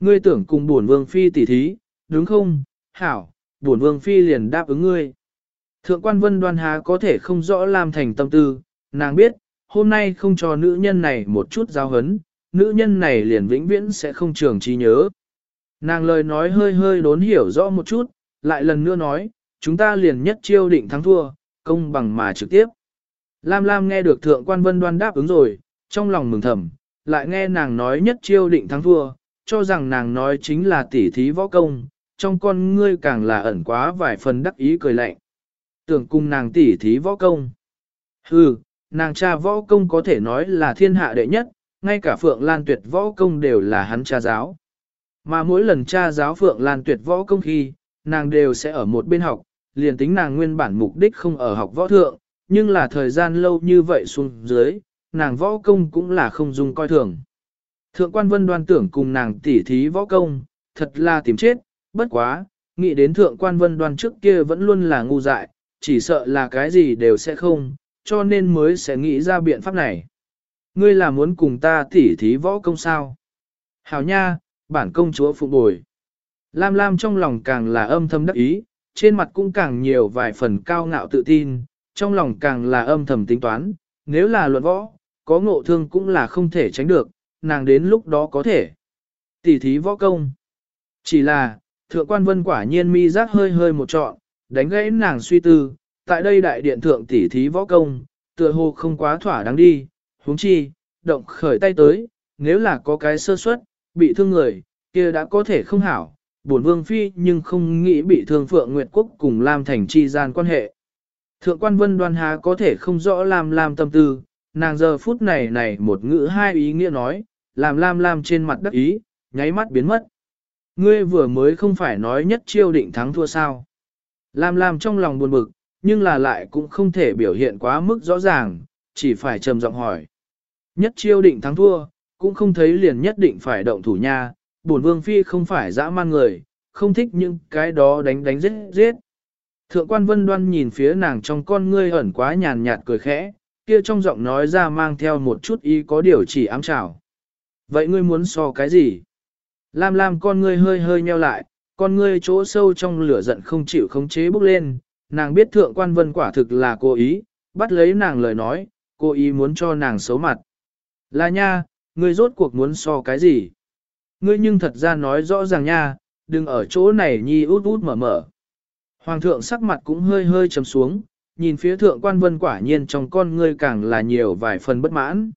Ngươi tưởng cùng bổn vương phi tỉ thí, đúng không? Hảo, bổn vương phi liền đáp ứng ngươi. Thượng quan vân đoan há có thể không rõ làm Thành tâm tư, nàng biết, hôm nay không cho nữ nhân này một chút giao hấn, nữ nhân này liền vĩnh viễn sẽ không trường trí nhớ. Nàng lời nói hơi hơi đốn hiểu rõ một chút, lại lần nữa nói, chúng ta liền nhất chiêu định thắng thua, công bằng mà trực tiếp. Lam Lam nghe được thượng quan vân đoan đáp ứng rồi, trong lòng mừng thầm, lại nghe nàng nói nhất chiêu định thắng thua, cho rằng nàng nói chính là tỉ thí võ công, trong con ngươi càng là ẩn quá vài phần đắc ý cười lạnh. Tưởng cùng nàng tỉ thí võ công. Hừ, nàng cha võ công có thể nói là thiên hạ đệ nhất, ngay cả Phượng Lan Tuyệt võ công đều là hắn cha giáo. Mà mỗi lần cha giáo Phượng Lan Tuyệt võ công khi, nàng đều sẽ ở một bên học, liền tính nàng nguyên bản mục đích không ở học võ thượng, nhưng là thời gian lâu như vậy xuống dưới, nàng võ công cũng là không dùng coi thường. Thượng quan vân đoan tưởng cùng nàng tỉ thí võ công, thật là tìm chết, bất quá, nghĩ đến thượng quan vân đoan trước kia vẫn luôn là ngu dại, chỉ sợ là cái gì đều sẽ không, cho nên mới sẽ nghĩ ra biện pháp này. Ngươi là muốn cùng ta tỉ thí võ công sao? Hảo nha, bản công chúa phụ bồi. Lam Lam trong lòng càng là âm thầm đắc ý, trên mặt cũng càng nhiều vài phần cao ngạo tự tin, trong lòng càng là âm thầm tính toán, nếu là luận võ, có ngộ thương cũng là không thể tránh được, nàng đến lúc đó có thể. Tỷ thí võ công. Chỉ là, thượng quan vân quả nhiên mi giác hơi hơi một trọn, đánh gãy nàng suy tư, tại đây đại điện thượng tỷ thí võ công, tựa hồ không quá thỏa đáng đi, huống chi, động khởi tay tới, nếu là có cái sơ suất, bị thương người, kia đã có thể không hảo, bổn vương phi nhưng không nghĩ bị thương Phượng Nguyệt Quốc cùng Lam Thành chi gian quan hệ. Thượng quan vân đoan há có thể không rõ Lam Lam tâm tư, nàng giờ phút này này một ngữ hai ý nghĩa nói, làm Lam Lam trên mặt đắc ý, nháy mắt biến mất. Ngươi vừa mới không phải nói nhất chiêu định thắng thua sao. Lam Lam trong lòng buồn bực, nhưng là lại cũng không thể biểu hiện quá mức rõ ràng, chỉ phải trầm giọng hỏi. Nhất chiêu định thắng thua, cũng không thấy liền nhất định phải động thủ nha, bổn vương phi không phải dã man người, không thích những cái đó đánh đánh giết giết. Thượng quan vân đoan nhìn phía nàng trong con ngươi ẩn quá nhàn nhạt cười khẽ, kia trong giọng nói ra mang theo một chút ý có điều chỉ ám trào. Vậy ngươi muốn so cái gì? Lam lam con ngươi hơi hơi nheo lại, con ngươi chỗ sâu trong lửa giận không chịu khống chế bốc lên, nàng biết thượng quan vân quả thực là cố ý, bắt lấy nàng lời nói, cố ý muốn cho nàng xấu mặt. Là nha, ngươi rốt cuộc muốn so cái gì? Ngươi nhưng thật ra nói rõ ràng nha, đừng ở chỗ này nhi út út mở mở. Hoàng thượng sắc mặt cũng hơi hơi trầm xuống, nhìn phía thượng quan vân quả nhiên trong con ngươi càng là nhiều vài phần bất mãn.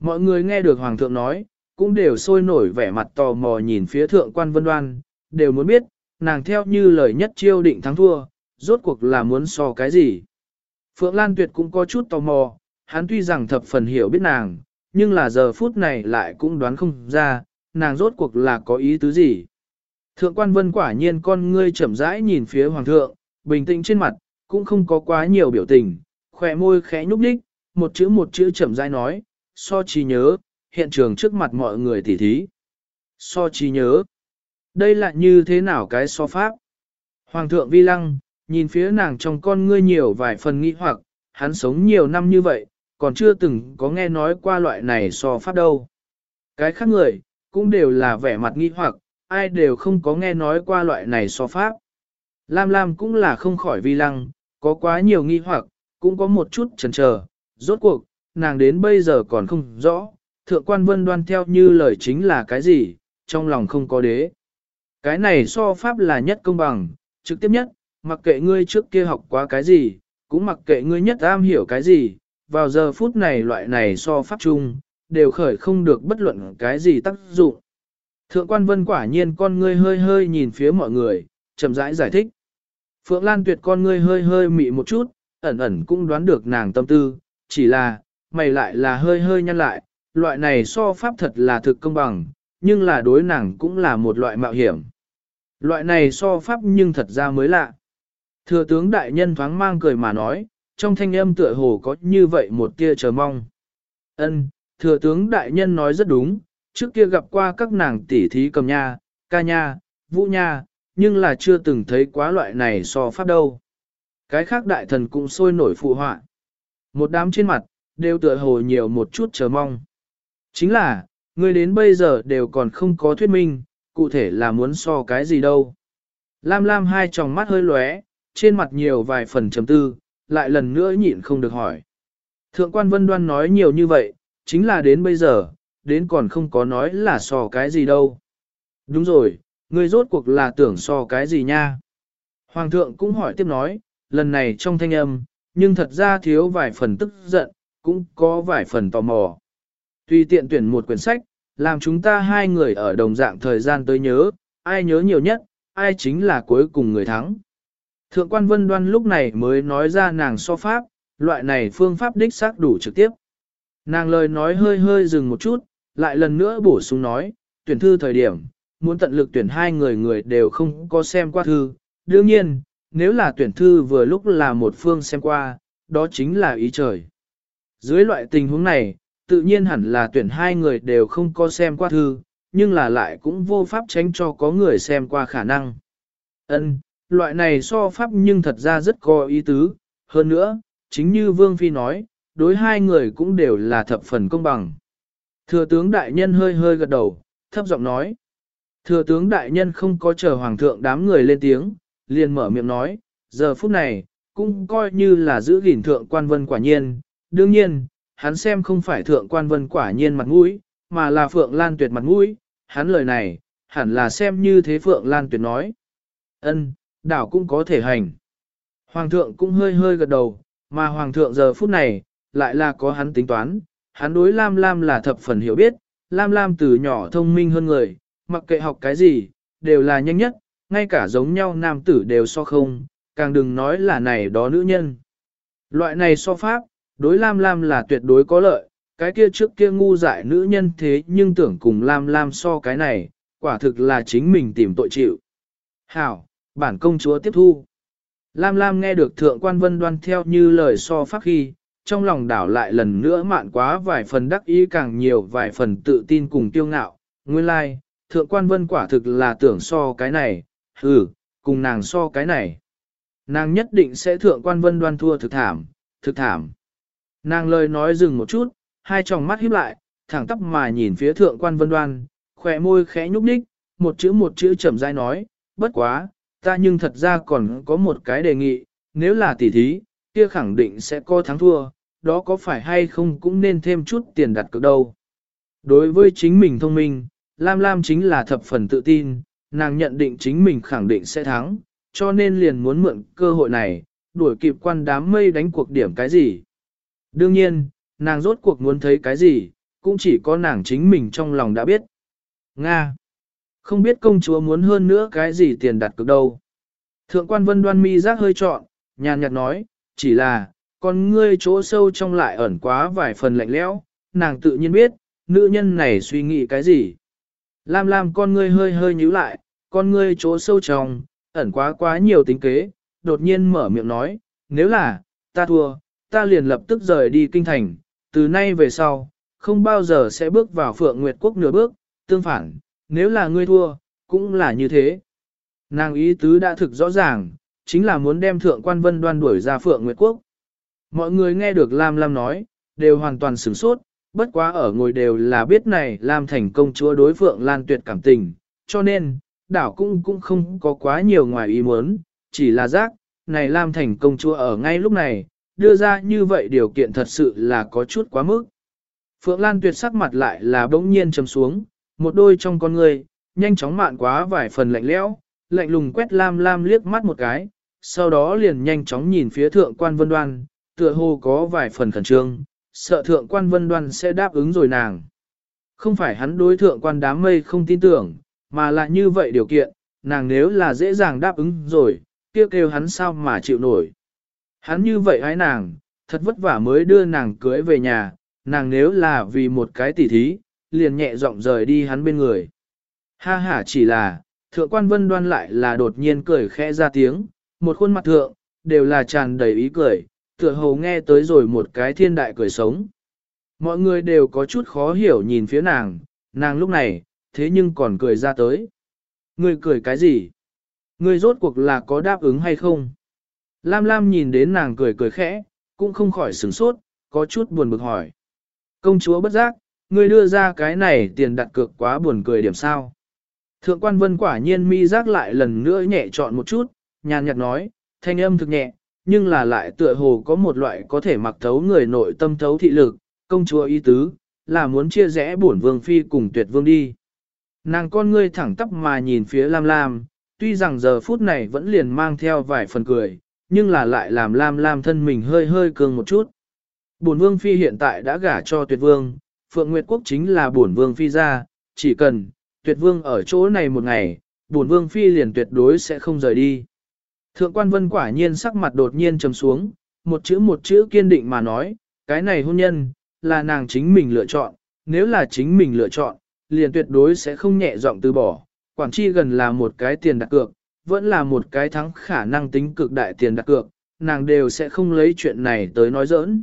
Mọi người nghe được hoàng thượng nói, cũng đều sôi nổi vẻ mặt tò mò nhìn phía thượng quan vân đoan, đều muốn biết, nàng theo như lời nhất chiêu định thắng thua, rốt cuộc là muốn so cái gì. Phượng Lan Tuyệt cũng có chút tò mò, hắn tuy rằng thập phần hiểu biết nàng, nhưng là giờ phút này lại cũng đoán không ra, nàng rốt cuộc là có ý tứ gì. Thượng quan vân quả nhiên con ngươi chậm rãi nhìn phía hoàng thượng, bình tĩnh trên mặt, cũng không có quá nhiều biểu tình, khỏe môi khẽ nhúc nhích, một chữ một chữ chậm rãi nói, so trí nhớ, hiện trường trước mặt mọi người tỉ thí. So trí nhớ, đây là như thế nào cái so pháp? Hoàng thượng vi lăng, nhìn phía nàng trong con ngươi nhiều vài phần nghĩ hoặc, hắn sống nhiều năm như vậy, còn chưa từng có nghe nói qua loại này so pháp đâu. Cái khác người, cũng đều là vẻ mặt nghi hoặc, ai đều không có nghe nói qua loại này so pháp. Lam Lam cũng là không khỏi vi lăng, có quá nhiều nghi hoặc, cũng có một chút chần chờ. Rốt cuộc, nàng đến bây giờ còn không rõ, thượng quan vân đoan theo như lời chính là cái gì, trong lòng không có đế. Cái này so pháp là nhất công bằng, trực tiếp nhất, mặc kệ ngươi trước kia học quá cái gì, cũng mặc kệ ngươi nhất am hiểu cái gì, vào giờ phút này loại này so pháp chung, đều khởi không được bất luận cái gì tác dụng. Thượng quan vân quả nhiên con ngươi hơi hơi nhìn phía mọi người, chậm rãi giải, giải thích. Phượng Lan tuyệt con ngươi hơi hơi mị một chút, ẩn ẩn cũng đoán được nàng tâm tư, chỉ là, mày lại là hơi hơi nhăn lại, loại này so pháp thật là thực công bằng, nhưng là đối nàng cũng là một loại mạo hiểm. Loại này so pháp nhưng thật ra mới lạ. Thừa tướng đại nhân thoáng mang cười mà nói, trong thanh âm tựa hồ có như vậy một tia chờ mong. Ân, thừa tướng đại nhân nói rất đúng, trước kia gặp qua các nàng tỷ thí cầm nha, ca nha, vũ nha, nhưng là chưa từng thấy quá loại này so pháp đâu. Cái khác đại thần cũng sôi nổi phụ họa. Một đám trên mặt, đều tựa hồ nhiều một chút chờ mong. Chính là, người đến bây giờ đều còn không có thuyết minh, cụ thể là muốn so cái gì đâu. Lam Lam hai tròng mắt hơi lóe, trên mặt nhiều vài phần chấm tư, lại lần nữa nhịn không được hỏi. Thượng quan Vân Đoan nói nhiều như vậy, chính là đến bây giờ, đến còn không có nói là so cái gì đâu. Đúng rồi, ngươi rốt cuộc là tưởng so cái gì nha? Hoàng thượng cũng hỏi tiếp nói, lần này trong thanh âm, nhưng thật ra thiếu vài phần tức giận, cũng có vài phần tò mò. Tùy tiện tuyển một quyển sách, làm chúng ta hai người ở đồng dạng thời gian tới nhớ, ai nhớ nhiều nhất, ai chính là cuối cùng người thắng. Thượng quan vân đoan lúc này mới nói ra nàng so pháp, loại này phương pháp đích xác đủ trực tiếp. Nàng lời nói hơi hơi dừng một chút, lại lần nữa bổ sung nói, tuyển thư thời điểm, muốn tận lực tuyển hai người người đều không có xem qua thư. Đương nhiên, nếu là tuyển thư vừa lúc là một phương xem qua, đó chính là ý trời. Dưới loại tình huống này, tự nhiên hẳn là tuyển hai người đều không có xem qua thư, nhưng là lại cũng vô pháp tránh cho có người xem qua khả năng. Ân, loại này so pháp nhưng thật ra rất có ý tứ, hơn nữa, chính như Vương Phi nói, đối hai người cũng đều là thập phần công bằng. Thừa tướng đại nhân hơi hơi gật đầu, thấp giọng nói. Thừa tướng đại nhân không có chờ hoàng thượng đám người lên tiếng, liền mở miệng nói, giờ phút này, cũng coi như là giữ gìn thượng quan vân quả nhiên. Đương nhiên, hắn xem không phải thượng quan vân quả nhiên mặt mũi, mà là Phượng Lan Tuyệt mặt mũi, hắn lời này, hẳn là xem như thế Phượng Lan Tuyệt nói. ân đảo cũng có thể hành. Hoàng thượng cũng hơi hơi gật đầu, mà Hoàng thượng giờ phút này, lại là có hắn tính toán, hắn đối Lam Lam là thập phần hiểu biết, Lam Lam từ nhỏ thông minh hơn người, mặc kệ học cái gì, đều là nhanh nhất, ngay cả giống nhau nam tử đều so không, càng đừng nói là này đó nữ nhân. Loại này so pháp, đối Lam Lam là tuyệt đối có lợi, cái kia trước kia ngu dại nữ nhân thế nhưng tưởng cùng Lam Lam so cái này, quả thực là chính mình tìm tội chịu. Hảo, bản công chúa tiếp thu. Lam Lam nghe được thượng quan vân đoan theo như lời so pháp khi, trong lòng đảo lại lần nữa mạn quá vài phần đắc ý càng nhiều vài phần tự tin cùng tiêu ngạo. Nguyên lai, like, thượng quan vân quả thực là tưởng so cái này, ừ, cùng nàng so cái này. Nàng nhất định sẽ thượng quan vân đoan thua thực thảm, thực thảm. Nàng lời nói dừng một chút, hai tròng mắt híp lại, thẳng tắp mà nhìn phía thượng quan vân đoan, khỏe môi khẽ nhúc nhích, một chữ một chữ chậm rãi nói, bất quá, ta nhưng thật ra còn có một cái đề nghị, nếu là tỷ thí, kia khẳng định sẽ có thắng thua, đó có phải hay không cũng nên thêm chút tiền đặt cược đâu. Đối với chính mình thông minh, Lam Lam chính là thập phần tự tin, nàng nhận định chính mình khẳng định sẽ thắng, cho nên liền muốn mượn cơ hội này, đuổi kịp quan đám mây đánh cuộc điểm cái gì. Đương nhiên, nàng rốt cuộc muốn thấy cái gì, cũng chỉ có nàng chính mình trong lòng đã biết. Nga! Không biết công chúa muốn hơn nữa cái gì tiền đặt cược đâu. Thượng quan vân đoan mi giác hơi trọn, nhàn nhạt nói, chỉ là, con ngươi chỗ sâu trong lại ẩn quá vài phần lạnh lẽo, nàng tự nhiên biết, nữ nhân này suy nghĩ cái gì. Lam lam con ngươi hơi hơi nhíu lại, con ngươi chỗ sâu trong, ẩn quá quá nhiều tính kế, đột nhiên mở miệng nói, nếu là, ta thua, ta liền lập tức rời đi kinh thành, từ nay về sau, không bao giờ sẽ bước vào phượng nguyệt quốc nửa bước, tương phản, nếu là ngươi thua, cũng là như thế. Nàng ý tứ đã thực rõ ràng, chính là muốn đem thượng quan vân đoan đuổi ra phượng nguyệt quốc. Mọi người nghe được Lam Lam nói, đều hoàn toàn sửng sốt, bất quá ở ngồi đều là biết này làm thành công chúa đối phượng lan tuyệt cảm tình, cho nên, đảo cũng cũng không có quá nhiều ngoài ý muốn, chỉ là giác, này làm thành công chúa ở ngay lúc này, đưa ra như vậy điều kiện thật sự là có chút quá mức. Phượng Lan tuyệt sắc mặt lại là bỗng nhiên trầm xuống, một đôi trong con người, nhanh chóng mạn quá vài phần lạnh lẽo, lạnh lùng quét Lam Lam liếc mắt một cái, sau đó liền nhanh chóng nhìn phía thượng quan vân đoan, tựa hồ có vài phần khẩn trương, sợ thượng quan vân đoan sẽ đáp ứng rồi nàng. Không phải hắn đối thượng quan đám mây không tin tưởng, mà là như vậy điều kiện, nàng nếu là dễ dàng đáp ứng rồi, kêu kêu hắn sao mà chịu nổi. Hắn như vậy hái nàng, thật vất vả mới đưa nàng cưới về nhà, nàng nếu là vì một cái tỉ thí, liền nhẹ giọng rời đi hắn bên người. Ha ha chỉ là, thượng quan vân đoan lại là đột nhiên cười khẽ ra tiếng, một khuôn mặt thượng, đều là tràn đầy ý cười, tựa hồ nghe tới rồi một cái thiên đại cười sống. Mọi người đều có chút khó hiểu nhìn phía nàng, nàng lúc này, thế nhưng còn cười ra tới. Ngươi cười cái gì? Ngươi rốt cuộc là có đáp ứng hay không? Lam Lam nhìn đến nàng cười cười khẽ, cũng không khỏi sửng sốt, có chút buồn bực hỏi. Công chúa bất giác, ngươi đưa ra cái này tiền đặt cược quá buồn cười điểm sao? Thượng quan vân quả nhiên mi giác lại lần nữa nhẹ chọn một chút, nhàn nhạt nói, thanh âm thực nhẹ, nhưng là lại tựa hồ có một loại có thể mặc thấu người nội tâm thấu thị lực, công chúa y tứ, là muốn chia rẽ bổn vương phi cùng tuyệt vương đi. Nàng con ngươi thẳng tắp mà nhìn phía Lam Lam, tuy rằng giờ phút này vẫn liền mang theo vài phần cười, nhưng là lại làm Lam Lam thân mình hơi hơi cường một chút. Bổn vương phi hiện tại đã gả cho tuyệt vương, Phượng Nguyệt Quốc chính là bổn vương phi ra, chỉ cần, tuyệt vương ở chỗ này một ngày, bổn vương phi liền tuyệt đối sẽ không rời đi. Thượng quan vân quả nhiên sắc mặt đột nhiên trầm xuống, một chữ một chữ kiên định mà nói, cái này hôn nhân, là nàng chính mình lựa chọn, nếu là chính mình lựa chọn, liền tuyệt đối sẽ không nhẹ giọng từ bỏ, quản chi gần là một cái tiền đặt cược, vẫn là một cái thắng khả năng tính cực đại tiền đặt cược, nàng đều sẽ không lấy chuyện này tới nói giỡn.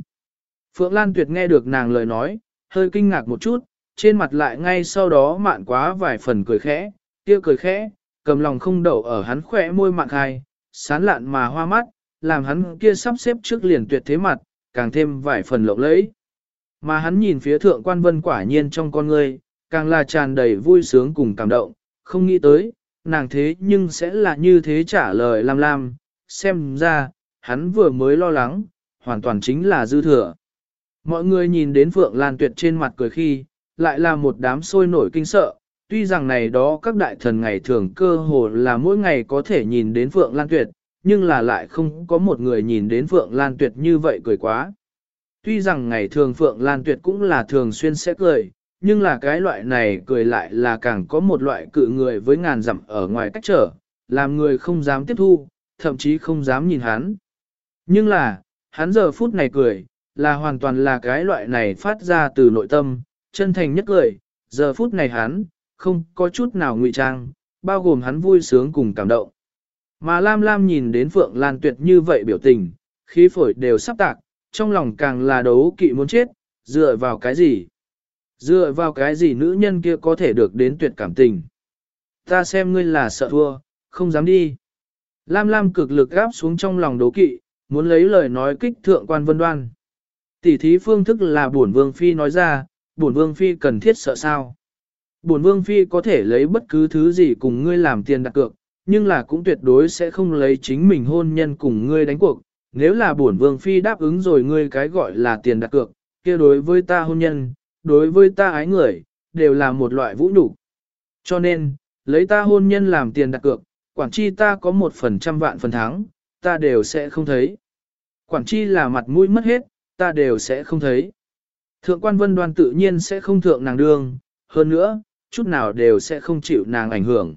Phượng Lan Tuyệt nghe được nàng lời nói, hơi kinh ngạc một chút, trên mặt lại ngay sau đó mạn quá vài phần cười khẽ, kia cười khẽ, cầm lòng không đậu ở hắn khỏe môi mạn khai, sán lạn mà hoa mắt, làm hắn kia sắp xếp trước liền tuyệt thế mặt, càng thêm vài phần lộng lẫy. Mà hắn nhìn phía thượng quan vân quả nhiên trong con người càng là tràn đầy vui sướng cùng cảm động, không nghĩ tới, nàng thế nhưng sẽ là như thế trả lời Lam Lam, xem ra, hắn vừa mới lo lắng, hoàn toàn chính là dư thừa. Mọi người nhìn đến Phượng Lan Tuyệt trên mặt cười khi, lại là một đám sôi nổi kinh sợ, tuy rằng này đó các đại thần ngày thường cơ hồ là mỗi ngày có thể nhìn đến Phượng Lan Tuyệt, nhưng là lại không có một người nhìn đến Phượng Lan Tuyệt như vậy cười quá. Tuy rằng ngày thường Phượng Lan Tuyệt cũng là thường xuyên sẽ cười, nhưng là cái loại này cười lại là càng có một loại cự người với ngàn dặm ở ngoài cách trở, làm người không dám tiếp thu, thậm chí không dám nhìn hắn. Nhưng là, hắn giờ phút này cười, là hoàn toàn là cái loại này phát ra từ nội tâm, chân thành nhất cười, giờ phút này hắn, không có chút nào ngụy trang, bao gồm hắn vui sướng cùng cảm động. Mà Lam Lam nhìn đến Phượng Lan Tuyệt như vậy biểu tình, khí phổi đều sắp tạc, trong lòng càng là đấu kỵ muốn chết, dựa vào cái gì? Dựa vào cái gì nữ nhân kia có thể được đến tuyệt cảm tình? Ta xem ngươi là sợ thua, không dám đi. Lam Lam cực lực gáp xuống trong lòng đấu kỵ, muốn lấy lời nói kích thượng quan vân đoan. Tỷ thí phương thức là bổn vương phi nói ra, bổn vương phi cần thiết sợ sao. Bổn vương phi có thể lấy bất cứ thứ gì cùng ngươi làm tiền đặt cược, nhưng là cũng tuyệt đối sẽ không lấy chính mình hôn nhân cùng ngươi đánh cuộc. Nếu là bổn vương phi đáp ứng rồi ngươi cái gọi là tiền đặt cược, kia đối với ta hôn nhân, đối với ta ái người, đều là một loại vũ nhục. Cho nên, lấy ta hôn nhân làm tiền đặt cược, quản chi ta có một phần trăm vạn phần thắng, ta đều sẽ không thấy. Quản chi là mặt mũi mất hết, ta đều sẽ không thấy. Thượng quan vân đoan tự nhiên sẽ không thượng nàng đương, hơn nữa, chút nào đều sẽ không chịu nàng ảnh hưởng.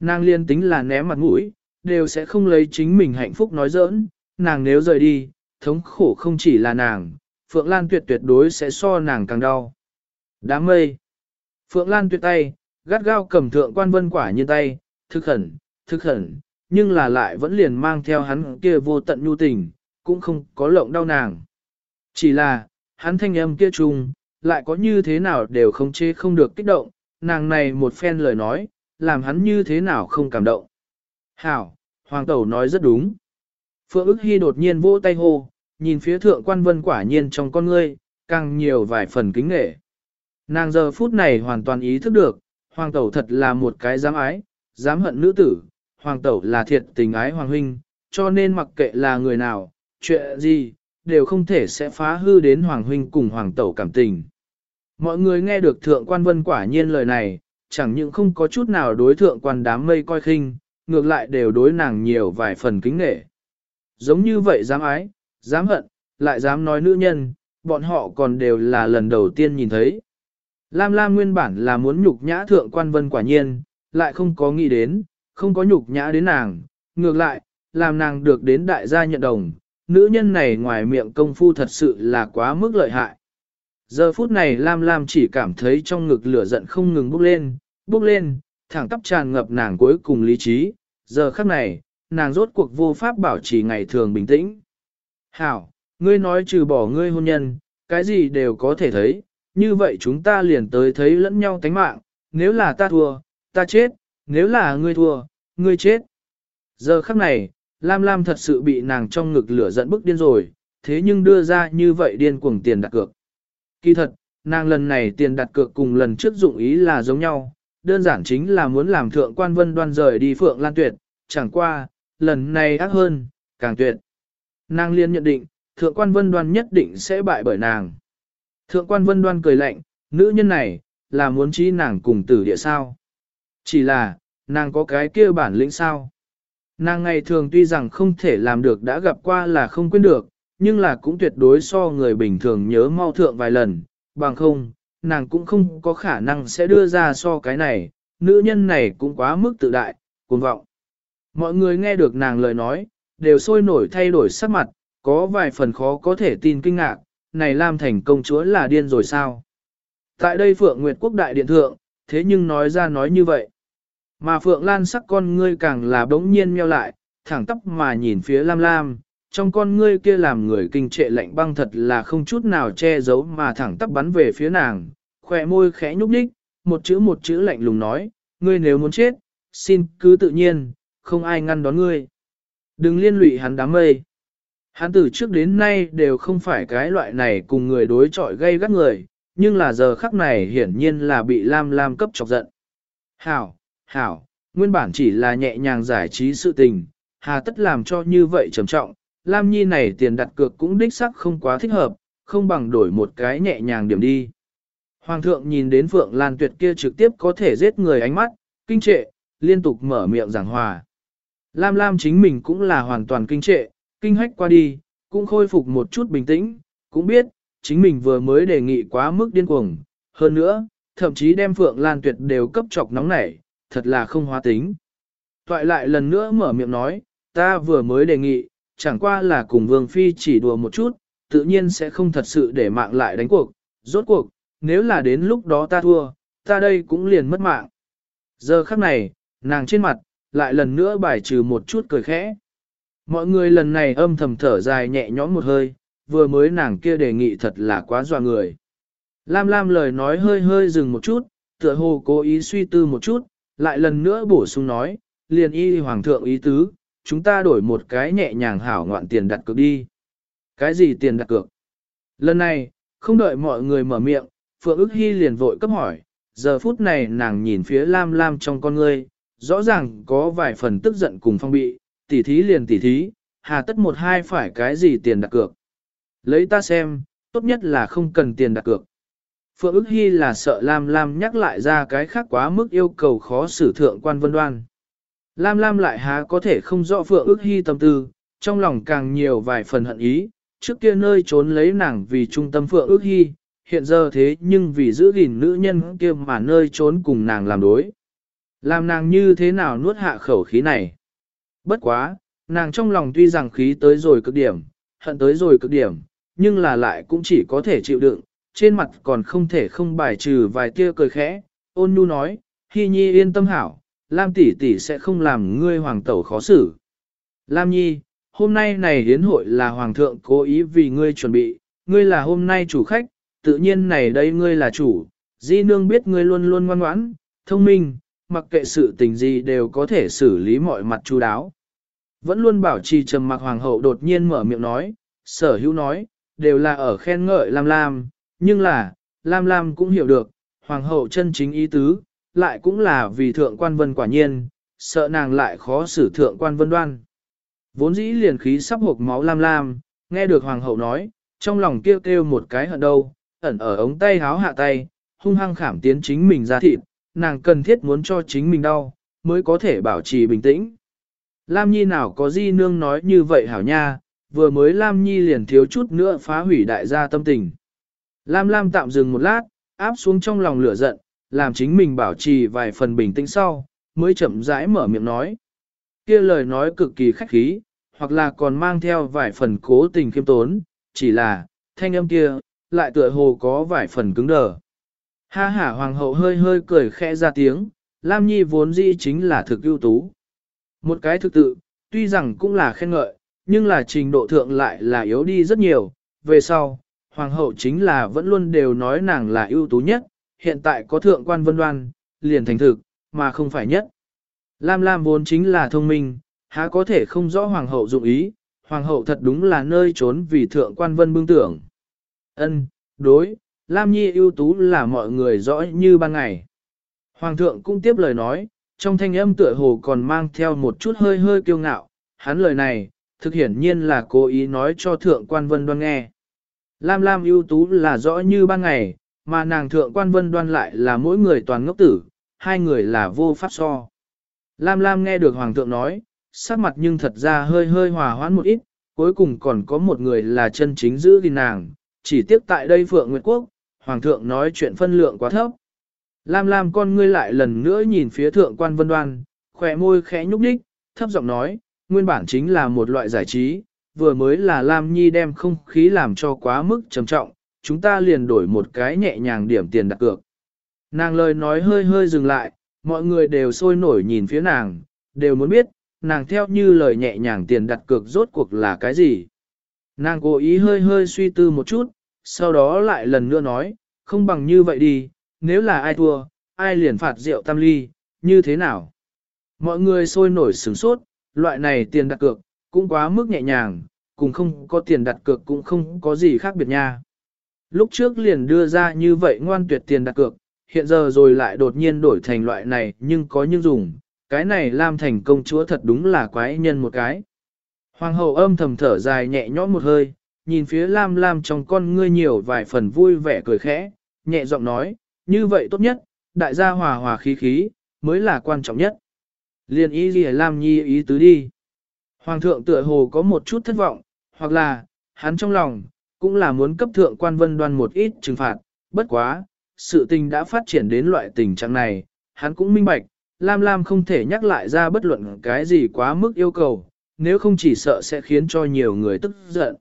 Nàng liên tính là ném mặt mũi, đều sẽ không lấy chính mình hạnh phúc nói giỡn, nàng nếu rời đi, thống khổ không chỉ là nàng, Phượng Lan tuyệt tuyệt đối sẽ so nàng càng đau. Đám mây. Phượng Lan tuyệt tay, gắt gao cầm thượng quan vân quả như tay, thức khẩn, thức khẩn, nhưng là lại vẫn liền mang theo hắn kia vô tận nhu tình, cũng không có lộng đau nàng. Chỉ là, hắn thanh âm kia trùng, lại có như thế nào đều không chế không được kích động, nàng này một phen lời nói, làm hắn như thế nào không cảm động. Hảo, Hoàng Tẩu nói rất đúng. Phượng ức hy đột nhiên vỗ tay hô, nhìn phía thượng quan vân quả nhiên trong con ngươi, càng nhiều vài phần kính nghệ. Nàng giờ phút này hoàn toàn ý thức được, Hoàng Tẩu thật là một cái dám ái, dám hận nữ tử, Hoàng Tẩu là thiệt tình ái Hoàng Huynh, cho nên mặc kệ là người nào, chuyện gì, đều không thể sẽ phá hư đến Hoàng Huynh cùng Hoàng Tẩu cảm tình. Mọi người nghe được Thượng quan Vân quả nhiên lời này, chẳng những không có chút nào đối Thượng quan đám mây coi khinh, ngược lại đều đối nàng nhiều vài phần kính nghệ. Giống như vậy dám ái, dám hận, lại dám nói nữ nhân, bọn họ còn đều là lần đầu tiên nhìn thấy. Lam Lam nguyên bản là muốn nhục nhã Thượng quan Vân quả nhiên, lại không có nghĩ đến, không có nhục nhã đến nàng, ngược lại, làm nàng được đến đại gia nhận đồng, nữ nhân này ngoài miệng công phu thật sự là quá mức lợi hại. Giờ phút này Lam Lam chỉ cảm thấy trong ngực lửa giận không ngừng bốc lên, bốc lên, thẳng tắp tràn ngập nàng cuối cùng lý trí, giờ khắc này, nàng rốt cuộc vô pháp bảo trì ngày thường bình tĩnh. Hảo, ngươi nói trừ bỏ ngươi hôn nhân, cái gì đều có thể thấy, như vậy chúng ta liền tới thấy lẫn nhau tánh mạng, nếu là ta thua, ta chết, nếu là ngươi thua, ngươi chết. Giờ khắc này, Lam Lam thật sự bị nàng trong ngực lửa giận bức điên rồi, thế nhưng đưa ra như vậy điên cuồng tiền đặt cược. Kỳ thật, nàng lần này tiền đặt cược cùng lần trước dụng ý là giống nhau, đơn giản chính là muốn làm thượng quan vân đoan rời đi Phượng Lan Tuyệt, chẳng qua, lần này ác hơn, càng tuyệt. Nàng liên nhận định, thượng quan vân đoan nhất định sẽ bại bởi nàng. Thượng quan vân đoan cười lạnh, nữ nhân này, là muốn trí nàng cùng tử địa sao. Chỉ là, nàng có cái kia bản lĩnh sao. Nàng ngày thường tuy rằng không thể làm được đã gặp qua là không quên được, nhưng là cũng tuyệt đối so người bình thường nhớ mau thượng vài lần, bằng không, nàng cũng không có khả năng sẽ đưa ra so cái này, nữ nhân này cũng quá mức tự đại, cuồng vọng. Mọi người nghe được nàng lời nói, đều sôi nổi thay đổi sắc mặt, có vài phần khó có thể tin kinh ngạc, này Lam Thành công chúa là điên rồi sao? Tại đây Phượng Nguyệt Quốc Đại Điện Thượng, thế nhưng nói ra nói như vậy. Mà Phượng Lan sắc con ngươi càng là đống nhiên meo lại, thẳng tóc mà nhìn phía Lam Lam, trong con ngươi kia làm người kinh trệ lạnh băng thật là không chút nào che giấu mà thẳng tắp bắn về phía nàng, khỏe môi khẽ nhúc đích, một chữ một chữ lạnh lùng nói, ngươi nếu muốn chết, xin cứ tự nhiên, không ai ngăn đón ngươi. Đừng liên lụy hắn đám mây. Hắn từ trước đến nay đều không phải cái loại này cùng người đối chọi gây gắt người, nhưng là giờ khắc này hiển nhiên là bị Lam Lam cấp chọc giận. Hảo, hảo, nguyên bản chỉ là nhẹ nhàng giải trí sự tình, hà tất làm cho như vậy trầm trọng, Lam Nhi này tiền đặt cược cũng đích sắc không quá thích hợp, không bằng đổi một cái nhẹ nhàng điểm đi. Hoàng thượng nhìn đến Phượng Lan Tuyệt kia trực tiếp có thể giết người ánh mắt, kinh trệ, liên tục mở miệng giảng hòa. Lam Lam chính mình cũng là hoàn toàn kinh trệ, kinh hách qua đi, cũng khôi phục một chút bình tĩnh, cũng biết, chính mình vừa mới đề nghị quá mức điên cuồng, hơn nữa, thậm chí đem Phượng Lan Tuyệt đều cấp chọc nóng nảy, thật là không hóa tính. Toại lại lần nữa mở miệng nói, ta vừa mới đề nghị, chẳng qua là cùng Vương Phi chỉ đùa một chút, tự nhiên sẽ không thật sự để mạng lại đánh cuộc, rốt cuộc, nếu là đến lúc đó ta thua, ta đây cũng liền mất mạng. Giờ khắc này, nàng trên mặt, lại lần nữa bài trừ một chút cười khẽ. Mọi người lần này âm thầm thở dài nhẹ nhõm một hơi, vừa mới nàng kia đề nghị thật là quá dọa người. Lam Lam lời nói hơi hơi dừng một chút, tựa hồ cố ý suy tư một chút, lại lần nữa bổ sung nói, liền y hoàng thượng ý tứ, chúng ta đổi một cái nhẹ nhàng hảo ngoạn tiền đặt cược đi. Cái gì tiền đặt cược? Lần này, không đợi mọi người mở miệng, Phượng ức hy liền vội cấp hỏi, giờ phút này nàng nhìn phía Lam Lam trong con ngươi, rõ ràng có vài phần tức giận cùng phong bị, tỉ thí liền tỉ thí, hà tất một hai phải cái gì tiền đặt cược. Lấy ta xem, tốt nhất là không cần tiền đặt cược. Phượng ức hy là sợ Lam Lam nhắc lại ra cái khác quá mức yêu cầu khó xử thượng quan vân đoan. Lam Lam lại há có thể không rõ Phượng ước hy tâm tư, trong lòng càng nhiều vài phần hận ý, trước kia nơi trốn lấy nàng vì trung tâm Phượng ước hy, hiện giờ thế nhưng vì giữ gìn nữ nhân kia mà nơi trốn cùng nàng làm đối. Làm nàng như thế nào nuốt hạ khẩu khí này? Bất quá, nàng trong lòng tuy rằng khí tới rồi cực điểm, hận tới rồi cực điểm, nhưng là lại cũng chỉ có thể chịu đựng, trên mặt còn không thể không bài trừ vài tia cười khẽ, ôn nhu nói, Hi Nhi yên tâm hảo, Lam tỷ tỷ sẽ không làm ngươi hoàng tẩu khó xử. Lam Nhi, hôm nay này hiến hội là hoàng thượng cố ý vì ngươi chuẩn bị, ngươi là hôm nay chủ khách, tự nhiên này đây ngươi là chủ, di nương biết ngươi luôn luôn ngoan ngoãn, thông minh, mặc kệ sự tình gì đều có thể xử lý mọi mặt chu đáo. Vẫn luôn bảo trì trầm mặc hoàng hậu đột nhiên mở miệng nói, sở hữu nói, đều là ở khen ngợi Lam Lam, nhưng là, Lam Lam cũng hiểu được, hoàng hậu chân chính ý tứ, lại cũng là vì thượng quan vân quả nhiên, sợ nàng lại khó xử thượng quan vân đoan. Vốn dĩ liền khí sắp hộp máu Lam Lam, nghe được hoàng hậu nói, trong lòng kêu kêu một cái hận đâu, ẩn ở ống tay háo hạ tay, hung hăng khảm tiến chính mình ra thịt, nàng cần thiết muốn cho chính mình đau, mới có thể bảo trì bình tĩnh. Lam Nhi nào có di nương nói như vậy hảo nha, vừa mới Lam Nhi liền thiếu chút nữa phá hủy đại gia tâm tình. Lam Lam tạm dừng một lát, áp xuống trong lòng lửa giận, làm chính mình bảo trì vài phần bình tĩnh sau, mới chậm rãi mở miệng nói. kia lời nói cực kỳ khách khí, hoặc là còn mang theo vài phần cố tình khiêm tốn, chỉ là, thanh âm kia, lại tựa hồ có vài phần cứng đờ. Ha hả hoàng hậu hơi hơi cười khẽ ra tiếng, Lam Nhi vốn dĩ chính là thực ưu tú. Một cái thực tự, tuy rằng cũng là khen ngợi, nhưng là trình độ thượng lại là yếu đi rất nhiều. Về sau, hoàng hậu chính là vẫn luôn đều nói nàng là ưu tú nhất, hiện tại có thượng quan vân đoan, liền thành thực, mà không phải nhất. Lam Lam vốn chính là thông minh, há có thể không rõ hoàng hậu dụng ý, hoàng hậu thật đúng là nơi trốn vì thượng quan vân bưng tưởng. Ân, đối, Lam Nhi ưu tú là mọi người rõ như ban ngày. Hoàng thượng cũng tiếp lời nói, trong thanh âm tựa hồ còn mang theo một chút hơi hơi kiêu ngạo, hắn lời này, thực hiển nhiên là cố ý nói cho thượng quan vân đoan nghe. Lam Lam ưu tú là rõ như ban ngày, mà nàng thượng quan vân đoan lại là mỗi người toàn ngốc tử, hai người là vô pháp so. Lam Lam nghe được Hoàng thượng nói, sắc mặt nhưng thật ra hơi hơi hòa hoãn một ít, cuối cùng còn có một người là chân chính giữ gìn nàng, chỉ tiếc tại đây Phượng Nguyệt Quốc, Hoàng thượng nói chuyện phân lượng quá thấp. Lam Lam con ngươi lại lần nữa nhìn phía thượng quan vân đoan, khỏe môi khẽ nhúc đích, thấp giọng nói, nguyên bản chính là một loại giải trí, vừa mới là Lam Nhi đem không khí làm cho quá mức trầm trọng, chúng ta liền đổi một cái nhẹ nhàng điểm tiền đặt cược. Nàng lời nói hơi hơi dừng lại, mọi người đều sôi nổi nhìn phía nàng, đều muốn biết, nàng theo như lời nhẹ nhàng tiền đặt cược rốt cuộc là cái gì. Nàng cố ý hơi hơi suy tư một chút, sau đó lại lần nữa nói, không bằng như vậy đi, nếu là ai thua, ai liền phạt rượu tam ly, như thế nào? Mọi người sôi nổi sửng sốt, loại này tiền đặt cược, cũng quá mức nhẹ nhàng, cùng không có tiền đặt cược cũng không có gì khác biệt nha. Lúc trước liền đưa ra như vậy ngoan tuyệt tiền đặt cược, hiện giờ rồi lại đột nhiên đổi thành loại này nhưng có nhưng dùng, cái này lam thành công chúa thật đúng là quái nhân một cái. Hoàng hậu âm thầm thở dài nhẹ nhõm một hơi, nhìn phía Lam Lam trong con ngươi nhiều vài phần vui vẻ cười khẽ, nhẹ giọng nói, như vậy tốt nhất, đại gia hòa hòa khí khí, mới là quan trọng nhất. Liên ý gì Lam Nhi ý tứ đi. Hoàng thượng tựa hồ có một chút thất vọng, hoặc là, hắn trong lòng, cũng là muốn cấp thượng quan vân đoan một ít trừng phạt, bất quá, sự tình đã phát triển đến loại tình trạng này, hắn cũng minh bạch, Lam Lam không thể nhắc lại ra bất luận cái gì quá mức yêu cầu, nếu không chỉ sợ sẽ khiến cho nhiều người tức giận.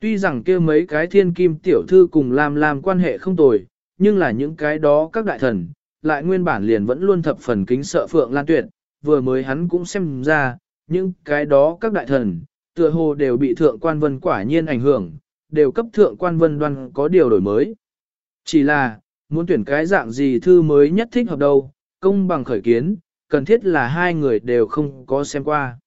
Tuy rằng kia mấy cái thiên kim tiểu thư cùng Lam Lam quan hệ không tồi, nhưng là những cái đó các đại thần, lại nguyên bản liền vẫn luôn thập phần kính sợ Phượng Lan Tuyệt, vừa mới hắn cũng xem ra, những cái đó các đại thần, tựa hồ đều bị thượng quan vân quả nhiên ảnh hưởng, đều cấp thượng quan vân đoan có điều đổi mới. Chỉ là, muốn tuyển cái dạng gì thư mới nhất thích hợp đâu, công bằng khởi kiến, cần thiết là hai người đều không có xem qua.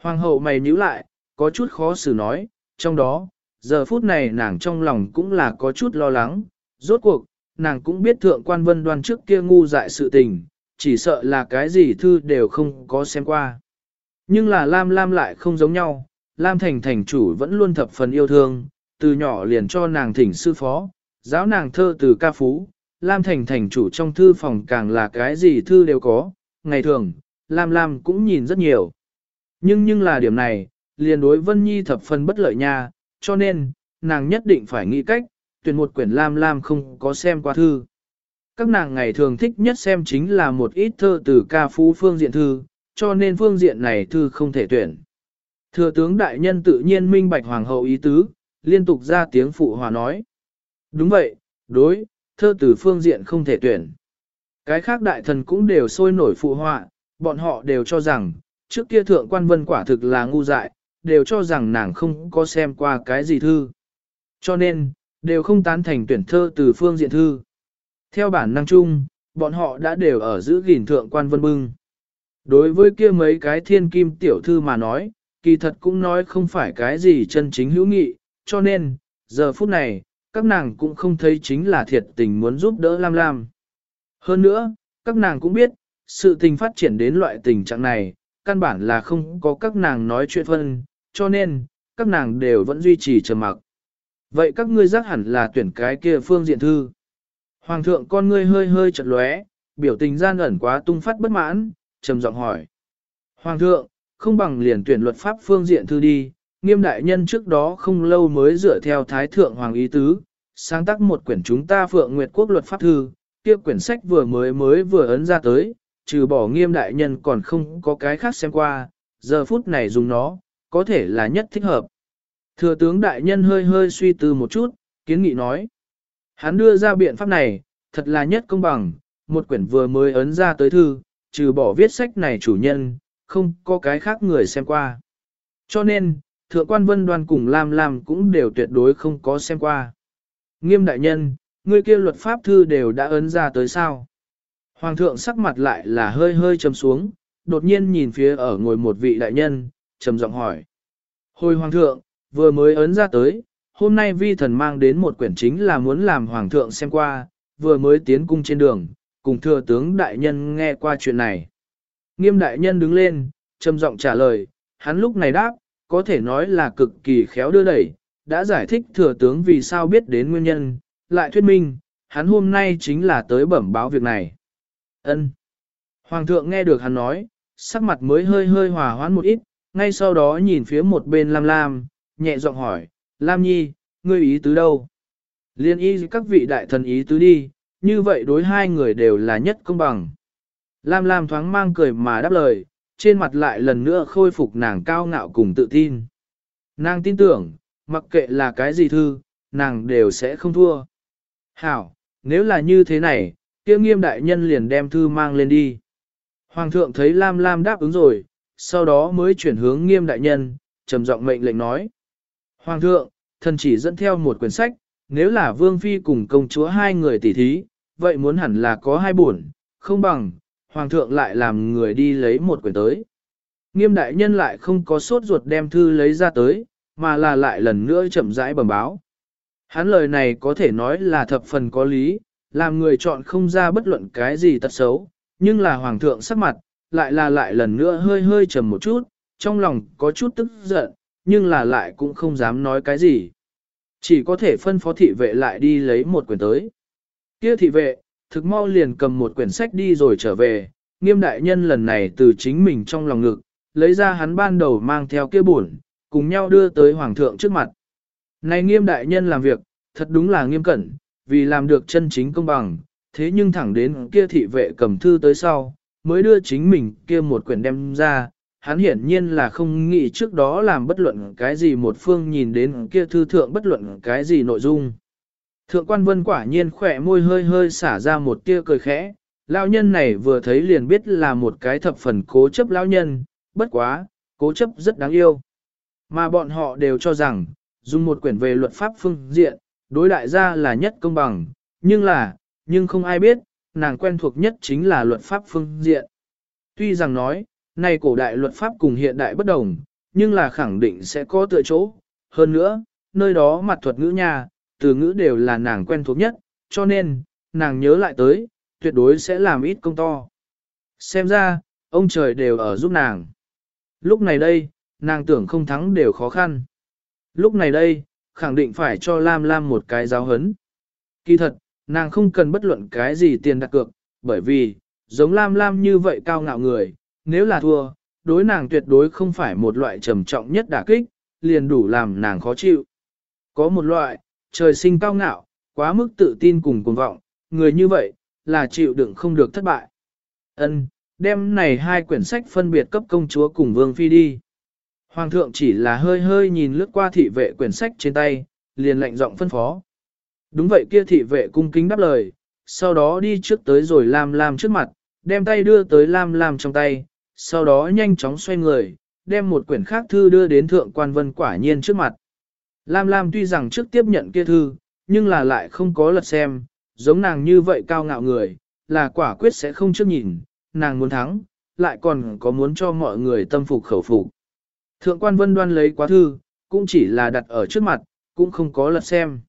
Hoàng hậu mày nhíu lại, có chút khó xử nói, trong đó, giờ phút này nàng trong lòng cũng là có chút lo lắng, rốt cuộc, nàng cũng biết thượng quan vân đoan trước kia ngu dại sự tình, chỉ sợ là cái gì thư đều không có xem qua. Nhưng là Lam Lam lại không giống nhau, Lam Thành thành chủ vẫn luôn thập phần yêu thương, từ nhỏ liền cho nàng thỉnh sư phó, giáo nàng thơ từ ca phú, Lam Thành thành chủ trong thư phòng càng là cái gì thư đều có, ngày thường, Lam Lam cũng nhìn rất nhiều. Nhưng nhưng là điểm này, liền đối Vân Nhi thập phần bất lợi nha, cho nên, nàng nhất định phải nghĩ cách, tuyển một quyển Lam Lam không có xem qua thư. Các nàng ngày thường thích nhất xem chính là một ít thơ từ ca phú phương diện thư, cho nên phương diện này thư không thể tuyển. Thừa tướng đại nhân tự nhiên minh bạch hoàng hậu ý tứ, liên tục ra tiếng phụ hòa nói. Đúng vậy, đối, thơ từ phương diện không thể tuyển. Cái khác đại thần cũng đều sôi nổi phụ họa, bọn họ đều cho rằng, trước kia thượng quan vân quả thực là ngu dại, đều cho rằng nàng không có xem qua cái gì thư. Cho nên, đều không tán thành tuyển thơ từ phương diện thư. Theo bản năng chung, bọn họ đã đều ở giữ gìn thượng quan vân bưng. Đối với kia mấy cái thiên kim tiểu thư mà nói, kỳ thật cũng nói không phải cái gì chân chính hữu nghị, cho nên, giờ phút này, các nàng cũng không thấy chính là thiệt tình muốn giúp đỡ Lam Lam. Hơn nữa, các nàng cũng biết, sự tình phát triển đến loại tình trạng này, căn bản là không có các nàng nói chuyện phân, cho nên, các nàng đều vẫn duy trì trầm mặc. Vậy các ngươi giác hẳn là tuyển cái kia phương diện thư. Hoàng thượng con ngươi hơi hơi chật lóe, biểu tình gian ẩn quá tung phát bất mãn, trầm giọng hỏi. Hoàng thượng, không bằng liền tuyển luật pháp phương diện thư đi, nghiêm đại nhân trước đó không lâu mới dựa theo thái thượng hoàng ý tứ, sáng tác một quyển chúng ta phượng nguyệt quốc luật pháp thư, kia quyển sách vừa mới mới vừa ấn ra tới, trừ bỏ nghiêm đại nhân còn không có cái khác xem qua, giờ phút này dùng nó, có thể là nhất thích hợp. Thừa tướng đại nhân hơi hơi suy tư một chút, kiến nghị nói. Hắn đưa ra biện pháp này, thật là nhất công bằng, một quyển vừa mới ấn ra tới thư, trừ bỏ viết sách này chủ nhân, không có cái khác người xem qua. Cho nên, thượng quan vân đoan cùng Lam Lam cũng đều tuyệt đối không có xem qua. Nghiêm đại nhân, người kia luật pháp thư đều đã ấn ra tới sao? Hoàng thượng sắc mặt lại là hơi hơi trầm xuống, đột nhiên nhìn phía ở ngồi một vị đại nhân, trầm giọng hỏi. Hồi hoàng thượng, vừa mới ấn ra tới, hôm nay vi thần mang đến một quyển chính là muốn làm hoàng thượng xem qua, vừa mới tiến cung trên đường, cùng thừa tướng đại nhân nghe qua chuyện này. Nghiêm đại nhân đứng lên, trầm giọng trả lời, hắn lúc này đáp, có thể nói là cực kỳ khéo đưa đẩy, đã giải thích thừa tướng vì sao biết đến nguyên nhân, lại thuyết minh, hắn hôm nay chính là tới bẩm báo việc này. Ân. Hoàng thượng nghe được hắn nói, sắc mặt mới hơi hơi hòa hoãn một ít, ngay sau đó nhìn phía một bên Lam Lam, nhẹ giọng hỏi, Lam Nhi, ngươi ý tứ đâu? Liên y các vị đại thần ý tứ đi, như vậy đối hai người đều là nhất công bằng. Lam Lam thoáng mang cười mà đáp lời, trên mặt lại lần nữa khôi phục nàng cao ngạo cùng tự tin. Nàng tin tưởng, mặc kệ là cái gì thư, nàng đều sẽ không thua. Hảo, nếu là như thế này, kia nghiêm đại nhân liền đem thư mang lên đi. Hoàng thượng thấy Lam Lam đáp ứng rồi, sau đó mới chuyển hướng nghiêm đại nhân, trầm giọng mệnh lệnh nói. Hoàng thượng, thần chỉ dẫn theo một quyển sách, nếu là vương phi cùng công chúa hai người tỷ thí, vậy muốn hẳn là có hai buồn, không bằng, hoàng thượng lại làm người đi lấy một quyển tới. Nghiêm đại nhân lại không có sốt ruột đem thư lấy ra tới, mà là lại lần nữa chậm rãi bẩm báo. Hắn lời này có thể nói là thập phần có lý, làm người chọn không ra bất luận cái gì tật xấu, nhưng là hoàng thượng sắc mặt, lại là lại lần nữa hơi hơi trầm một chút, trong lòng có chút tức giận, nhưng là lại cũng không dám nói cái gì. Chỉ có thể phân phó thị vệ lại đi lấy một quyển tới. Kia thị vệ, thực mau liền cầm một quyển sách đi rồi trở về, nghiêm đại nhân lần này từ chính mình trong lòng ngực, lấy ra hắn ban đầu mang theo kia buồn, cùng nhau đưa tới hoàng thượng trước mặt. Này nghiêm đại nhân làm việc, thật đúng là nghiêm cẩn, vì làm được chân chính công bằng, thế nhưng thẳng đến kia thị vệ cầm thư tới sau, mới đưa chính mình kia một quyển đem ra, hắn hiển nhiên là không nghĩ trước đó làm bất luận cái gì một phương nhìn đến kia thư thượng bất luận cái gì nội dung. Thượng quan vân quả nhiên khỏe môi hơi hơi xả ra một tia cười khẽ, lão nhân này vừa thấy liền biết là một cái thập phần cố chấp lão nhân, bất quá, cố chấp rất đáng yêu. Mà bọn họ đều cho rằng, dùng một quyển về luật pháp phương diện, đối đại gia là nhất công bằng, nhưng là, nhưng không ai biết, nàng quen thuộc nhất chính là luật pháp phương diện. Tuy rằng nói, này cổ đại luật pháp cùng hiện đại bất đồng, nhưng là khẳng định sẽ có tựa chỗ. Hơn nữa, nơi đó mặt thuật ngữ nhà từ ngữ đều là nàng quen thuộc nhất, cho nên, nàng nhớ lại tới, tuyệt đối sẽ làm ít công to. Xem ra, ông trời đều ở giúp nàng. Lúc này đây, nàng tưởng không thắng đều khó khăn. Lúc này đây, khẳng định phải cho Lam Lam một cái giáo hấn. Kỳ thật, nàng không cần bất luận cái gì tiền đặt cược, bởi vì, giống Lam Lam như vậy cao ngạo người, nếu là thua, đối nàng tuyệt đối không phải một loại trầm trọng nhất đả kích, liền đủ làm nàng khó chịu. Có một loại, trời sinh cao ngạo, quá mức tự tin cùng cuồng vọng, người như vậy, là chịu đựng không được thất bại. Ân, đem này hai quyển sách phân biệt cấp công chúa cùng vương phi đi. Hoàng thượng chỉ là hơi hơi nhìn lướt qua thị vệ quyển sách trên tay, liền lạnh giọng phân phó. Đúng vậy kia thị vệ cung kính đáp lời, sau đó đi trước tới rồi Lam Lam trước mặt, đem tay đưa tới Lam Lam trong tay, sau đó nhanh chóng xoay người, đem một quyển khác thư đưa đến thượng quan vân quả nhiên trước mặt. Lam Lam tuy rằng trước tiếp nhận kia thư, nhưng là lại không có lật xem, giống nàng như vậy cao ngạo người, là quả quyết sẽ không trước nhìn, nàng muốn thắng, lại còn có muốn cho mọi người tâm phục khẩu phục. Thượng quan vân đoan lấy quá thư, cũng chỉ là đặt ở trước mặt, cũng không có lật xem.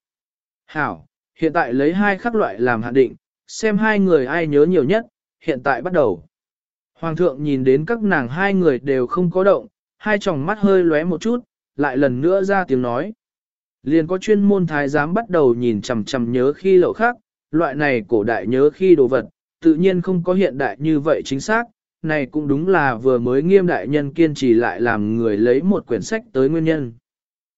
Hảo, hiện tại lấy hai khắc loại làm hạn định, xem hai người ai nhớ nhiều nhất, hiện tại bắt đầu. Hoàng thượng nhìn đến các nàng hai người đều không có động, hai tròng mắt hơi lóe một chút, lại lần nữa ra tiếng nói. Liền có chuyên môn thái giám bắt đầu nhìn chằm chằm nhớ khi lậu khác, loại này cổ đại nhớ khi đồ vật, tự nhiên không có hiện đại như vậy chính xác, này cũng đúng là vừa mới nghiêm đại nhân kiên trì lại làm người lấy một quyển sách tới nguyên nhân.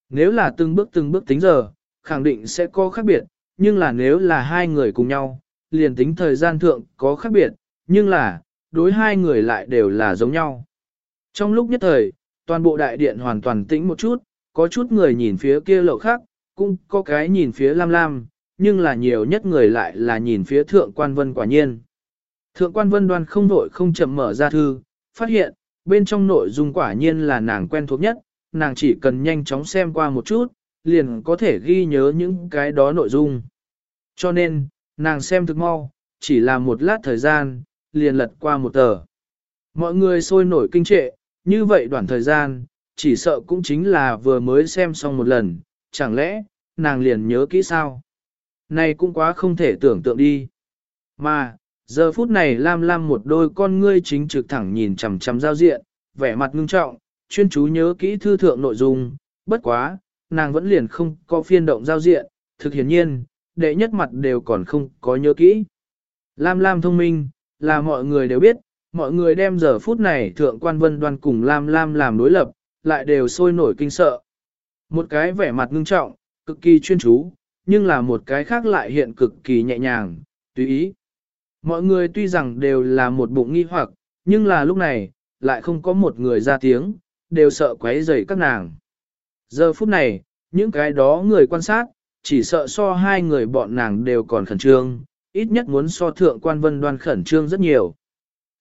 Nếu là từng bước từng bước tính giờ, khẳng định sẽ có khác biệt, nhưng là nếu là hai người cùng nhau, liền tính thời gian thượng có khác biệt, nhưng là, đối hai người lại đều là giống nhau. Trong lúc nhất thời, toàn bộ đại điện hoàn toàn tĩnh một chút, có chút người nhìn phía kia lậu khác, cũng có cái nhìn phía lam lam, nhưng là nhiều nhất người lại là nhìn phía thượng quan vân quả nhiên. Thượng quan vân đoan không vội không chậm mở ra thư, phát hiện, bên trong nội dung quả nhiên là nàng quen thuộc nhất, nàng chỉ cần nhanh chóng xem qua một chút, liền có thể ghi nhớ những cái đó nội dung. Cho nên, nàng xem thực mau, chỉ là một lát thời gian, liền lật qua một tờ. Mọi người sôi nổi kinh trệ, như vậy đoạn thời gian, chỉ sợ cũng chính là vừa mới xem xong một lần, chẳng lẽ, nàng liền nhớ kỹ sao? Này cũng quá không thể tưởng tượng đi. Mà, Giờ phút này Lam Lam một đôi con ngươi chính trực thẳng nhìn chằm chằm giao diện, vẻ mặt ngưng trọng, chuyên chú nhớ kỹ thư thượng nội dung, bất quá, nàng vẫn liền không có phiên động giao diện, thực hiển nhiên, đệ nhất mặt đều còn không có nhớ kỹ. Lam Lam thông minh, là mọi người đều biết, mọi người đem giờ phút này thượng quan vân đoan cùng Lam Lam làm đối lập, lại đều sôi nổi kinh sợ. Một cái vẻ mặt ngưng trọng, cực kỳ chuyên chú, nhưng là một cái khác lại hiện cực kỳ nhẹ nhàng, tùy ý. Mọi người tuy rằng đều là một bụng nghi hoặc, nhưng là lúc này, lại không có một người ra tiếng, đều sợ quấy rầy các nàng. Giờ phút này, những cái đó người quan sát, chỉ sợ so hai người bọn nàng đều còn khẩn trương, ít nhất muốn so thượng quan vân đoan khẩn trương rất nhiều.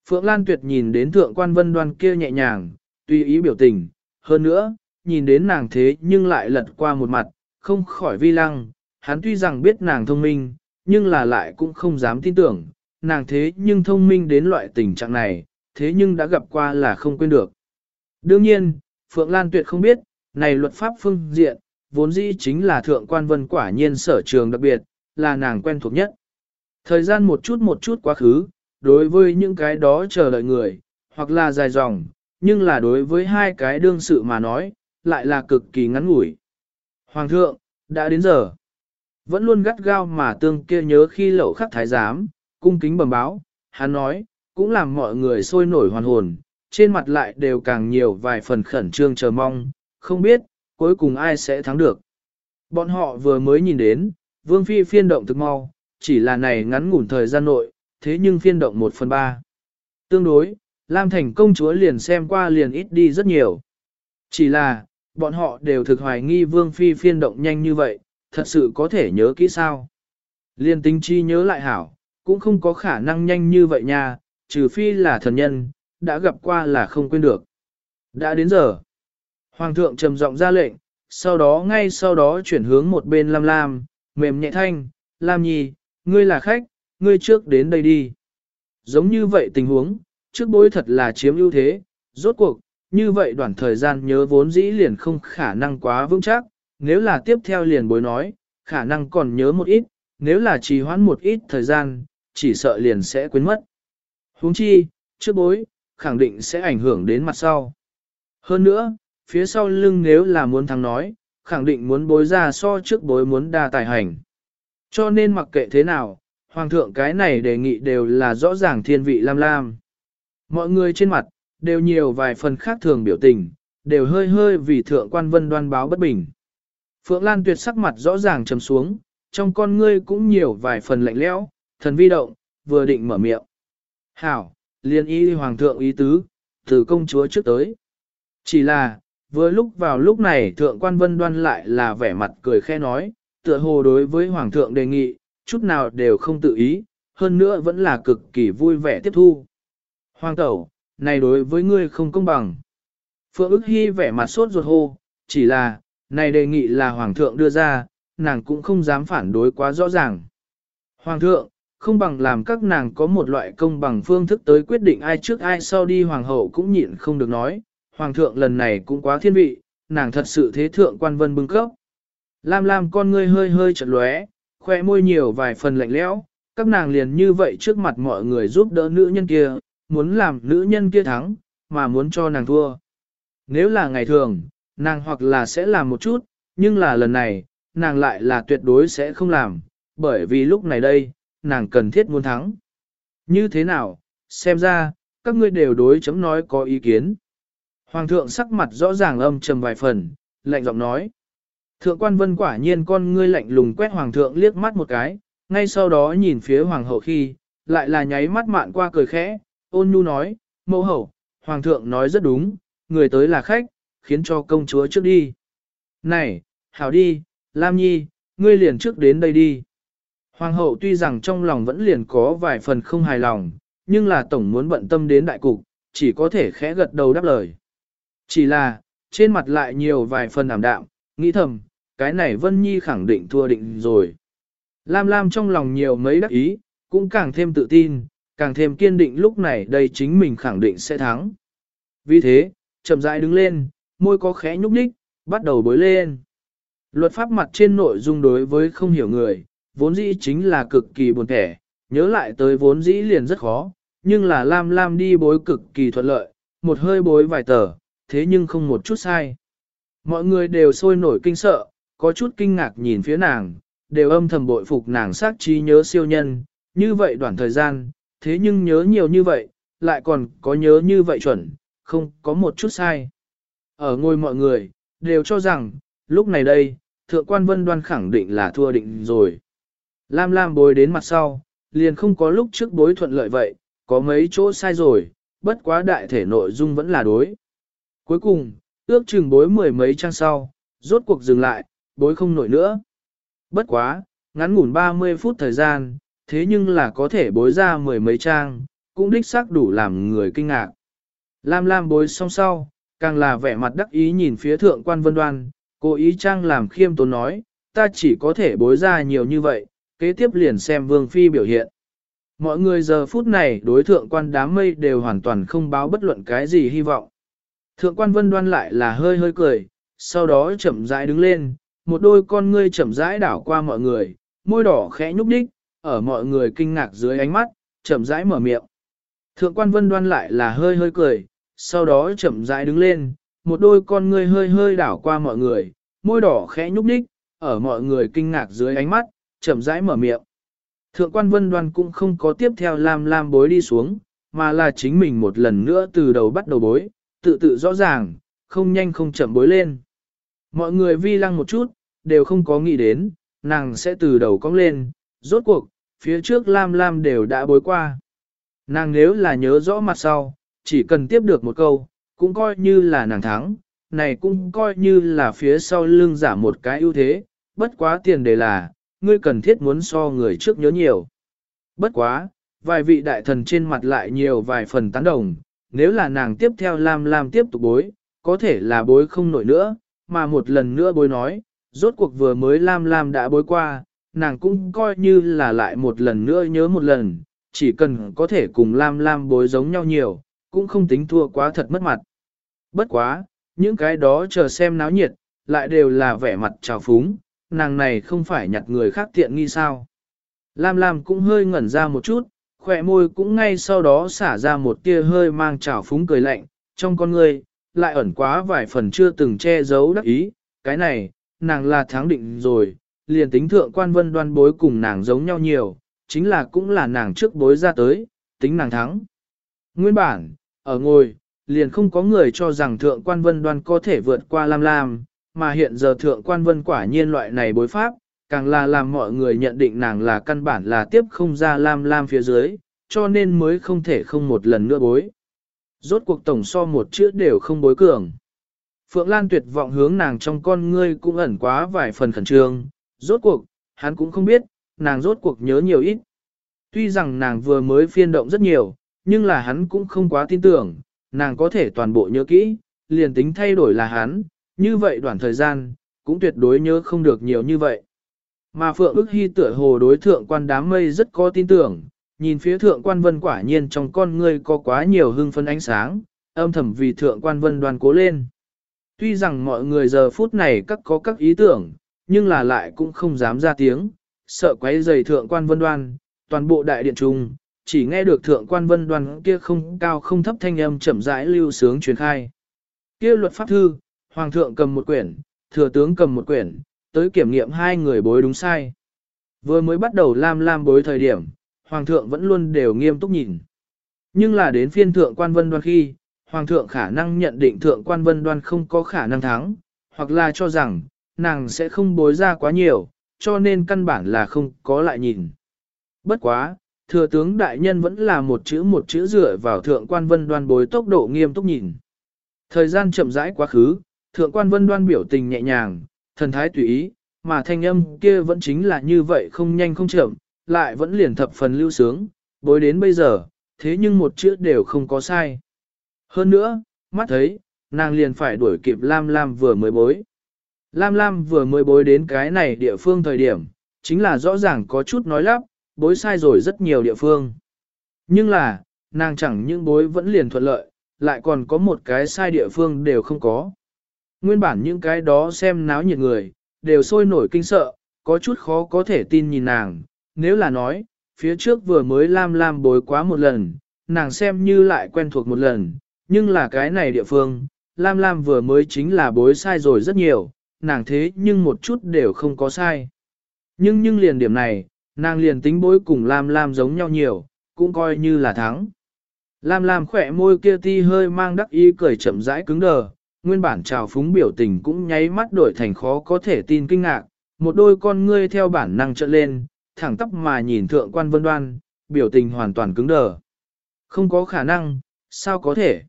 Phượng Lan Tuyệt nhìn đến thượng quan vân đoan kia nhẹ nhàng, tùy ý biểu tình, hơn nữa, nhìn đến nàng thế nhưng lại lật qua một mặt, không khỏi vi lăng, hắn tuy rằng biết nàng thông minh, nhưng là lại cũng không dám tin tưởng, nàng thế nhưng thông minh đến loại tình trạng này, thế nhưng đã gặp qua là không quên được. Đương nhiên, Phượng Lan Tuyệt không biết, này luật pháp phương diện, vốn dĩ chính là thượng quan vân quả nhiên sở trường đặc biệt, là nàng quen thuộc nhất. Thời gian một chút một chút quá khứ, đối với những cái đó chờ đợi người, hoặc là dài dòng, nhưng là đối với hai cái đương sự mà nói, lại là cực kỳ ngắn ngủi. Hoàng thượng, đã đến giờ. Vẫn luôn gắt gao mà tương kia nhớ khi lậu khắc thái giám, cung kính bẩm báo, hắn nói, cũng làm mọi người sôi nổi hoàn hồn, trên mặt lại đều càng nhiều vài phần khẩn trương chờ mong, không biết, cuối cùng ai sẽ thắng được. Bọn họ vừa mới nhìn đến, Vương Phi phiên động thực mau, chỉ là này ngắn ngủn thời gian nội, thế nhưng phiên động một phần ba. Tương đối, Lam Thành công chúa liền xem qua liền ít đi rất nhiều. Chỉ là, bọn họ đều thực hoài nghi Vương Phi phiên động nhanh như vậy, thật sự có thể nhớ kỹ sao. Liên tính chi nhớ lại hảo, cũng không có khả năng nhanh như vậy nha, trừ phi là thần nhân, đã gặp qua là không quên được. Đã đến giờ. Hoàng thượng trầm giọng ra lệnh, sau đó ngay sau đó chuyển hướng một bên Lam Lam, mềm nhẹ thanh, Lam Nhi, ngươi là khách, ngươi trước đến đây đi. Giống như vậy tình huống, trước bối thật là chiếm ưu thế, rốt cuộc, như vậy đoạn thời gian nhớ vốn dĩ liền không khả năng quá vững chắc, nếu là tiếp theo liền bối nói, khả năng còn nhớ một ít, nếu là trì hoãn một ít thời gian, chỉ sợ liền sẽ quên mất. huống chi, trước bối, khẳng định sẽ ảnh hưởng đến mặt sau. Hơn nữa, phía sau lưng nếu là muốn thắng nói, khẳng định muốn bối ra so trước bối muốn đa tài hành. Cho nên mặc kệ thế nào, Hoàng thượng cái này đề nghị đều là rõ ràng thiên vị lam lam. Mọi người trên mặt, đều nhiều vài phần khác thường biểu tình, đều hơi hơi vì thượng quan vân đoan báo bất bình. Phượng Lan tuyệt sắc mặt rõ ràng trầm xuống, trong con ngươi cũng nhiều vài phần lạnh lẽo, thần vi động, vừa định mở miệng. Hảo, liên y hoàng thượng ý tứ, từ công chúa trước tới. Chỉ là, vừa lúc vào lúc này thượng quan vân đoan lại là vẻ mặt cười khe nói, tựa hồ đối với hoàng thượng đề nghị, chút nào đều không tự ý, hơn nữa vẫn là cực kỳ vui vẻ tiếp thu. Hoàng tẩu, này đối với ngươi không công bằng. Phượng ức hy vẻ mặt sốt ruột hô, chỉ là, này đề nghị là hoàng thượng đưa ra, nàng cũng không dám phản đối quá rõ ràng. Hoàng thượng, không bằng làm các nàng có một loại công bằng phương thức tới quyết định ai trước ai sau đi hoàng hậu cũng nhịn không được nói, hoàng thượng lần này cũng quá thiên vị, nàng thật sự thế thượng quan vân bưng cấp. Lam lam con ngươi hơi hơi chật lóe, khoe môi nhiều vài phần lạnh lẽo, các nàng liền như vậy trước mặt mọi người giúp đỡ nữ nhân kia, muốn làm nữ nhân kia thắng, mà muốn cho nàng thua. Nếu là ngày thường, nàng hoặc là sẽ làm một chút, nhưng là lần này, nàng lại là tuyệt đối sẽ không làm, bởi vì lúc này đây, nàng cần thiết muốn thắng. Như thế nào, xem ra, các ngươi đều đối chấm nói có ý kiến. Hoàng thượng sắc mặt rõ ràng âm trầm vài phần, lạnh giọng nói. Thượng quan vân quả nhiên con ngươi lạnh lùng quét hoàng thượng liếc mắt một cái, ngay sau đó nhìn phía hoàng hậu khi, lại là nháy mắt mạn qua cười khẽ, ôn nhu nói, mẫu hậu, hoàng thượng nói rất đúng, người tới là khách, khiến cho công chúa trước đi. Này, hảo đi, Lam Nhi, ngươi liền trước đến đây đi. Hoàng hậu tuy rằng trong lòng vẫn liền có vài phần không hài lòng, nhưng là tổng muốn bận tâm đến đại cục, chỉ có thể khẽ gật đầu đáp lời. Chỉ là, trên mặt lại nhiều vài phần ảm đạm, nghĩ thầm, cái này Vân Nhi khẳng định thua định rồi. Lam Lam trong lòng nhiều mấy đắc ý, cũng càng thêm tự tin, càng thêm kiên định lúc này đây chính mình khẳng định sẽ thắng. Vì thế, chậm rãi đứng lên, môi có khẽ nhúc nhích, bắt đầu bối lên. Luật pháp mặt trên nội dung đối với không hiểu người, vốn dĩ chính là cực kỳ buồn thẻ, nhớ lại tới vốn dĩ liền rất khó, nhưng là Lam Lam đi bối cực kỳ thuận lợi, một hơi bối vài tờ, thế nhưng không một chút sai. Mọi người đều sôi nổi kinh sợ, có chút kinh ngạc nhìn phía nàng, đều âm thầm bội phục nàng sát trí nhớ siêu nhân, như vậy đoạn thời gian, thế nhưng nhớ nhiều như vậy, lại còn có nhớ như vậy chuẩn, không có một chút sai. Ở ngôi mọi người, đều cho rằng, lúc này đây, thượng quan vân đoan khẳng định là thua định rồi. Lam Lam bối đến mặt sau, liền không có lúc trước bối thuận lợi vậy, có mấy chỗ sai rồi, bất quá đại thể nội dung vẫn là đối. Cuối cùng, ước chừng bối mười mấy trang sau, rốt cuộc dừng lại, bối không nổi nữa. Bất quá, ngắn ngủn 30 phút thời gian, thế nhưng là có thể bối ra mười mấy trang, cũng đích xác đủ làm người kinh ngạc. Lam Lam bối xong sau, càng là vẻ mặt đắc ý nhìn phía thượng quan vân đoan, cố ý trang làm khiêm tốn nói, ta chỉ có thể bối ra nhiều như vậy, kế tiếp liền xem vương phi biểu hiện. Mọi người giờ phút này đối thượng quan đám mây đều hoàn toàn không báo bất luận cái gì hy vọng. Thượng quan vân đoan lại là hơi hơi cười, sau đó chậm rãi đứng lên, một đôi con ngươi chậm rãi đảo qua mọi người, môi đỏ khẽ nhúc đích, ở mọi người kinh ngạc dưới ánh mắt, chậm rãi mở miệng. Thượng quan vân đoan lại là hơi hơi cười, sau đó chậm rãi đứng lên, một đôi con ngươi hơi hơi đảo qua mọi người, môi đỏ khẽ nhúc đích, ở mọi người kinh ngạc dưới ánh mắt, chậm rãi mở miệng. Thượng quan vân đoan cũng không có tiếp theo lam lam bối đi xuống, mà là chính mình một lần nữa từ đầu bắt đầu bối, tự tự rõ ràng, không nhanh không chậm bối lên. Mọi người vi lăng một chút, đều không có nghĩ đến, nàng sẽ từ đầu cong lên, rốt cuộc, phía trước lam lam đều đã bối qua. Nàng nếu là nhớ rõ mặt sau, chỉ cần tiếp được một câu, cũng coi như là nàng thắng, này cũng coi như là phía sau lưng giả một cái ưu thế, bất quá tiền đề là, ngươi cần thiết muốn so người trước nhớ nhiều. Bất quá, vài vị đại thần trên mặt lại nhiều vài phần tán đồng, nếu là nàng tiếp theo Lam Lam tiếp tục bối, có thể là bối không nổi nữa, mà một lần nữa bối nói, rốt cuộc vừa mới Lam Lam đã bối qua, nàng cũng coi như là lại một lần nữa nhớ một lần, chỉ cần có thể cùng Lam Lam bối giống nhau nhiều, cũng không tính thua quá thật mất mặt. Bất quá, những cái đó chờ xem náo nhiệt, lại đều là vẻ mặt trào phúng, nàng này không phải nhặt người khác tiện nghi sao. Lam Lam cũng hơi ngẩn ra một chút, khỏe môi cũng ngay sau đó xả ra một tia hơi mang trào phúng cười lạnh, trong con người, lại ẩn quá vài phần chưa từng che giấu đắc ý, cái này, nàng là thắng định rồi, liền tính thượng quan vân đoan bối cùng nàng giống nhau nhiều, chính là cũng là nàng trước bối ra tới, tính nàng thắng. Nguyên bản, ở ngồi, liền không có người cho rằng thượng quan vân đoan có thể vượt qua Lam Lam, mà hiện giờ thượng quan vân quả nhiên loại này bối pháp, càng là làm mọi người nhận định nàng là căn bản là tiếp không ra Lam Lam phía dưới, cho nên mới không thể không một lần nữa bối. Rốt cuộc tổng so một chữ đều không bối cường. Phượng Lan tuyệt vọng hướng nàng trong con ngươi cũng ẩn quá vài phần khẩn trương, rốt cuộc, hắn cũng không biết, nàng rốt cuộc nhớ nhiều ít. Tuy rằng nàng vừa mới phiên động rất nhiều, nhưng là hắn cũng không quá tin tưởng, nàng có thể toàn bộ nhớ kỹ, liền tính thay đổi là hắn, như vậy đoạn thời gian, cũng tuyệt đối nhớ không được nhiều như vậy. Mà Phượng ước hy tựa hồ đối thượng quan đám mây rất có tin tưởng, nhìn phía thượng quan vân quả nhiên trong con ngươi có quá nhiều hưng phân ánh sáng, âm thầm vì thượng quan vân đoàn cố lên. Tuy rằng mọi người giờ phút này các có các ý tưởng, nhưng là lại cũng không dám ra tiếng, sợ quấy rầy thượng quan vân đoan, toàn bộ đại điện trung, chỉ nghe được thượng quan vân đoan kia không cao không thấp thanh âm chậm rãi lưu sướng truyền khai. Kia luật pháp thư, hoàng thượng cầm một quyển, thừa tướng cầm một quyển, tới kiểm nghiệm hai người bối đúng sai. Vừa mới bắt đầu lam lam bối thời điểm, hoàng thượng vẫn luôn đều nghiêm túc nhìn. Nhưng là đến phiên thượng quan vân đoan khi, hoàng thượng khả năng nhận định thượng quan vân đoan không có khả năng thắng, hoặc là cho rằng, nàng sẽ không bối ra quá nhiều, cho nên căn bản là không có lại nhìn. Bất quá, thừa tướng đại nhân vẫn là một chữ một chữ dựa vào thượng quan vân đoan bối tốc độ nghiêm túc nhìn. Thời gian chậm rãi quá khứ, thượng quan vân đoan biểu tình nhẹ nhàng, thần thái tùy ý, mà thanh âm kia vẫn chính là như vậy không nhanh không chậm, lại vẫn liền thập phần lưu sướng, bối đến bây giờ, thế nhưng một chữ đều không có sai. Hơn nữa, mắt thấy, nàng liền phải đuổi kịp Lam Lam vừa mới bối. Lam Lam vừa mới bối đến cái này địa phương thời điểm, chính là rõ ràng có chút nói lắp, bối sai rồi rất nhiều địa phương. Nhưng là, nàng chẳng những bối vẫn liền thuận lợi, lại còn có một cái sai địa phương đều không có. Nguyên bản những cái đó xem náo nhiệt người, đều sôi nổi kinh sợ, có chút khó có thể tin nhìn nàng, nếu là nói, phía trước vừa mới Lam Lam bối quá một lần, nàng xem như lại quen thuộc một lần, nhưng là cái này địa phương, Lam Lam vừa mới chính là bối sai rồi rất nhiều, nàng thế nhưng một chút đều không có sai. Nhưng nhưng liền điểm này, nàng liền tính bối cùng Lam Lam giống nhau nhiều, cũng coi như là thắng. Lam Lam khỏe môi kia ti hơi mang đắc ý cười chậm rãi cứng đờ, nguyên bản trào phúng biểu tình cũng nháy mắt đổi thành khó có thể tin kinh ngạc, một đôi con ngươi theo bản năng trợn lên, thẳng tắp mà nhìn thượng quan vân đoan, biểu tình hoàn toàn cứng đờ. Không có khả năng, sao có thể?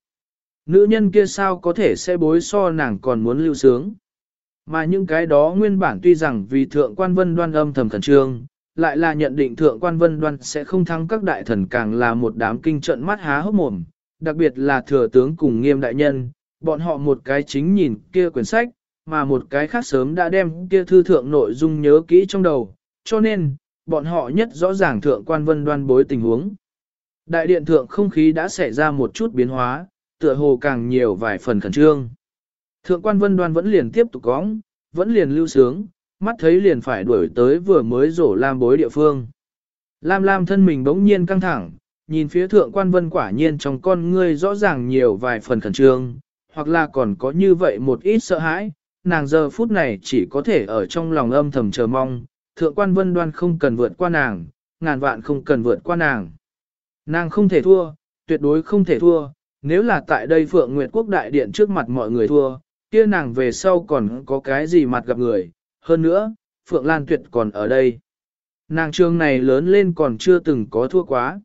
Nữ nhân kia sao có thể sẽ bối so nàng còn muốn lưu sướng? Mà những cái đó nguyên bản tuy rằng vì thượng quan vân đoan âm thầm thần trương, lại là nhận định thượng quan vân đoan sẽ không thắng các đại thần càng là một đám kinh trận mắt há hốc mồm, đặc biệt là thừa tướng cùng nghiêm đại nhân, bọn họ một cái chính nhìn kia quyển sách, mà một cái khác sớm đã đem kia thư thượng nội dung nhớ kỹ trong đầu, cho nên, bọn họ nhất rõ ràng thượng quan vân đoan bối tình huống. Đại điện thượng không khí đã xảy ra một chút biến hóa, tựa hồ càng nhiều vài phần khẩn trương. Thượng quan vân đoan vẫn liền tiếp tục cóng, vẫn liền lưu sướng, mắt thấy liền phải đuổi tới vừa mới rổ lam bối địa phương. Lam lam thân mình bỗng nhiên căng thẳng, nhìn phía thượng quan vân quả nhiên trong con ngươi rõ ràng nhiều vài phần khẩn trương, hoặc là còn có như vậy một ít sợ hãi, nàng giờ phút này chỉ có thể ở trong lòng âm thầm chờ mong, thượng quan vân đoan không cần vượt qua nàng, ngàn vạn không cần vượt qua nàng. Nàng không thể thua, tuyệt đối không thể thua, nếu là tại đây Phượng Nguyệt Quốc Đại Điện trước mặt mọi người thua, kia nàng về sau còn có cái gì mặt gặp người, hơn nữa, Phượng Lan Tuyệt còn ở đây. Nàng trường này lớn lên còn chưa từng có thua quá.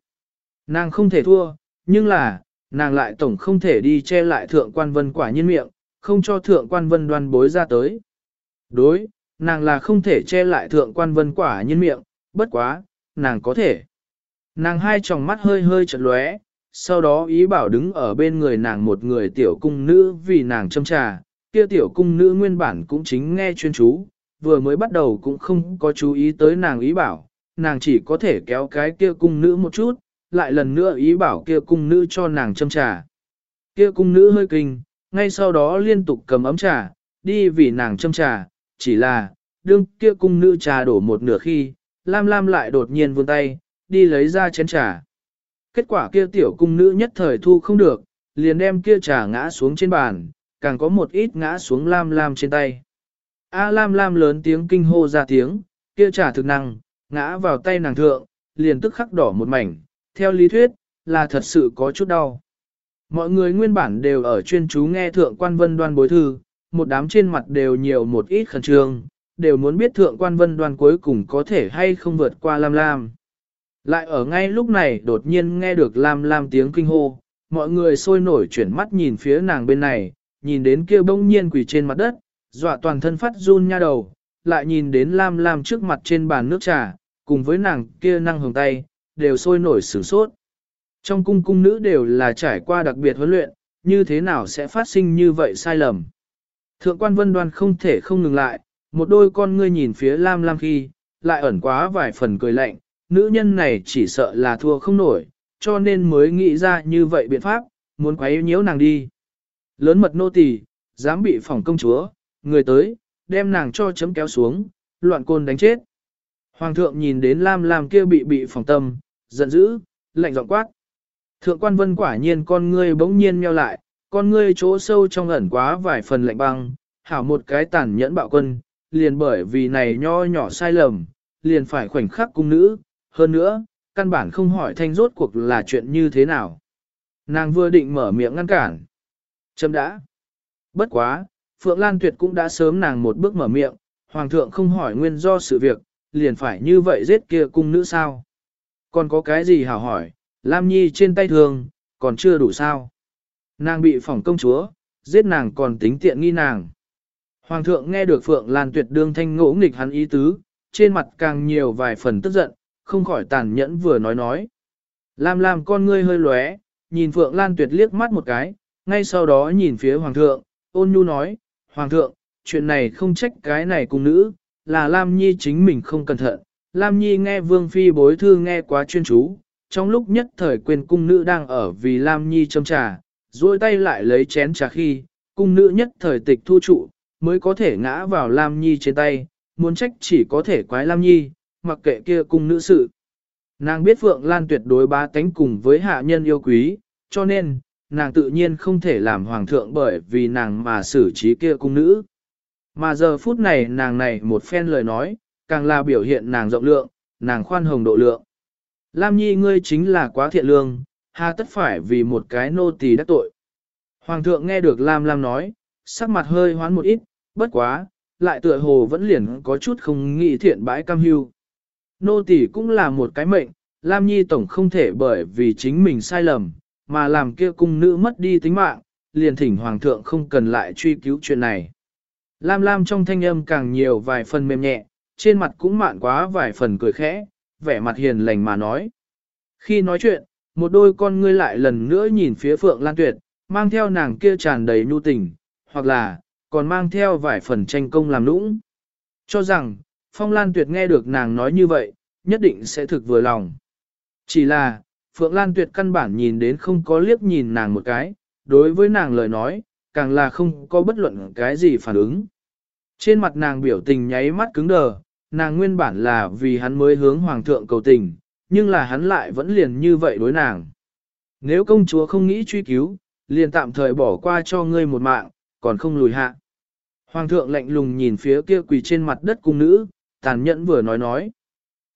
Nàng không thể thua, nhưng là, nàng lại tổng không thể đi che lại thượng quan vân quả nhiên miệng, không cho thượng quan vân đoan bối ra tới. Đối, nàng là không thể che lại thượng quan vân quả nhiên miệng, bất quá, nàng có thể. Nàng hai tròng mắt hơi hơi chật lóe, sau đó ý bảo đứng ở bên người nàng một người tiểu cung nữ vì nàng châm trà, kia tiểu cung nữ nguyên bản cũng chính nghe chuyên chú, vừa mới bắt đầu cũng không có chú ý tới nàng ý bảo, nàng chỉ có thể kéo cái kia cung nữ một chút, lại lần nữa ý bảo kia cung nữ cho nàng châm trà. Kia cung nữ hơi kinh, ngay sau đó liên tục cầm ấm trà, đi vì nàng châm trà, chỉ là, đương kia cung nữ trà đổ một nửa khi, Lam Lam lại đột nhiên vươn tay, đi lấy ra chén trà. Kết quả kia tiểu cung nữ nhất thời thu không được, liền đem kia trà ngã xuống trên bàn, càng có một ít ngã xuống Lam Lam trên tay. A Lam Lam lớn tiếng kinh hô ra tiếng, kia trả thực năng, ngã vào tay nàng thượng, liền tức khắc đỏ một mảnh, theo lý thuyết, là thật sự có chút đau. Mọi người nguyên bản đều ở chuyên chú nghe thượng quan vân đoan bối thư, một đám trên mặt đều nhiều một ít khẩn trương, đều muốn biết thượng quan vân đoan cuối cùng có thể hay không vượt qua Lam Lam. Lại ở ngay lúc này đột nhiên nghe được Lam Lam tiếng kinh hô, mọi người sôi nổi chuyển mắt nhìn phía nàng bên này, nhìn đến kia bỗng nhiên quỳ trên mặt đất, dọa toàn thân phát run nha đầu, lại nhìn đến Lam Lam trước mặt trên bàn nước trà, cùng với nàng kia năng hồng tay, đều sôi nổi sửng sốt. Trong cung cung nữ đều là trải qua đặc biệt huấn luyện, như thế nào sẽ phát sinh như vậy sai lầm. Thượng quan vân đoan không thể không ngừng lại, một đôi con ngươi nhìn phía Lam Lam khi, lại ẩn quá vài phần cười lạnh, nữ nhân này chỉ sợ là thua không nổi, cho nên mới nghĩ ra như vậy biện pháp, muốn quấy nhiễu nàng đi. Lớn mật nô tỳ, dám bị phỏng công chúa, người tới, đem nàng cho chấm kéo xuống, loạn côn đánh chết. Hoàng thượng nhìn đến Lam Lam kia bị bị phỏng tâm, giận dữ, lạnh giọng quát. Thượng quan vân quả nhiên con ngươi bỗng nhiên meo lại, con ngươi chỗ sâu trong ẩn quá vài phần lạnh băng, hảo một cái tàn nhẫn bạo quân, liền bởi vì này nho nhỏ sai lầm, liền phải khoảnh khắc cung nữ, hơn nữa, căn bản không hỏi thanh rốt cuộc là chuyện như thế nào. Nàng vừa định mở miệng ngăn cản. Chấm đã. Bất quá, Phượng Lan Tuyệt cũng đã sớm nàng một bước mở miệng, Hoàng thượng không hỏi nguyên do sự việc, liền phải như vậy giết kia cung nữ sao. Còn có cái gì hảo hỏi, Lam Nhi trên tay thường, còn chưa đủ sao. Nàng bị phỏng công chúa, giết nàng còn tính tiện nghi nàng. Hoàng thượng nghe được Phượng Lan Tuyệt đương thanh ngỗ nghịch hắn ý tứ, trên mặt càng nhiều vài phần tức giận, không khỏi tàn nhẫn vừa nói nói. Lam Lam con ngươi hơi lóe, nhìn Phượng Lan Tuyệt liếc mắt một cái, ngay sau đó nhìn phía Hoàng thượng, ôn nhu nói, Hoàng thượng, chuyện này không trách cái này cùng nữ, là Lam Nhi chính mình không cẩn thận. Lam Nhi nghe Vương Phi bối thư nghe quá chuyên chú, trong lúc nhất thời quên cung nữ đang ở vì Lam Nhi châm trà, duỗi tay lại lấy chén trà khi, cung nữ nhất thời tịch thu trụ, mới có thể ngã vào Lam Nhi trên tay, muốn trách chỉ có thể quái Lam Nhi, mặc kệ kia cung nữ sự. Nàng biết Phượng Lan tuyệt đối bá tánh cùng với hạ nhân yêu quý, cho nên, nàng tự nhiên không thể làm hoàng thượng bởi vì nàng mà xử trí kia cung nữ. Mà giờ phút này nàng này một phen lời nói, càng là biểu hiện nàng rộng lượng, nàng khoan hồng độ lượng. Lam Nhi ngươi chính là quá thiện lương, hà tất phải vì một cái nô tỳ đắc tội. Hoàng thượng nghe được Lam Lam nói, sắc mặt hơi hoán một ít, bất quá, lại tựa hồ vẫn liền có chút không nghĩ thiện bãi cam hưu. Nô tỳ cũng là một cái mệnh, Lam Nhi tổng không thể bởi vì chính mình sai lầm, mà làm kia cung nữ mất đi tính mạng, liền thỉnh hoàng thượng không cần lại truy cứu chuyện này. Lam Lam trong thanh âm càng nhiều vài phần mềm nhẹ, trên mặt cũng mạn quá vài phần cười khẽ, vẻ mặt hiền lành mà nói. Khi nói chuyện, một đôi con ngươi lại lần nữa nhìn phía Phượng Lan Tuyệt, mang theo nàng kia tràn đầy nhu tình, hoặc là, còn mang theo vài phần tranh công làm nũng. Cho rằng, Phong Lan Tuyệt nghe được nàng nói như vậy, nhất định sẽ thực vừa lòng. Chỉ là, Phượng Lan Tuyệt căn bản nhìn đến không có liếc nhìn nàng một cái, đối với nàng lời nói, càng là không có bất luận cái gì phản ứng. Trên mặt nàng biểu tình nháy mắt cứng đờ, nàng nguyên bản là vì hắn mới hướng hoàng thượng cầu tình, nhưng là hắn lại vẫn liền như vậy đối nàng. Nếu công chúa không nghĩ truy cứu, liền tạm thời bỏ qua cho ngươi một mạng, còn không lùi hạ. Hoàng thượng lạnh lùng nhìn phía kia quỳ trên mặt đất cung nữ, tàn nhẫn vừa nói nói.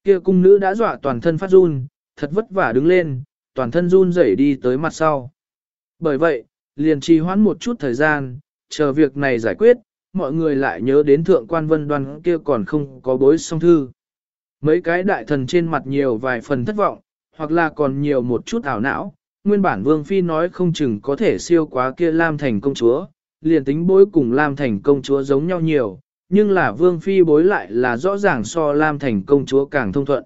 Kia cung nữ đã dọa toàn thân phát run, thật vất vả đứng lên, toàn thân run rẩy đi tới mặt sau. Bởi vậy, liền trì hoãn một chút thời gian, chờ việc này giải quyết, mọi người lại nhớ đến thượng quan vân đoan kia còn không có bối song thư. Mấy cái đại thần trên mặt nhiều vài phần thất vọng, hoặc là còn nhiều một chút ảo não, nguyên bản vương phi nói không chừng có thể siêu quá kia Lam thành công chúa, liền tính bối cùng Lam thành công chúa giống nhau nhiều, nhưng là vương phi bối lại là rõ ràng so Lam thành công chúa càng thông thuận.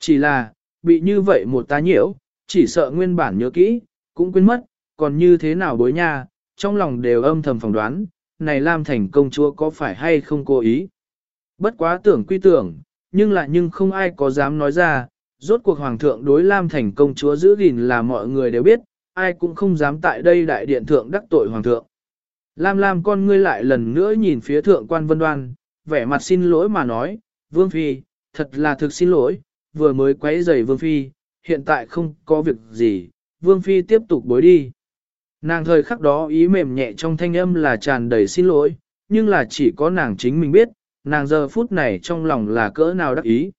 Chỉ là, bị như vậy một tá nhiễu, chỉ sợ nguyên bản nhớ kỹ, cũng quên mất, còn như thế nào bối nha, trong lòng đều âm thầm phỏng đoán, này Lam Thành công chúa có phải hay không cố ý. Bất quá tưởng quy tưởng, nhưng lại nhưng không ai có dám nói ra, rốt cuộc Hoàng thượng đối Lam Thành công chúa giữ gìn là mọi người đều biết, ai cũng không dám tại đây đại điện thượng đắc tội Hoàng thượng. Lam Lam con ngươi lại lần nữa nhìn phía thượng quan vân đoan, vẻ mặt xin lỗi mà nói, Vương Phi, thật là thực xin lỗi, vừa mới quấy rầy Vương Phi, hiện tại không có việc gì, Vương Phi tiếp tục bối đi. Nàng thời khắc đó ý mềm nhẹ trong thanh âm là tràn đầy xin lỗi, nhưng là chỉ có nàng chính mình biết, nàng giờ phút này trong lòng là cỡ nào đắc ý.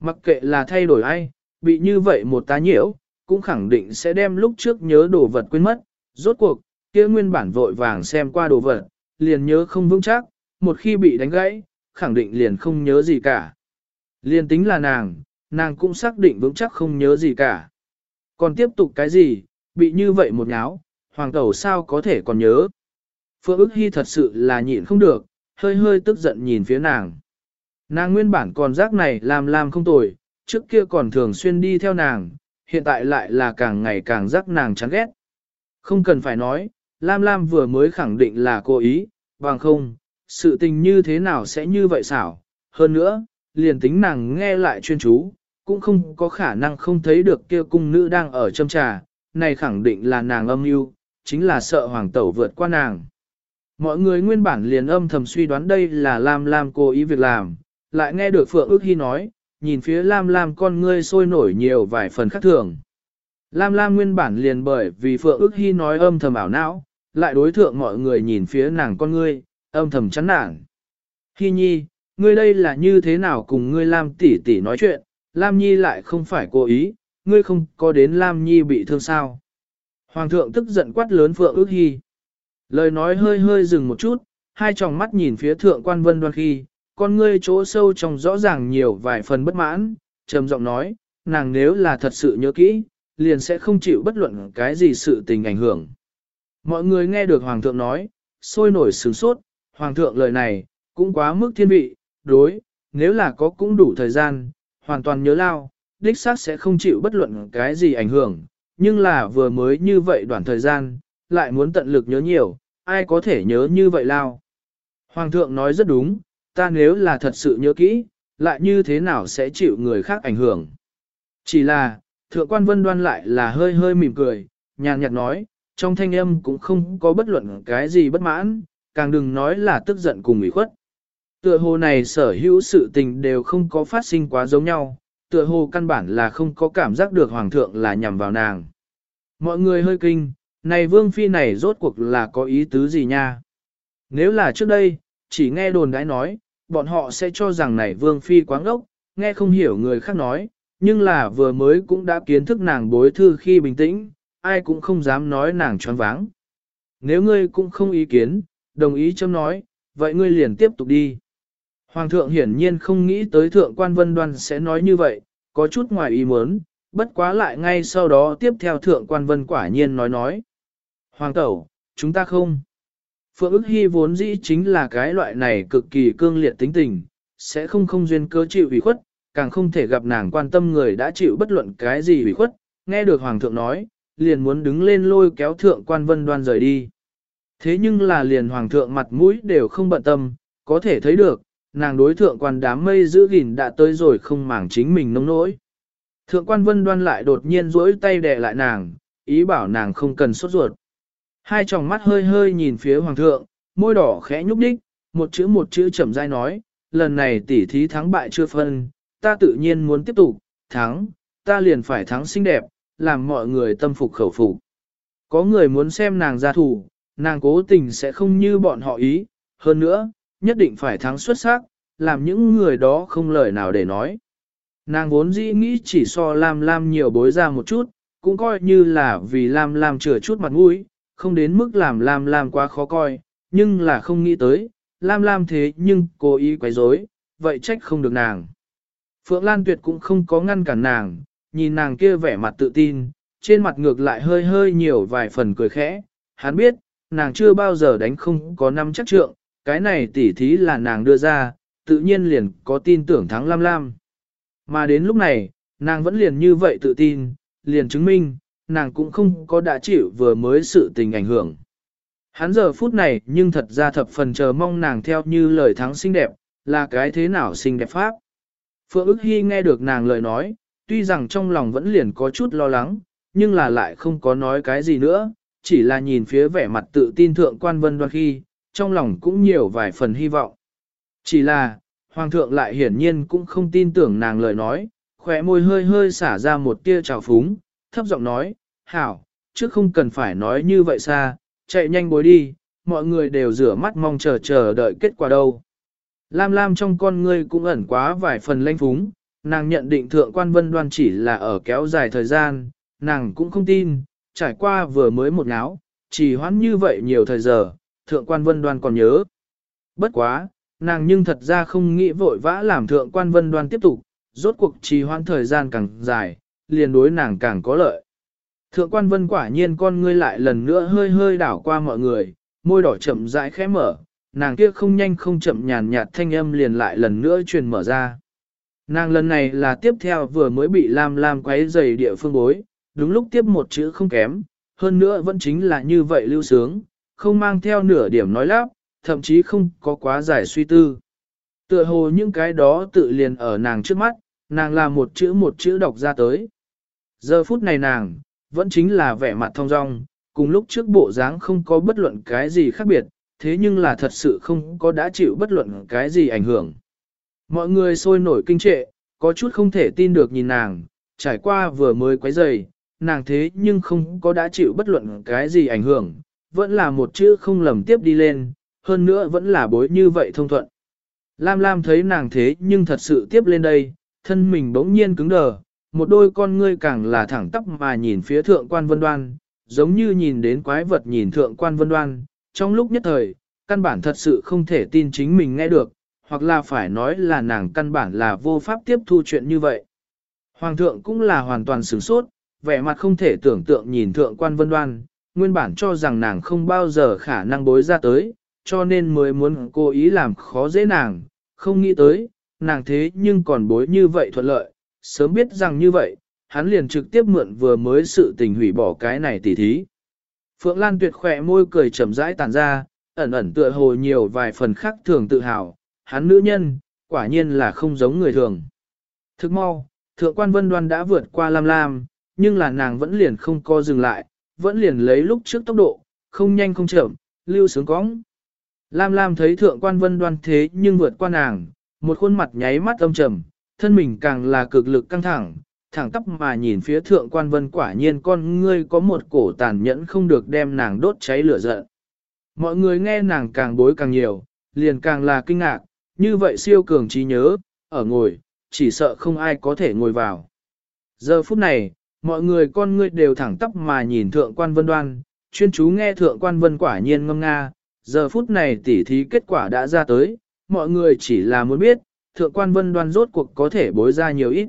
Mặc kệ là thay đổi ai, bị như vậy một tá nhiễu, cũng khẳng định sẽ đem lúc trước nhớ đồ vật quên mất, rốt cuộc, kia nguyên bản vội vàng xem qua đồ vật, liền nhớ không vững chắc, một khi bị đánh gãy, khẳng định liền không nhớ gì cả. Liền tính là nàng, nàng cũng xác định vững chắc không nhớ gì cả. Còn tiếp tục cái gì, bị như vậy một nháo, hoàng tẩu sao có thể còn nhớ. Phượng ức hy thật sự là nhịn không được, hơi hơi tức giận nhìn phía nàng. Nàng nguyên bản còn giác này làm làm không tồi, trước kia còn thường xuyên đi theo nàng, hiện tại lại là càng ngày càng giác nàng chán ghét. Không cần phải nói, Lam Lam vừa mới khẳng định là cố ý, bằng không, sự tình như thế nào sẽ như vậy xảo. Hơn nữa, liền tính nàng nghe lại chuyên chú, cũng không có khả năng không thấy được kia cung nữ đang ở châm trà, này khẳng định là nàng âm mưu, chính là sợ hoàng tẩu vượt qua nàng. Mọi người nguyên bản liền âm thầm suy đoán đây là Lam Lam cố ý việc làm, lại nghe được Phượng ước hy nói, nhìn phía Lam Lam con ngươi sôi nổi nhiều vài phần khác thường. Lam Lam nguyên bản liền bởi vì Phượng ước hy nói âm thầm ảo não, lại đối thượng mọi người nhìn phía nàng con ngươi, âm thầm chán nản. Hy nhi, ngươi đây là như thế nào cùng ngươi Lam tỷ tỷ nói chuyện, Lam nhi lại không phải cố ý, ngươi không có đến Lam nhi bị thương sao. Hoàng thượng tức giận quát lớn Phượng ước hy. Lời nói hơi hơi dừng một chút, hai tròng mắt nhìn phía thượng quan vân đoan khi, con ngươi chỗ sâu trong rõ ràng nhiều vài phần bất mãn, trầm giọng nói, nàng nếu là thật sự nhớ kỹ, liền sẽ không chịu bất luận cái gì sự tình ảnh hưởng. Mọi người nghe được Hoàng thượng nói, sôi nổi sướng sốt, Hoàng thượng lời này, cũng quá mức thiên vị, đối, nếu là có cũng đủ thời gian, hoàn toàn nhớ lao, đích xác sẽ không chịu bất luận cái gì ảnh hưởng, nhưng là vừa mới như vậy đoạn thời gian, lại muốn tận lực nhớ nhiều, ai có thể nhớ như vậy lao. Hoàng thượng nói rất đúng, ta nếu là thật sự nhớ kỹ, lại như thế nào sẽ chịu người khác ảnh hưởng. Chỉ là, thượng quan vân đoan lại là hơi hơi mỉm cười, nhàn nhạt nói, trong thanh âm cũng không có bất luận cái gì bất mãn, càng đừng nói là tức giận cùng ủy khuất. Tựa hồ này sở hữu sự tình đều không có phát sinh quá giống nhau, tựa hồ căn bản là không có cảm giác được hoàng thượng là nhằm vào nàng. Mọi người hơi kinh, này vương phi này rốt cuộc là có ý tứ gì nha? Nếu là trước đây, chỉ nghe đồn đãi nói, bọn họ sẽ cho rằng này vương phi quá ngốc, nghe không hiểu người khác nói, nhưng là vừa mới cũng đã kiến thức nàng bối thư khi bình tĩnh, ai cũng không dám nói nàng choáng váng. Nếu ngươi cũng không ý kiến, đồng ý chấm nói, vậy ngươi liền tiếp tục đi. Hoàng thượng hiển nhiên không nghĩ tới thượng quan vân đoan sẽ nói như vậy, có chút ngoài ý muốn, bất quá lại ngay sau đó tiếp theo thượng quan vân quả nhiên nói nói. Hoàng tẩu, chúng ta không. Phượng ức hy vốn dĩ chính là cái loại này cực kỳ cương liệt tính tình, sẽ không không duyên cơ chịu ủy khuất, càng không thể gặp nàng quan tâm người đã chịu bất luận cái gì ủy khuất, nghe được hoàng thượng nói, liền muốn đứng lên lôi kéo thượng quan vân đoan rời đi. Thế nhưng là liền hoàng thượng mặt mũi đều không bận tâm, có thể thấy được, nàng đối thượng quan đám mây giữ gìn đã tới rồi không màng chính mình nông nỗi. Thượng quan vân đoan lại đột nhiên duỗi tay đè lại nàng, ý bảo nàng không cần sốt ruột. Hai tròng mắt hơi hơi nhìn phía hoàng thượng, môi đỏ khẽ nhúc đích, một chữ một chữ chậm rãi nói, lần này tỉ thí thắng bại chưa phân, ta tự nhiên muốn tiếp tục, thắng, ta liền phải thắng xinh đẹp, làm mọi người tâm phục khẩu phục. Có người muốn xem nàng ra thủ, nàng cố tình sẽ không như bọn họ ý, hơn nữa, nhất định phải thắng xuất sắc, làm những người đó không lời nào để nói. Nàng vốn dĩ nghĩ chỉ so Lam Lam nhiều bối ra một chút, cũng coi như là vì Lam Lam chừa chút mặt mũi, không đến mức làm Lam Lam quá khó coi, nhưng là không nghĩ tới, Lam Lam thế nhưng cố ý quấy rối, vậy trách không được nàng. Phượng Lan Tuyệt cũng không có ngăn cản nàng, nhìn nàng kia vẻ mặt tự tin, trên mặt ngược lại hơi hơi nhiều vài phần cười khẽ, hắn biết, nàng chưa bao giờ đánh không có năm chắc trượng, cái này tỉ thí là nàng đưa ra, tự nhiên liền có tin tưởng thắng Lam Lam. Mà đến lúc này, nàng vẫn liền như vậy tự tin, liền chứng minh, nàng cũng không có đã chịu vừa mới sự tình ảnh hưởng. Hắn giờ phút này nhưng thật ra thập phần chờ mong nàng theo như lời thắng xinh đẹp, là cái thế nào xinh đẹp pháp. Phượng ức hy nghe được nàng lời nói, tuy rằng trong lòng vẫn liền có chút lo lắng, nhưng là lại không có nói cái gì nữa, chỉ là nhìn phía vẻ mặt tự tin thượng quan vân đoan khi, trong lòng cũng nhiều vài phần hy vọng. Chỉ là, Hoàng thượng lại hiển nhiên cũng không tin tưởng nàng lời nói, khỏe môi hơi hơi xả ra một tia trào phúng, thấp giọng nói, hảo, chứ không cần phải nói như vậy xa, chạy nhanh bối đi, mọi người đều rửa mắt mong chờ chờ đợi kết quả đâu. Lam Lam trong con ngươi cũng ẩn quá vài phần lanh phúng, nàng nhận định thượng quan vân đoan chỉ là ở kéo dài thời gian, nàng cũng không tin, trải qua vừa mới một náo, chỉ hoãn như vậy nhiều thời giờ, thượng quan vân đoan còn nhớ. Bất quá, nàng nhưng thật ra không nghĩ vội vã làm thượng quan vân đoan tiếp tục, rốt cuộc trì hoãn thời gian càng dài, liền đối nàng càng có lợi. Thượng quan vân quả nhiên con ngươi lại lần nữa hơi hơi đảo qua mọi người, môi đỏ chậm rãi khẽ mở, nàng kia không nhanh không chậm nhàn nhạt thanh âm liền lại lần nữa truyền mở ra. Nàng lần này là tiếp theo vừa mới bị Lam Lam quấy dày địa phương bối, đúng lúc tiếp một chữ không kém, hơn nữa vẫn chính là như vậy lưu sướng, không mang theo nửa điểm nói lắp, thậm chí không có quá giải suy tư. Tựa hồ những cái đó tự liền ở nàng trước mắt, nàng là một chữ một chữ đọc ra tới. Giờ phút này nàng, vẫn chính là vẻ mặt thông dong, cùng lúc trước bộ dáng không có bất luận cái gì khác biệt, thế nhưng là thật sự không có đã chịu bất luận cái gì ảnh hưởng. Mọi người sôi nổi kinh trệ, có chút không thể tin được nhìn nàng, trải qua vừa mới quấy dày, nàng thế nhưng không có đã chịu bất luận cái gì ảnh hưởng, vẫn là một chữ không lầm tiếp đi lên, hơn nữa vẫn là bối như vậy thông thuận. Lam Lam thấy nàng thế nhưng thật sự tiếp lên đây, thân mình bỗng nhiên cứng đờ, một đôi con ngươi càng là thẳng tắp mà nhìn phía thượng quan vân đoan, giống như nhìn đến quái vật nhìn thượng quan vân đoan, trong lúc nhất thời, căn bản thật sự không thể tin chính mình nghe được, hoặc là phải nói là nàng căn bản là vô pháp tiếp thu chuyện như vậy. Hoàng thượng cũng là hoàn toàn sửng sốt, vẻ mặt không thể tưởng tượng nhìn thượng quan vân đoan, nguyên bản cho rằng nàng không bao giờ khả năng bối ra tới, cho nên mới muốn cố ý làm khó dễ nàng, không nghĩ tới, nàng thế nhưng còn bối như vậy thuận lợi, sớm biết rằng như vậy, hắn liền trực tiếp mượn vừa mới sự tình hủy bỏ cái này tỉ thí. Phượng Lan tuyệt khỏe môi cười chậm rãi tàn ra, ẩn ẩn tựa hồ nhiều vài phần khác thường tự hào, hắn nữ nhân, quả nhiên là không giống người thường. Thức mau, thượng quan vân đoan đã vượt qua Lam Lam, nhưng là nàng vẫn liền không co dừng lại, vẫn liền lấy lúc trước tốc độ, không nhanh không chậm, lưu sướng cóng. Lam Lam thấy thượng quan vân đoan thế nhưng vượt qua nàng, một khuôn mặt nháy mắt âm trầm, thân mình càng là cực lực căng thẳng, thẳng tắp mà nhìn phía thượng quan vân quả nhiên con ngươi có một cổ tàn nhẫn không được đem nàng đốt cháy lửa giận. Mọi người nghe nàng càng bối càng nhiều, liền càng là kinh ngạc, như vậy siêu cường trí nhớ, ở ngồi, chỉ sợ không ai có thể ngồi vào. Giờ phút này, mọi người con ngươi đều thẳng tắp mà nhìn thượng quan vân đoan, chuyên chú nghe thượng quan vân quả nhiên ngâm nga, giờ phút này tỉ thí kết quả đã ra tới, mọi người chỉ là muốn biết, thượng quan vân đoan rốt cuộc có thể bối ra nhiều ít.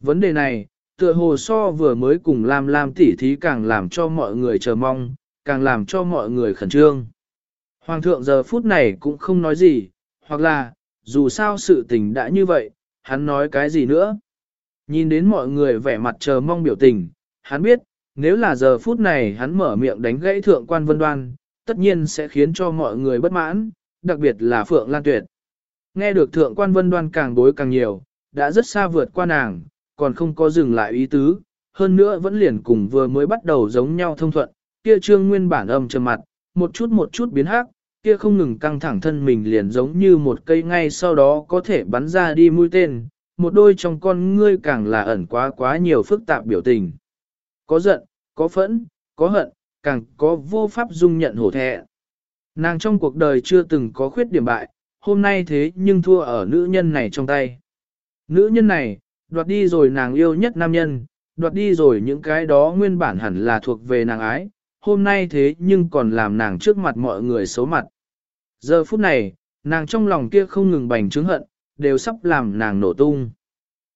Vấn đề này, tựa hồ so vừa mới cùng làm làm tỉ thí càng làm cho mọi người chờ mong, càng làm cho mọi người khẩn trương. Hoàng thượng giờ phút này cũng không nói gì, hoặc là, dù sao sự tình đã như vậy, hắn nói cái gì nữa. Nhìn đến mọi người vẻ mặt chờ mong biểu tình, hắn biết, nếu là giờ phút này hắn mở miệng đánh gãy thượng quan vân đoan, tất nhiên sẽ khiến cho mọi người bất mãn, đặc biệt là Phượng Lan Tuyệt. Nghe được thượng quan vân đoan càng bối càng nhiều, đã rất xa vượt qua nàng, còn không có dừng lại ý tứ, hơn nữa vẫn liền cùng vừa mới bắt đầu giống nhau thông thuận, kia trương nguyên bản âm trầm mặt, một chút một chút biến hắc, kia không ngừng căng thẳng thân mình liền giống như một cây ngay sau đó có thể bắn ra đi mũi tên, một đôi trong con ngươi càng là ẩn quá quá nhiều phức tạp biểu tình. Có giận, có phẫn, có hận, càng có vô pháp dung nhận hổ thẹ. Nàng trong cuộc đời chưa từng có khuyết điểm bại, hôm nay thế nhưng thua ở nữ nhân này trong tay. Nữ nhân này, đoạt đi rồi nàng yêu nhất nam nhân, đoạt đi rồi những cái đó nguyên bản hẳn là thuộc về nàng ái, hôm nay thế nhưng còn làm nàng trước mặt mọi người xấu mặt. Giờ phút này, nàng trong lòng kia không ngừng bành trướng hận, đều sắp làm nàng nổ tung.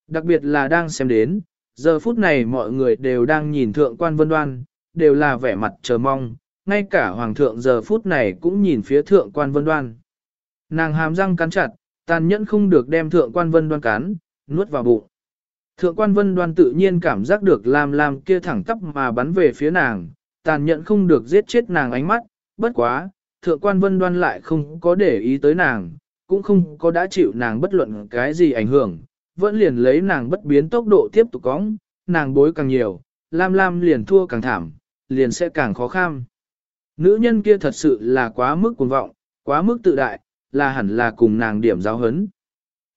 Đặc biệt là đang xem đến, giờ phút này mọi người đều đang nhìn thượng quan vân đoan, đều là vẻ mặt chờ mong, ngay cả hoàng thượng giờ phút này cũng nhìn phía thượng quan vân đoan. Nàng hàm răng cắn chặt, tàn nhẫn không được đem thượng quan vân đoan cắn, nuốt vào bụng. Thượng quan vân đoan tự nhiên cảm giác được làm làm kia thẳng tắp mà bắn về phía nàng, tàn nhẫn không được giết chết nàng ánh mắt, bất quá, thượng quan vân đoan lại không có để ý tới nàng, cũng không có đã chịu nàng bất luận cái gì ảnh hưởng, vẫn liền lấy nàng bất biến tốc độ tiếp tục cóng, nàng bối càng nhiều, Lam Lam liền thua càng thảm, liền sẽ càng khó khăn. Nữ nhân kia thật sự là quá mức cuồng vọng, quá mức tự đại, là hẳn là cùng nàng điểm giáo hấn.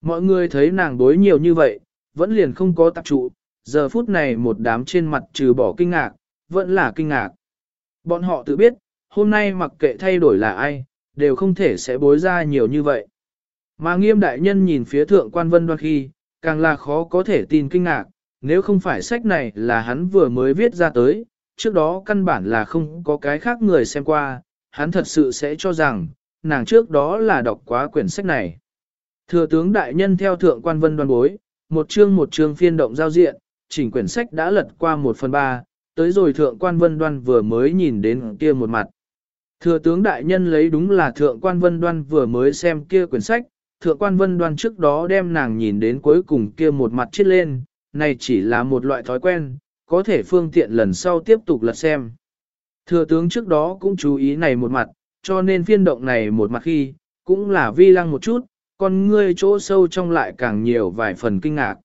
Mọi người thấy nàng bối nhiều như vậy, vẫn liền không có tập trụ, giờ phút này một đám trên mặt trừ bỏ kinh ngạc, vẫn là kinh ngạc. Bọn họ tự biết, hôm nay mặc kệ thay đổi là ai, đều không thể sẽ bối ra nhiều như vậy. Mà nghiêm đại nhân nhìn phía thượng quan vân đoan khi, càng là khó có thể tin kinh ngạc, nếu không phải sách này là hắn vừa mới viết ra tới, trước đó căn bản là không có cái khác người xem qua, hắn thật sự sẽ cho rằng, nàng trước đó là đọc quá quyển sách này. Thừa tướng đại nhân theo thượng quan vân đoan bối, một chương một chương phiên động giao diện, chỉnh quyển sách đã lật qua một phần ba, tới rồi thượng quan vân đoan vừa mới nhìn đến kia một mặt. Thừa tướng đại nhân lấy đúng là thượng quan vân đoan vừa mới xem kia quyển sách, thượng quan vân đoan trước đó đem nàng nhìn đến cuối cùng kia một mặt chết lên, này chỉ là một loại thói quen, có thể phương tiện lần sau tiếp tục lật xem. Thừa tướng trước đó cũng chú ý này một mặt, cho nên phiên động này một mặt khi, cũng là vi lăng một chút, còn ngươi chỗ sâu trong lại càng nhiều vài phần kinh ngạc.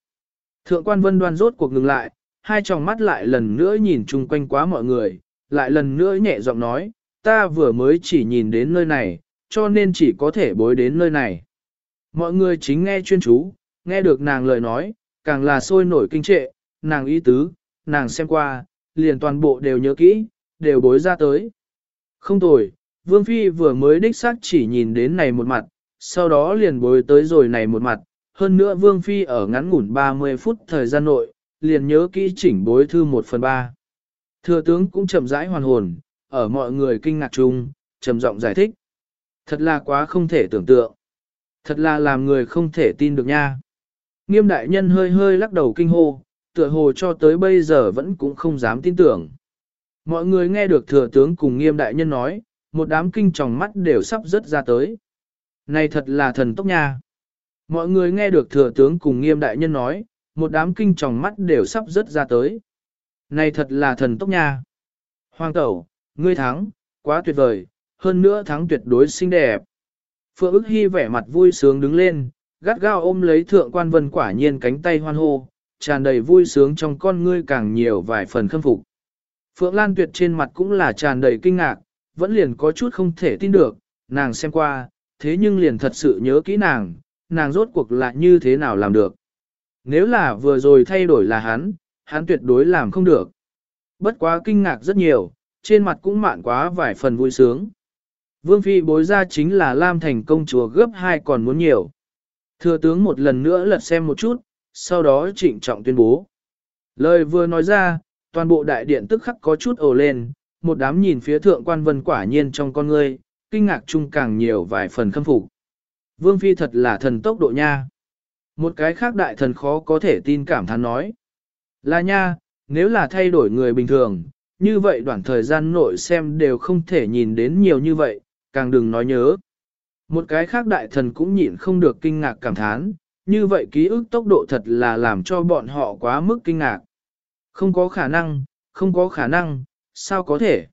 Thượng quan vân đoan rốt cuộc ngừng lại, hai tròng mắt lại lần nữa nhìn chung quanh quá mọi người, lại lần nữa nhẹ giọng nói, ta vừa mới chỉ nhìn đến nơi này, cho nên chỉ có thể bối đến nơi này. Mọi người chính nghe chuyên chú, nghe được nàng lời nói, càng là sôi nổi kinh trệ, nàng ý tứ, nàng xem qua, liền toàn bộ đều nhớ kỹ, đều bối ra tới. Không tồi, Vương Phi vừa mới đích xác chỉ nhìn đến này một mặt, sau đó liền bối tới rồi này một mặt, hơn nữa Vương Phi ở ngắn ngủn 30 phút thời gian nội, liền nhớ kỹ chỉnh bối thư 1 phần 3. Thừa tướng cũng chậm rãi hoàn hồn, ở mọi người kinh ngạc chung, trầm giọng giải thích. Thật là quá không thể tưởng tượng. Thật là làm người không thể tin được nha. Nghiêm đại nhân hơi hơi lắc đầu kinh hô, tựa hồ cho tới bây giờ vẫn cũng không dám tin tưởng. Mọi người nghe được thừa tướng cùng nghiêm đại nhân nói, một đám kinh tròng mắt đều sắp rớt ra tới. Này thật là thần tốc nha. Mọi người nghe được thừa tướng cùng nghiêm đại nhân nói, một đám kinh tròng mắt đều sắp rớt ra tới. Này thật là thần tốc nha. Hoàng tẩu, ngươi thắng, quá tuyệt vời, hơn nữa thắng tuyệt đối xinh đẹp. Phượng ức hy vẻ mặt vui sướng đứng lên, gắt gao ôm lấy thượng quan vân quả nhiên cánh tay hoan hô, tràn đầy vui sướng trong con ngươi càng nhiều vài phần khâm phục. Phượng Lan Tuyệt trên mặt cũng là tràn đầy kinh ngạc, vẫn liền có chút không thể tin được, nàng xem qua, thế nhưng liền thật sự nhớ kỹ nàng, nàng rốt cuộc là như thế nào làm được. Nếu là vừa rồi thay đổi là hắn, hắn tuyệt đối làm không được. Bất quá kinh ngạc rất nhiều, trên mặt cũng mạn quá vài phần vui sướng. Vương Phi bối ra chính là Lam Thành công chúa gấp hai còn muốn nhiều. Thừa tướng một lần nữa lật xem một chút, sau đó trịnh trọng tuyên bố. Lời vừa nói ra, toàn bộ đại điện tức khắc có chút ồ lên, một đám nhìn phía thượng quan vân quả nhiên trong con ngươi, kinh ngạc chung càng nhiều vài phần khâm phục. Vương Phi thật là thần tốc độ nha. Một cái khác đại thần khó có thể tin cảm thán nói. Là nha, nếu là thay đổi người bình thường, như vậy đoạn thời gian nội xem đều không thể nhìn đến nhiều như vậy, càng đừng nói nhớ. Một cái khác đại thần cũng nhịn không được kinh ngạc cảm thán, như vậy ký ức tốc độ thật là làm cho bọn họ quá mức kinh ngạc. Không có khả năng, không có khả năng, sao có thể?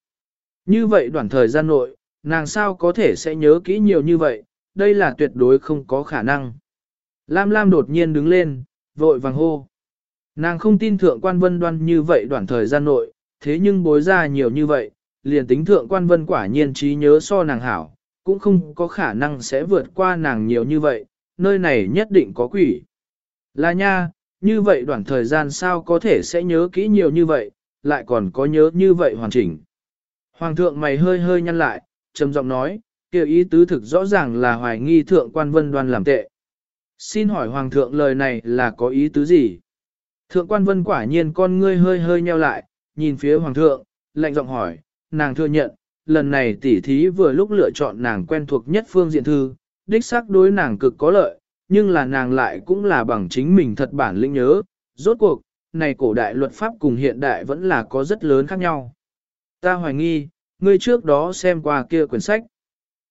Như vậy đoạn thời gian nội, nàng sao có thể sẽ nhớ kỹ nhiều như vậy, đây là tuyệt đối không có khả năng. Lam Lam đột nhiên đứng lên, vội vàng hô. Nàng không tin thượng quan vân đoan như vậy đoạn thời gian nội, thế nhưng bối ra nhiều như vậy, liền tính thượng quan vân quả nhiên trí nhớ so nàng hảo, cũng không có khả năng sẽ vượt qua nàng nhiều như vậy, nơi này nhất định có quỷ. Là nha, như vậy đoạn thời gian sao có thể sẽ nhớ kỹ nhiều như vậy, lại còn có nhớ như vậy hoàn chỉnh. Hoàng thượng mày hơi hơi nhăn lại, trầm giọng nói, kêu ý tứ thực rõ ràng là hoài nghi thượng quan vân đoan làm tệ. Xin hỏi hoàng thượng lời này là có ý tứ gì? Thượng quan vân quả nhiên con ngươi hơi hơi nheo lại, nhìn phía hoàng thượng, lạnh giọng hỏi, nàng thừa nhận, lần này tỉ thí vừa lúc lựa chọn nàng quen thuộc nhất phương diện thư, đích xác đối nàng cực có lợi, nhưng là nàng lại cũng là bằng chính mình thật bản lĩnh nhớ, rốt cuộc, này cổ đại luật pháp cùng hiện đại vẫn là có rất lớn khác nhau. Ta hoài nghi, ngươi trước đó xem qua kia quyển sách.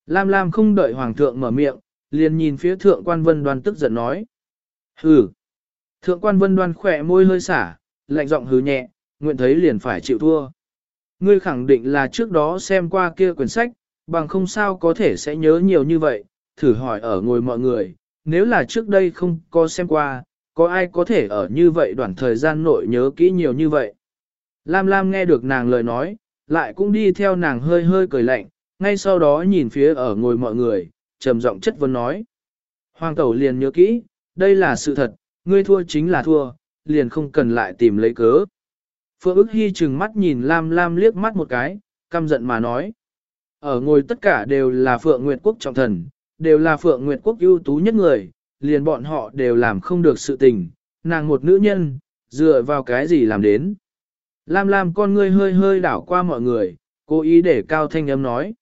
Lam Lam không đợi Hoàng thượng mở miệng, liền nhìn phía thượng quan vân đoan tức giận nói. Hừ. Thượng quan vân đoan khỏe môi hơi xả, lạnh giọng hứ nhẹ, nguyện thấy liền phải chịu thua. Ngươi khẳng định là trước đó xem qua kia quyển sách, bằng không sao có thể sẽ nhớ nhiều như vậy, thử hỏi ở ngồi mọi người, nếu là trước đây không có xem qua, có ai có thể ở như vậy đoạn thời gian nội nhớ kỹ nhiều như vậy. Lam Lam nghe được nàng lời nói, lại cũng đi theo nàng hơi hơi cười lạnh, ngay sau đó nhìn phía ở ngồi mọi người, trầm giọng chất vấn nói. Hoàng tẩu liền nhớ kỹ, đây là sự thật, ngươi thua chính là thua, liền không cần lại tìm lấy cớ. Phượng ức hy chừng mắt nhìn Lam Lam liếc mắt một cái, căm giận mà nói. Ở ngồi tất cả đều là Phượng Nguyệt Quốc trọng thần, đều là Phượng Nguyệt Quốc ưu tú nhất người, liền bọn họ đều làm không được sự tình, nàng một nữ nhân, dựa vào cái gì làm đến. Lam Lam con ngươi hơi hơi đảo qua mọi người, cố ý để cao thanh âm nói.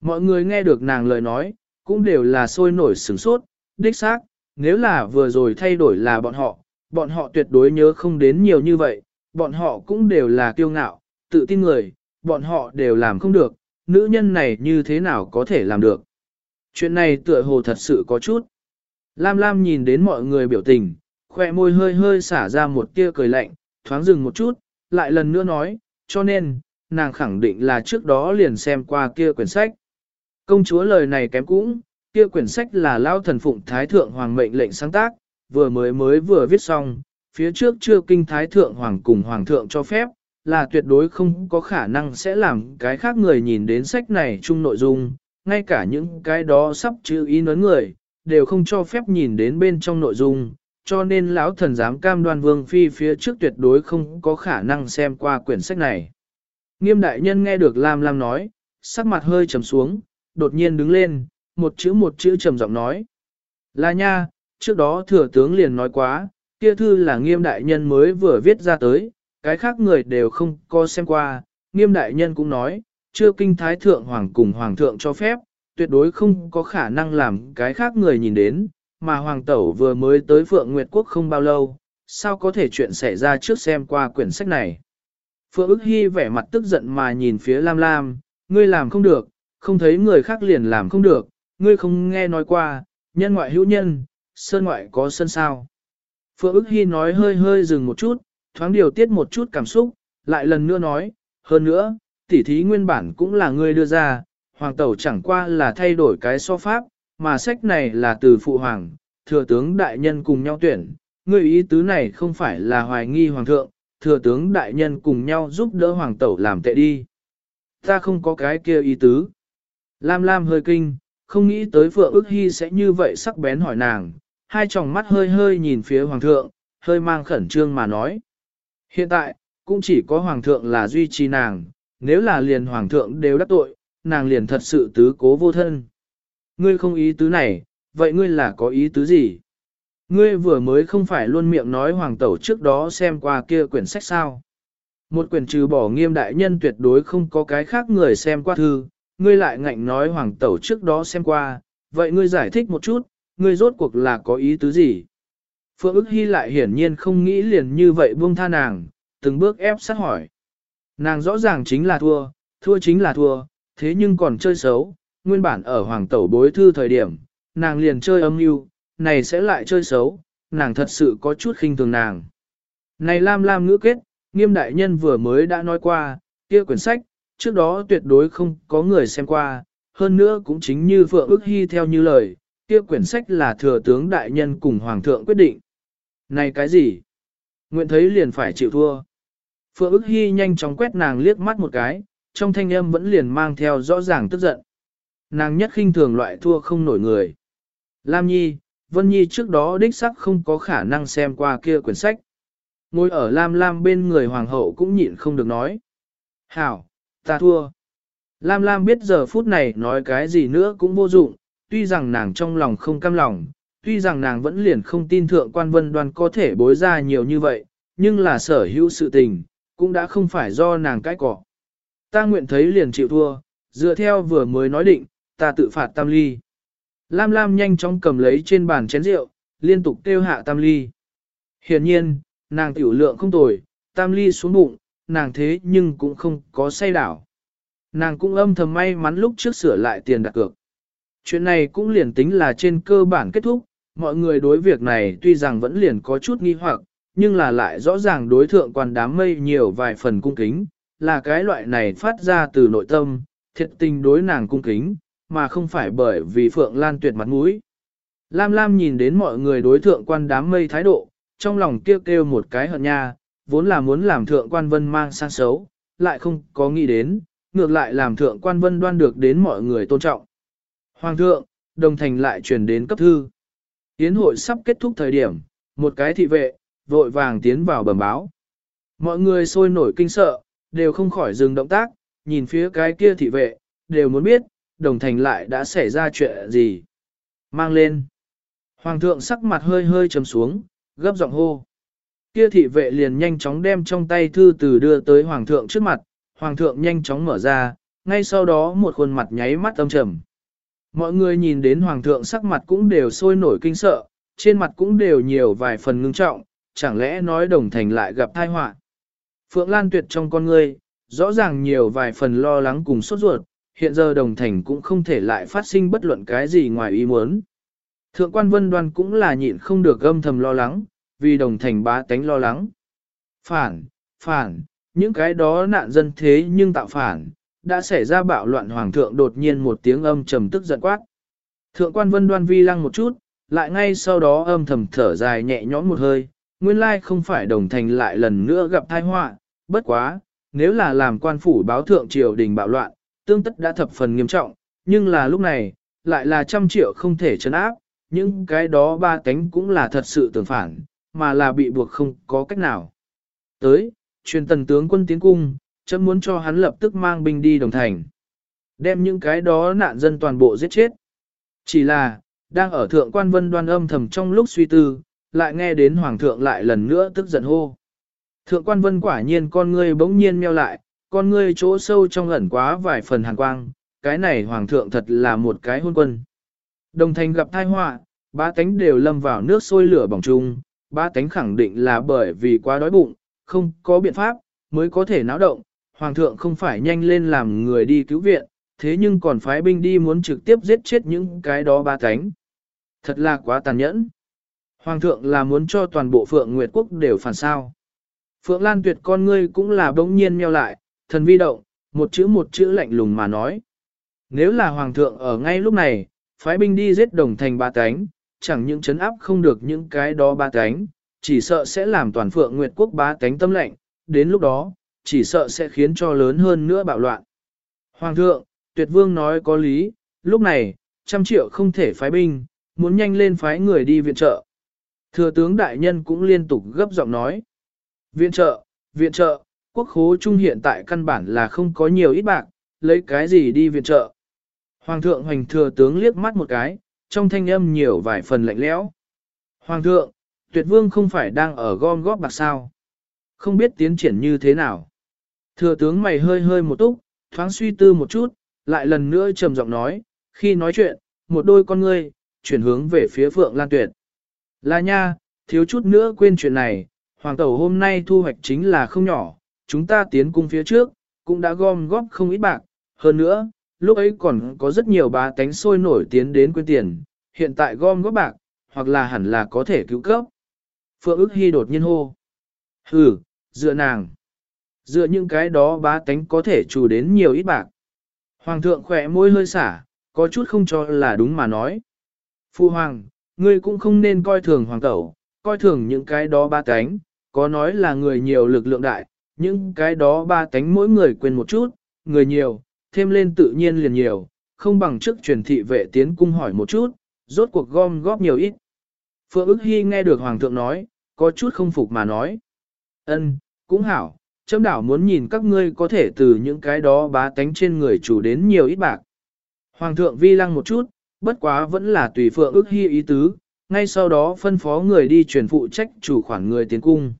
Mọi người nghe được nàng lời nói, cũng đều là sôi nổi sửng sốt, đích xác, nếu là vừa rồi thay đổi là bọn họ, bọn họ tuyệt đối nhớ không đến nhiều như vậy, bọn họ cũng đều là kiêu ngạo, tự tin người, bọn họ đều làm không được, nữ nhân này như thế nào có thể làm được. Chuyện này tựa hồ thật sự có chút. Lam Lam nhìn đến mọi người biểu tình, khoe môi hơi hơi xả ra một tia cười lạnh, thoáng dừng một chút, lại lần nữa nói, cho nên, nàng khẳng định là trước đó liền xem qua kia quyển sách. Công chúa lời này kém cũng, kia quyển sách là Lao Thần Phụng Thái Thượng Hoàng mệnh lệnh sáng tác, vừa mới mới vừa viết xong, phía trước chưa kinh Thái Thượng Hoàng cùng Hoàng thượng cho phép, là tuyệt đối không có khả năng sẽ làm cái khác người nhìn đến sách này chung nội dung, ngay cả những cái đó sắp chữ ý nấn người, đều không cho phép nhìn đến bên trong nội dung, cho nên lão thần dám cam đoan vương phi phía trước tuyệt đối không có khả năng xem qua quyển sách này. Nghiêm đại nhân nghe được Lam Lam nói, sắc mặt hơi trầm xuống, đột nhiên đứng lên, một chữ một chữ trầm giọng nói. Là nha, trước đó thừa tướng liền nói quá, kia thư là nghiêm đại nhân mới vừa viết ra tới, cái khác người đều không có xem qua, nghiêm đại nhân cũng nói, chưa kinh thái thượng hoàng cùng hoàng thượng cho phép, tuyệt đối không có khả năng làm cái khác người nhìn đến, mà hoàng tẩu vừa mới tới Phượng Nguyệt Quốc không bao lâu, sao có thể chuyện xảy ra trước xem qua quyển sách này. Phượng ức hy vẻ mặt tức giận mà nhìn phía Lam Lam, ngươi làm không được, không thấy người khác liền làm không được, ngươi không nghe nói qua, nhân ngoại hữu nhân, sơn ngoại có sơn sao. Phượng ức hy nói hơi hơi dừng một chút, thoáng điều tiết một chút cảm xúc, lại lần nữa nói, hơn nữa, tỉ thí nguyên bản cũng là ngươi đưa ra, hoàng tẩu chẳng qua là thay đổi cái so pháp, mà sách này là từ phụ hoàng, thừa tướng đại nhân cùng nhau tuyển, ngươi ý tứ này không phải là hoài nghi hoàng thượng, thừa tướng đại nhân cùng nhau giúp đỡ hoàng tẩu làm tệ đi. Ta không có cái kia ý tứ. Lam Lam hơi kinh, không nghĩ tới Phượng ức hy sẽ như vậy sắc bén hỏi nàng, hai tròng mắt hơi hơi nhìn phía hoàng thượng, hơi mang khẩn trương mà nói. Hiện tại, cũng chỉ có hoàng thượng là duy trì nàng, nếu là liền hoàng thượng đều đắc tội, nàng liền thật sự tứ cố vô thân. Ngươi không ý tứ này, vậy ngươi là có ý tứ gì? Ngươi vừa mới không phải luôn miệng nói hoàng tẩu trước đó xem qua kia quyển sách sao? Một quyển trừ bỏ nghiêm đại nhân tuyệt đối không có cái khác người xem qua thư, ngươi lại ngạnh nói hoàng tẩu trước đó xem qua, vậy ngươi giải thích một chút, ngươi rốt cuộc là có ý tứ gì? Phượng ức hy lại hiển nhiên không nghĩ liền như vậy buông tha nàng, từng bước ép sát hỏi. Nàng rõ ràng chính là thua, thua chính là thua, thế nhưng còn chơi xấu, nguyên bản ở hoàng tẩu bối thư thời điểm, nàng liền chơi âm mưu, này sẽ lại chơi xấu, nàng thật sự có chút khinh thường nàng. Này Lam Lam ngữ kết, nghiêm đại nhân vừa mới đã nói qua, kia quyển sách, trước đó tuyệt đối không có người xem qua, hơn nữa cũng chính như Phượng ước hy theo như lời, kia quyển sách là thừa tướng đại nhân cùng hoàng thượng quyết định. Này cái gì? Nguyện thấy liền phải chịu thua. Phượng ức hy nhanh chóng quét nàng liếc mắt một cái, trong thanh âm vẫn liền mang theo rõ ràng tức giận. Nàng nhất khinh thường loại thua không nổi người. Lam Nhi, Vân Nhi trước đó đích sắc không có khả năng xem qua kia quyển sách. Ngồi ở Lam Lam bên người hoàng hậu cũng nhịn không được nói. Hảo, ta thua. Lam Lam biết giờ phút này nói cái gì nữa cũng vô dụng, tuy rằng nàng trong lòng không cam lòng, tuy rằng nàng vẫn liền không tin thượng quan vân đoan có thể bối ra nhiều như vậy, nhưng là sở hữu sự tình, cũng đã không phải do nàng cãi cỏ. Ta nguyện thấy liền chịu thua, dựa theo vừa mới nói định, ta tự phạt tam ly. Lam Lam nhanh chóng cầm lấy trên bàn chén rượu, liên tục kêu hạ tam ly. Hiển nhiên, nàng tiểu lượng không tồi, tam ly xuống bụng, nàng thế nhưng cũng không có say đảo. Nàng cũng âm thầm may mắn lúc trước sửa lại tiền đặt cược. Chuyện này cũng liền tính là trên cơ bản kết thúc, mọi người đối việc này tuy rằng vẫn liền có chút nghi hoặc, nhưng là lại rõ ràng đối thượng quan đám mây nhiều vài phần cung kính, là cái loại này phát ra từ nội tâm, thiệt tình đối nàng cung kính, mà không phải bởi vì Phượng Lan tuyệt mặt mũi. Lam Lam nhìn đến mọi người đối thượng quan đám mây thái độ, trong lòng kêu kêu một cái hận nha, vốn là muốn làm thượng quan vân mang sang xấu, lại không có nghĩ đến, ngược lại làm thượng quan vân đoan được đến mọi người tôn trọng. Hoàng thượng, đồng thành lại truyền đến cấp thư. Yến hội sắp kết thúc thời điểm, một cái thị vệ, vội vàng tiến vào bẩm báo. Mọi người sôi nổi kinh sợ, đều không khỏi dừng động tác, nhìn phía cái kia thị vệ, đều muốn biết, đồng thành lại đã xảy ra chuyện gì. Mang lên. Hoàng thượng sắc mặt hơi hơi trầm xuống, gấp giọng hô. Kia thị vệ liền nhanh chóng đem trong tay thư từ đưa tới hoàng thượng trước mặt, hoàng thượng nhanh chóng mở ra, ngay sau đó một khuôn mặt nháy mắt âm trầm. Mọi người nhìn đến hoàng thượng sắc mặt cũng đều sôi nổi kinh sợ, trên mặt cũng đều nhiều vài phần ngưng trọng, chẳng lẽ nói đồng thành lại gặp tai họa. Phượng Lan tuyệt trong con ngươi, rõ ràng nhiều vài phần lo lắng cùng sốt ruột, hiện giờ đồng thành cũng không thể lại phát sinh bất luận cái gì ngoài ý muốn. Thượng quan vân đoan cũng là nhịn không được âm thầm lo lắng, vì đồng thành bá tánh lo lắng. Phản, phản, những cái đó nạn dân thế nhưng tạo phản, đã xảy ra bạo loạn hoàng thượng đột nhiên một tiếng âm trầm tức giận quát. Thượng quan vân đoan vi lăng một chút, lại ngay sau đó âm thầm thở dài nhẹ nhõm một hơi, nguyên lai không phải đồng thành lại lần nữa gặp tai họa, bất quá, nếu là làm quan phủ báo thượng triều đình bạo loạn, tương tất đã thập phần nghiêm trọng, nhưng là lúc này, lại là trăm triệu không thể chấn áp, những cái đó ba cánh cũng là thật sự tưởng phản, mà là bị buộc không có cách nào. Tới, truyền tần tướng quân tiến cung, chấm muốn cho hắn lập tức mang binh đi đồng thành. Đem những cái đó nạn dân toàn bộ giết chết. Chỉ là, đang ở thượng quan vân đoan âm thầm trong lúc suy tư, lại nghe đến hoàng thượng lại lần nữa tức giận hô. Thượng quan vân quả nhiên con ngươi bỗng nhiên meo lại, con ngươi chỗ sâu trong ẩn quá vài phần hàn quang, cái này hoàng thượng thật là một cái hôn quân. Đồng thành gặp tai họa, ba tánh đều lâm vào nước sôi lửa bỏng chung, ba tánh khẳng định là bởi vì quá đói bụng, không có biện pháp, mới có thể náo động, hoàng thượng không phải nhanh lên làm người đi cứu viện, thế nhưng còn phái binh đi muốn trực tiếp giết chết những cái đó ba cánh. Thật là quá tàn nhẫn. Hoàng thượng là muốn cho toàn bộ Phượng Nguyệt Quốc đều phản sao. Phượng Lan Tuyệt con ngươi cũng là bỗng nhiên meo lại, thần vi động, một chữ một chữ lạnh lùng mà nói. Nếu là Hoàng thượng ở ngay lúc này, phái binh đi giết đồng thành ba cánh, chẳng những chấn áp không được những cái đó ba cánh, chỉ sợ sẽ làm toàn Phượng Nguyệt Quốc ba cánh tâm lệnh, đến lúc đó, chỉ sợ sẽ khiến cho lớn hơn nữa bạo loạn. Hoàng thượng, tuyệt vương nói có lý, lúc này, trăm triệu không thể phái binh, muốn nhanh lên phái người đi viện trợ. Thừa tướng đại nhân cũng liên tục gấp giọng nói. Viện trợ, viện trợ, quốc khố trung hiện tại căn bản là không có nhiều ít bạc, lấy cái gì đi viện trợ. Hoàng thượng hoành thừa tướng liếc mắt một cái, trong thanh âm nhiều vài phần lạnh lẽo. Hoàng thượng, tuyệt vương không phải đang ở gom góp bạc sao. Không biết tiến triển như thế nào. Thừa tướng mày hơi hơi một túc, thoáng suy tư một chút, lại lần nữa trầm giọng nói, khi nói chuyện, một đôi con ngươi, chuyển hướng về phía Phượng Lan Tuyệt. Là nha, thiếu chút nữa quên chuyện này, hoàng tẩu hôm nay thu hoạch chính là không nhỏ, chúng ta tiến cung phía trước, cũng đã gom góp không ít bạc, hơn nữa, lúc ấy còn có rất nhiều bá tánh sôi nổi tiến đến quên tiền, hiện tại gom góp bạc, hoặc là hẳn là có thể cứu cấp. Phượng ức hy đột nhiên hô. Hừ, dựa nàng. Dựa những cái đó bá tánh có thể chủ đến nhiều ít bạc. Hoàng thượng khỏe môi hơi xả, có chút không cho là đúng mà nói. Phu hoàng, ngươi cũng không nên coi thường hoàng tẩu, coi thường những cái đó ba tánh, có nói là người nhiều lực lượng đại, những cái đó ba tánh mỗi người quên một chút, người nhiều, thêm lên tự nhiên liền nhiều, không bằng trước truyền thị vệ tiến cung hỏi một chút, rốt cuộc gom góp nhiều ít. Phượng ức hy nghe được hoàng thượng nói, có chút không phục mà nói. ân cũng hảo, chấm đảo muốn nhìn các ngươi có thể từ những cái đó bá tánh trên người chủ đến nhiều ít bạc. Hoàng thượng vi lăng một chút, bất quá vẫn là tùy phượng ước hy ý tứ, ngay sau đó phân phó người đi truyền phụ trách chủ khoản người tiến cung.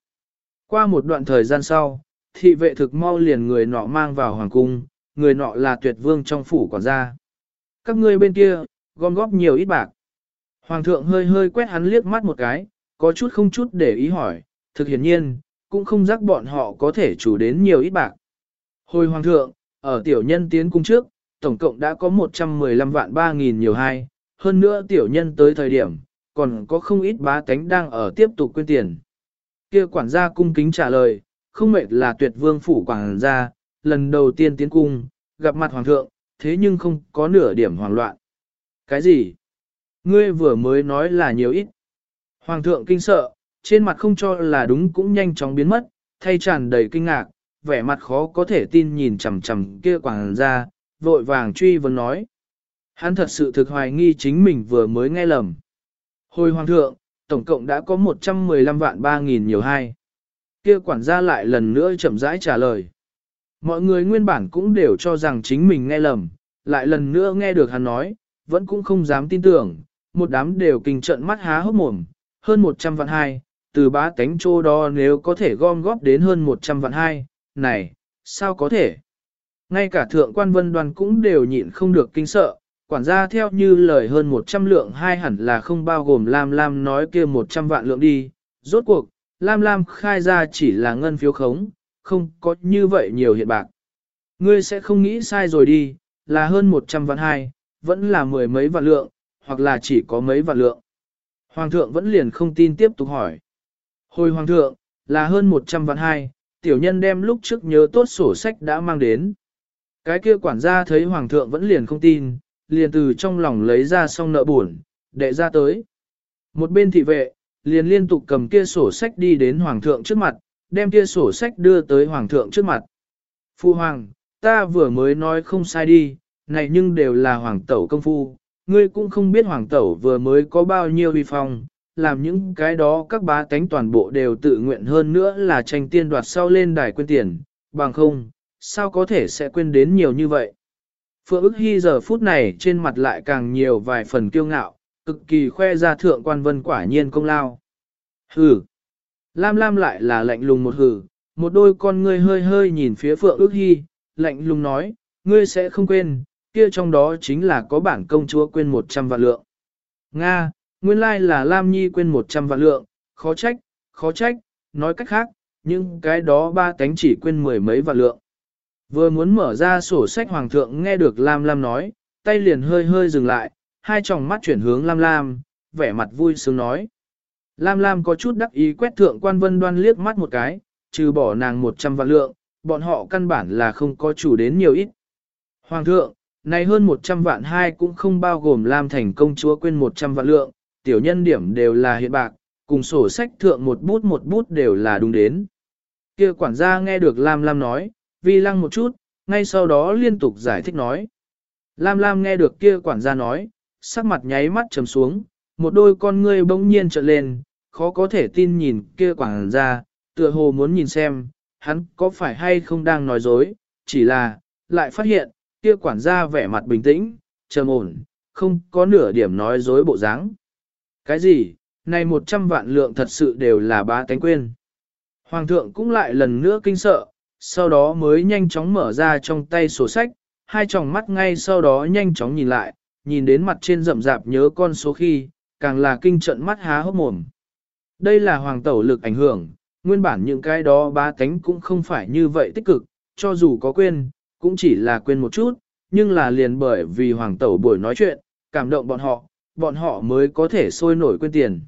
Qua một đoạn thời gian sau, thị vệ thực mau liền người nọ mang vào hoàng cung, người nọ là tuyệt vương trong phủ quản gia. Các ngươi bên kia, gom góp nhiều ít bạc. Hoàng thượng hơi hơi quét hắn liếc mắt một cái, có chút không chút để ý hỏi, thực hiển nhiên, cũng không rắc bọn họ có thể chủ đến nhiều ít bạc. Hồi hoàng thượng, ở tiểu nhân tiến cung trước, tổng cộng đã có 115 vạn 3 nghìn nhiều hai, hơn nữa tiểu nhân tới thời điểm, còn có không ít bá tánh đang ở tiếp tục quyên tiền. Kia quản gia cung kính trả lời, không mệt là tuyệt vương phủ quản gia, lần đầu tiên tiến cung, gặp mặt hoàng thượng, thế nhưng không có nửa điểm hoảng loạn. Cái gì? Ngươi vừa mới nói là nhiều ít. Hoàng thượng kinh sợ, trên mặt không cho là đúng cũng nhanh chóng biến mất, thay tràn đầy kinh ngạc, vẻ mặt khó có thể tin nhìn chằm chằm kia quản gia, vội vàng truy vấn nói. Hắn thật sự thực hoài nghi chính mình vừa mới nghe lầm. Hồi hoàng thượng, tổng cộng đã có 115 vạn 3 nghìn nhiều hai. Kia quản gia lại lần nữa chậm rãi trả lời. Mọi người nguyên bản cũng đều cho rằng chính mình nghe lầm, lại lần nữa nghe được hắn nói, vẫn cũng không dám tin tưởng, một đám đều kinh trận mắt há hốc mồm, hơn 100 vạn hai, từ bá tánh chô đó nếu có thể gom góp đến hơn 100 vạn hai, này, sao có thể? Ngay cả thượng quan vân đoàn cũng đều nhịn không được kinh sợ, quản gia theo như lời hơn 100 lượng hai hẳn là không bao gồm Lam Lam nói kia 100 vạn lượng đi. Rốt cuộc, Lam Lam khai ra chỉ là ngân phiếu khống, không có như vậy nhiều hiện bạc. Ngươi sẽ không nghĩ sai rồi đi, là hơn 100 vạn hai, vẫn là mười mấy vạn lượng, hoặc là chỉ có mấy vạn lượng. Hoàng thượng vẫn liền không tin tiếp tục hỏi. Hồi hoàng thượng, là hơn 100 vạn hai, tiểu nhân đem lúc trước nhớ tốt sổ sách đã mang đến. Cái kia quản gia thấy hoàng thượng vẫn liền không tin, liền từ trong lòng lấy ra xong nợ buồn, đệ ra tới. Một bên thị vệ, liền liên tục cầm kia sổ sách đi đến hoàng thượng trước mặt, đem kia sổ sách đưa tới hoàng thượng trước mặt. Phu hoàng, ta vừa mới nói không sai đi, này nhưng đều là hoàng tẩu công phu, ngươi cũng không biết hoàng tẩu vừa mới có bao nhiêu uy phong, làm những cái đó các bá tánh toàn bộ đều tự nguyện hơn nữa là tranh tiên đoạt sau lên đài quên tiền, bằng không, sao có thể sẽ quên đến nhiều như vậy. Phượng ức hy giờ phút này trên mặt lại càng nhiều vài phần kiêu ngạo, cực kỳ khoe ra thượng quan vân quả nhiên công lao. Hừ. Lam Lam lại là lạnh lùng một hừ, một đôi con ngươi hơi hơi nhìn phía Phượng ức hy, lạnh lùng nói, ngươi sẽ không quên, kia trong đó chính là có bản công chúa quên 100 vạn lượng. Nga, nguyên lai là Lam Nhi quên 100 vạn lượng, khó trách, khó trách, nói cách khác, nhưng cái đó ba tánh chỉ quên mười mấy vạn lượng. Vừa muốn mở ra sổ sách hoàng thượng nghe được Lam Lam nói, tay liền hơi hơi dừng lại, hai tròng mắt chuyển hướng Lam Lam, vẻ mặt vui sướng nói. Lam Lam có chút đắc ý quét thượng quan vân đoan liếc mắt một cái, trừ bỏ nàng 100 vạn lượng, bọn họ căn bản là không có chủ đến nhiều ít. Hoàng thượng, này hơn 100 vạn hai cũng không bao gồm Lam thành công chúa quên 100 vạn lượng, tiểu nhân điểm đều là hiện bạc, cùng sổ sách thượng một bút một bút đều là đúng đến. Kia quản gia nghe được Lam Lam nói, vi lăng một chút, ngay sau đó liên tục giải thích nói. Lam Lam nghe được kia quản gia nói, sắc mặt nháy mắt trầm xuống, một đôi con ngươi bỗng nhiên trợn lên, khó có thể tin nhìn kia quản gia, tựa hồ muốn nhìn xem, hắn có phải hay không đang nói dối, chỉ là, lại phát hiện, kia quản gia vẻ mặt bình tĩnh, trầm ổn, không có nửa điểm nói dối bộ dáng. Cái gì, này một trăm vạn lượng thật sự đều là bá tánh quên. Hoàng thượng cũng lại lần nữa kinh sợ, sau đó mới nhanh chóng mở ra trong tay sổ sách, hai tròng mắt ngay sau đó nhanh chóng nhìn lại, nhìn đến mặt trên rậm rạp nhớ con số khi, càng là kinh trận mắt há hốc mồm. Đây là hoàng tẩu lực ảnh hưởng, nguyên bản những cái đó bá tánh cũng không phải như vậy tích cực, cho dù có quên, cũng chỉ là quên một chút, nhưng là liền bởi vì hoàng tẩu buổi nói chuyện, cảm động bọn họ, bọn họ mới có thể sôi nổi quên tiền.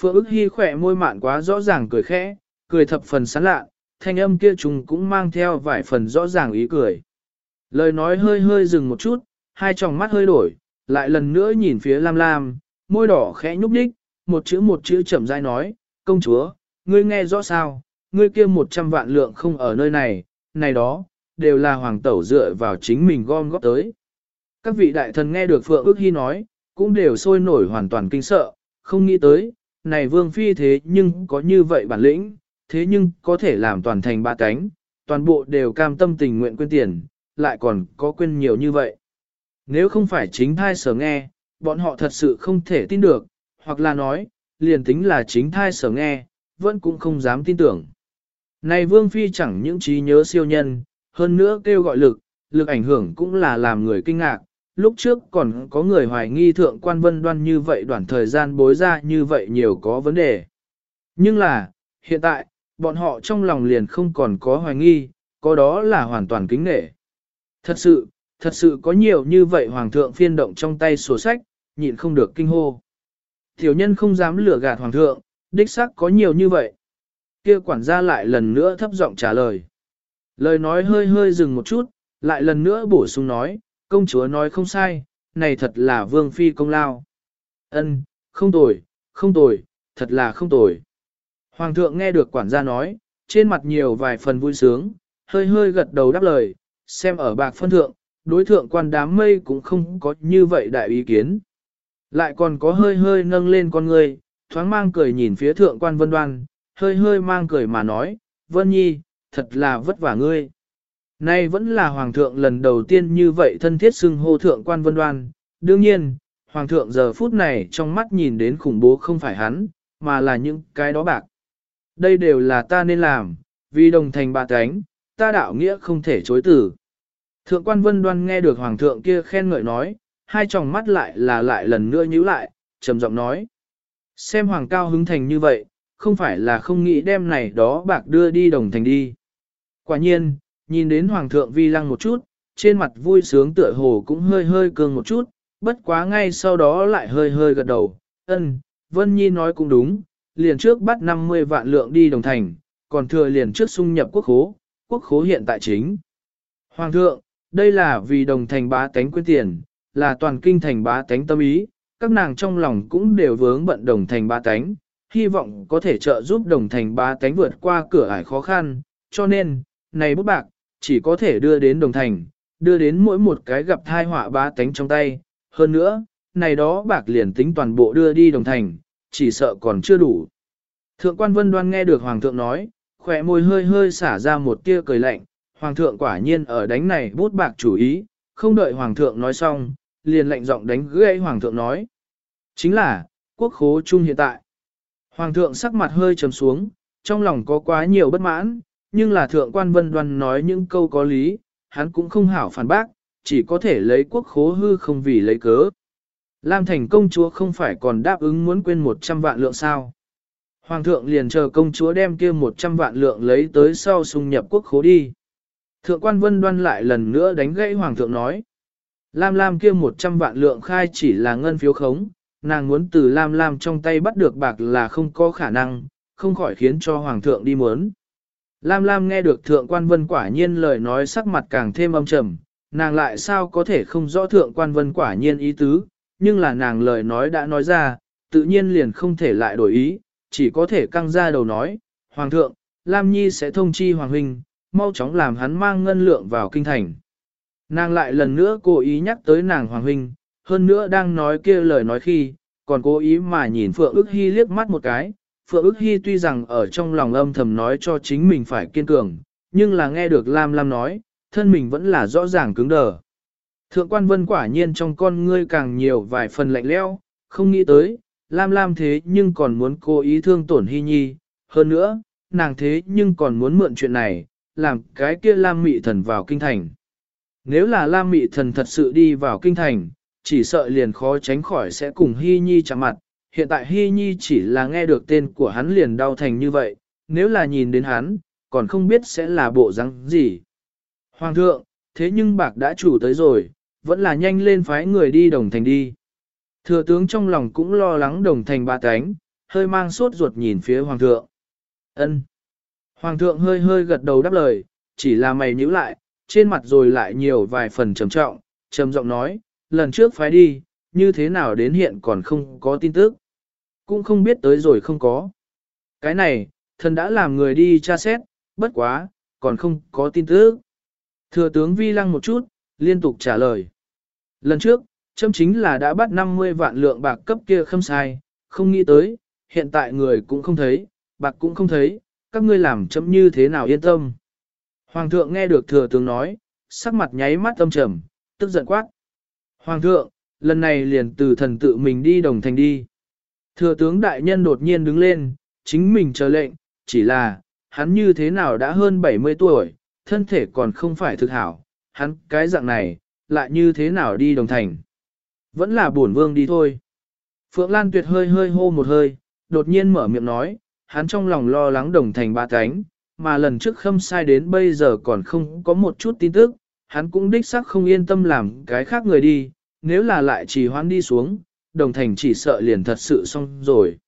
Phượng ức hy khỏe môi mạn quá rõ ràng cười khẽ, cười thập phần sán lạ, thanh âm kia trùng cũng mang theo vài phần rõ ràng ý cười. Lời nói hơi hơi dừng một chút, hai tròng mắt hơi đổi, lại lần nữa nhìn phía Lam Lam, môi đỏ khẽ nhúc nhích, một chữ một chữ chậm rãi nói, công chúa, ngươi nghe rõ sao, ngươi kia một trăm vạn lượng không ở nơi này, này đó, đều là hoàng tẩu dựa vào chính mình gom góp tới. Các vị đại thần nghe được Phượng ước hy nói, cũng đều sôi nổi hoàn toàn kinh sợ, không nghĩ tới, này vương phi thế nhưng có như vậy bản lĩnh, thế nhưng có thể làm toàn thành ba cánh, toàn bộ đều cam tâm tình nguyện quên tiền, lại còn có quên nhiều như vậy. Nếu không phải chính thai sở nghe, bọn họ thật sự không thể tin được, hoặc là nói, liền tính là chính thai sở nghe, vẫn cũng không dám tin tưởng. Này Vương Phi chẳng những trí nhớ siêu nhân, hơn nữa kêu gọi lực, lực ảnh hưởng cũng là làm người kinh ngạc. Lúc trước còn có người hoài nghi thượng quan vân đoan như vậy đoạn thời gian bối ra như vậy nhiều có vấn đề. Nhưng là, hiện tại, bọn họ trong lòng liền không còn có hoài nghi, có đó là hoàn toàn kính nể. Thật sự, thật sự có nhiều như vậy hoàng thượng phiên động trong tay sổ sách, nhịn không được kinh hô. Tiểu nhân không dám lừa gạt hoàng thượng, đích xác có nhiều như vậy. Kia quản gia lại lần nữa thấp giọng trả lời. Lời nói hơi hơi dừng một chút, lại lần nữa bổ sung nói, công chúa nói không sai, này thật là vương phi công lao. Ân, không tồi, không tồi, thật là không tồi. Hoàng thượng nghe được quản gia nói, trên mặt nhiều vài phần vui sướng, hơi hơi gật đầu đáp lời, xem ở bạc phân thượng, đối thượng quan đám mây cũng không có như vậy đại ý kiến. Lại còn có hơi hơi nâng lên con người, thoáng mang cười nhìn phía thượng quan vân đoan, hơi hơi mang cười mà nói, vân nhi, thật là vất vả ngươi. Nay vẫn là hoàng thượng lần đầu tiên như vậy thân thiết xưng hô thượng quan vân đoan, đương nhiên, hoàng thượng giờ phút này trong mắt nhìn đến khủng bố không phải hắn, mà là những cái đó bạc. Đây đều là ta nên làm, vì đồng thành bạc cánh, ta đạo nghĩa không thể chối từ. Thượng quan vân đoan nghe được hoàng thượng kia khen ngợi nói, hai tròng mắt lại là lại lần nữa nhíu lại, trầm giọng nói. Xem hoàng cao hứng thành như vậy, không phải là không nghĩ đem này đó bạc đưa đi đồng thành đi. Quả nhiên, nhìn đến hoàng thượng vi lăng một chút, trên mặt vui sướng tựa hồ cũng hơi hơi cường một chút, bất quá ngay sau đó lại hơi hơi gật đầu. Ân, Vân Nhi nói cũng đúng, liền trước bắt 50 vạn lượng đi đồng thành, còn thừa liền trước xung nhập quốc khố, quốc khố hiện tại chính. Hoàng thượng, đây là vì đồng thành bá tánh quyên tiền, là toàn kinh thành bá tánh tâm ý, các nàng trong lòng cũng đều vướng bận đồng thành bá tánh, hy vọng có thể trợ giúp đồng thành bá tánh vượt qua cửa ải khó khăn, cho nên, này bút bạc, chỉ có thể đưa đến đồng thành, đưa đến mỗi một cái gặp thai họa bá tánh trong tay, hơn nữa, này đó bạc liền tính toàn bộ đưa đi đồng thành, chỉ sợ còn chưa đủ. Thượng quan vân đoan nghe được hoàng thượng nói, khỏe môi hơi hơi xả ra một tia cười lạnh, hoàng thượng quả nhiên ở đánh này bút bạc chủ ý, không đợi hoàng thượng nói xong, liền lạnh giọng đánh gãy hoàng thượng nói. Chính là, quốc khố chung hiện tại. Hoàng thượng sắc mặt hơi trầm xuống, trong lòng có quá nhiều bất mãn, nhưng là thượng quan vân đoan nói những câu có lý, hắn cũng không hảo phản bác, chỉ có thể lấy quốc khố hư không vì lấy cớ. Lam thành công chúa không phải còn đáp ứng muốn quên 100 vạn lượng sao. Hoàng thượng liền chờ công chúa đem kia 100 vạn lượng lấy tới sau xung nhập quốc khố đi. Thượng quan vân đoan lại lần nữa đánh gãy hoàng thượng nói. Lam Lam kia 100 vạn lượng khai chỉ là ngân phiếu khống, nàng muốn từ Lam Lam trong tay bắt được bạc là không có khả năng, không khỏi khiến cho hoàng thượng đi muốn. Lam Lam nghe được thượng quan vân quả nhiên lời nói sắc mặt càng thêm âm trầm, nàng lại sao có thể không rõ thượng quan vân quả nhiên ý tứ, nhưng là nàng lời nói đã nói ra, tự nhiên liền không thể lại đổi ý, chỉ có thể căng ra đầu nói, Hoàng thượng, Lam Nhi sẽ thông chi Hoàng Huynh, mau chóng làm hắn mang ngân lượng vào kinh thành. Nàng lại lần nữa cố ý nhắc tới nàng Hoàng Huynh, hơn nữa đang nói kia lời nói khi, còn cố ý mà nhìn Phượng ức hy liếc mắt một cái, Phượng ước hy tuy rằng ở trong lòng âm thầm nói cho chính mình phải kiên cường, nhưng là nghe được Lam Lam nói, thân mình vẫn là rõ ràng cứng đờ. Thượng quan vân quả nhiên trong con ngươi càng nhiều vài phần lạnh lẽo, không nghĩ tới, Lam Lam thế nhưng còn muốn cố ý thương tổn Hy Nhi, hơn nữa, nàng thế nhưng còn muốn mượn chuyện này, làm cái kia Lam Mị Thần vào kinh thành. Nếu là Lam Mị Thần thật sự đi vào kinh thành, chỉ sợ liền khó tránh khỏi sẽ cùng Hy Nhi chạm mặt. Hiện tại Hy Nhi chỉ là nghe được tên của hắn liền đau thành như vậy, nếu là nhìn đến hắn, còn không biết sẽ là bộ răng gì. Hoàng thượng, thế nhưng bạc đã chủ tới rồi, vẫn là nhanh lên phái người đi đồng thành đi. Thừa tướng trong lòng cũng lo lắng đồng thành ba cánh, hơi mang sốt ruột nhìn phía hoàng thượng. ân Hoàng thượng hơi hơi gật đầu đáp lời, chỉ là mày nhíu lại, trên mặt rồi lại nhiều vài phần trầm trọng, trầm giọng nói, lần trước phái đi, như thế nào đến hiện còn không có tin tức. Cũng không biết tới rồi không có. Cái này, thần đã làm người đi tra xét, bất quá, còn không có tin tức. Thừa tướng vi lăng một chút, liên tục trả lời. Lần trước, châm chính là đã bắt 50 vạn lượng bạc cấp kia khâm sai, không nghĩ tới, hiện tại người cũng không thấy, bạc cũng không thấy, các ngươi làm chấm như thế nào yên tâm. Hoàng thượng nghe được thừa tướng nói, sắc mặt nháy mắt âm trầm, tức giận quát. Hoàng thượng, lần này liền từ thần tự mình đi đồng thành đi. Thừa tướng đại nhân đột nhiên đứng lên, chính mình chờ lệnh, chỉ là, hắn như thế nào đã hơn 70 tuổi, thân thể còn không phải thực hảo, hắn cái dạng này, lại như thế nào đi đồng thành. Vẫn là bổn vương đi thôi. Phượng Lan Tuyệt hơi hơi hô một hơi, đột nhiên mở miệng nói, hắn trong lòng lo lắng đồng thành ba cánh, mà lần trước khâm sai đến bây giờ còn không có một chút tin tức, hắn cũng đích xác không yên tâm làm cái khác người đi, nếu là lại chỉ hoãn đi xuống, đồng thành chỉ sợ liền thật sự xong rồi.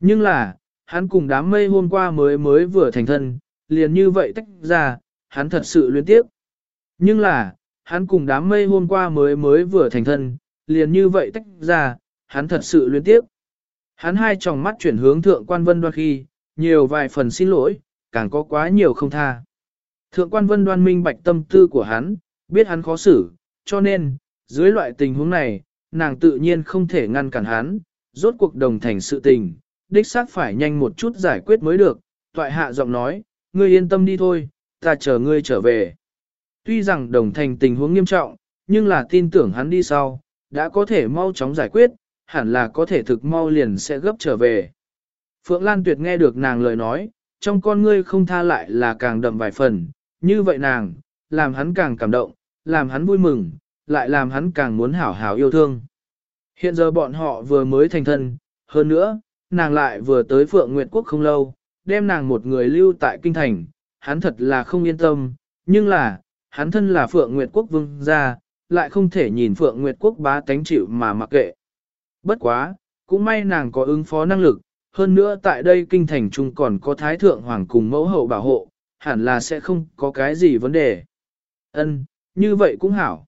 Nhưng là, hắn cùng đám mây hôm qua mới mới vừa thành thân, liền như vậy tách ra, hắn thật sự luyến tiếp. Nhưng là, hắn cùng đám mây hôm qua mới mới vừa thành thân, liền như vậy tách ra, hắn thật sự luyến tiếp. Hắn hai tròng mắt chuyển hướng thượng quan vân đoan khi, nhiều vài phần xin lỗi, càng có quá nhiều không tha. Thượng quan vân đoan minh bạch tâm tư của hắn, biết hắn khó xử, cho nên, dưới loại tình huống này, nàng tự nhiên không thể ngăn cản hắn, rốt cuộc đồng thành sự tình, đích xác phải nhanh một chút giải quyết mới được, toại hạ giọng nói, ngươi yên tâm đi thôi, ta chờ ngươi trở về. Tuy rằng đồng thành tình huống nghiêm trọng, nhưng là tin tưởng hắn đi sau, đã có thể mau chóng giải quyết, hẳn là có thể thực mau liền sẽ gấp trở về. Phượng Lan Tuyệt nghe được nàng lời nói, trong con ngươi không tha lại là càng đậm vài phần, như vậy nàng, làm hắn càng cảm động, làm hắn vui mừng, lại làm hắn càng muốn hảo hảo yêu thương. Hiện giờ bọn họ vừa mới thành thân, hơn nữa, nàng lại vừa tới Phượng Nguyệt Quốc không lâu, đem nàng một người lưu tại kinh thành, hắn thật là không yên tâm, nhưng là, hắn thân là Phượng Nguyệt Quốc vương gia, lại không thể nhìn Phượng Nguyệt Quốc bá tánh chịu mà mặc kệ. Bất quá, cũng may nàng có ứng phó năng lực, hơn nữa tại đây kinh thành trung còn có Thái Thượng Hoàng cùng mẫu hậu bảo hộ, hẳn là sẽ không có cái gì vấn đề. Ân, như vậy cũng hảo.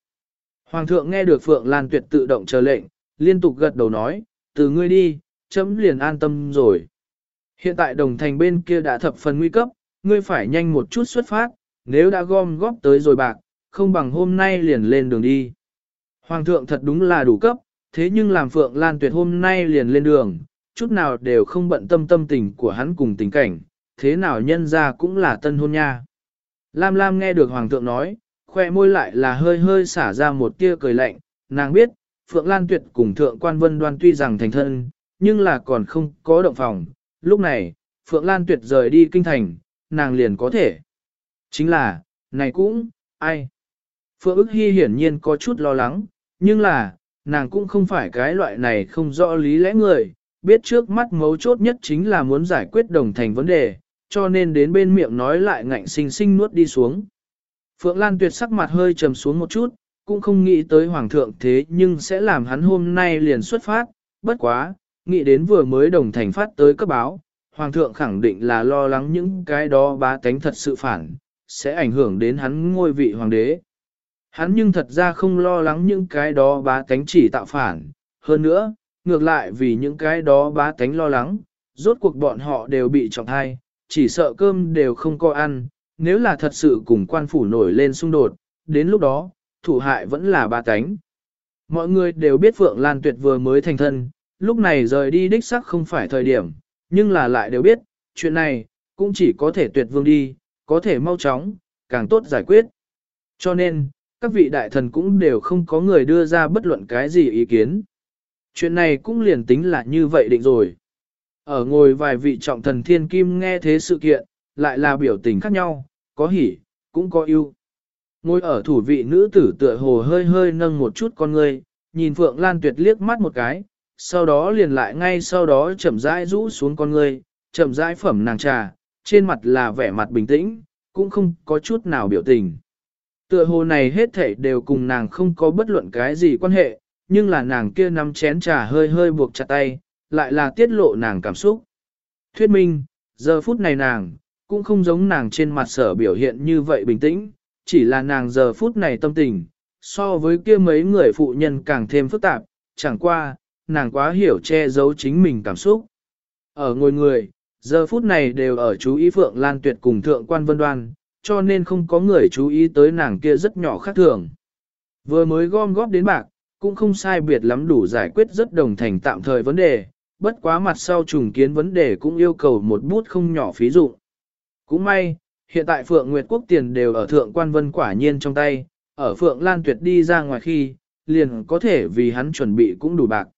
Hoàng thượng nghe được Phượng Lan Tuyệt tự động chờ lệnh, liên tục gật đầu nói, từ ngươi đi, chấm liền an tâm rồi. Hiện tại đồng thành bên kia đã thập phần nguy cấp, ngươi phải nhanh một chút xuất phát, nếu đã gom góp tới rồi bạc, không bằng hôm nay liền lên đường đi. Hoàng thượng thật đúng là đủ cấp, thế nhưng làm Phượng Lan Tuyệt hôm nay liền lên đường, chút nào đều không bận tâm tâm tình của hắn cùng tình cảnh, thế nào nhân ra cũng là tân hôn nha. Lam Lam nghe được Hoàng thượng nói, khoe môi lại là hơi hơi xả ra một tia cười lạnh, nàng biết, Phượng Lan Tuyệt cùng Thượng Quan Vân Đoan tuy rằng thành thân, nhưng là còn không có động phòng. Lúc này, Phượng Lan Tuyệt rời đi kinh thành, nàng liền có thể. Chính là, này cũng, ai? Phượng ức hy hiển nhiên có chút lo lắng, nhưng là, nàng cũng không phải cái loại này không rõ lý lẽ người, biết trước mắt mấu chốt nhất chính là muốn giải quyết đồng thành vấn đề, cho nên đến bên miệng nói lại ngạnh sinh sinh nuốt đi xuống. Phượng Lan tuyệt sắc mặt hơi trầm xuống một chút, cũng không nghĩ tới Hoàng thượng thế nhưng sẽ làm hắn hôm nay liền xuất phát, bất quá, nghĩ đến vừa mới đồng thành phát tới cấp báo, Hoàng thượng khẳng định là lo lắng những cái đó bá tánh thật sự phản, sẽ ảnh hưởng đến hắn ngôi vị hoàng đế. Hắn nhưng thật ra không lo lắng những cái đó bá tánh chỉ tạo phản, hơn nữa, ngược lại vì những cái đó bá tánh lo lắng, rốt cuộc bọn họ đều bị trọng thai, chỉ sợ cơm đều không có ăn, nếu là thật sự cùng quan phủ nổi lên xung đột, đến lúc đó, thủ hại vẫn là ba cánh. Mọi người đều biết Phượng Lan Tuyệt vừa mới thành thân, lúc này rời đi đích sắc không phải thời điểm, nhưng là lại đều biết, chuyện này, cũng chỉ có thể tuyệt vương đi, có thể mau chóng, càng tốt giải quyết. Cho nên, các vị đại thần cũng đều không có người đưa ra bất luận cái gì ý kiến. Chuyện này cũng liền tính là như vậy định rồi. Ở ngồi vài vị trọng thần thiên kim nghe thế sự kiện, lại là biểu tình khác nhau, có hỉ, cũng có ưu. Ngồi ở thủ vị nữ tử tựa hồ hơi hơi nâng một chút con người, nhìn Phượng Lan Tuyệt liếc mắt một cái, sau đó liền lại ngay sau đó chậm rãi rũ xuống con người, chậm rãi phẩm nàng trà, trên mặt là vẻ mặt bình tĩnh, cũng không có chút nào biểu tình. Tựa hồ này hết thảy đều cùng nàng không có bất luận cái gì quan hệ, nhưng là nàng kia nắm chén trà hơi hơi buộc chặt tay, lại là tiết lộ nàng cảm xúc. Thuyết minh, giờ phút này nàng, cũng không giống nàng trên mặt sở biểu hiện như vậy bình tĩnh, chỉ là nàng giờ phút này tâm tình, so với kia mấy người phụ nhân càng thêm phức tạp, chẳng qua, nàng quá hiểu che giấu chính mình cảm xúc. Ở ngồi người, giờ phút này đều ở chú ý Phượng Lan Tuyệt cùng Thượng quan Vân Đoan, cho nên không có người chú ý tới nàng kia rất nhỏ khác thường. Vừa mới gom góp đến bạc, cũng không sai biệt lắm đủ giải quyết rất đồng thành tạm thời vấn đề, bất quá mặt sau trùng kiến vấn đề cũng yêu cầu một bút không nhỏ phí dụng cũng may, hiện tại Phượng Nguyệt Quốc tiền đều ở Thượng Quan Vân quả nhiên trong tay, ở Phượng Lan Tuyệt đi ra ngoài khi, liền có thể vì hắn chuẩn bị cũng đủ bạc.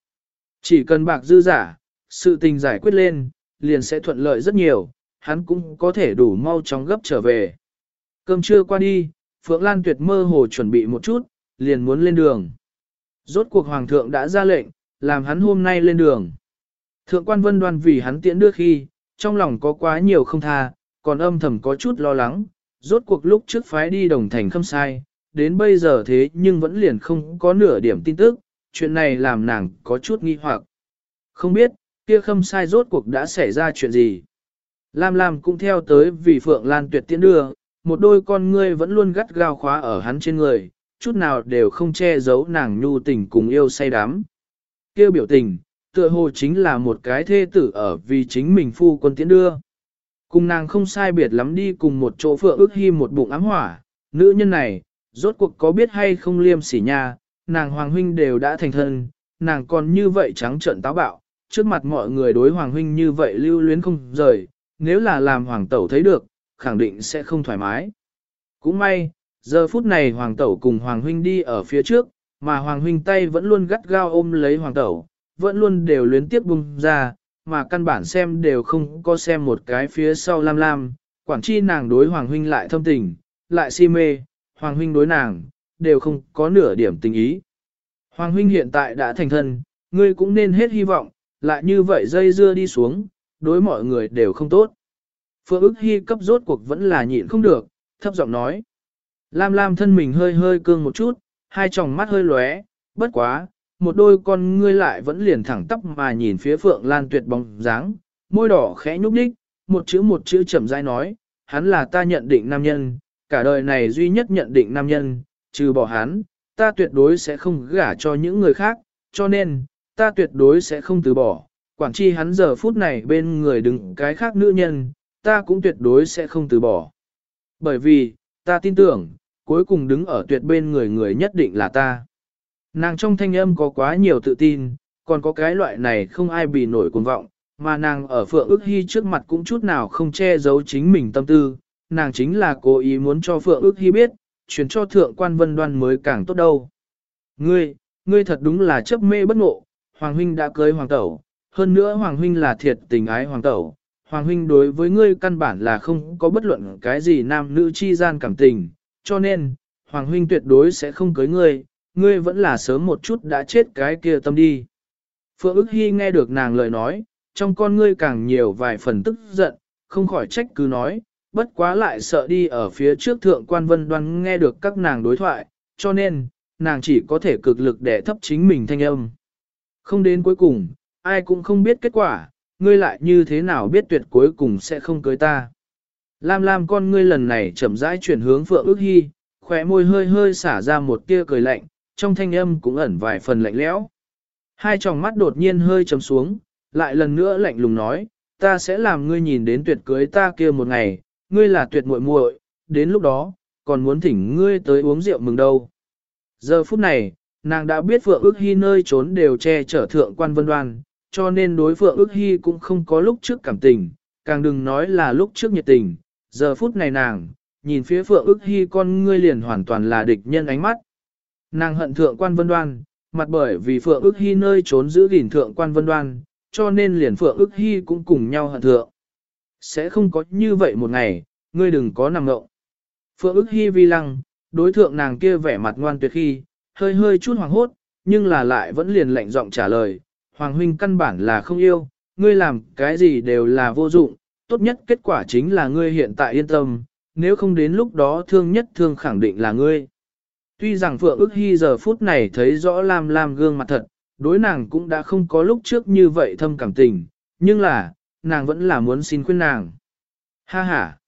Chỉ cần bạc dư giả, sự tình giải quyết lên, liền sẽ thuận lợi rất nhiều, hắn cũng có thể đủ mau chóng gấp trở về. Cơm trưa qua đi, Phượng Lan Tuyệt mơ hồ chuẩn bị một chút, liền muốn lên đường. Rốt cuộc Hoàng thượng đã ra lệnh, làm hắn hôm nay lên đường. Thượng quan vân đoan vì hắn tiễn đưa khi, trong lòng có quá nhiều không tha, còn âm thầm có chút lo lắng, rốt cuộc lúc trước phái đi đồng thành khâm sai, đến bây giờ thế nhưng vẫn liền không có nửa điểm tin tức, chuyện này làm nàng có chút nghi hoặc. Không biết, kia khâm sai rốt cuộc đã xảy ra chuyện gì. Lam Lam cũng theo tới vì Phượng Lan tuyệt tiễn đưa, một đôi con ngươi vẫn luôn gắt gao khóa ở hắn trên người, chút nào đều không che giấu nàng nhu tình cùng yêu say đắm. Kêu biểu tình, tựa hồ chính là một cái thê tử ở vì chính mình phu quân tiễn đưa. Cùng nàng không sai biệt lắm đi cùng một chỗ phượng ước hy một bụng ám hỏa, nữ nhân này, rốt cuộc có biết hay không liêm sỉ nha, nàng hoàng huynh đều đã thành thân, nàng còn như vậy trắng trợn táo bạo, trước mặt mọi người đối hoàng huynh như vậy lưu luyến không rời, nếu là làm hoàng tẩu thấy được, khẳng định sẽ không thoải mái. Cũng may, giờ phút này hoàng tẩu cùng hoàng huynh đi ở phía trước, mà hoàng huynh tay vẫn luôn gắt gao ôm lấy hoàng tẩu, vẫn luôn đều luyến tiếp bung ra, mà căn bản xem đều không có xem một cái phía sau lam lam, quản chi nàng đối hoàng huynh lại thâm tình, lại si mê, hoàng huynh đối nàng, đều không có nửa điểm tình ý. Hoàng huynh hiện tại đã thành thân, ngươi cũng nên hết hy vọng, lại như vậy dây dưa đi xuống, đối mọi người đều không tốt. Phượng ức hy cấp rốt cuộc vẫn là nhịn không được, thấp giọng nói. Lam Lam thân mình hơi hơi cương một chút, hai tròng mắt hơi lóe, bất quá, một đôi con ngươi lại vẫn liền thẳng tắp mà nhìn phía Phượng Lan tuyệt bóng dáng, môi đỏ khẽ nhúc nhích, một chữ một chữ chậm rãi nói, hắn là ta nhận định nam nhân, cả đời này duy nhất nhận định nam nhân, trừ bỏ hắn, ta tuyệt đối sẽ không gả cho những người khác, cho nên, ta tuyệt đối sẽ không từ bỏ, quản chi hắn giờ phút này bên người đứng cái khác nữ nhân, ta cũng tuyệt đối sẽ không từ bỏ. Bởi vì, ta tin tưởng, cuối cùng đứng ở tuyệt bên người người nhất định là ta. Nàng trong thanh âm có quá nhiều tự tin, còn có cái loại này không ai bị nổi cuồng vọng, mà nàng ở Phượng ước hy trước mặt cũng chút nào không che giấu chính mình tâm tư, nàng chính là cố ý muốn cho Phượng ước hy biết, chuyển cho thượng quan vân đoan mới càng tốt đâu. Ngươi, ngươi thật đúng là chấp mê bất ngộ, Hoàng huynh đã cưới Hoàng tẩu, hơn nữa Hoàng huynh là thiệt tình ái Hoàng tẩu, Hoàng huynh đối với ngươi căn bản là không có bất luận cái gì nam nữ chi gian cảm tình, cho nên, Hoàng huynh tuyệt đối sẽ không cưới ngươi, ngươi vẫn là sớm một chút đã chết cái kia tâm đi. Phượng ức hy nghe được nàng lời nói, trong con ngươi càng nhiều vài phần tức giận, không khỏi trách cứ nói, bất quá lại sợ đi ở phía trước thượng quan vân đoan nghe được các nàng đối thoại, cho nên, nàng chỉ có thể cực lực để thấp chính mình thanh âm. Không đến cuối cùng, ai cũng không biết kết quả, ngươi lại như thế nào biết tuyệt cuối cùng sẽ không cưới ta. Lam Lam con ngươi lần này chậm rãi chuyển hướng Phượng ước hy, khóe môi hơi hơi xả ra một tia cười lạnh, trong thanh âm cũng ẩn vài phần lạnh lẽo. Hai tròng mắt đột nhiên hơi chấm xuống, lại lần nữa lạnh lùng nói, ta sẽ làm ngươi nhìn đến tuyệt cưới ta kia một ngày, ngươi là tuyệt muội muội, đến lúc đó, còn muốn thỉnh ngươi tới uống rượu mừng đâu. Giờ phút này, nàng đã biết Phượng ước hy nơi trốn đều che chở thượng quan vân đoan, cho nên đối Phượng ước hy cũng không có lúc trước cảm tình, càng đừng nói là lúc trước nhiệt tình, giờ phút này nàng, nhìn phía Phượng ước hy con ngươi liền hoàn toàn là địch nhân ánh mắt. Nàng hận thượng quan vân đoan, mặt bởi vì Phượng ước hy nơi trốn giữ gìn thượng quan vân đoan, cho nên liền Phượng ước hy cũng cùng nhau hận thượng. Sẽ không có như vậy một ngày, ngươi đừng có nằm ngộng. Phượng ước hy vi lăng, đối thượng nàng kia vẻ mặt ngoan tuyệt khi, hơi hơi chút hoàng hốt, nhưng là lại vẫn liền lạnh giọng trả lời, Hoàng huynh căn bản là không yêu, ngươi làm cái gì đều là vô dụng, tốt nhất kết quả chính là ngươi hiện tại yên tâm, nếu không đến lúc đó thương nhất thương khẳng định là ngươi. Tuy rằng Phượng ước hy giờ phút này thấy rõ Lam Lam gương mặt thật, đối nàng cũng đã không có lúc trước như vậy thâm cảm tình, nhưng là, nàng vẫn là muốn xin khuyên nàng. Ha ha!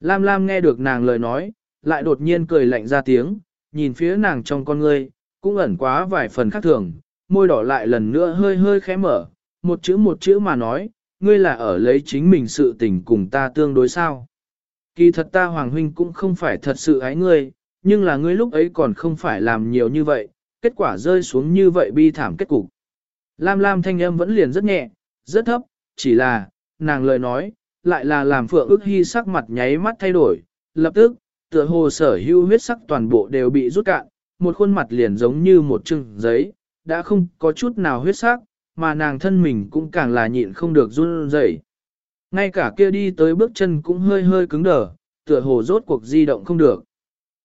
Lam Lam nghe được nàng lời nói, lại đột nhiên cười lạnh ra tiếng, nhìn phía nàng trong con ngươi, cũng ẩn quá vài phần khác thường, môi đỏ lại lần nữa hơi hơi khẽ mở, một chữ một chữ mà nói, ngươi là ở lấy chính mình sự tình cùng ta tương đối sao. Kỳ thật ta Hoàng Huynh cũng không phải thật sự ái ngươi, nhưng là ngươi lúc ấy còn không phải làm nhiều như vậy, kết quả rơi xuống như vậy bi thảm kết cục. Lam Lam thanh âm vẫn liền rất nhẹ, rất thấp, chỉ là, nàng lời nói, lại là làm Phượng ước hy sắc mặt nháy mắt thay đổi, lập tức, tựa hồ sở hưu huyết sắc toàn bộ đều bị rút cạn, một khuôn mặt liền giống như một chừng giấy, đã không có chút nào huyết sắc, mà nàng thân mình cũng càng là nhịn không được run rẩy. Ngay cả kia đi tới bước chân cũng hơi hơi cứng đờ, tựa hồ rốt cuộc di động không được.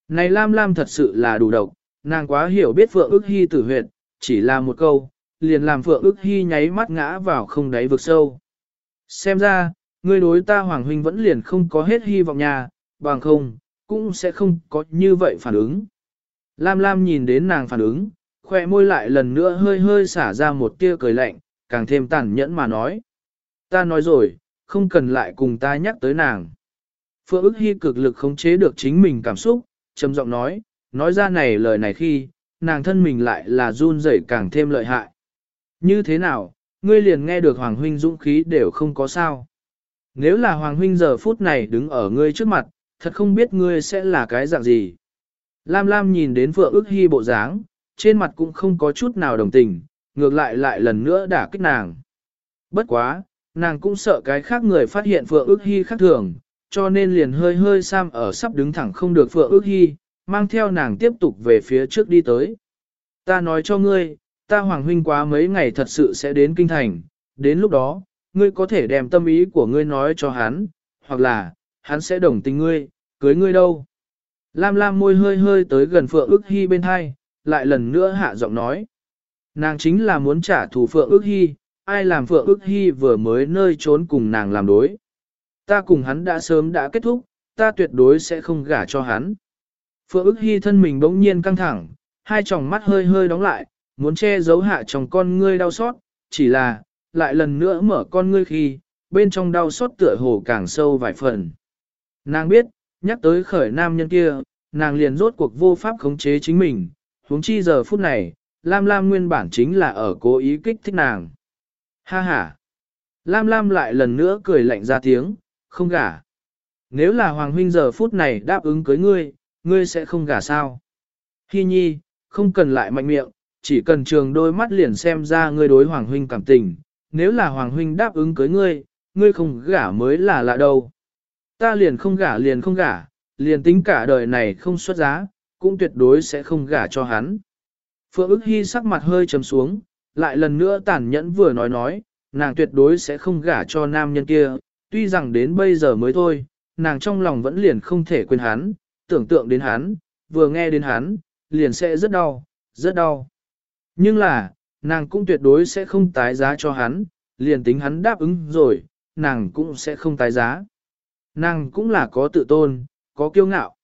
Này Lam Lam thật sự là đủ độc, nàng quá hiểu biết Phượng ức hy tử huyệt, chỉ là một câu, liền làm Phượng ức hy nháy mắt ngã vào không đáy vực sâu. Xem ra, người đối ta Hoàng Huynh vẫn liền không có hết hy vọng nhà, bằng không, cũng sẽ không có như vậy phản ứng. Lam Lam nhìn đến nàng phản ứng, khoe môi lại lần nữa hơi hơi xả ra một tia cười lạnh, càng thêm tàn nhẫn mà nói. Ta nói rồi, không cần lại cùng ta nhắc tới nàng. Phượng ức hy cực lực khống chế được chính mình cảm xúc, trầm giọng nói, nói ra này lời này khi, nàng thân mình lại là run rẩy càng thêm lợi hại. Như thế nào, ngươi liền nghe được Hoàng Huynh dũng khí đều không có sao. Nếu là Hoàng Huynh giờ phút này đứng ở ngươi trước mặt, thật không biết ngươi sẽ là cái dạng gì. Lam Lam nhìn đến Phượng ước hy bộ dáng, trên mặt cũng không có chút nào đồng tình, ngược lại lại lần nữa đả kích nàng. Bất quá, nàng cũng sợ cái khác người phát hiện Phượng ước hy khác thường, cho nên liền hơi hơi sam ở sắp đứng thẳng không được Phượng ước hy, mang theo nàng tiếp tục về phía trước đi tới. Ta nói cho ngươi, ta Hoàng Huynh quá mấy ngày thật sự sẽ đến Kinh Thành, đến lúc đó, ngươi có thể đem tâm ý của ngươi nói cho hắn, hoặc là, hắn sẽ đồng tình ngươi, cưới ngươi đâu. Lam Lam môi hơi hơi tới gần Phượng ước hy bên hai, lại lần nữa hạ giọng nói. Nàng chính là muốn trả thù Phượng ước hy, ai làm Phượng ước hy vừa mới nơi trốn cùng nàng làm đối. Ta cùng hắn đã sớm đã kết thúc, ta tuyệt đối sẽ không gả cho hắn. Phượng ức hy thân mình bỗng nhiên căng thẳng, hai tròng mắt hơi hơi đóng lại, muốn che giấu hạ trong con ngươi đau xót, chỉ là, lại lần nữa mở con ngươi khi, bên trong đau xót tựa hồ càng sâu vài phần. Nàng biết, nhắc tới khởi nam nhân kia, nàng liền rốt cuộc vô pháp khống chế chính mình, huống chi giờ phút này, Lam Lam nguyên bản chính là ở cố ý kích thích nàng. Ha ha! Lam Lam lại lần nữa cười lạnh ra tiếng, không gả. Nếu là Hoàng huynh giờ phút này đáp ứng cưới ngươi, ngươi sẽ không gả sao? Hi nhi, không cần lại mạnh miệng, chỉ cần trường đôi mắt liền xem ra ngươi đối Hoàng huynh cảm tình. Nếu là Hoàng huynh đáp ứng cưới ngươi, ngươi không gả mới là lạ đâu. Ta liền không gả liền không gả, liền tính cả đời này không xuất giá, cũng tuyệt đối sẽ không gả cho hắn. Phượng ức hy sắc mặt hơi trầm xuống, lại lần nữa tàn nhẫn vừa nói nói, nàng tuyệt đối sẽ không gả cho nam nhân kia, tuy rằng đến bây giờ mới thôi, nàng trong lòng vẫn liền không thể quên hắn, tưởng tượng đến hắn, vừa nghe đến hắn, liền sẽ rất đau, rất đau. Nhưng là, nàng cũng tuyệt đối sẽ không tái giá cho hắn, liền tính hắn đáp ứng rồi, nàng cũng sẽ không tái giá. Nàng cũng là có tự tôn, có kiêu ngạo.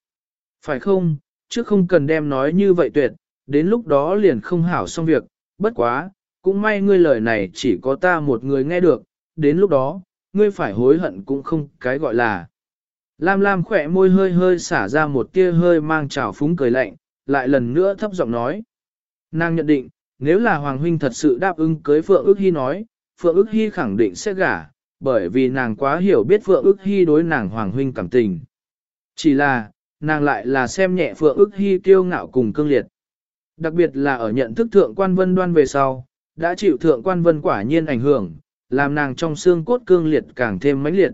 Phải không, chứ không cần đem nói như vậy tuyệt, đến lúc đó liền không hảo xong việc, bất quá, cũng may ngươi lời này chỉ có ta một người nghe được, đến lúc đó, ngươi phải hối hận cũng không cái gọi là. Lam Lam khỏe môi hơi hơi xả ra một tia hơi mang trào phúng cười lạnh, lại lần nữa thấp giọng nói. Nàng nhận định, nếu là Hoàng Huynh thật sự đáp ứng cưới Phượng ước hy nói, Phượng ước hy khẳng định sẽ gả, bởi vì nàng quá hiểu biết Phượng ước hy đối nàng Hoàng Huynh cảm tình. Chỉ là, nàng lại là xem nhẹ Phượng ước hy kiêu ngạo cùng cương liệt. Đặc biệt là ở nhận thức thượng quan vân đoan về sau, đã chịu thượng quan vân quả nhiên ảnh hưởng, làm nàng trong xương cốt cương liệt càng thêm mãnh liệt.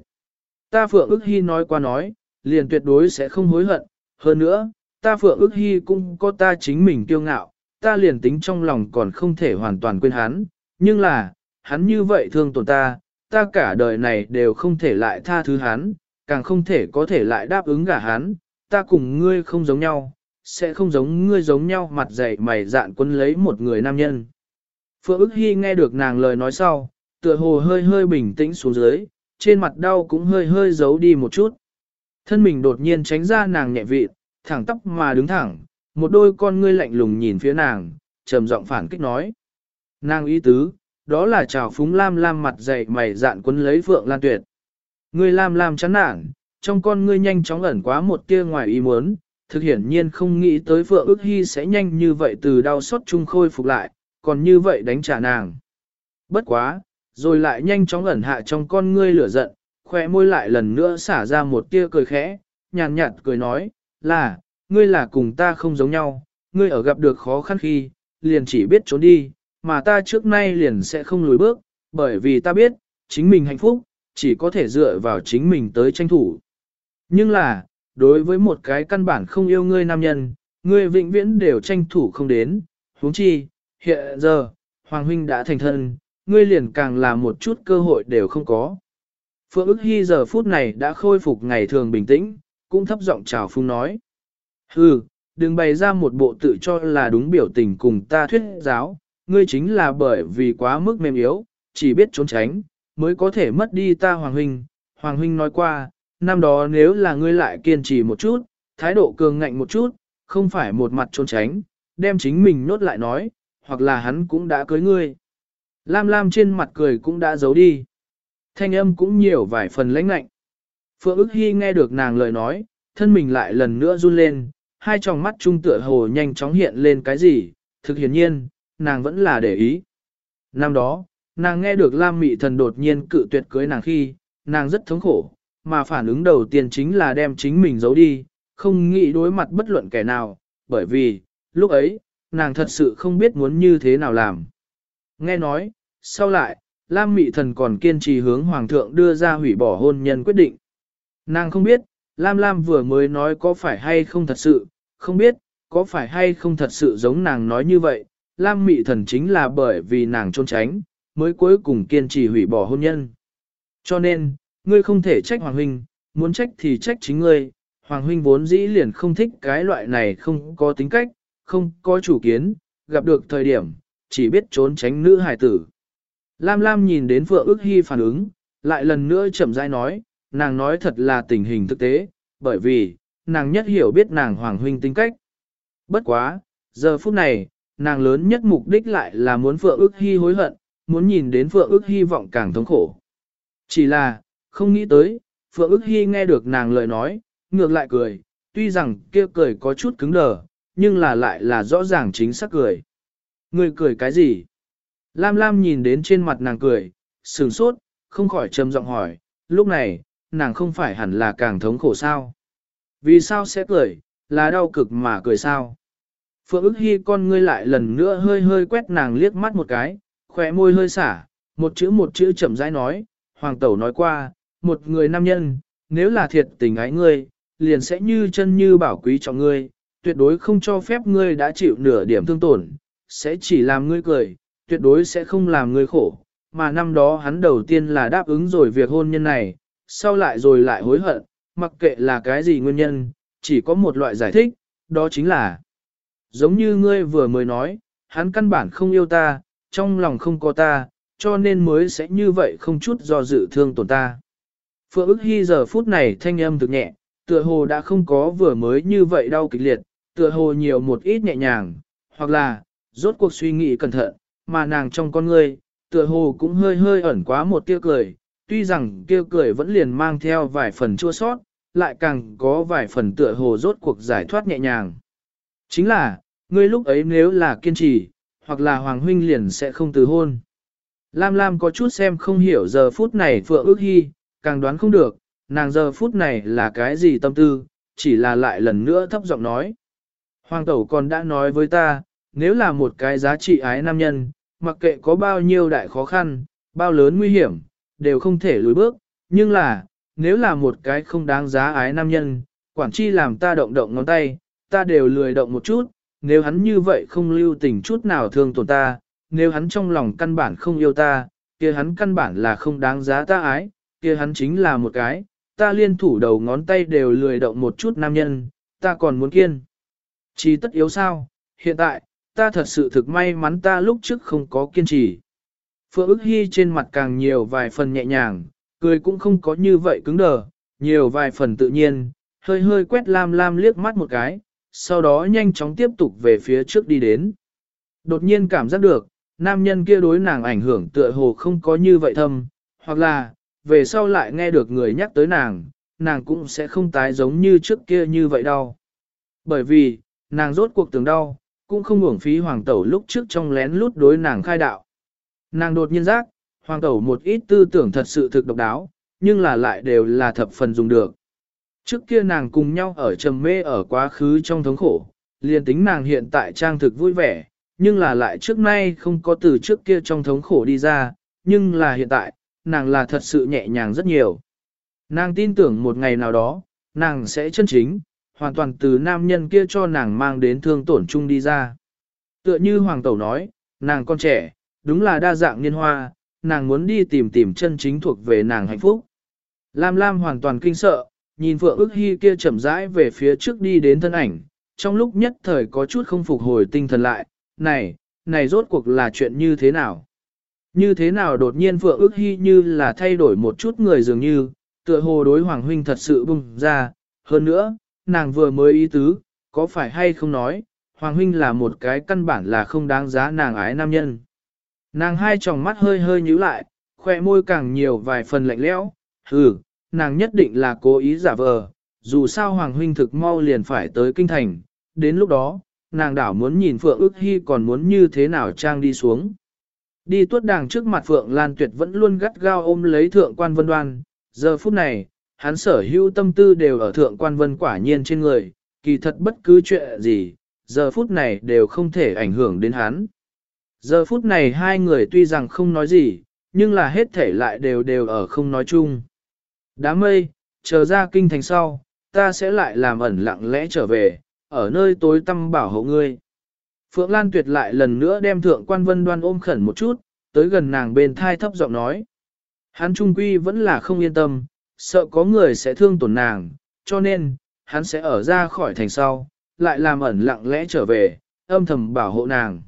Ta Phượng ức hy nói qua nói, liền tuyệt đối sẽ không hối hận, hơn nữa, ta Phượng ức hy cũng có ta chính mình kiêu ngạo, ta liền tính trong lòng còn không thể hoàn toàn quên hắn, nhưng là, hắn như vậy thương tổn ta, ta cả đời này đều không thể lại tha thứ hắn, càng không thể có thể lại đáp ứng gả hắn, ta cùng ngươi không giống nhau, sẽ không giống ngươi giống nhau mặt dày mày dạn quân lấy một người nam nhân. Phượng ức hy nghe được nàng lời nói sau, tựa hồ hơi hơi bình tĩnh xuống dưới, trên mặt đau cũng hơi hơi giấu đi một chút. Thân mình đột nhiên tránh ra nàng nhẹ vị, thẳng tóc mà đứng thẳng, một đôi con ngươi lạnh lùng nhìn phía nàng, trầm giọng phản kích nói. Nàng ý tứ, đó là trào phúng lam lam mặt dày mày dạn quấn lấy Phượng Lan Tuyệt. Ngươi lam lam chán nản, trong con ngươi nhanh chóng ẩn quá một tia ngoài ý muốn, thực hiển nhiên không nghĩ tới Phượng ước hy sẽ nhanh như vậy từ đau xót chung khôi phục lại, còn như vậy đánh trả nàng. Bất quá, rồi lại nhanh chóng ẩn hạ trong con ngươi lửa giận, khỏe môi lại lần nữa xả ra một tia cười khẽ, nhàn nhạt cười nói, là, ngươi là cùng ta không giống nhau, ngươi ở gặp được khó khăn khi, liền chỉ biết trốn đi, mà ta trước nay liền sẽ không lùi bước, bởi vì ta biết, chính mình hạnh phúc, chỉ có thể dựa vào chính mình tới tranh thủ. Nhưng là, đối với một cái căn bản không yêu ngươi nam nhân, ngươi vĩnh viễn đều tranh thủ không đến, huống chi, hiện giờ, Hoàng Huynh đã thành thân, ngươi liền càng là một chút cơ hội đều không có. Phượng ức hy giờ phút này đã khôi phục ngày thường bình tĩnh, cũng thấp giọng chào phung nói. Hừ, đừng bày ra một bộ tự cho là đúng biểu tình cùng ta thuyết giáo, ngươi chính là bởi vì quá mức mềm yếu, chỉ biết trốn tránh, mới có thể mất đi ta Hoàng Huynh. Hoàng Huynh nói qua, năm đó nếu là ngươi lại kiên trì một chút, thái độ cường ngạnh một chút, không phải một mặt trốn tránh, đem chính mình nốt lại nói, hoặc là hắn cũng đã cưới ngươi. Lam Lam trên mặt cười cũng đã giấu đi. Thanh âm cũng nhiều vài phần lãnh lạnh. Phượng ức hy nghe được nàng lời nói, thân mình lại lần nữa run lên, hai tròng mắt trung tựa hồ nhanh chóng hiện lên cái gì, thực hiển nhiên, nàng vẫn là để ý. Năm đó, nàng nghe được Lam Mị Thần đột nhiên cự tuyệt cưới nàng khi, nàng rất thống khổ, mà phản ứng đầu tiên chính là đem chính mình giấu đi, không nghĩ đối mặt bất luận kẻ nào, bởi vì, lúc ấy, nàng thật sự không biết muốn như thế nào làm. Nghe nói, sau lại, Lam Mị Thần còn kiên trì hướng Hoàng thượng đưa ra hủy bỏ hôn nhân quyết định. Nàng không biết, Lam Lam vừa mới nói có phải hay không thật sự, không biết, có phải hay không thật sự giống nàng nói như vậy, Lam Mị Thần chính là bởi vì nàng trốn tránh, mới cuối cùng kiên trì hủy bỏ hôn nhân. Cho nên, ngươi không thể trách Hoàng Huynh, muốn trách thì trách chính ngươi, Hoàng Huynh vốn dĩ liền không thích cái loại này không có tính cách, không có chủ kiến, gặp được thời điểm, chỉ biết trốn tránh nữ hài tử. Lam Lam nhìn đến Phượng ước hy phản ứng, lại lần nữa chậm rãi nói, nàng nói thật là tình hình thực tế, bởi vì, nàng nhất hiểu biết nàng Hoàng Huynh tính cách. Bất quá, giờ phút này, nàng lớn nhất mục đích lại là muốn Phượng ước hy hối hận, muốn nhìn đến Phượng ước hy vọng càng thống khổ. Chỉ là, không nghĩ tới, Phượng ước hy nghe được nàng lời nói, ngược lại cười, tuy rằng kia cười có chút cứng đờ, nhưng là lại là rõ ràng chính xác cười. Người cười cái gì? Lam Lam nhìn đến trên mặt nàng cười, sừng sốt, không khỏi trầm giọng hỏi, lúc này, nàng không phải hẳn là càng thống khổ sao? Vì sao sẽ cười, là đau cực mà cười sao? Phượng ức hy con ngươi lại lần nữa hơi hơi quét nàng liếc mắt một cái, khỏe môi hơi xả, một chữ một chữ chậm rãi nói, hoàng tẩu nói qua, một người nam nhân, nếu là thiệt tình ái ngươi, liền sẽ như chân như bảo quý trọng ngươi, tuyệt đối không cho phép ngươi đã chịu nửa điểm thương tổn, sẽ chỉ làm ngươi cười, tuyệt đối sẽ không làm người khổ. Mà năm đó hắn đầu tiên là đáp ứng rồi việc hôn nhân này, sau lại rồi lại hối hận, mặc kệ là cái gì nguyên nhân, chỉ có một loại giải thích, đó chính là giống như ngươi vừa mới nói, hắn căn bản không yêu ta, trong lòng không có ta, cho nên mới sẽ như vậy không chút do dự thương tổn ta. Phượng ức hy giờ phút này thanh âm thực nhẹ, tựa hồ đã không có vừa mới như vậy đau kịch liệt, tựa hồ nhiều một ít nhẹ nhàng, hoặc là, rốt cuộc suy nghĩ cẩn thận, mà nàng trong con ngươi, tựa hồ cũng hơi hơi ẩn quá một tia cười, tuy rằng kia cười vẫn liền mang theo vài phần chua sót, lại càng có vài phần tựa hồ rốt cuộc giải thoát nhẹ nhàng. Chính là, ngươi lúc ấy nếu là kiên trì, hoặc là Hoàng Huynh liền sẽ không từ hôn. Lam Lam có chút xem không hiểu giờ phút này Phượng ước hy, càng đoán không được, nàng giờ phút này là cái gì tâm tư, chỉ là lại lần nữa thấp giọng nói. Hoàng tẩu còn đã nói với ta, nếu là một cái giá trị ái nam nhân, mặc kệ có bao nhiêu đại khó khăn, bao lớn nguy hiểm, đều không thể lùi bước, nhưng là, nếu là một cái không đáng giá ái nam nhân, quản chi làm ta động động ngón tay, ta đều lười động một chút, nếu hắn như vậy không lưu tình chút nào thương tổn ta, nếu hắn trong lòng căn bản không yêu ta, kia hắn căn bản là không đáng giá ta ái, kia hắn chính là một cái, ta liên thủ đầu ngón tay đều lười động một chút nam nhân, ta còn muốn kiên. Chỉ tất yếu sao, hiện tại, ta thật sự thực may mắn ta lúc trước không có kiên trì. Phượng ức hy trên mặt càng nhiều vài phần nhẹ nhàng, cười cũng không có như vậy cứng đờ, nhiều vài phần tự nhiên, hơi hơi quét lam lam liếc mắt một cái, sau đó nhanh chóng tiếp tục về phía trước đi đến. Đột nhiên cảm giác được, nam nhân kia đối nàng ảnh hưởng tựa hồ không có như vậy thâm, hoặc là, về sau lại nghe được người nhắc tới nàng, nàng cũng sẽ không tái giống như trước kia như vậy đâu. Bởi vì, nàng rốt cuộc tưởng đau, cũng không uổng phí hoàng tẩu lúc trước trong lén lút đối nàng khai đạo. Nàng đột nhiên giác, hoàng tẩu một ít tư tưởng thật sự thực độc đáo, nhưng là lại đều là thập phần dùng được. Trước kia nàng cùng nhau ở trầm mê ở quá khứ trong thống khổ, liền tính nàng hiện tại trang thực vui vẻ, nhưng là lại trước nay không có từ trước kia trong thống khổ đi ra, nhưng là hiện tại, nàng là thật sự nhẹ nhàng rất nhiều. Nàng tin tưởng một ngày nào đó, nàng sẽ chân chính, hoàn toàn từ nam nhân kia cho nàng mang đến thương tổn chung đi ra. Tựa như Hoàng Tẩu nói, nàng con trẻ, đúng là đa dạng niên hoa, nàng muốn đi tìm tìm chân chính thuộc về nàng hạnh phúc. Lam Lam hoàn toàn kinh sợ, nhìn Phượng ước hy kia chậm rãi về phía trước đi đến thân ảnh, trong lúc nhất thời có chút không phục hồi tinh thần lại, này, này rốt cuộc là chuyện như thế nào? Như thế nào đột nhiên Phượng ước hy như là thay đổi một chút người dường như, tựa hồ đối Hoàng Huynh thật sự bùng ra, hơn nữa, nàng vừa mới ý tứ, có phải hay không nói, Hoàng Huynh là một cái căn bản là không đáng giá nàng ái nam nhân. Nàng hai tròng mắt hơi hơi nhíu lại, khoe môi càng nhiều vài phần lạnh lẽo, hừ, nàng nhất định là cố ý giả vờ, dù sao Hoàng Huynh thực mau liền phải tới kinh thành, đến lúc đó, nàng đảo muốn nhìn Phượng ước hy còn muốn như thế nào trang đi xuống. Đi tuốt đàng trước mặt Phượng Lan Tuyệt vẫn luôn gắt gao ôm lấy thượng quan vân đoan, giờ phút này, hắn sở hữu tâm tư đều ở thượng quan vân quả nhiên trên người, kỳ thật bất cứ chuyện gì, giờ phút này đều không thể ảnh hưởng đến hắn. Giờ phút này hai người tuy rằng không nói gì, nhưng là hết thể lại đều đều ở không nói chung. Đám mây, chờ ra kinh thành sau, ta sẽ lại làm ẩn lặng lẽ trở về, ở nơi tối tăm bảo hộ ngươi. Phượng Lan Tuyệt lại lần nữa đem thượng quan vân đoan ôm khẩn một chút, tới gần nàng bên thai thấp giọng nói. Hắn trung quy vẫn là không yên tâm, sợ có người sẽ thương tổn nàng, cho nên, hắn sẽ ở ra khỏi thành sau, lại làm ẩn lặng lẽ trở về, âm thầm bảo hộ nàng.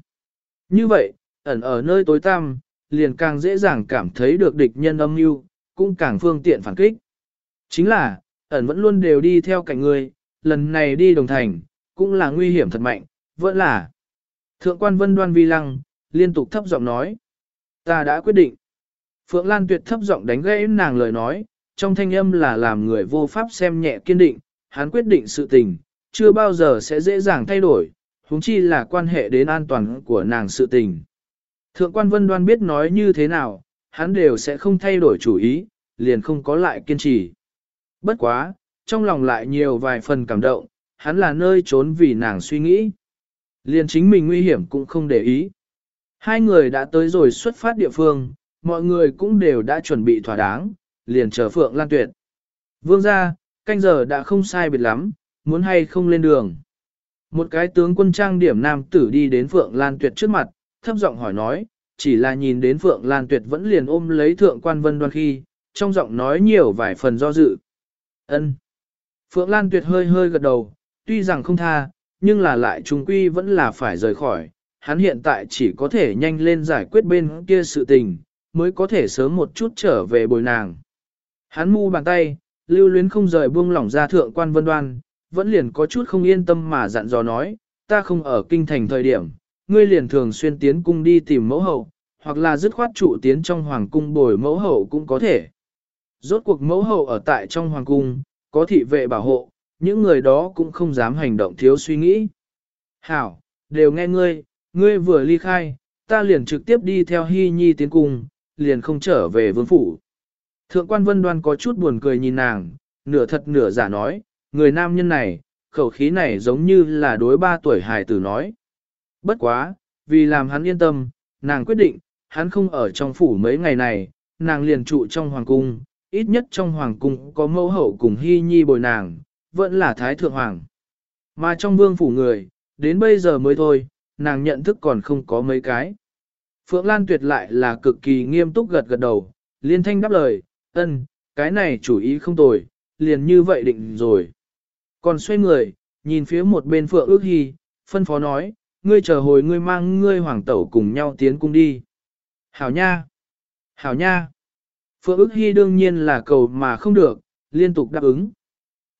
Như vậy, ẩn ở nơi tối tăm, liền càng dễ dàng cảm thấy được địch nhân âm mưu, cũng càng phương tiện phản kích. Chính là, ẩn vẫn luôn đều đi theo cạnh người, lần này đi đồng thành, cũng là nguy hiểm thật mạnh, vẫn là. Thượng quan vân đoan vi lăng, liên tục thấp giọng nói. Ta đã quyết định. Phượng Lan tuyệt thấp giọng đánh gãy nàng lời nói, trong thanh âm là làm người vô pháp xem nhẹ kiên định, hắn quyết định sự tình, chưa bao giờ sẽ dễ dàng thay đổi, huống chi là quan hệ đến an toàn của nàng sự tình. Thượng quan vân đoan biết nói như thế nào, hắn đều sẽ không thay đổi chủ ý, liền không có lại kiên trì. Bất quá, trong lòng lại nhiều vài phần cảm động, hắn là nơi trốn vì nàng suy nghĩ. Liền chính mình nguy hiểm cũng không để ý. Hai người đã tới rồi xuất phát địa phương, mọi người cũng đều đã chuẩn bị thỏa đáng, liền chờ Phượng Lan Tuyệt. Vương ra, canh giờ đã không sai biệt lắm, muốn hay không lên đường. Một cái tướng quân trang điểm nam tử đi đến Phượng Lan Tuyệt trước mặt, thấp giọng hỏi nói, chỉ là nhìn đến Phượng Lan Tuyệt vẫn liền ôm lấy thượng quan vân đoan khi, trong giọng nói nhiều vài phần do dự. ân Phượng Lan Tuyệt hơi hơi gật đầu, tuy rằng không tha, nhưng là lại trung quy vẫn là phải rời khỏi, hắn hiện tại chỉ có thể nhanh lên giải quyết bên kia sự tình, mới có thể sớm một chút trở về bồi nàng. Hắn mu bàn tay, lưu luyến không rời buông lỏng ra thượng quan vân đoan, vẫn liền có chút không yên tâm mà dặn dò nói, ta không ở kinh thành thời điểm, ngươi liền thường xuyên tiến cung đi tìm mẫu hậu, hoặc là dứt khoát trụ tiến trong hoàng cung bồi mẫu hậu cũng có thể. Rốt cuộc mẫu hậu ở tại trong hoàng cung, có thị vệ bảo hộ, những người đó cũng không dám hành động thiếu suy nghĩ. Hảo, đều nghe ngươi, ngươi vừa ly khai, ta liền trực tiếp đi theo hy nhi tiến cung, liền không trở về vương phủ. Thượng quan vân đoan có chút buồn cười nhìn nàng, nửa thật nửa giả nói, người nam nhân này, khẩu khí này giống như là đối ba tuổi hài tử nói. Bất quá, vì làm hắn yên tâm, nàng quyết định, hắn không ở trong phủ mấy ngày này, nàng liền trụ trong hoàng cung, ít nhất trong hoàng cung có mẫu hậu cùng hy nhi bồi nàng, vẫn là thái thượng hoàng. Mà trong vương phủ người, đến bây giờ mới thôi, nàng nhận thức còn không có mấy cái. Phượng Lan tuyệt lại là cực kỳ nghiêm túc gật gật đầu, liên thanh đáp lời, ân, cái này chủ ý không tồi, liền như vậy định rồi. Còn xoay người, nhìn phía một bên Phượng ước hy, phân phó nói, ngươi chờ hồi ngươi mang ngươi hoàng tẩu cùng nhau tiến cung đi. Hảo nha! Hảo nha! Phượng ước hy đương nhiên là cầu mà không được, liên tục đáp ứng.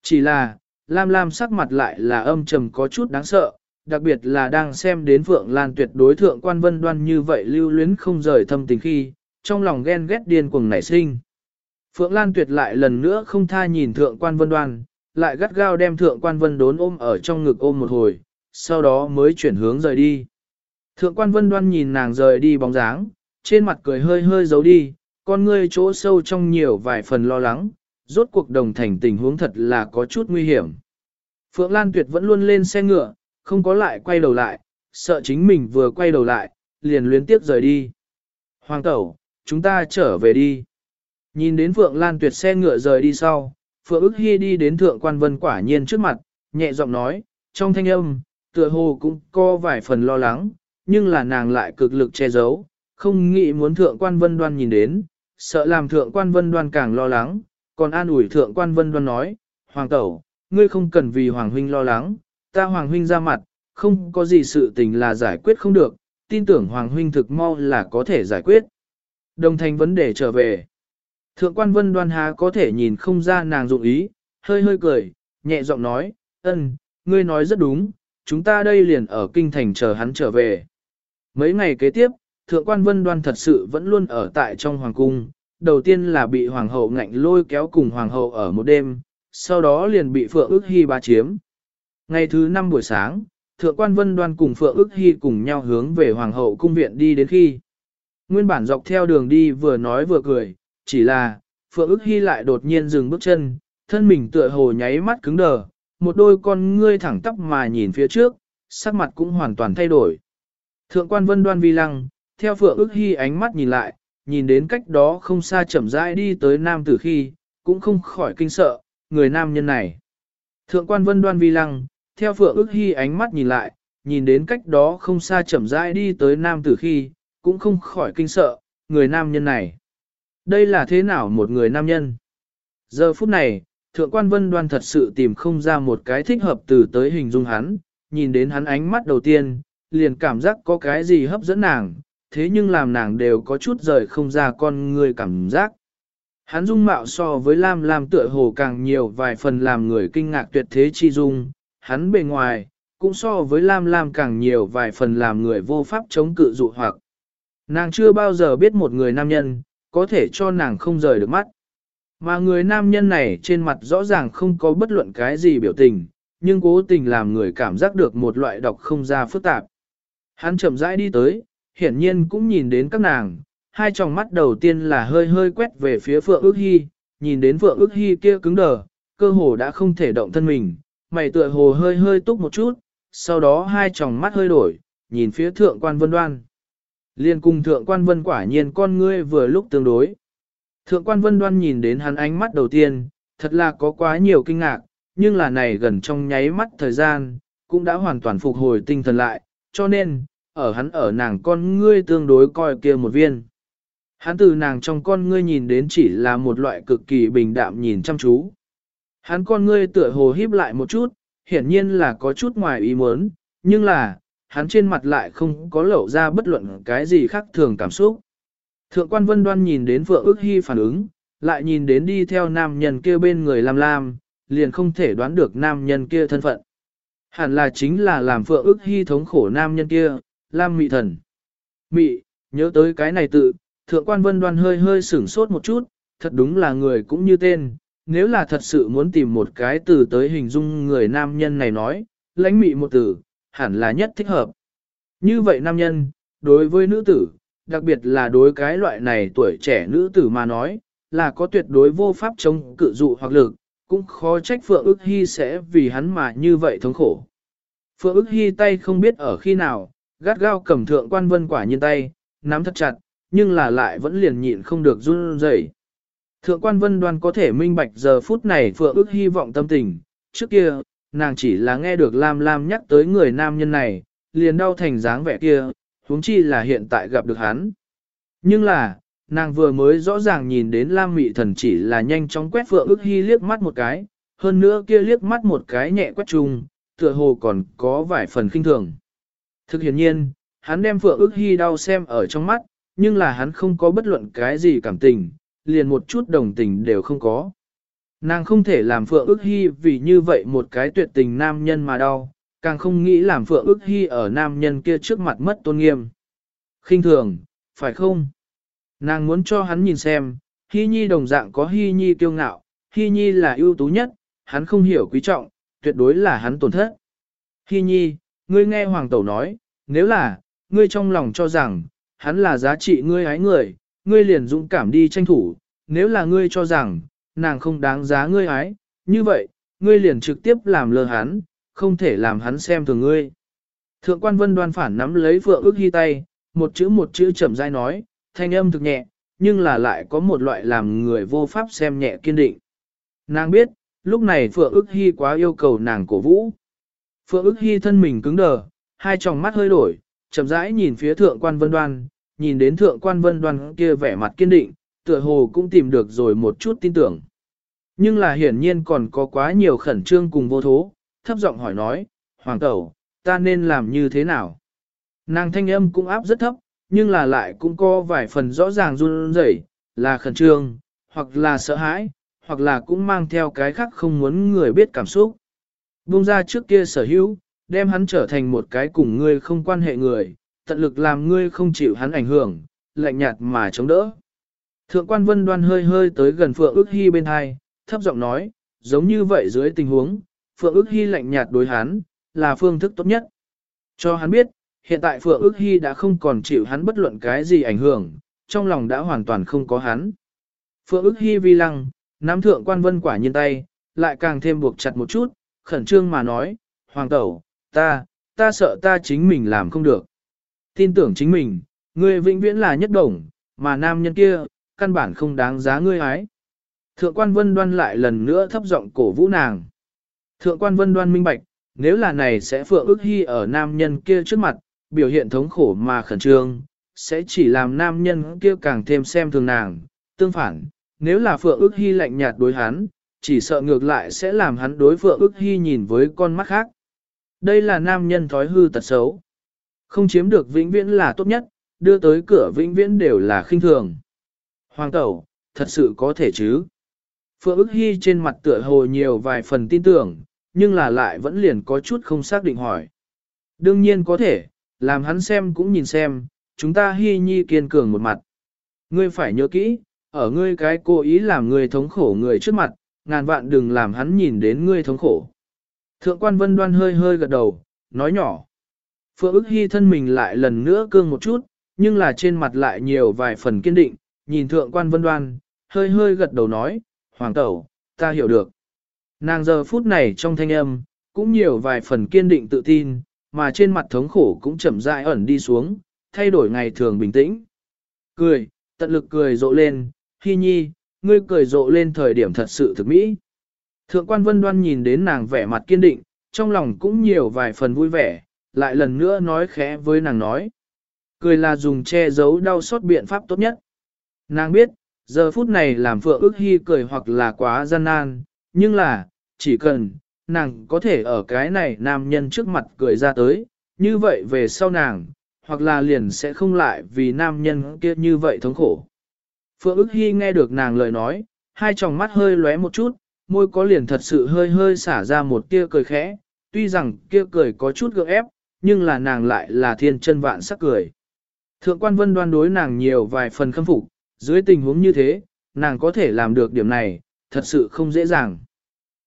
Chỉ là, Lam Lam sắc mặt lại là âm trầm có chút đáng sợ, đặc biệt là đang xem đến Phượng Lan tuyệt đối thượng quan vân đoan như vậy lưu luyến không rời thâm tình khi, trong lòng ghen ghét điên cuồng nảy sinh. Phượng Lan tuyệt lại lần nữa không tha nhìn thượng quan vân đoan, lại gắt gao đem thượng quan vân đốn ôm ở trong ngực ôm một hồi, sau đó mới chuyển hướng rời đi. Thượng quan vân đoan nhìn nàng rời đi bóng dáng, trên mặt cười hơi hơi giấu đi, con ngươi chỗ sâu trong nhiều vài phần lo lắng, rốt cuộc đồng thành tình huống thật là có chút nguy hiểm. Phượng Lan Tuyệt vẫn luôn lên xe ngựa, không có lại quay đầu lại, sợ chính mình vừa quay đầu lại, liền luyến tiếp rời đi. Hoàng tẩu, chúng ta trở về đi. Nhìn đến Phượng Lan Tuyệt xe ngựa rời đi sau, Phượng ức hy đi đến Thượng Quan Vân quả nhiên trước mặt, nhẹ giọng nói, trong thanh âm, tựa hồ cũng có vài phần lo lắng, nhưng là nàng lại cực lực che giấu, không nghĩ muốn Thượng Quan Vân đoan nhìn đến, sợ làm Thượng Quan Vân đoan càng lo lắng, còn an ủi Thượng Quan Vân đoan nói, Hoàng tẩu, ngươi không cần vì Hoàng huynh lo lắng, ta Hoàng huynh ra mặt, không có gì sự tình là giải quyết không được, tin tưởng Hoàng huynh thực mau là có thể giải quyết. Đồng thành vấn đề trở về. Thượng quan vân đoan há có thể nhìn không ra nàng dụng ý, hơi hơi cười, nhẹ giọng nói, ân, ngươi nói rất đúng, chúng ta đây liền ở kinh thành chờ hắn trở về. Mấy ngày kế tiếp, thượng quan vân đoan thật sự vẫn luôn ở tại trong hoàng cung, đầu tiên là bị hoàng hậu ngạnh lôi kéo cùng hoàng hậu ở một đêm, sau đó liền bị phượng ước hy ba chiếm. Ngày thứ năm buổi sáng, thượng quan vân đoan cùng phượng ước hy cùng nhau hướng về hoàng hậu cung viện đi đến khi. Nguyên bản dọc theo đường đi vừa nói vừa cười, chỉ là, Phượng ức hy lại đột nhiên dừng bước chân, thân mình tựa hồ nháy mắt cứng đờ, một đôi con ngươi thẳng tóc mà nhìn phía trước, sắc mặt cũng hoàn toàn thay đổi. Thượng quan vân đoan vi lăng, theo Phượng ức hy ánh mắt nhìn lại, nhìn đến cách đó không xa chậm rãi đi tới nam tử khi, cũng không khỏi kinh sợ, người nam nhân này. Thượng quan vân đoan vi lăng, theo Phượng ức hy ánh mắt nhìn lại, nhìn đến cách đó không xa chậm rãi đi tới nam tử khi, cũng không khỏi kinh sợ, người nam nhân này. Đây là thế nào một người nam nhân? Giờ phút này, thượng quan vân đoan thật sự tìm không ra một cái thích hợp từ tới hình dung hắn, nhìn đến hắn ánh mắt đầu tiên, liền cảm giác có cái gì hấp dẫn nàng, thế nhưng làm nàng đều có chút rời không ra con người cảm giác. Hắn dung mạo so với Lam Lam tựa hồ càng nhiều vài phần làm người kinh ngạc tuyệt thế chi dung, hắn bề ngoài, cũng so với Lam Lam càng nhiều vài phần làm người vô pháp chống cự dụ hoặc. Nàng chưa bao giờ biết một người nam nhân, có thể cho nàng không rời được mắt. Mà người nam nhân này trên mặt rõ ràng không có bất luận cái gì biểu tình, nhưng cố tình làm người cảm giác được một loại độc không ra phức tạp. Hắn chậm rãi đi tới, hiển nhiên cũng nhìn đến các nàng, hai tròng mắt đầu tiên là hơi hơi quét về phía Phượng ước hy, nhìn đến Phượng ước hy kia cứng đờ, cơ hồ đã không thể động thân mình, mày tựa hồ hơi hơi túc một chút, sau đó hai tròng mắt hơi đổi, nhìn phía thượng quan vân đoan. Liên cùng thượng quan vân quả nhiên con ngươi vừa lúc tương đối. Thượng quan vân đoan nhìn đến hắn ánh mắt đầu tiên, thật là có quá nhiều kinh ngạc, nhưng là này gần trong nháy mắt thời gian, cũng đã hoàn toàn phục hồi tinh thần lại, cho nên, ở hắn ở nàng con ngươi tương đối coi kia một viên. Hắn từ nàng trong con ngươi nhìn đến chỉ là một loại cực kỳ bình đạm nhìn chăm chú. Hắn con ngươi tựa hồ híp lại một chút, hiển nhiên là có chút ngoài ý muốn, nhưng là, hắn trên mặt lại không có lộ ra bất luận cái gì khác thường cảm xúc. Thượng quan vân đoan nhìn đến Phượng ước hy phản ứng, lại nhìn đến đi theo nam nhân kia bên người Lam Lam, liền không thể đoán được nam nhân kia thân phận. Hẳn là chính là làm Phượng ước hy thống khổ nam nhân kia, Lam Mị Thần. Mị, nhớ tới cái này tự, Thượng quan vân đoan hơi hơi sửng sốt một chút, thật đúng là người cũng như tên, nếu là thật sự muốn tìm một cái từ tới hình dung người nam nhân này nói, lãnh mị một từ, hẳn là nhất thích hợp. Như vậy nam nhân, đối với nữ tử, đặc biệt là đối cái loại này tuổi trẻ nữ tử mà nói, là có tuyệt đối vô pháp chống cự dụ hoặc lực, cũng khó trách Phượng ức hy sẽ vì hắn mà như vậy thống khổ. Phượng ức hy tay không biết ở khi nào, gắt gao cầm thượng quan vân quả nhiên tay, nắm thật chặt, nhưng là lại vẫn liền nhịn không được run rẩy. Thượng quan vân đoan có thể minh bạch giờ phút này Phượng ước hy vọng tâm tình, trước kia, nàng chỉ là nghe được Lam Lam nhắc tới người nam nhân này, liền đau thành dáng vẻ kia, huống chi là hiện tại gặp được hắn. Nhưng là, nàng vừa mới rõ ràng nhìn đến Lam Mị Thần chỉ là nhanh chóng quét Phượng ước hy liếc mắt một cái, hơn nữa kia liếc mắt một cái nhẹ quét chung, tựa hồ còn có vài phần khinh thường. Thực hiện nhiên, hắn đem Phượng ước hy đau xem ở trong mắt, nhưng là hắn không có bất luận cái gì cảm tình, liền một chút đồng tình đều không có. Nàng không thể làm Phượng ước hy vì như vậy một cái tuyệt tình nam nhân mà đau, càng không nghĩ làm Phượng ước hy ở nam nhân kia trước mặt mất tôn nghiêm. khinh thường, phải không? Nàng muốn cho hắn nhìn xem, Hy Nhi đồng dạng có Hy Nhi kiêu ngạo, Hy Nhi là ưu tú nhất, hắn không hiểu quý trọng, tuyệt đối là hắn tổn thất. Hy Nhi, ngươi nghe Hoàng Tẩu nói, nếu là, ngươi trong lòng cho rằng, hắn là giá trị ngươi hái người, ngươi liền dũng cảm đi tranh thủ, nếu là ngươi cho rằng, nàng không đáng giá ngươi ái, như vậy, ngươi liền trực tiếp làm lơ hắn, không thể làm hắn xem thường ngươi. Thượng quan vân đoan phản nắm lấy Phượng ước hy tay, một chữ một chữ chậm rãi nói, thanh âm thực nhẹ, nhưng là lại có một loại làm người vô pháp xem nhẹ kiên định. Nàng biết, lúc này Phượng ước hy quá yêu cầu nàng cổ vũ. Phượng ước hy thân mình cứng đờ, hai tròng mắt hơi đổi, chậm rãi nhìn phía thượng quan vân đoan, nhìn đến thượng quan vân đoan kia vẻ mặt kiên định, tựa hồ cũng tìm được rồi một chút tin tưởng. Nhưng là hiển nhiên còn có quá nhiều khẩn trương cùng vô thố, thấp giọng hỏi nói, Hoàng tẩu, ta nên làm như thế nào? Nàng thanh âm cũng áp rất thấp, nhưng là lại cũng có vài phần rõ ràng run rẩy, là khẩn trương, hoặc là sợ hãi, hoặc là cũng mang theo cái khác không muốn người biết cảm xúc. Buông ra trước kia sở hữu, đem hắn trở thành một cái cùng ngươi không quan hệ người, tận lực làm ngươi không chịu hắn ảnh hưởng, lạnh nhạt mà chống đỡ. Thượng quan vân đoan hơi hơi tới gần Phượng ước hy bên hai, thấp giọng nói, giống như vậy dưới tình huống, Phượng ước hy lạnh nhạt đối hắn, là phương thức tốt nhất. Cho hắn biết, hiện tại Phượng ước hy đã không còn chịu hắn bất luận cái gì ảnh hưởng, trong lòng đã hoàn toàn không có hắn. Phượng ước hy vi lăng, nắm thượng quan vân quả nhiên tay, lại càng thêm buộc chặt một chút, khẩn trương mà nói, Hoàng tẩu, ta, ta sợ ta chính mình làm không được. Tin tưởng chính mình, ngươi vĩnh viễn là nhất đồng, mà nam nhân kia, căn bản không đáng giá ngươi ái. Thượng quan vân đoan lại lần nữa thấp giọng cổ vũ nàng. Thượng quan vân đoan minh bạch, nếu là này sẽ phượng ước hy ở nam nhân kia trước mặt, biểu hiện thống khổ mà khẩn trương, sẽ chỉ làm nam nhân kia càng thêm xem thường nàng. Tương phản, nếu là phượng ước hy lạnh nhạt đối hắn, chỉ sợ ngược lại sẽ làm hắn đối phượng ước hy nhìn với con mắt khác. Đây là nam nhân thói hư tật xấu. Không chiếm được vĩnh viễn là tốt nhất, đưa tới cửa vĩnh viễn đều là khinh thường. Hoàng tẩu, thật sự có thể chứ? Phượng ức hy trên mặt tựa hồ nhiều vài phần tin tưởng, nhưng là lại vẫn liền có chút không xác định hỏi. Đương nhiên có thể, làm hắn xem cũng nhìn xem, chúng ta hy nhi kiên cường một mặt. Ngươi phải nhớ kỹ, ở ngươi cái cố ý làm ngươi thống khổ người trước mặt, ngàn vạn đừng làm hắn nhìn đến ngươi thống khổ. Thượng quan vân đoan hơi hơi gật đầu, nói nhỏ. Phượng ức hy thân mình lại lần nữa cương một chút, nhưng là trên mặt lại nhiều vài phần kiên định, nhìn thượng quan vân đoan, hơi hơi gật đầu nói, Hoàng tẩu, ta hiểu được. Nàng giờ phút này trong thanh âm, cũng nhiều vài phần kiên định tự tin, mà trên mặt thống khổ cũng chậm rãi ẩn đi xuống, thay đổi ngày thường bình tĩnh. Cười, tận lực cười rộ lên, Hi Nhi, ngươi cười rộ lên thời điểm thật sự thực mỹ. Thượng quan vân đoan nhìn đến nàng vẻ mặt kiên định, trong lòng cũng nhiều vài phần vui vẻ, lại lần nữa nói khẽ với nàng nói. Cười là dùng che giấu đau xót biện pháp tốt nhất. Nàng biết, giờ phút này làm Phượng ước hy cười hoặc là quá gian nan, nhưng là, chỉ cần, nàng có thể ở cái này nam nhân trước mặt cười ra tới, như vậy về sau nàng, hoặc là liền sẽ không lại vì nam nhân kia như vậy thống khổ. Phượng ước hy nghe được nàng lời nói, hai tròng mắt hơi lóe một chút, môi có liền thật sự hơi hơi xả ra một tia cười khẽ, tuy rằng kia cười có chút gượng ép, nhưng là nàng lại là thiên chân vạn sắc cười. Thượng quan vân đoan đối nàng nhiều vài phần khâm phục, dưới tình huống như thế, nàng có thể làm được điểm này, thật sự không dễ dàng.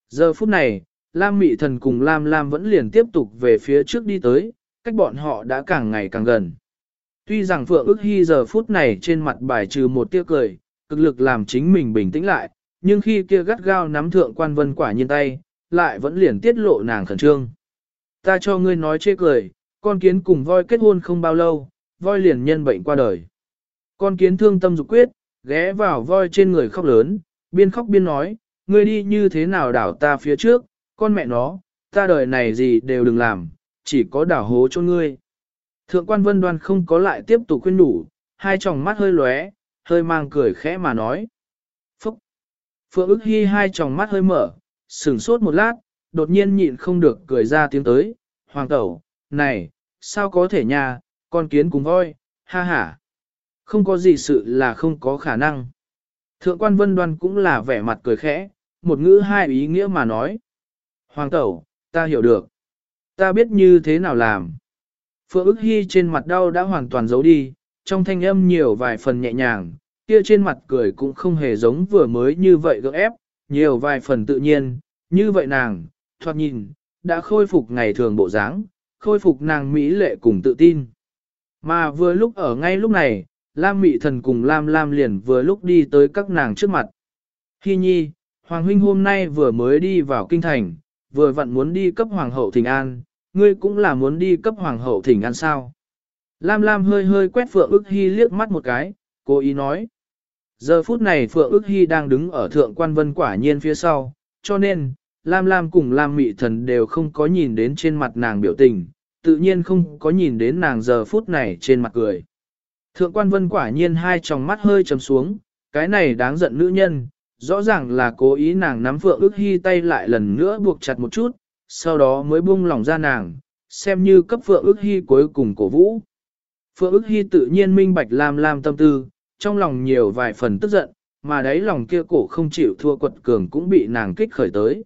Giờ phút này, Lam Mị Thần cùng Lam Lam vẫn liền tiếp tục về phía trước đi tới, cách bọn họ đã càng ngày càng gần. Tuy rằng Phượng ước hy giờ phút này trên mặt bài trừ một tia cười, cực lực làm chính mình bình tĩnh lại, nhưng khi kia gắt gao nắm thượng quan vân quả nhiên tay, lại vẫn liền tiết lộ nàng khẩn trương. Ta cho ngươi nói chê cười, con kiến cùng voi kết hôn không bao lâu, voi liền nhân bệnh qua đời. Con kiến thương tâm dục quyết, ghé vào voi trên người khóc lớn, biên khóc biên nói, ngươi đi như thế nào đảo ta phía trước, con mẹ nó, ta đời này gì đều đừng làm, chỉ có đảo hố cho ngươi. Thượng quan vân đoan không có lại tiếp tục khuyên đủ, hai tròng mắt hơi lóe, hơi mang cười khẽ mà nói. Phúc! Phượng ức hy hai tròng mắt hơi mở, sửng sốt một lát, đột nhiên nhịn không được cười ra tiếng tới. Hoàng tẩu, này, sao có thể nhà? con kiến cùng voi, ha ha. Không có gì sự là không có khả năng. Thượng quan vân đoan cũng là vẻ mặt cười khẽ, một ngữ hai ý nghĩa mà nói. Hoàng tẩu, ta hiểu được. Ta biết như thế nào làm. Phượng ức hy trên mặt đau đã hoàn toàn giấu đi, trong thanh âm nhiều vài phần nhẹ nhàng, kia trên mặt cười cũng không hề giống vừa mới như vậy gỡ ép, nhiều vài phần tự nhiên, như vậy nàng, thoạt nhìn, đã khôi phục ngày thường bộ dáng, khôi phục nàng mỹ lệ cùng tự tin. Mà vừa lúc ở ngay lúc này, Lam Mị Thần cùng Lam Lam liền vừa lúc đi tới các nàng trước mặt. Hi nhi, Hoàng huynh hôm nay vừa mới đi vào kinh thành, vừa vặn muốn đi cấp Hoàng hậu thỉnh an, ngươi cũng là muốn đi cấp Hoàng hậu thỉnh an sao. Lam Lam hơi hơi quét Phượng ức Hi liếc mắt một cái, cố ý nói. Giờ phút này Phượng ức Hi đang đứng ở thượng quan vân quả nhiên phía sau, cho nên, Lam Lam cùng Lam Mị Thần đều không có nhìn đến trên mặt nàng biểu tình, tự nhiên không có nhìn đến nàng giờ phút này trên mặt cười. Thượng quan vân quả nhiên hai tròng mắt hơi trầm xuống, cái này đáng giận nữ nhân, rõ ràng là cố ý nàng nắm Phượng ước hy tay lại lần nữa buộc chặt một chút, sau đó mới buông lỏng ra nàng, xem như cấp Phượng ước hy cuối cùng cổ vũ. Phượng ước hy tự nhiên minh bạch Lam Lam tâm tư, trong lòng nhiều vài phần tức giận, mà đáy lòng kia cổ không chịu thua quật cường cũng bị nàng kích khởi tới.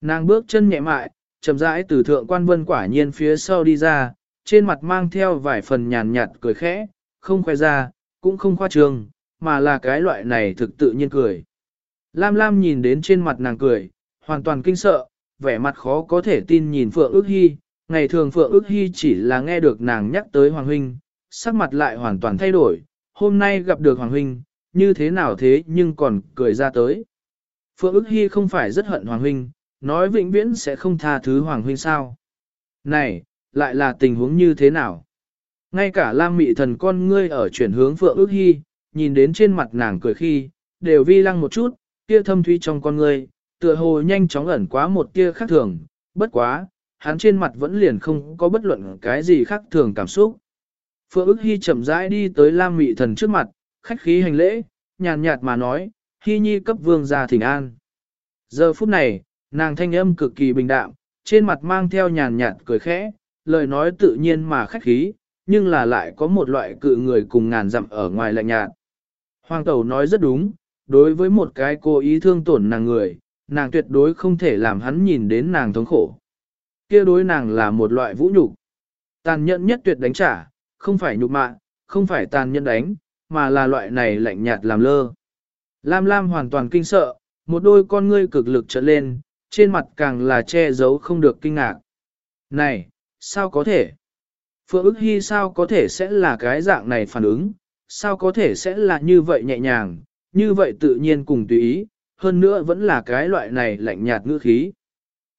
Nàng bước chân nhẹ mại, chậm rãi từ thượng quan vân quả nhiên phía sau đi ra, trên mặt mang theo vài phần nhàn nhạt cười khẽ, không khoe ra, cũng không khoa trương, mà là cái loại này thực tự nhiên cười. Lam Lam nhìn đến trên mặt nàng cười, hoàn toàn kinh sợ, vẻ mặt khó có thể tin nhìn Phượng ước hy, ngày thường Phượng ước hy chỉ là nghe được nàng nhắc tới Hoàng Huynh, sắc mặt lại hoàn toàn thay đổi, hôm nay gặp được Hoàng Huynh, như thế nào thế nhưng còn cười ra tới. Phượng ước hy không phải rất hận Hoàng Huynh, nói vĩnh viễn sẽ không tha thứ Hoàng Huynh sao. Này, lại là tình huống như thế nào? Ngay cả Lam Mị thần con ngươi ở chuyển hướng Phượng ước hy, nhìn đến trên mặt nàng cười khi, đều vi lăng một chút, kia thâm thúy trong con ngươi, tựa hồ nhanh chóng ẩn quá một tia khác thường, bất quá, hắn trên mặt vẫn liền không có bất luận cái gì khác thường cảm xúc. Phượng ước hy chậm rãi đi tới Lam Mị thần trước mặt, khách khí hành lễ, nhàn nhạt mà nói, hy nhi cấp vương gia thỉnh an. Giờ phút này, nàng thanh âm cực kỳ bình đạm, trên mặt mang theo nhàn nhạt cười khẽ, lời nói tự nhiên mà khách khí, nhưng là lại có một loại cự người cùng ngàn dặm ở ngoài lạnh nhạt. Hoàng tẩu nói rất đúng, đối với một cái cô ý thương tổn nàng người, nàng tuyệt đối không thể làm hắn nhìn đến nàng thống khổ. kia đối nàng là một loại vũ nhục. Tàn nhẫn nhất tuyệt đánh trả, không phải nhục mạ, không phải tàn nhẫn đánh, mà là loại này lạnh nhạt làm lơ. Lam Lam hoàn toàn kinh sợ, một đôi con ngươi cực lực trở lên, trên mặt càng là che giấu không được kinh ngạc. Này, sao có thể? Phượng ức hy sao có thể sẽ là cái dạng này phản ứng, sao có thể sẽ là như vậy nhẹ nhàng, như vậy tự nhiên cùng tùy ý, hơn nữa vẫn là cái loại này lạnh nhạt ngữ khí.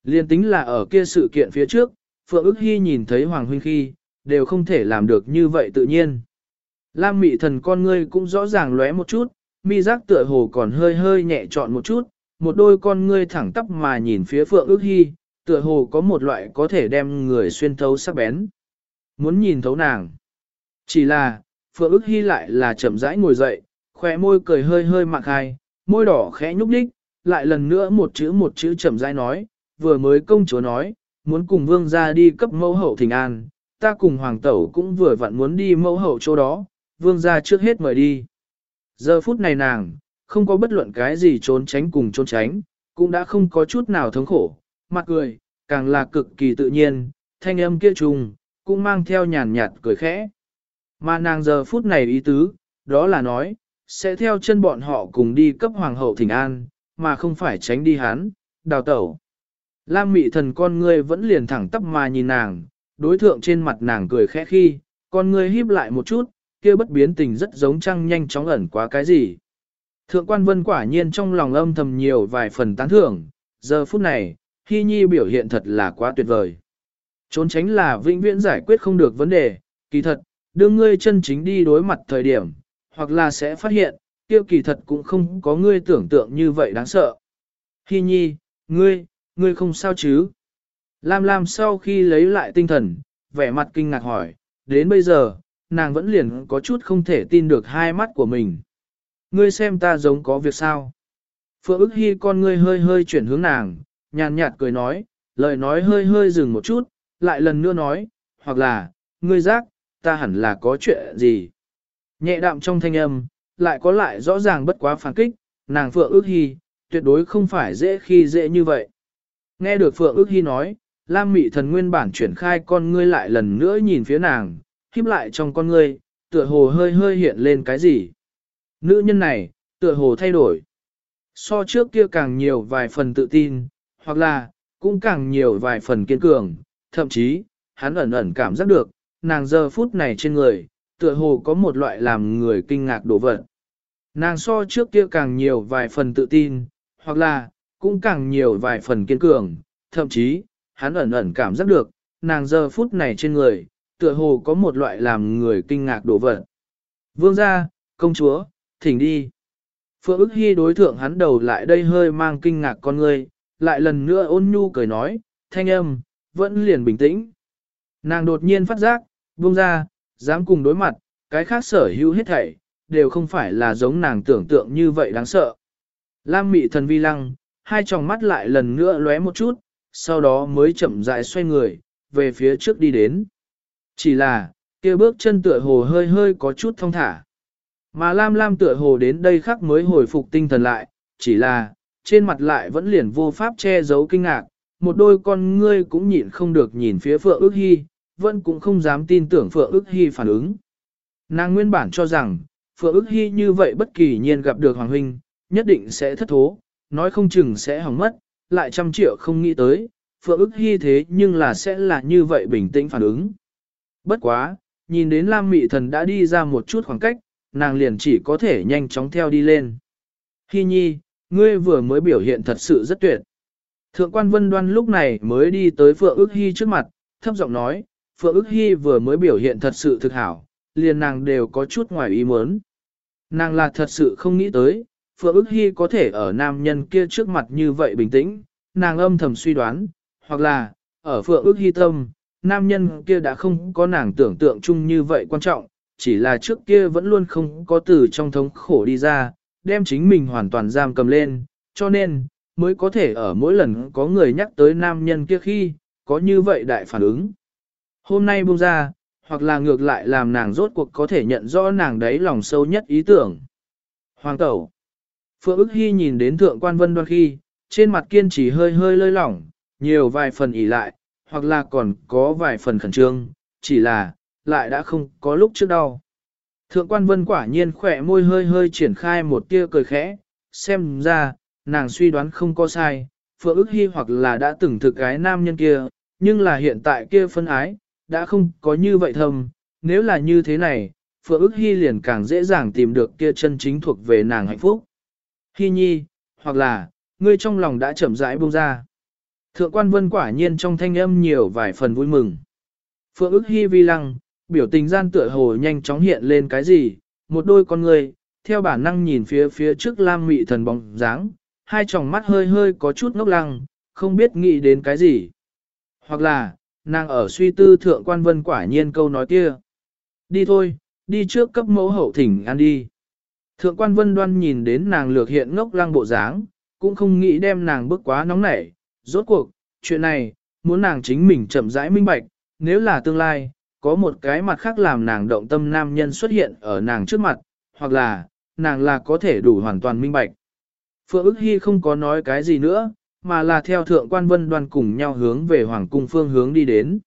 Liên tính là ở kia sự kiện phía trước, Phượng ức hy nhìn thấy Hoàng Huynh khi, đều không thể làm được như vậy tự nhiên. Lam mị thần con ngươi cũng rõ ràng lóe một chút, mi giác tựa hồ còn hơi hơi nhẹ trọn một chút, một đôi con ngươi thẳng tắp mà nhìn phía Phượng ức hy, tựa hồ có một loại có thể đem người xuyên thấu sắc bén. Muốn nhìn thấu nàng. Chỉ là, Phượng ước hy lại là chậm rãi ngồi dậy, khỏe môi cười hơi hơi mạc hai, môi đỏ khẽ nhúc đích, lại lần nữa một chữ một chữ chậm rãi nói, vừa mới công chúa nói, muốn cùng vương ra đi cấp mẫu hậu thỉnh an, ta cùng hoàng tẩu cũng vừa vặn muốn đi mẫu hậu chỗ đó, vương ra trước hết mời đi. Giờ phút này nàng, không có bất luận cái gì trốn tránh cùng trốn tránh, cũng đã không có chút nào thống khổ, mặt cười, càng là cực kỳ tự nhiên, thanh âm kia trùng, cũng mang theo nhàn nhạt cười khẽ. Mà nàng giờ phút này ý tứ, đó là nói, sẽ theo chân bọn họ cùng đi cấp hoàng hậu thỉnh an, mà không phải tránh đi hắn, đào tẩu. Lam mị thần con ngươi vẫn liền thẳng tắp mà nhìn nàng, đối thượng trên mặt nàng cười khẽ khi, con ngươi híp lại một chút, kia bất biến tình rất giống trăng nhanh chóng ẩn quá cái gì. Thượng quan vân quả nhiên trong lòng âm thầm nhiều vài phần tán thưởng, giờ phút này, Hy Nhi biểu hiện thật là quá tuyệt vời. Trốn tránh là vĩnh viễn giải quyết không được vấn đề, kỳ thật, đương ngươi chân chính đi đối mặt thời điểm, hoặc là sẽ phát hiện, tiêu kỳ thật cũng không có ngươi tưởng tượng như vậy đáng sợ. Hi nhi, ngươi, ngươi không sao chứ? Lam Lam sau khi lấy lại tinh thần, vẻ mặt kinh ngạc hỏi, đến bây giờ, nàng vẫn liền có chút không thể tin được hai mắt của mình. Ngươi xem ta giống có việc sao? Phượng ức hy con ngươi hơi hơi chuyển hướng nàng, nhàn nhạt cười nói, lời nói hơi hơi dừng một chút, lại lần nữa nói, hoặc là, ngươi giác, ta hẳn là có chuyện gì. Nhẹ đạm trong thanh âm, lại có lại rõ ràng bất quá phản kích, nàng Phượng ước hy, tuyệt đối không phải dễ khi dễ như vậy. Nghe được Phượng ước hy nói, Lam Mị thần nguyên bản chuyển khai con ngươi lại lần nữa nhìn phía nàng, khiếp lại trong con ngươi, tựa hồ hơi hơi hiện lên cái gì. Nữ nhân này, tựa hồ thay đổi. So trước kia càng nhiều vài phần tự tin, hoặc là, cũng càng nhiều vài phần kiên cường, thậm chí, hắn ẩn ẩn cảm giác được, nàng giờ phút này trên người, tựa hồ có một loại làm người kinh ngạc đổ vật. Nàng so trước kia càng nhiều vài phần tự tin, hoặc là, cũng càng nhiều vài phần kiên cường, thậm chí, hắn ẩn ẩn cảm giác được, nàng giờ phút này trên người, tựa hồ có một loại làm người kinh ngạc đổ vật. Vương gia, công chúa, thỉnh đi. Phượng ức hy đối thượng hắn đầu lại đây hơi mang kinh ngạc con người, lại lần nữa ôn nhu cười nói, thanh âm, vẫn liền bình tĩnh. Nàng đột nhiên phát giác, buông ra, dám cùng đối mặt, cái khác sở hữu hết thảy, đều không phải là giống nàng tưởng tượng như vậy đáng sợ. Lam mị thần vi lăng, hai tròng mắt lại lần nữa lóe một chút, sau đó mới chậm rãi xoay người, về phía trước đi đến. Chỉ là, kia bước chân tựa hồ hơi hơi có chút thông thả. Mà Lam Lam tựa hồ đến đây khắc mới hồi phục tinh thần lại, chỉ là, trên mặt lại vẫn liền vô pháp che giấu kinh ngạc, một đôi con ngươi cũng nhịn không được nhìn phía Phượng ước hy, vẫn cũng không dám tin tưởng Phượng ước hy phản ứng. Nàng nguyên bản cho rằng, Phượng ước hy như vậy bất kỳ nhiên gặp được Hoàng Huynh, nhất định sẽ thất thố, nói không chừng sẽ hỏng mất, lại trăm triệu không nghĩ tới, Phượng ước hy thế nhưng là sẽ là như vậy bình tĩnh phản ứng. Bất quá, nhìn đến Lam Mị Thần đã đi ra một chút khoảng cách, nàng liền chỉ có thể nhanh chóng theo đi lên. Hy nhi, ngươi vừa mới biểu hiện thật sự rất tuyệt. Thượng quan Vân Đoan lúc này mới đi tới Phượng ước hy trước mặt, thấp giọng nói, Phượng ước hy vừa mới biểu hiện thật sự thực hảo, liền nàng đều có chút ngoài ý muốn. Nàng là thật sự không nghĩ tới, Phượng ước hy có thể ở nam nhân kia trước mặt như vậy bình tĩnh, nàng âm thầm suy đoán, hoặc là, ở Phượng ước hy tâm, nam nhân kia đã không có nàng tưởng tượng chung như vậy quan trọng, chỉ là trước kia vẫn luôn không có từ trong thống khổ đi ra, đem chính mình hoàn toàn giam cầm lên, cho nên, mới có thể ở mỗi lần có người nhắc tới nam nhân kia khi, có như vậy đại phản ứng. Hôm nay buông ra, hoặc là ngược lại làm nàng rốt cuộc có thể nhận rõ nàng đấy lòng sâu nhất ý tưởng. Hoàng tẩu. Phượng ức hy nhìn đến thượng quan vân đoan khi, trên mặt kiên trì hơi hơi lơi lỏng, nhiều vài phần ỉ lại, hoặc là còn có vài phần khẩn trương, chỉ là, lại đã không có lúc trước đâu Thượng quan vân quả nhiên khỏe môi hơi hơi triển khai một tia cười khẽ, xem ra, nàng suy đoán không có sai, Phượng ức hy hoặc là đã từng thực cái nam nhân kia, nhưng là hiện tại kia phân ái, đã không có như vậy thầm, nếu là như thế này, Phượng ức hy liền càng dễ dàng tìm được kia chân chính thuộc về nàng hạnh phúc. Hy nhi, hoặc là, ngươi trong lòng đã chậm rãi buông ra. Thượng quan vân quả nhiên trong thanh âm nhiều vài phần vui mừng. Phượng ức hy vi lăng, biểu tình gian tựa hồ nhanh chóng hiện lên cái gì, một đôi con người, theo bản năng nhìn phía phía trước lam mị thần bóng dáng, hai tròng mắt hơi hơi có chút ngốc lăng, không biết nghĩ đến cái gì. Hoặc là, nàng ở suy tư thượng quan vân quả nhiên câu nói kia. Đi thôi, đi trước cấp mẫu hậu thỉnh ăn đi. Thượng quan vân đoan nhìn đến nàng lược hiện ngốc lăng bộ dáng, cũng không nghĩ đem nàng bước quá nóng nảy. Rốt cuộc, chuyện này, muốn nàng chính mình chậm rãi minh bạch, nếu là tương lai, có một cái mặt khác làm nàng động tâm nam nhân xuất hiện ở nàng trước mặt, hoặc là, nàng là có thể đủ hoàn toàn minh bạch. Phượng ức hy không có nói cái gì nữa, mà là theo thượng quan vân Đoàn cùng nhau hướng về hoàng cung phương hướng đi đến.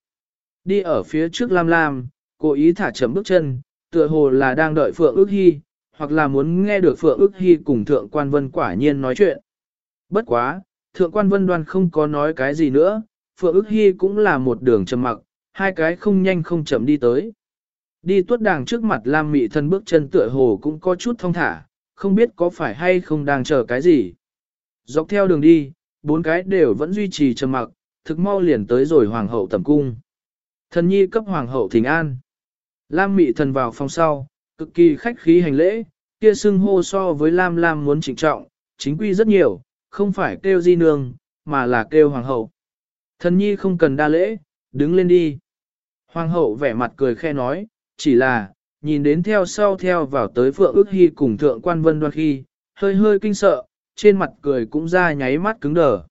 Đi ở phía trước Lam Lam, cố ý thả chậm bước chân, tựa hồ là đang đợi Phượng ức hy, hoặc là muốn nghe được Phượng ức hy cùng thượng quan vân quả nhiên nói chuyện. Bất quá, thượng quan vân Đoàn không có nói cái gì nữa, Phượng ức hy cũng là một đường trầm mặc, hai cái không nhanh không chậm đi tới. Đi tuốt đàng trước mặt Lam Mị thân bước chân tựa hồ cũng có chút thông thả, không biết có phải hay không đang chờ cái gì. Dọc theo đường đi, bốn cái đều vẫn duy trì trầm mặc, thực mau liền tới rồi hoàng hậu tầm cung. Thần nhi cấp hoàng hậu thỉnh an. Lam mị thần vào phòng sau, cực kỳ khách khí hành lễ, kia xưng hô so với Lam Lam muốn trịnh trọng, chính quy rất nhiều, không phải kêu di nương, mà là kêu hoàng hậu. Thần nhi không cần đa lễ, đứng lên đi. Hoàng hậu vẻ mặt cười khe nói, chỉ là, nhìn đến theo sau theo vào tới Phượng ước hy cùng thượng quan vân đoan khi, hơi hơi kinh sợ, trên mặt cười cũng ra nháy mắt cứng đờ.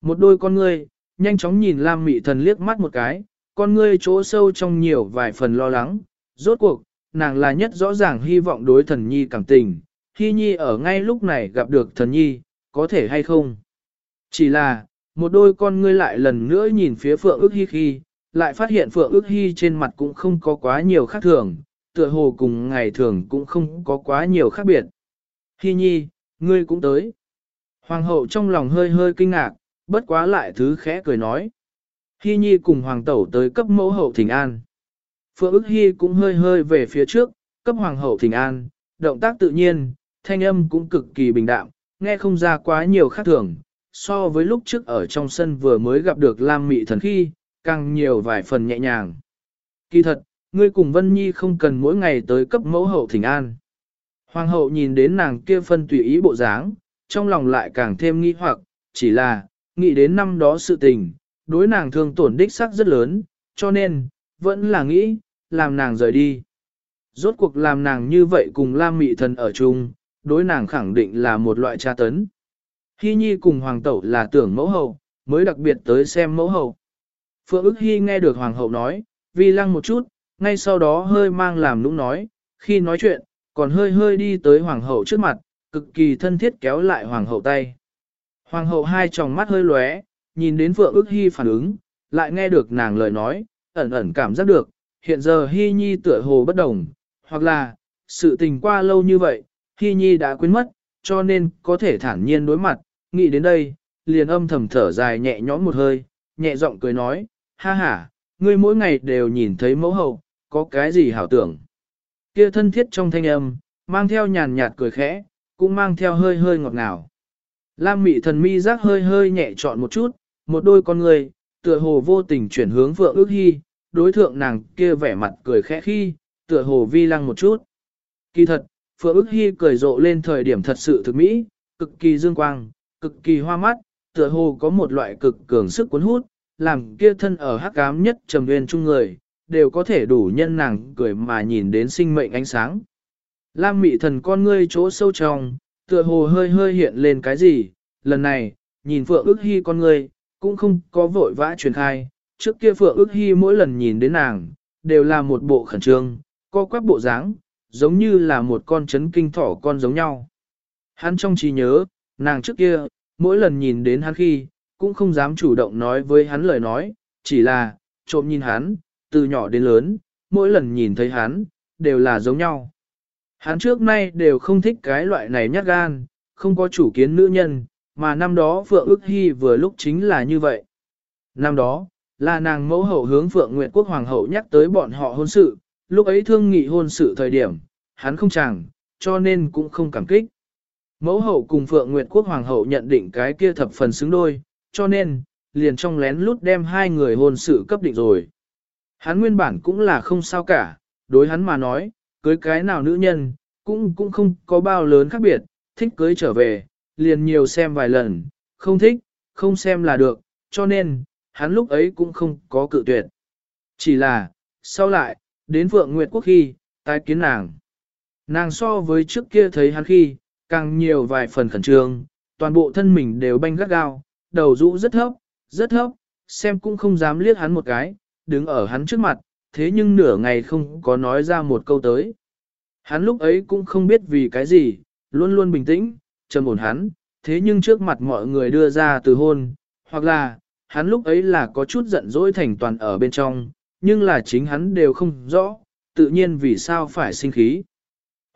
Một đôi con ngươi, nhanh chóng nhìn Lam Mị Thần liếc mắt một cái, con ngươi chỗ sâu trong nhiều vài phần lo lắng, rốt cuộc, nàng là nhất rõ ràng hy vọng đối thần nhi cảm tình, hy nhi ở ngay lúc này gặp được thần nhi, có thể hay không. Chỉ là, một đôi con ngươi lại lần nữa nhìn phía Phượng ước hy khi, lại phát hiện Phượng ước hy trên mặt cũng không có quá nhiều khác thường, tựa hồ cùng ngày thường cũng không có quá nhiều khác biệt. Hi nhi, ngươi cũng tới. Hoàng hậu trong lòng hơi hơi kinh ngạc, bất quá lại thứ khẽ cười nói. Hi nhi cùng hoàng tẩu tới cấp mẫu hậu thỉnh an. Phượng ức Hi cũng hơi hơi về phía trước, cấp hoàng hậu thỉnh an, động tác tự nhiên, thanh âm cũng cực kỳ bình đạm, nghe không ra quá nhiều khác thường, so với lúc trước ở trong sân vừa mới gặp được Lam Mị thần khi, càng nhiều vài phần nhẹ nhàng. Kỳ thật, ngươi cùng Vân Nhi không cần mỗi ngày tới cấp mẫu hậu thỉnh an. Hoàng hậu nhìn đến nàng kia phân tùy ý bộ dáng, trong lòng lại càng thêm nghi hoặc, chỉ là, nghĩ đến năm đó sự tình, đối nàng thương tổn đích sắc rất lớn, cho nên, vẫn là nghĩ, làm nàng rời đi. Rốt cuộc làm nàng như vậy cùng Lam Mị Thần ở chung, đối nàng khẳng định là một loại tra tấn. Hy Nhi cùng Hoàng Tẩu là tưởng mẫu hậu, mới đặc biệt tới xem mẫu hậu. Phượng ức Hy nghe được Hoàng hậu nói, vi lăng một chút, ngay sau đó hơi mang làm nũng nói, khi nói chuyện, còn hơi hơi đi tới Hoàng hậu trước mặt, cực kỳ thân thiết kéo lại Hoàng hậu tay. Hoàng hậu hai tròng mắt hơi lóe, nhìn đến Phượng ước Hy phản ứng, lại nghe được nàng lời nói, ẩn ẩn cảm giác được, hiện giờ Hy Nhi tựa hồ bất đồng, hoặc là, sự tình qua lâu như vậy, Hy Nhi đã quên mất, cho nên có thể thản nhiên đối mặt, nghĩ đến đây, liền âm thầm thở dài nhẹ nhõm một hơi, nhẹ giọng cười nói, ha ha, ngươi mỗi ngày đều nhìn thấy mẫu hậu, có cái gì hảo tưởng. Kia thân thiết trong thanh âm, mang theo nhàn nhạt cười khẽ, cũng mang theo hơi hơi ngọt ngào. Lam mị thần mi giác hơi hơi nhẹ trọn một chút, một đôi con người, tựa hồ vô tình chuyển hướng vượng ước hy, đối thượng nàng kia vẻ mặt cười khẽ khi, tựa hồ vi lăng một chút. Kỳ thật, Phượng ước hy cười rộ lên thời điểm thật sự thực mỹ, cực kỳ dương quang, cực kỳ hoa mắt, tựa hồ có một loại cực cường sức cuốn hút, làm kia thân ở hắc ám nhất trầm nguyên chung người, đều có thể đủ nhân nàng cười mà nhìn đến sinh mệnh ánh sáng. Lam mị thần con ngươi chỗ sâu trong, tựa hồ hơi hơi hiện lên cái gì, lần này, nhìn Phượng ước hy con ngươi, cũng không có vội vã truyền khai, trước kia Phượng ước hy mỗi lần nhìn đến nàng, đều là một bộ khẩn trương, co quắp bộ dáng, giống như là một con chấn kinh thỏ con giống nhau. Hắn trong trí nhớ, nàng trước kia, mỗi lần nhìn đến hắn khi, cũng không dám chủ động nói với hắn lời nói, chỉ là, trộm nhìn hắn, từ nhỏ đến lớn, mỗi lần nhìn thấy hắn, đều là giống nhau. Hắn trước nay đều không thích cái loại này nhát gan, không có chủ kiến nữ nhân, mà năm đó Phượng ước hy vừa lúc chính là như vậy. Năm đó, là nàng mẫu hậu hướng Phượng Nguyệt Quốc Hoàng hậu nhắc tới bọn họ hôn sự, lúc ấy thương nghị hôn sự thời điểm, hắn không chàng, cho nên cũng không cảm kích. Mẫu hậu cùng Phượng Nguyệt Quốc Hoàng hậu nhận định cái kia thập phần xứng đôi, cho nên, liền trong lén lút đem hai người hôn sự cấp định rồi. Hắn nguyên bản cũng là không sao cả, đối hắn mà nói, cưới cái nào nữ nhân, cũng cũng không có bao lớn khác biệt, thích cưới trở về, liền nhiều xem vài lần, không thích, không xem là được, cho nên, hắn lúc ấy cũng không có cự tuyệt. Chỉ là, sau lại, đến Phượng Nguyệt Quốc khi, tái kiến nàng. Nàng so với trước kia thấy hắn khi, càng nhiều vài phần khẩn trương, toàn bộ thân mình đều banh gắt gao, đầu rũ rất thấp, rất thấp, xem cũng không dám liếc hắn một cái, đứng ở hắn trước mặt, thế nhưng nửa ngày không có nói ra một câu tới. Hắn lúc ấy cũng không biết vì cái gì, luôn luôn bình tĩnh, trầm ổn hắn, thế nhưng trước mặt mọi người đưa ra từ hôn, hoặc là, hắn lúc ấy là có chút giận dỗi thành toàn ở bên trong, nhưng là chính hắn đều không rõ, tự nhiên vì sao phải sinh khí.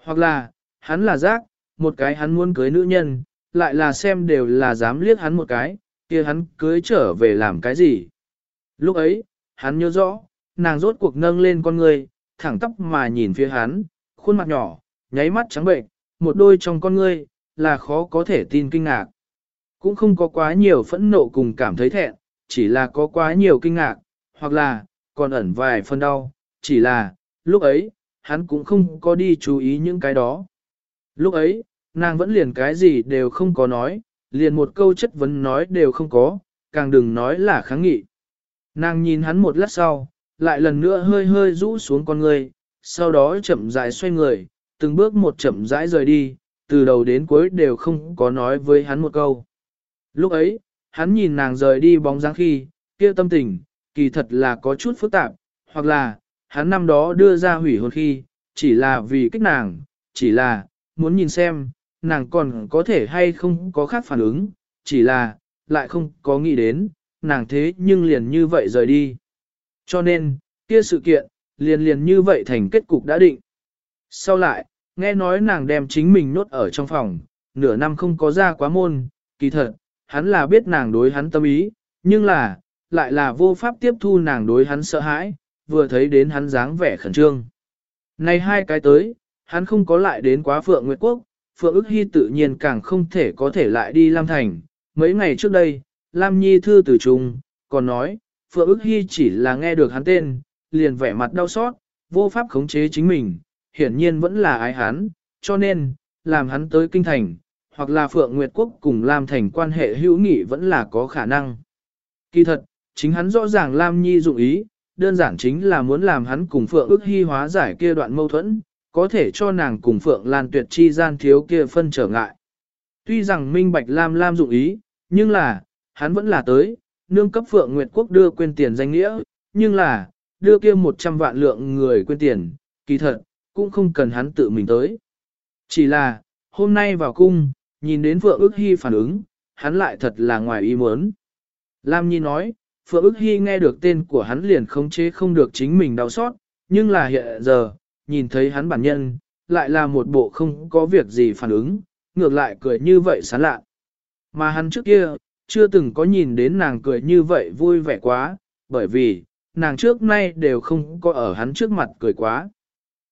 Hoặc là, hắn là giác, một cái hắn muốn cưới nữ nhân, lại là xem đều là dám liếc hắn một cái, kia hắn cưới trở về làm cái gì. Lúc ấy, hắn nhớ rõ, nàng rốt cuộc nâng lên con người, thẳng tóc mà nhìn phía hắn, khuôn mặt nhỏ, nháy mắt trắng bệnh, một đôi trong con ngươi, là khó có thể tin kinh ngạc. Cũng không có quá nhiều phẫn nộ cùng cảm thấy thẹn, chỉ là có quá nhiều kinh ngạc, hoặc là, còn ẩn vài phần đau, chỉ là, lúc ấy, hắn cũng không có đi chú ý những cái đó. Lúc ấy, nàng vẫn liền cái gì đều không có nói, liền một câu chất vấn nói đều không có, càng đừng nói là kháng nghị. Nàng nhìn hắn một lát sau, lại lần nữa hơi hơi rũ xuống con người, sau đó chậm rãi xoay người, từng bước một chậm rãi rời đi, từ đầu đến cuối đều không có nói với hắn một câu. Lúc ấy, hắn nhìn nàng rời đi bóng dáng khi, kia tâm tình, kỳ thật là có chút phức tạp, hoặc là, hắn năm đó đưa ra hủy hôn khi, chỉ là vì kích nàng, chỉ là, muốn nhìn xem, nàng còn có thể hay không có khác phản ứng, chỉ là, lại không có nghĩ đến, nàng thế nhưng liền như vậy rời đi. Cho nên, kia sự kiện, liền liền như vậy thành kết cục đã định. Sau lại, nghe nói nàng đem chính mình nốt ở trong phòng, nửa năm không có ra quá môn, kỳ thật, hắn là biết nàng đối hắn tâm ý, nhưng là, lại là vô pháp tiếp thu nàng đối hắn sợ hãi, vừa thấy đến hắn dáng vẻ khẩn trương. Này hai cái tới, hắn không có lại đến quá Phượng Nguyệt Quốc, Phượng ức hy tự nhiên càng không thể có thể lại đi Lam Thành. Mấy ngày trước đây, Lam Nhi thư từ trùng, còn nói, Phượng ức hy chỉ là nghe được hắn tên, liền vẻ mặt đau xót, vô pháp khống chế chính mình, hiển nhiên vẫn là ái hắn, cho nên, làm hắn tới kinh thành, hoặc là Phượng Nguyệt Quốc cùng Lam Thành quan hệ hữu nghị vẫn là có khả năng. Kỳ thật, chính hắn rõ ràng Lam Nhi dụng ý, đơn giản chính là muốn làm hắn cùng Phượng ức hy hóa giải kia đoạn mâu thuẫn, có thể cho nàng cùng Phượng Lan tuyệt chi gian thiếu kia phân trở ngại. Tuy rằng minh bạch Lam Lam dụng ý, nhưng là, hắn vẫn là tới, nương cấp Phượng Nguyệt Quốc đưa quên tiền danh nghĩa, nhưng là, đưa kia 100 vạn lượng người quên tiền, kỳ thật, cũng không cần hắn tự mình tới. Chỉ là, hôm nay vào cung, nhìn đến Phượng ước hy phản ứng, hắn lại thật là ngoài ý muốn. Lam Nhi nói, Phượng ước hy nghe được tên của hắn liền khống chế không được chính mình đau xót, nhưng là hiện giờ, nhìn thấy hắn bản nhân, lại là một bộ không có việc gì phản ứng, ngược lại cười như vậy sán lạ. Mà hắn trước kia, chưa từng có nhìn đến nàng cười như vậy vui vẻ quá, bởi vì, nàng trước nay đều không có ở hắn trước mặt cười quá.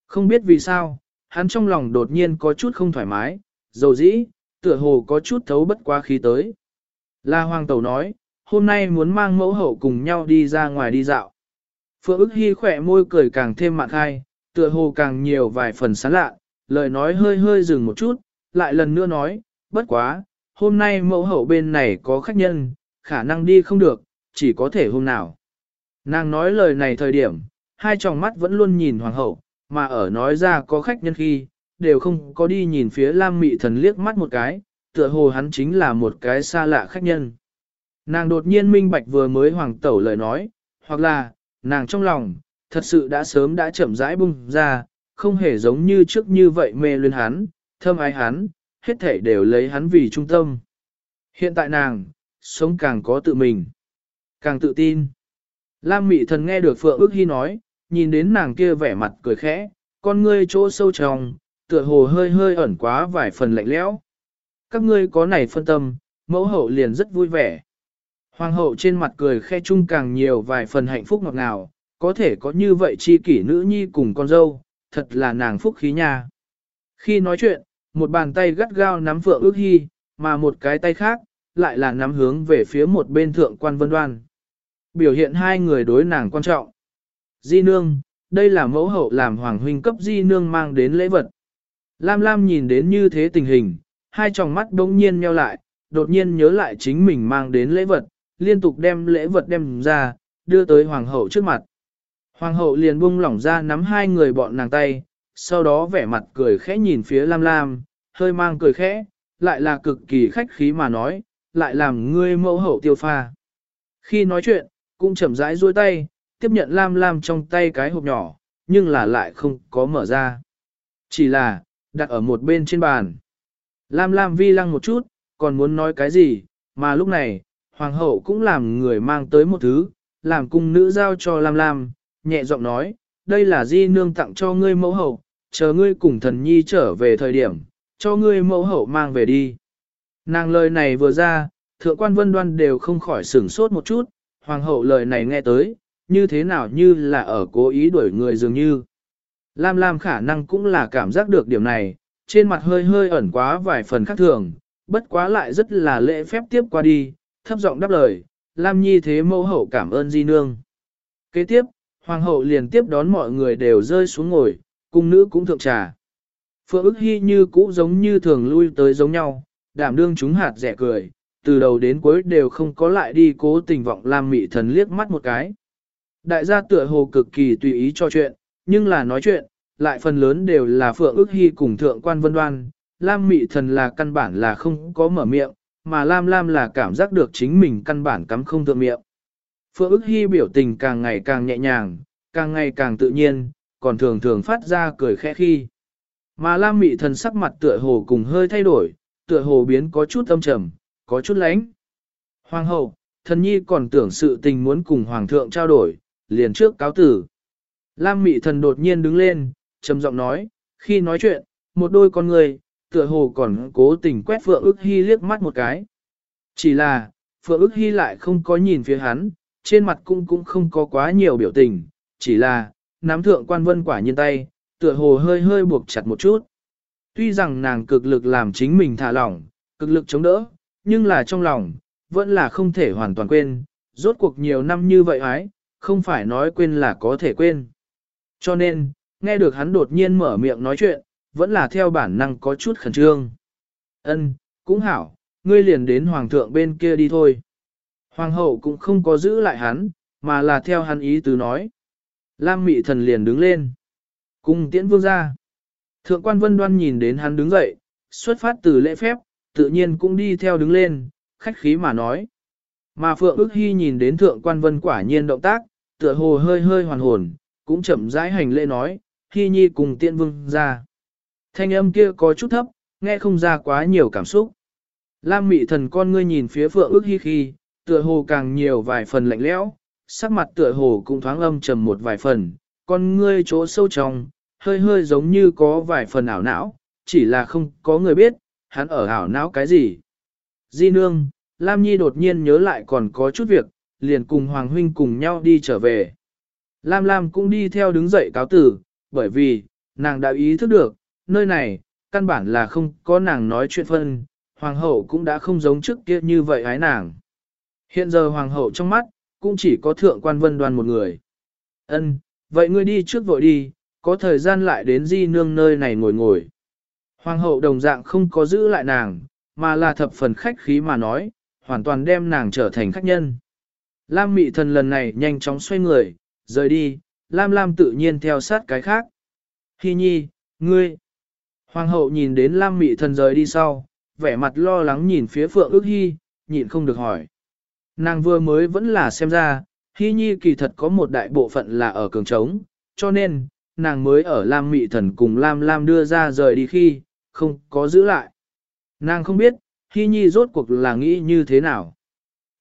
Không biết vì sao, hắn trong lòng đột nhiên có chút không thoải mái, dầu dĩ, tựa hồ có chút thấu bất quá khí tới. La Hoàng Tẩu nói, hôm nay muốn mang mẫu hậu cùng nhau đi ra ngoài đi dạo. Phượng ức hy khỏe môi cười càng thêm mạn khai, tựa hồ càng nhiều vài phần sán lạ, lời nói hơi hơi dừng một chút, lại lần nữa nói, bất quá, hôm nay mẫu hậu bên này có khách nhân, khả năng đi không được, chỉ có thể hôm nào. Nàng nói lời này thời điểm, hai tròng mắt vẫn luôn nhìn hoàng hậu, mà ở nói ra có khách nhân khi, đều không có đi nhìn phía Lam Mị Thần liếc mắt một cái, tựa hồ hắn chính là một cái xa lạ khách nhân. Nàng đột nhiên minh bạch vừa mới hoàng tẩu lời nói, hoặc là, nàng trong lòng, thật sự đã sớm đã chậm rãi bung ra, không hề giống như trước như vậy mê luyến hắn, thâm ái hắn, hết thể đều lấy hắn vì trung tâm. Hiện tại nàng, sống càng có tự mình, càng tự tin. Lam mị thần nghe được Phượng ước hy nói, nhìn đến nàng kia vẻ mặt cười khẽ, con ngươi chỗ sâu trong, tựa hồ hơi hơi ẩn quá vài phần lạnh lẽo. Các ngươi có này phân tâm, mẫu hậu liền rất vui vẻ. Hoàng hậu trên mặt cười khe chung càng nhiều vài phần hạnh phúc ngọt ngào, có thể có như vậy chi kỷ nữ nhi cùng con dâu, thật là nàng phúc khí nha. Khi nói chuyện, một bàn tay gắt gao nắm Phượng ước hy, mà một cái tay khác, lại là nắm hướng về phía một bên thượng quan vân đoan. Biểu hiện hai người đối nàng quan trọng. Di nương, đây là mẫu hậu làm hoàng huynh cấp di nương mang đến lễ vật. Lam Lam nhìn đến như thế tình hình, hai tròng mắt đống nhiên nheo lại, đột nhiên nhớ lại chính mình mang đến lễ vật, liên tục đem lễ vật đem ra, đưa tới hoàng hậu trước mặt. Hoàng hậu liền buông lỏng ra nắm hai người bọn nàng tay, sau đó vẻ mặt cười khẽ nhìn phía Lam Lam, hơi mang cười khẽ, lại là cực kỳ khách khí mà nói, lại làm ngươi mẫu hậu tiêu pha. Khi nói chuyện, cũng chậm rãi duỗi tay, tiếp nhận Lam Lam trong tay cái hộp nhỏ, nhưng là lại không có mở ra. Chỉ là, đặt ở một bên trên bàn. Lam Lam vi lăng một chút, còn muốn nói cái gì, mà lúc này, hoàng hậu cũng làm người mang tới một thứ, làm cung nữ giao cho Lam Lam, nhẹ giọng nói, đây là di nương tặng cho ngươi mẫu hậu, chờ ngươi cùng thần nhi trở về thời điểm, cho ngươi mẫu hậu mang về đi. Nàng lời này vừa ra, thượng quan vân đoan đều không khỏi sửng sốt một chút, hoàng hậu lời này nghe tới, như thế nào như là ở cố ý đuổi người dường như. Lam Lam khả năng cũng là cảm giác được điểm này, trên mặt hơi hơi ẩn quá vài phần khác thường, bất quá lại rất là lễ phép tiếp qua đi, thấp giọng đáp lời, Lam Nhi thế mẫu hậu cảm ơn Di Nương. Kế tiếp, Hoàng hậu liền tiếp đón mọi người đều rơi xuống ngồi, cung nữ cũng thượng trà. Phượng ức hy như cũ giống như thường lui tới giống nhau, đảm đương chúng hạt rẻ cười, từ đầu đến cuối đều không có lại đi cố tình vọng Lam Mị Thần liếc mắt một cái. Đại gia tựa hồ cực kỳ tùy ý cho chuyện, nhưng là nói chuyện, lại phần lớn đều là Phượng ức hy cùng thượng quan vân đoan, Lam Mị Thần là căn bản là không có mở miệng, mà Lam Lam là cảm giác được chính mình căn bản cắm không thượng miệng. Phượng ức hy biểu tình càng ngày càng nhẹ nhàng, càng ngày càng tự nhiên, còn thường thường phát ra cười khẽ khi. Mà Lam Mị Thần sắc mặt tựa hồ cùng hơi thay đổi, tựa hồ biến có chút âm trầm, có chút lánh. Hoàng hậu, thần nhi còn tưởng sự tình muốn cùng hoàng thượng trao đổi, liền trước cáo tử. Lam Mị Thần đột nhiên đứng lên, trầm giọng nói, khi nói chuyện, một đôi con người, tựa hồ còn cố tình quét Phượng ức hy liếc mắt một cái. Chỉ là, Phượng ức hy lại không có nhìn phía hắn, trên mặt cũng cũng không có quá nhiều biểu tình, chỉ là, nắm thượng quan vân quả nhiên tay, tựa hồ hơi hơi buộc chặt một chút. Tuy rằng nàng cực lực làm chính mình thả lỏng, cực lực chống đỡ, nhưng là trong lòng, vẫn là không thể hoàn toàn quên, rốt cuộc nhiều năm như vậy ái, không phải nói quên là có thể quên. Cho nên, nghe được hắn đột nhiên mở miệng nói chuyện, vẫn là theo bản năng có chút khẩn trương. Ân, cũng hảo, ngươi liền đến hoàng thượng bên kia đi thôi. Hoàng hậu cũng không có giữ lại hắn, mà là theo hắn ý tứ nói. Lam mị thần liền đứng lên. Cung tiễn vương ra. Thượng quan vân đoan nhìn đến hắn đứng dậy, xuất phát từ lễ phép, tự nhiên cũng đi theo đứng lên, khách khí mà nói. Mà Phượng ước hy nhìn đến thượng quan vân quả nhiên động tác, tựa hồ hơi hơi hoàn hồn, cũng chậm rãi hành lễ nói, hy nhi cùng tiễn vương ra. Thanh âm kia có chút thấp, nghe không ra quá nhiều cảm xúc. Lam mị thần con ngươi nhìn phía Phượng ước hy khi, tựa hồ càng nhiều vài phần lạnh lẽo, sắc mặt tựa hồ cũng thoáng âm trầm một vài phần, con ngươi chỗ sâu trong, hơi hơi giống như có vài phần ảo não, chỉ là không có người biết, hắn ở ảo não cái gì. Di nương, Lam Nhi đột nhiên nhớ lại còn có chút việc, liền cùng Hoàng Huynh cùng nhau đi trở về. Lam Lam cũng đi theo đứng dậy cáo tử, bởi vì, nàng đã ý thức được, nơi này, căn bản là không có nàng nói chuyện phân, Hoàng hậu cũng đã không giống trước kia như vậy ái nàng. Hiện giờ Hoàng hậu trong mắt, cũng chỉ có thượng quan vân đoan một người. Ân, vậy ngươi đi trước vội đi, có thời gian lại đến di nương nơi này ngồi ngồi. Hoàng hậu đồng dạng không có giữ lại nàng, mà là thập phần khách khí mà nói, hoàn toàn đem nàng trở thành khách nhân. Lam mị thần lần này nhanh chóng xoay người, rời đi, Lam Lam tự nhiên theo sát cái khác. Hi nhi, ngươi. Hoàng hậu nhìn đến Lam mị thần rời đi sau, vẻ mặt lo lắng nhìn phía phượng ước hy, nhịn không được hỏi. Nàng vừa mới vẫn là xem ra, Hi nhi kỳ thật có một đại bộ phận là ở cường trống, cho nên, nàng mới ở Lam Mị Thần cùng Lam Lam đưa ra rời đi khi, không có giữ lại. Nàng không biết, Hy Nhi rốt cuộc là nghĩ như thế nào.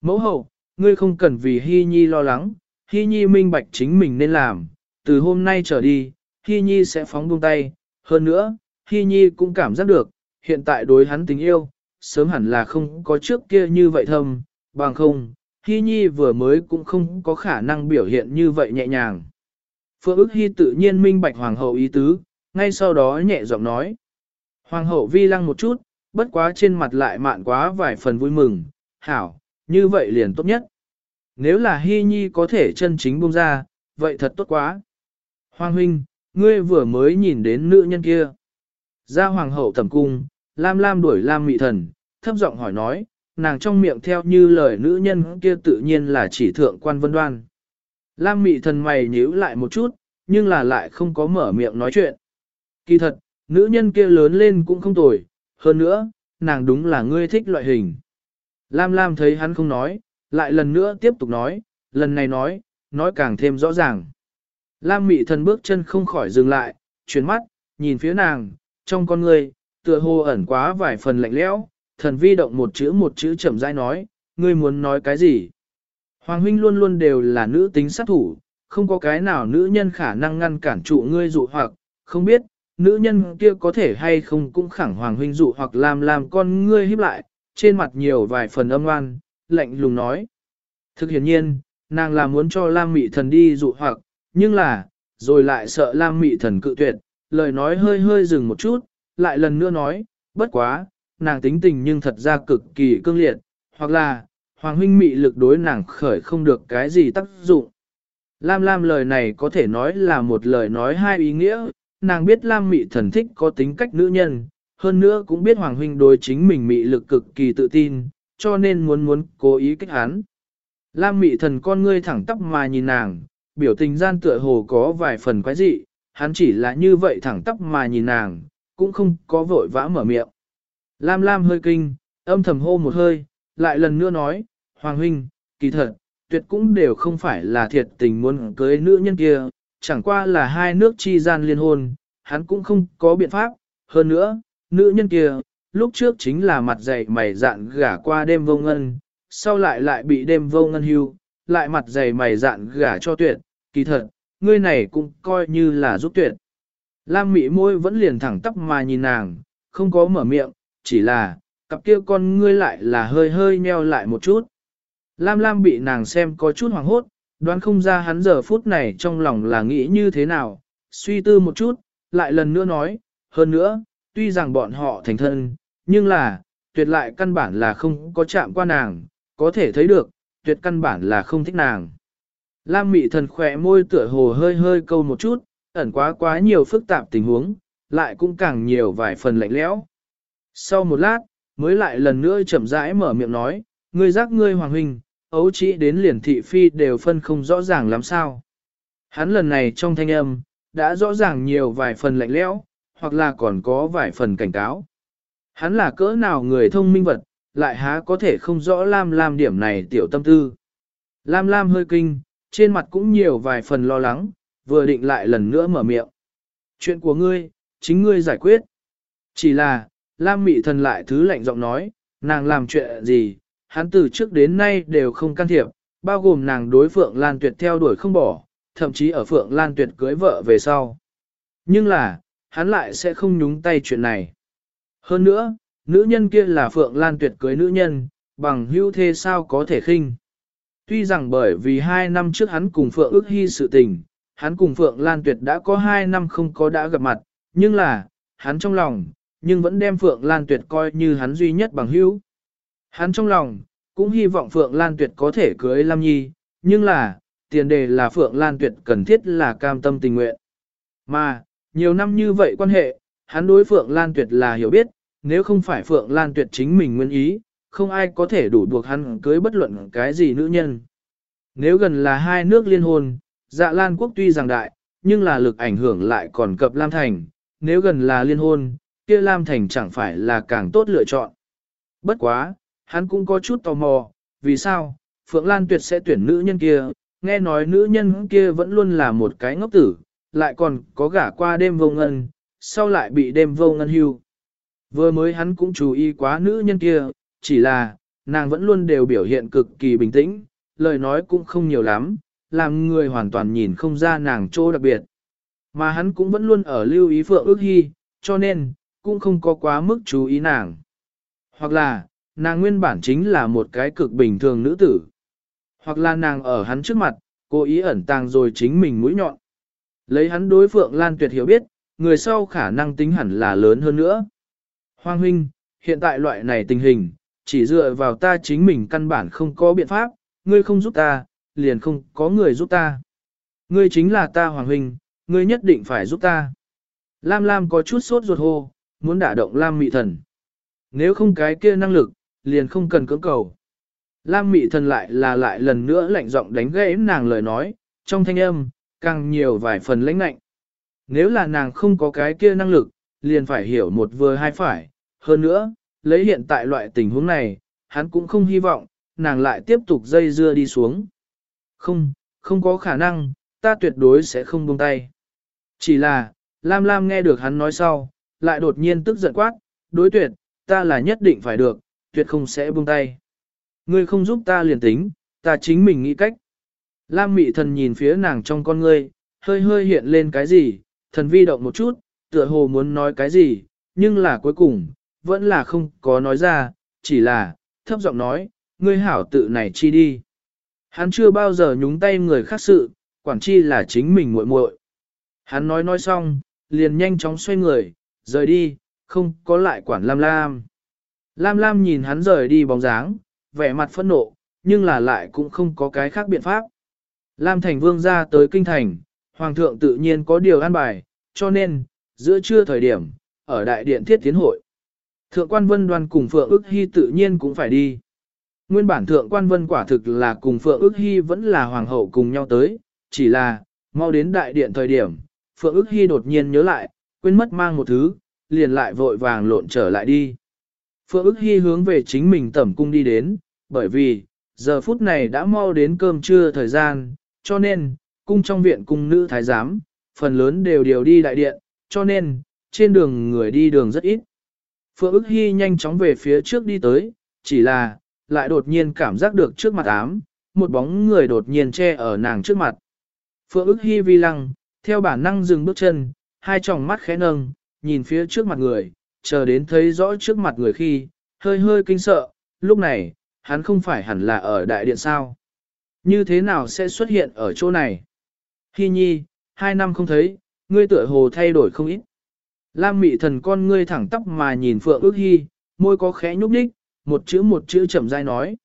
Mẫu hậu, ngươi không cần vì Hy Nhi lo lắng, Hy Nhi minh bạch chính mình nên làm, từ hôm nay trở đi, Hy Nhi sẽ phóng buông tay, hơn nữa, Hy Nhi cũng cảm giác được, hiện tại đối hắn tình yêu, sớm hẳn là không có trước kia như vậy thâm, bằng không, Hy Nhi vừa mới cũng không có khả năng biểu hiện như vậy nhẹ nhàng. Phượng ức hy tự nhiên minh bạch hoàng hậu ý tứ, ngay sau đó nhẹ giọng nói. Hoàng hậu vi lăng một chút, bất quá trên mặt lại mạn quá vài phần vui mừng, hảo, như vậy liền tốt nhất. Nếu là hy nhi có thể chân chính buông ra, vậy thật tốt quá. Hoàng huynh, ngươi vừa mới nhìn đến nữ nhân kia. Ra hoàng hậu tầm cung, Lam Lam đuổi Lam mị thần, thấp giọng hỏi nói, nàng trong miệng theo như lời nữ nhân kia tự nhiên là chỉ thượng quan vân đoan. Lam mị thần mày nhíu lại một chút, nhưng là lại không có mở miệng nói chuyện. Kỳ thật, nữ nhân kia lớn lên cũng không tồi, hơn nữa, nàng đúng là ngươi thích loại hình. Lam Lam thấy hắn không nói, lại lần nữa tiếp tục nói, lần này nói, nói càng thêm rõ ràng. Lam mị thần bước chân không khỏi dừng lại, chuyển mắt, nhìn phía nàng, trong con người tựa hồ ẩn quá vài phần lạnh lẽo, thần vi động một chữ một chữ chậm rãi nói, ngươi muốn nói cái gì? Hoàng huynh luôn luôn đều là nữ tính sát thủ, không có cái nào nữ nhân khả năng ngăn cản trụ ngươi dụ hoặc, không biết, nữ nhân kia có thể hay không cũng khẳng hoàng huynh dụ hoặc làm làm con ngươi híp lại, trên mặt nhiều vài phần âm oan, lạnh lùng nói. Thực hiện nhiên, nàng là muốn cho Lam Mị Thần đi dụ hoặc, nhưng là, rồi lại sợ Lam Mị Thần cự tuyệt, lời nói hơi hơi dừng một chút, lại lần nữa nói, bất quá, nàng tính tình nhưng thật ra cực kỳ cương liệt, hoặc là, Hoàng huynh mị lực đối nàng khởi không được cái gì tác dụng. Lam Lam lời này có thể nói là một lời nói hai ý nghĩa, nàng biết Lam Mị thần thích có tính cách nữ nhân, hơn nữa cũng biết Hoàng Huynh đối chính mình mị lực cực kỳ tự tin, cho nên muốn muốn cố ý kích hắn. Lam Mị thần con ngươi thẳng tắp mà nhìn nàng, biểu tình gian tựa hồ có vài phần quái dị, hắn chỉ là như vậy thẳng tắp mà nhìn nàng, cũng không có vội vã mở miệng. Lam Lam hơi kinh, âm thầm hô một hơi, lại lần nữa nói, Hoàng Huynh, kỳ thật, tuyệt cũng đều không phải là thiệt tình muốn cưới nữ nhân kia, chẳng qua là hai nước chi gian liên hôn, hắn cũng không có biện pháp, hơn nữa, nữ nhân kia, lúc trước chính là mặt dày mày dạn gả qua đêm vô ngân, sau lại lại bị đêm vô ngân hưu, lại mặt dày mày dạn gả cho tuyệt, kỳ thật, ngươi này cũng coi như là giúp tuyệt. Lam mị môi vẫn liền thẳng tắp mà nhìn nàng, không có mở miệng, chỉ là, cặp kia con ngươi lại là hơi hơi nheo lại một chút. Lam Lam bị nàng xem có chút hoảng hốt, đoán không ra hắn giờ phút này trong lòng là nghĩ như thế nào, suy tư một chút, lại lần nữa nói, hơn nữa, tuy rằng bọn họ thành thân, nhưng là, tuyệt lại căn bản là không có chạm qua nàng, có thể thấy được, tuyệt căn bản là không thích nàng. Lam mị thần khỏe môi tựa hồ hơi hơi câu một chút, ẩn quá quá nhiều phức tạp tình huống, lại cũng càng nhiều vài phần lạnh lẽo. Sau một lát, mới lại lần nữa chậm rãi mở miệng nói, ngươi giác ngươi hoàng huynh, ấu chỉ đến liền thị phi đều phân không rõ ràng lắm sao. Hắn lần này trong thanh âm, đã rõ ràng nhiều vài phần lạnh lẽo, hoặc là còn có vài phần cảnh cáo. Hắn là cỡ nào người thông minh vật, lại há có thể không rõ Lam Lam điểm này tiểu tâm tư. Lam Lam hơi kinh, trên mặt cũng nhiều vài phần lo lắng, vừa định lại lần nữa mở miệng. Chuyện của ngươi, chính ngươi giải quyết. Chỉ là, Lam Mị Thần lại thứ lạnh giọng nói, nàng làm chuyện gì, hắn từ trước đến nay đều không can thiệp, bao gồm nàng đối Phượng Lan Tuyệt theo đuổi không bỏ, thậm chí ở Phượng Lan Tuyệt cưới vợ về sau. Nhưng là, hắn lại sẽ không nhúng tay chuyện này. Hơn nữa, nữ nhân kia là Phượng Lan Tuyệt cưới nữ nhân, bằng hữu thê sao có thể khinh. Tuy rằng bởi vì hai năm trước hắn cùng Phượng ước hy sự tình, hắn cùng Phượng Lan Tuyệt đã có hai năm không có đã gặp mặt, nhưng là, hắn trong lòng, nhưng vẫn đem Phượng Lan Tuyệt coi như hắn duy nhất bằng hữu. Hắn trong lòng, cũng hy vọng Phượng Lan Tuyệt có thể cưới Lam Nhi, nhưng là, tiền đề là Phượng Lan Tuyệt cần thiết là cam tâm tình nguyện. Mà, nhiều năm như vậy quan hệ, hắn đối Phượng Lan Tuyệt là hiểu biết, nếu không phải Phượng Lan Tuyệt chính mình nguyên ý, không ai có thể đủ buộc hắn cưới bất luận cái gì nữ nhân. Nếu gần là hai nước liên hôn, dạ Lan quốc tuy rằng đại, nhưng là lực ảnh hưởng lại còn cập Lam Thành, nếu gần là liên hôn, kia Lam Thành chẳng phải là càng tốt lựa chọn. Bất quá, hắn cũng có chút tò mò, vì sao, Phượng Lan Tuyệt sẽ tuyển nữ nhân kia, nghe nói nữ nhân kia vẫn luôn là một cái ngốc tử, lại còn có gả qua đêm vô ngân, sau lại bị đêm vô ngân hưu. Vừa mới hắn cũng chú ý quá nữ nhân kia, chỉ là, nàng vẫn luôn đều biểu hiện cực kỳ bình tĩnh, lời nói cũng không nhiều lắm, làm người hoàn toàn nhìn không ra nàng chỗ đặc biệt. Mà hắn cũng vẫn luôn ở lưu ý Phượng ước hy, cho nên, cũng không có quá mức chú ý nàng. Hoặc là, nàng nguyên bản chính là một cái cực bình thường nữ tử. Hoặc là nàng ở hắn trước mặt, cố ý ẩn tàng rồi chính mình mũi nhọn. Lấy hắn đối Phượng Lan Tuyệt hiểu biết, người sau khả năng tính hẳn là lớn hơn nữa. Hoàng huynh, hiện tại loại này tình hình, chỉ dựa vào ta chính mình căn bản không có biện pháp, ngươi không giúp ta, liền không có người giúp ta. Ngươi chính là ta Hoàng huynh, ngươi nhất định phải giúp ta. Lam Lam có chút sốt ruột hô, muốn đả động Lam Mị Thần. Nếu không cái kia năng lực, liền không cần cưỡng cầu. Lam Mị Thần lại là lại lần nữa lạnh giọng đánh gãy nàng lời nói, trong thanh âm, càng nhiều vài phần lãnh lạnh. Nếu là nàng không có cái kia năng lực, liền phải hiểu một vừa hai phải, hơn nữa, lấy hiện tại loại tình huống này, hắn cũng không hy vọng, nàng lại tiếp tục dây dưa đi xuống. Không, không có khả năng, ta tuyệt đối sẽ không buông tay. Chỉ là, Lam Lam nghe được hắn nói sau, lại đột nhiên tức giận quát, đối tuyệt, ta là nhất định phải được, tuyệt không sẽ buông tay. Ngươi không giúp ta liền tính, ta chính mình nghĩ cách. Lam mị thần nhìn phía nàng trong con ngươi, hơi hơi hiện lên cái gì, thần vi động một chút, tựa hồ muốn nói cái gì, nhưng là cuối cùng, vẫn là không có nói ra, chỉ là, thấp giọng nói, ngươi hảo tự này chi đi. Hắn chưa bao giờ nhúng tay người khác sự, quản chi là chính mình muội muội. Hắn nói nói xong, liền nhanh chóng xoay người, rời đi, không có lại quản Lam Lam. Lam Lam nhìn hắn rời đi bóng dáng, vẻ mặt phẫn nộ, nhưng là lại cũng không có cái khác biện pháp. Lam Thành Vương ra tới kinh thành, Hoàng thượng tự nhiên có điều an bài, cho nên, giữa trưa thời điểm, ở đại điện thiết tiến hội. Thượng quan vân Đoàn cùng Phượng ước hy tự nhiên cũng phải đi. Nguyên bản thượng quan vân quả thực là cùng Phượng ước hy vẫn là hoàng hậu cùng nhau tới, chỉ là, mau đến đại điện thời điểm, Phượng ước hy đột nhiên nhớ lại, quên mất mang một thứ, liền lại vội vàng lộn trở lại đi. Phượng ức hy hướng về chính mình tẩm cung đi đến, bởi vì, giờ phút này đã mau đến cơm trưa thời gian, cho nên, cung trong viện cung nữ thái giám, phần lớn đều đều đi đại điện, cho nên, trên đường người đi đường rất ít. Phượng ức hy nhanh chóng về phía trước đi tới, chỉ là, lại đột nhiên cảm giác được trước mặt ám, một bóng người đột nhiên che ở nàng trước mặt. Phượng ức hy vi lăng, theo bản năng dừng bước chân, hai tròng mắt khẽ nâng, nhìn phía trước mặt người, chờ đến thấy rõ trước mặt người khi, hơi hơi kinh sợ, lúc này, hắn không phải hẳn là ở đại điện sao. Như thế nào sẽ xuất hiện ở chỗ này? Hi nhi, hai năm không thấy, ngươi tựa hồ thay đổi không ít. Lam mị thần con ngươi thẳng tóc mà nhìn Phượng ước hy, môi có khẽ nhúc đích, một chữ một chữ chậm rãi nói.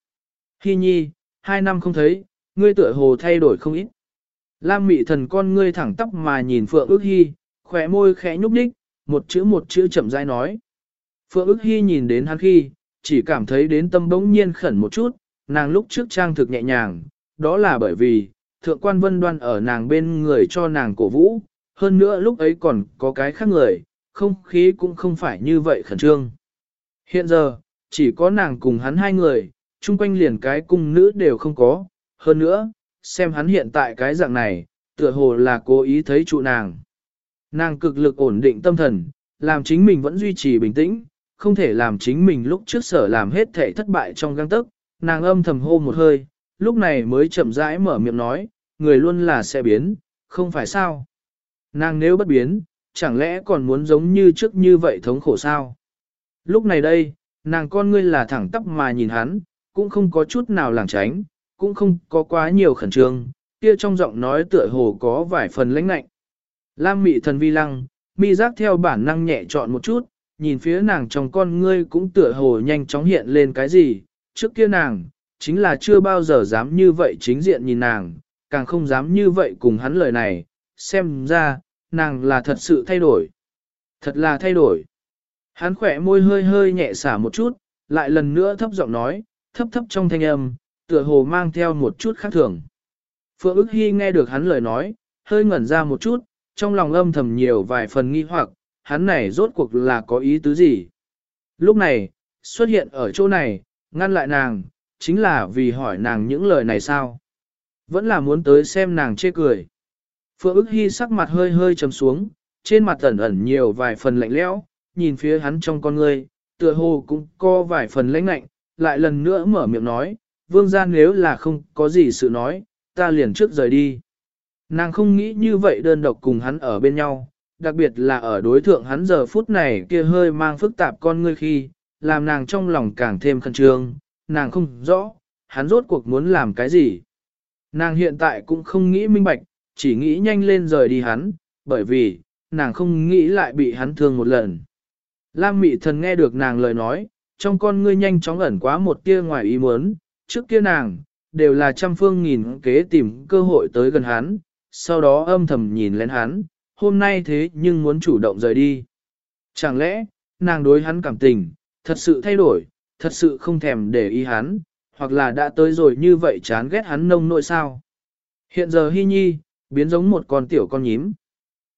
Hi nhi, hai năm không thấy, ngươi tựa hồ thay đổi không ít. Lam mị thần con ngươi thẳng tóc mà nhìn Phượng ước hy, khỏe môi khẽ nhúc nhích, một chữ một chữ chậm rãi nói. Phượng ức hy nhìn đến hắn khi, chỉ cảm thấy đến tâm bỗng nhiên khẩn một chút, nàng lúc trước trang thực nhẹ nhàng, đó là bởi vì, thượng quan vân đoan ở nàng bên người cho nàng cổ vũ, hơn nữa lúc ấy còn có cái khác người, không khí cũng không phải như vậy khẩn trương. Hiện giờ, chỉ có nàng cùng hắn hai người, chung quanh liền cái cung nữ đều không có, hơn nữa, xem hắn hiện tại cái dạng này, tựa hồ là cố ý thấy trụ nàng. Nàng cực lực ổn định tâm thần, làm chính mình vẫn duy trì bình tĩnh, không thể làm chính mình lúc trước sở làm hết thể thất bại trong găng tức, nàng âm thầm hô một hơi, lúc này mới chậm rãi mở miệng nói, người luôn là sẽ biến, không phải sao. Nàng nếu bất biến, chẳng lẽ còn muốn giống như trước như vậy thống khổ sao? Lúc này đây, nàng con ngươi là thẳng tắp mà nhìn hắn, cũng không có chút nào làng tránh, cũng không có quá nhiều khẩn trương, kia trong giọng nói tựa hồ có vài phần lãnh lạnh. Lam mị thần vi lăng, mi giác theo bản năng nhẹ chọn một chút, nhìn phía nàng trong con ngươi cũng tựa hồ nhanh chóng hiện lên cái gì, trước kia nàng, chính là chưa bao giờ dám như vậy chính diện nhìn nàng, càng không dám như vậy cùng hắn lời này, xem ra, nàng là thật sự thay đổi. Thật là thay đổi. Hắn khỏe môi hơi hơi nhẹ xả một chút, lại lần nữa thấp giọng nói, thấp thấp trong thanh âm, tựa hồ mang theo một chút khác thường. Phượng ức hy nghe được hắn lời nói, hơi ngẩn ra một chút, trong lòng âm thầm nhiều vài phần nghi hoặc, hắn này rốt cuộc là có ý tứ gì. Lúc này, xuất hiện ở chỗ này, ngăn lại nàng, chính là vì hỏi nàng những lời này sao. Vẫn là muốn tới xem nàng chê cười. Phượng ức hy sắc mặt hơi hơi trầm xuống, trên mặt ẩn ẩn nhiều vài phần lạnh lẽo, nhìn phía hắn trong con ngươi, tựa hồ cũng có vài phần lãnh lạnh, lại lần nữa mở miệng nói, vương gia nếu là không có gì sự nói, ta liền trước rời đi. Nàng không nghĩ như vậy đơn độc cùng hắn ở bên nhau, đặc biệt là ở đối thượng hắn giờ phút này kia hơi mang phức tạp con ngươi khi, làm nàng trong lòng càng thêm khẩn trương, nàng không rõ, hắn rốt cuộc muốn làm cái gì. Nàng hiện tại cũng không nghĩ minh bạch, chỉ nghĩ nhanh lên rời đi hắn, bởi vì, nàng không nghĩ lại bị hắn thương một lần. Lam mị thần nghe được nàng lời nói, trong con ngươi nhanh chóng ẩn quá một tia ngoài ý muốn, trước kia nàng, đều là trăm phương nghìn kế tìm cơ hội tới gần hắn, sau đó âm thầm nhìn lên hắn, hôm nay thế nhưng muốn chủ động rời đi. Chẳng lẽ, nàng đối hắn cảm tình, thật sự thay đổi, thật sự không thèm để ý hắn, hoặc là đã tới rồi như vậy chán ghét hắn nông nội sao. Hiện giờ Hy Nhi, biến giống một con tiểu con nhím.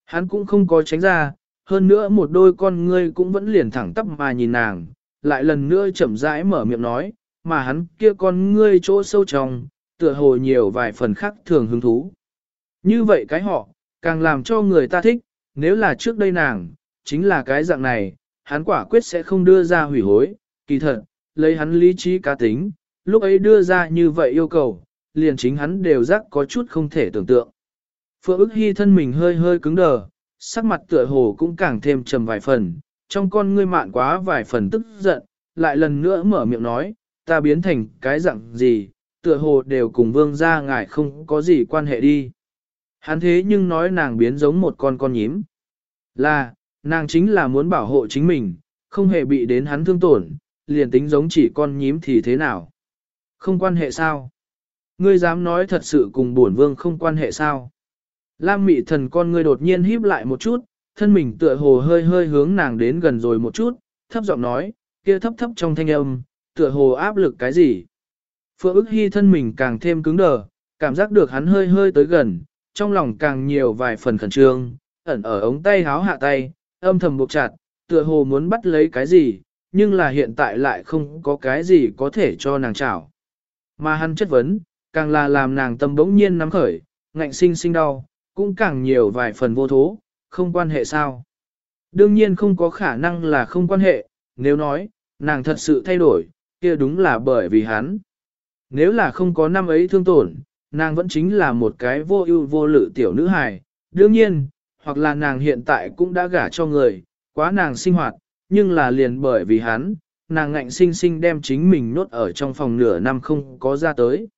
Hắn cũng không có tránh ra, hơn nữa một đôi con ngươi cũng vẫn liền thẳng tắp mà nhìn nàng, lại lần nữa chậm rãi mở miệng nói, mà hắn kia con ngươi chỗ sâu trong, tựa hồ nhiều vài phần khác thường hứng thú. Như vậy cái họ, càng làm cho người ta thích, nếu là trước đây nàng, chính là cái dạng này, hắn quả quyết sẽ không đưa ra hủy hối, kỳ thật, lấy hắn lý trí cá tính, lúc ấy đưa ra như vậy yêu cầu, liền chính hắn đều rắc có chút không thể tưởng tượng. Phượng ức hy thân mình hơi hơi cứng đờ, sắc mặt tựa hồ cũng càng thêm trầm vài phần, trong con ngươi mạn quá vài phần tức giận, lại lần nữa mở miệng nói, ta biến thành cái dạng gì, tựa hồ đều cùng vương gia ngài không có gì quan hệ đi. Hắn thế nhưng nói nàng biến giống một con con nhím. Là, nàng chính là muốn bảo hộ chính mình, không hề bị đến hắn thương tổn, liền tính giống chỉ con nhím thì thế nào. Không quan hệ sao. Ngươi dám nói thật sự cùng bổn vương không quan hệ sao? Lam mị thần con ngươi đột nhiên híp lại một chút, thân mình tựa hồ hơi hơi hướng nàng đến gần rồi một chút, thấp giọng nói, kia thấp thấp trong thanh âm, tựa hồ áp lực cái gì. Phượng ức hy thân mình càng thêm cứng đờ, cảm giác được hắn hơi hơi tới gần, trong lòng càng nhiều vài phần khẩn trương, ẩn ở ống tay háo hạ tay, âm thầm buộc chặt, tựa hồ muốn bắt lấy cái gì, nhưng là hiện tại lại không có cái gì có thể cho nàng chảo. Mà hắn chất vấn, càng là làm nàng tâm bỗng nhiên nắm khởi, ngạnh sinh sinh đau, cũng càng nhiều vài phần vô thố, không quan hệ sao. Đương nhiên không có khả năng là không quan hệ, nếu nói, nàng thật sự thay đổi, kia đúng là bởi vì hắn. Nếu là không có năm ấy thương tổn, nàng vẫn chính là một cái vô ưu vô lự tiểu nữ hài. Đương nhiên, hoặc là nàng hiện tại cũng đã gả cho người, quá nàng sinh hoạt, nhưng là liền bởi vì hắn, nàng ngạnh sinh sinh đem chính mình nốt ở trong phòng nửa năm không có ra tới.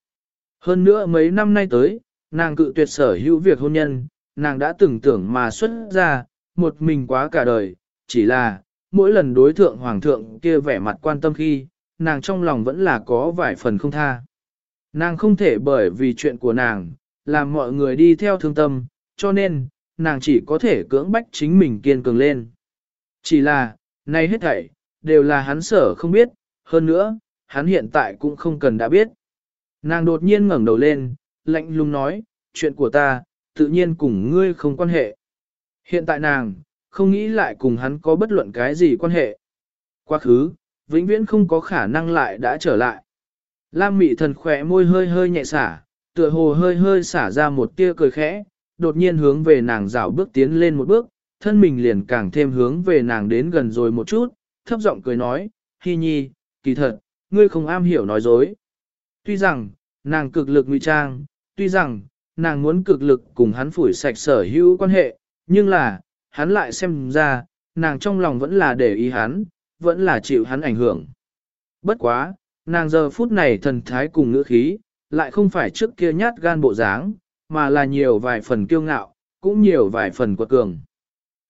Hơn nữa mấy năm nay tới, nàng cự tuyệt sở hữu việc hôn nhân, nàng đã từng tưởng mà xuất ra, một mình quá cả đời, chỉ là, mỗi lần đối thượng hoàng thượng kia vẻ mặt quan tâm khi, nàng trong lòng vẫn là có vài phần không tha. Nàng không thể bởi vì chuyện của nàng, làm mọi người đi theo thương tâm, cho nên, nàng chỉ có thể cưỡng bách chính mình kiên cường lên. Chỉ là, nay hết thảy, đều là hắn sở không biết, hơn nữa, hắn hiện tại cũng không cần đã biết. Nàng đột nhiên ngẩng đầu lên, lạnh lùng nói, chuyện của ta, tự nhiên cùng ngươi không quan hệ. Hiện tại nàng, không nghĩ lại cùng hắn có bất luận cái gì quan hệ. Quá khứ, vĩnh viễn không có khả năng lại đã trở lại. Lam mị thần khỏe môi hơi hơi nhẹ xả, tựa hồ hơi hơi xả ra một tia cười khẽ, đột nhiên hướng về nàng rảo bước tiến lên một bước, thân mình liền càng thêm hướng về nàng đến gần rồi một chút, thấp giọng cười nói, Hi nhi, kỳ thật, ngươi không am hiểu nói dối. Tuy rằng, nàng cực lực ngụy trang, tuy rằng, nàng muốn cực lực cùng hắn phủi sạch sở hữu quan hệ, nhưng là, hắn lại xem ra, nàng trong lòng vẫn là để ý hắn, vẫn là chịu hắn ảnh hưởng. Bất quá, nàng giờ phút này thần thái cùng ngữ khí, lại không phải trước kia nhát gan bộ dáng, mà là nhiều vài phần kiêu ngạo, cũng nhiều vài phần quật cường.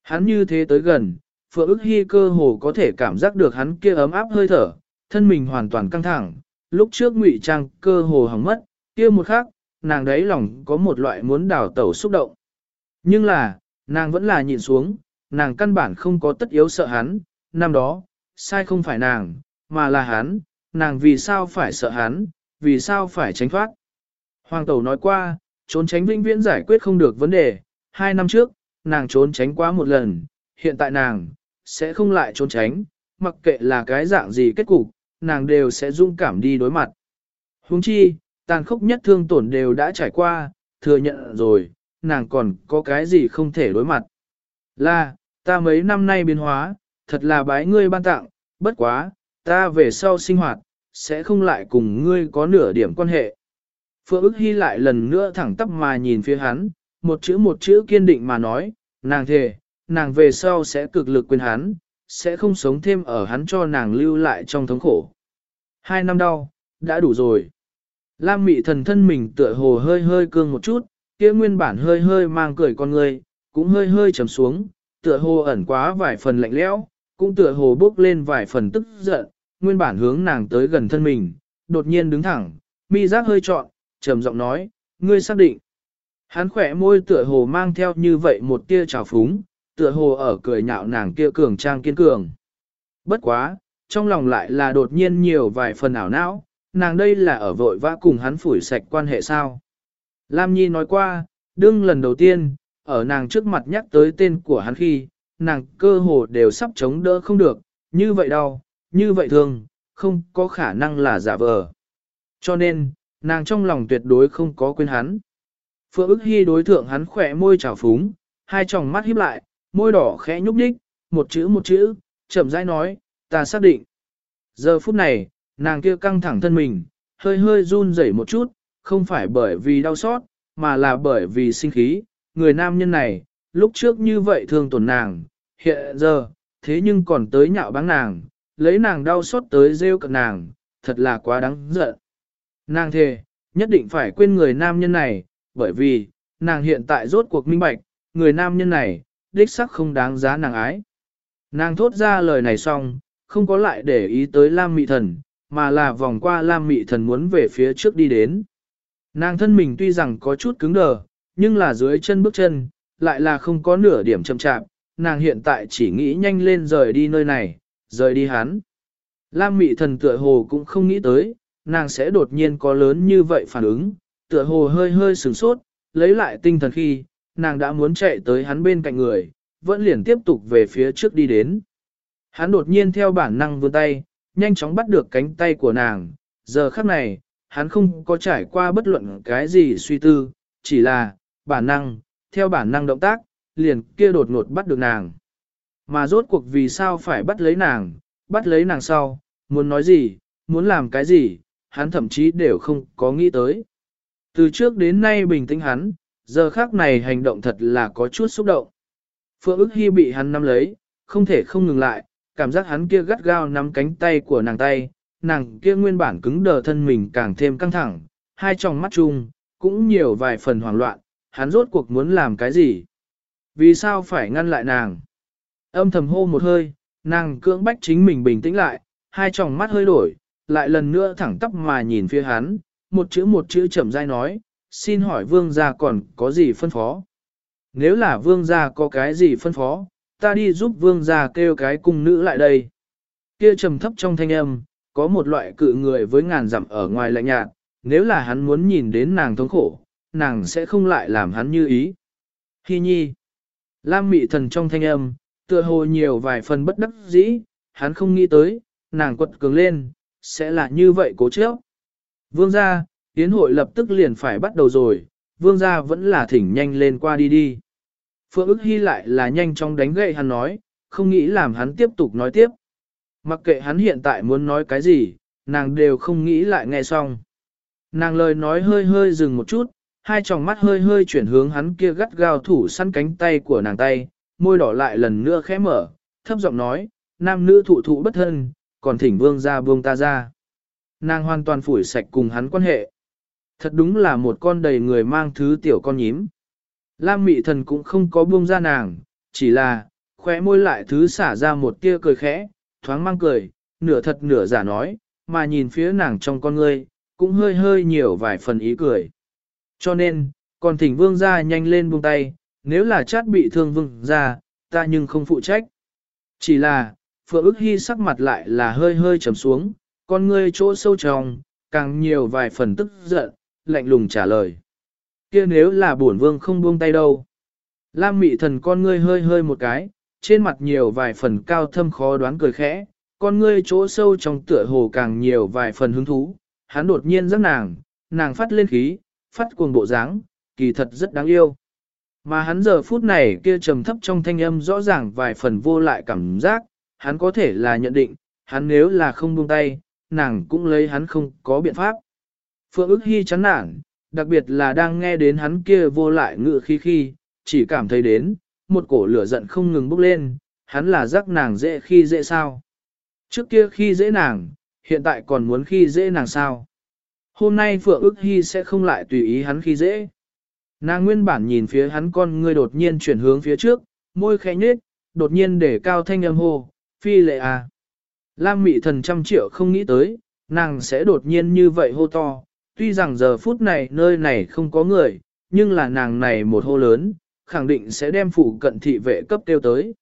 Hắn như thế tới gần, Phượng ức hy cơ hồ có thể cảm giác được hắn kia ấm áp hơi thở, thân mình hoàn toàn căng thẳng, lúc trước ngụy trang cơ hồ hỏng mất, kia một khắc, nàng đấy lòng có một loại muốn đào tẩu xúc động. Nhưng là, nàng vẫn là nhìn xuống, nàng căn bản không có tất yếu sợ hắn, năm đó, sai không phải nàng, mà là hắn, nàng vì sao phải sợ hắn, vì sao phải tránh thoát. Hoàng tẩu nói qua, trốn tránh vĩnh viễn giải quyết không được vấn đề, hai năm trước, nàng trốn tránh quá một lần, hiện tại nàng, sẽ không lại trốn tránh, mặc kệ là cái dạng gì kết cục, nàng đều sẽ dung cảm đi đối mặt. Huống chi, tàn khốc nhất thương tổn đều đã trải qua, thừa nhận rồi, nàng còn có cái gì không thể đối mặt. Là, ta mấy năm nay biến hóa, thật là bái ngươi ban tặng, bất quá, ta về sau sinh hoạt, sẽ không lại cùng ngươi có nửa điểm quan hệ. Phượng ức hy lại lần nữa thẳng tắp mà nhìn phía hắn, một chữ một chữ kiên định mà nói, nàng thề, nàng về sau sẽ cực lực quên hắn, sẽ không sống thêm ở hắn cho nàng lưu lại trong thống khổ. Hai năm đau, đã đủ rồi. Lam mị thần thân mình tựa hồ hơi hơi cương một chút, kia nguyên bản hơi hơi mang cười con người, cũng hơi hơi trầm xuống, tựa hồ ẩn quá vài phần lạnh lẽo, cũng tựa hồ bốc lên vài phần tức giận, nguyên bản hướng nàng tới gần thân mình, đột nhiên đứng thẳng, mi giác hơi trọn, trầm giọng nói, ngươi xác định. Hắn khỏe môi tựa hồ mang theo như vậy một tia trào phúng, tựa hồ ở cười nhạo nàng kia cường trang kiên cường. Bất quá, trong lòng lại là đột nhiên nhiều vài phần ảo não, nàng đây là ở vội vã cùng hắn phủi sạch quan hệ sao. Lam Nhi nói qua, đương lần đầu tiên, ở nàng trước mặt nhắc tới tên của hắn khi, nàng cơ hồ đều sắp chống đỡ không được, như vậy đâu? Như vậy thường không có khả năng là giả vờ. Cho nên, nàng trong lòng tuyệt đối không có quên hắn. Phượng ức hy đối thượng hắn khỏe môi trào phúng, hai tròng mắt híp lại, môi đỏ khẽ nhúc nhích, một chữ một chữ, chậm rãi nói, ta xác định. Giờ phút này, nàng kia căng thẳng thân mình, hơi hơi run rẩy một chút, không phải bởi vì đau xót, mà là bởi vì sinh khí. Người nam nhân này, lúc trước như vậy thương tổn nàng, hiện giờ, thế nhưng còn tới nhạo báng nàng, lấy nàng đau xót tới rêu cận nàng, thật là quá đáng giận. Nàng thề, nhất định phải quên người nam nhân này, bởi vì, nàng hiện tại rốt cuộc minh bạch, người nam nhân này, đích sắc không đáng giá nàng ái. Nàng thốt ra lời này xong, không có lại để ý tới Lam Mị Thần, mà là vòng qua Lam Mị Thần muốn về phía trước đi đến. Nàng thân mình tuy rằng có chút cứng đờ, nhưng là dưới chân bước chân, lại là không có nửa điểm chậm chạp, nàng hiện tại chỉ nghĩ nhanh lên rời đi nơi này, rời đi hắn. Lam mị thần tựa hồ cũng không nghĩ tới, nàng sẽ đột nhiên có lớn như vậy phản ứng, tựa hồ hơi hơi sửng sốt, lấy lại tinh thần khi, nàng đã muốn chạy tới hắn bên cạnh người, vẫn liền tiếp tục về phía trước đi đến. Hắn đột nhiên theo bản năng vươn tay, nhanh chóng bắt được cánh tay của nàng, giờ khắc này, hắn không có trải qua bất luận cái gì suy tư, chỉ là, bản năng, theo bản năng động tác, liền kia đột ngột bắt được nàng. Mà rốt cuộc vì sao phải bắt lấy nàng, bắt lấy nàng sau, muốn nói gì, muốn làm cái gì, hắn thậm chí đều không có nghĩ tới. Từ trước đến nay bình tĩnh hắn, giờ khác này hành động thật là có chút xúc động. Phượng ức hy bị hắn nắm lấy, không thể không ngừng lại, cảm giác hắn kia gắt gao nắm cánh tay của nàng tay, nàng kia nguyên bản cứng đờ thân mình càng thêm căng thẳng, hai tròng mắt chung, cũng nhiều vài phần hoảng loạn, hắn rốt cuộc muốn làm cái gì? Vì sao phải ngăn lại nàng? Âm thầm hô một hơi, nàng cưỡng bách chính mình bình tĩnh lại, hai tròng mắt hơi đổi, lại lần nữa thẳng tắp mà nhìn phía hắn, một chữ một chữ chậm rãi nói, xin hỏi vương gia còn có gì phân phó? Nếu là vương gia có cái gì phân phó, ta đi giúp vương gia kêu cái cung nữ lại đây. Kia trầm thấp trong thanh âm, có một loại cự người với ngàn dặm ở ngoài lạnh nhạt, nếu là hắn muốn nhìn đến nàng thống khổ, nàng sẽ không lại làm hắn như ý. Hi nhi, Lam mị thần trong thanh âm, tựa hồ nhiều vài phần bất đắc dĩ, hắn không nghĩ tới, nàng quật cường lên, sẽ là như vậy cố trước. Vương gia, yến hội lập tức liền phải bắt đầu rồi, vương gia vẫn là thỉnh nhanh lên qua đi đi. Phượng ức hy lại là nhanh chóng đánh gậy hắn nói, không nghĩ làm hắn tiếp tục nói tiếp. Mặc kệ hắn hiện tại muốn nói cái gì, nàng đều không nghĩ lại nghe xong. Nàng lời nói hơi hơi dừng một chút, hai tròng mắt hơi hơi chuyển hướng hắn kia gắt gao thủ săn cánh tay của nàng tay, môi đỏ lại lần nữa khẽ mở, thấp giọng nói, nam nữ thụ thụ bất thân, còn thỉnh vương ra vương ta ra. Nàng hoàn toàn phủi sạch cùng hắn quan hệ. Thật đúng là một con đầy người mang thứ tiểu con nhím. Lam mị thần cũng không có buông ra nàng, chỉ là, khóe môi lại thứ xả ra một tia cười khẽ, thoáng mang cười, nửa thật nửa giả nói, mà nhìn phía nàng trong con ngươi, cũng hơi hơi nhiều vài phần ý cười. Cho nên, còn thỉnh vương ra nhanh lên buông tay, nếu là chát bị thương vương ra, ta nhưng không phụ trách. Chỉ là, Phượng ức hy sắc mặt lại là hơi hơi trầm xuống, con ngươi chỗ sâu trong, càng nhiều vài phần tức giận, lạnh lùng trả lời. kia nếu là bổn vương không buông tay đâu. Lam mị thần con ngươi hơi hơi một cái, trên mặt nhiều vài phần cao thâm khó đoán cười khẽ, con ngươi chỗ sâu trong tựa hồ càng nhiều vài phần hứng thú, hắn đột nhiên giấc nàng, nàng phát lên khí, phát cuồng bộ dáng, kỳ thật rất đáng yêu. Mà hắn giờ phút này kia trầm thấp trong thanh âm rõ ràng vài phần vô lại cảm giác, hắn có thể là nhận định, hắn nếu là không buông tay, nàng cũng lấy hắn không có biện pháp. Phượng ức hy chán nản, đặc biệt là đang nghe đến hắn kia vô lại ngự khi khi, chỉ cảm thấy đến, một cổ lửa giận không ngừng bốc lên, hắn là giác nàng dễ khi dễ sao. Trước kia khi dễ nàng, hiện tại còn muốn khi dễ nàng sao. Hôm nay Phượng ức hy sẽ không lại tùy ý hắn khi dễ. Nàng nguyên bản nhìn phía hắn con ngươi đột nhiên chuyển hướng phía trước, môi khẽ nhếch, đột nhiên để cao thanh âm hô, phi lệ à. Lam mị thần trăm triệu không nghĩ tới, nàng sẽ đột nhiên như vậy hô to, tuy rằng giờ phút này nơi này không có người, nhưng là nàng này một hô lớn, khẳng định sẽ đem phụ cận thị vệ cấp tiêu tới.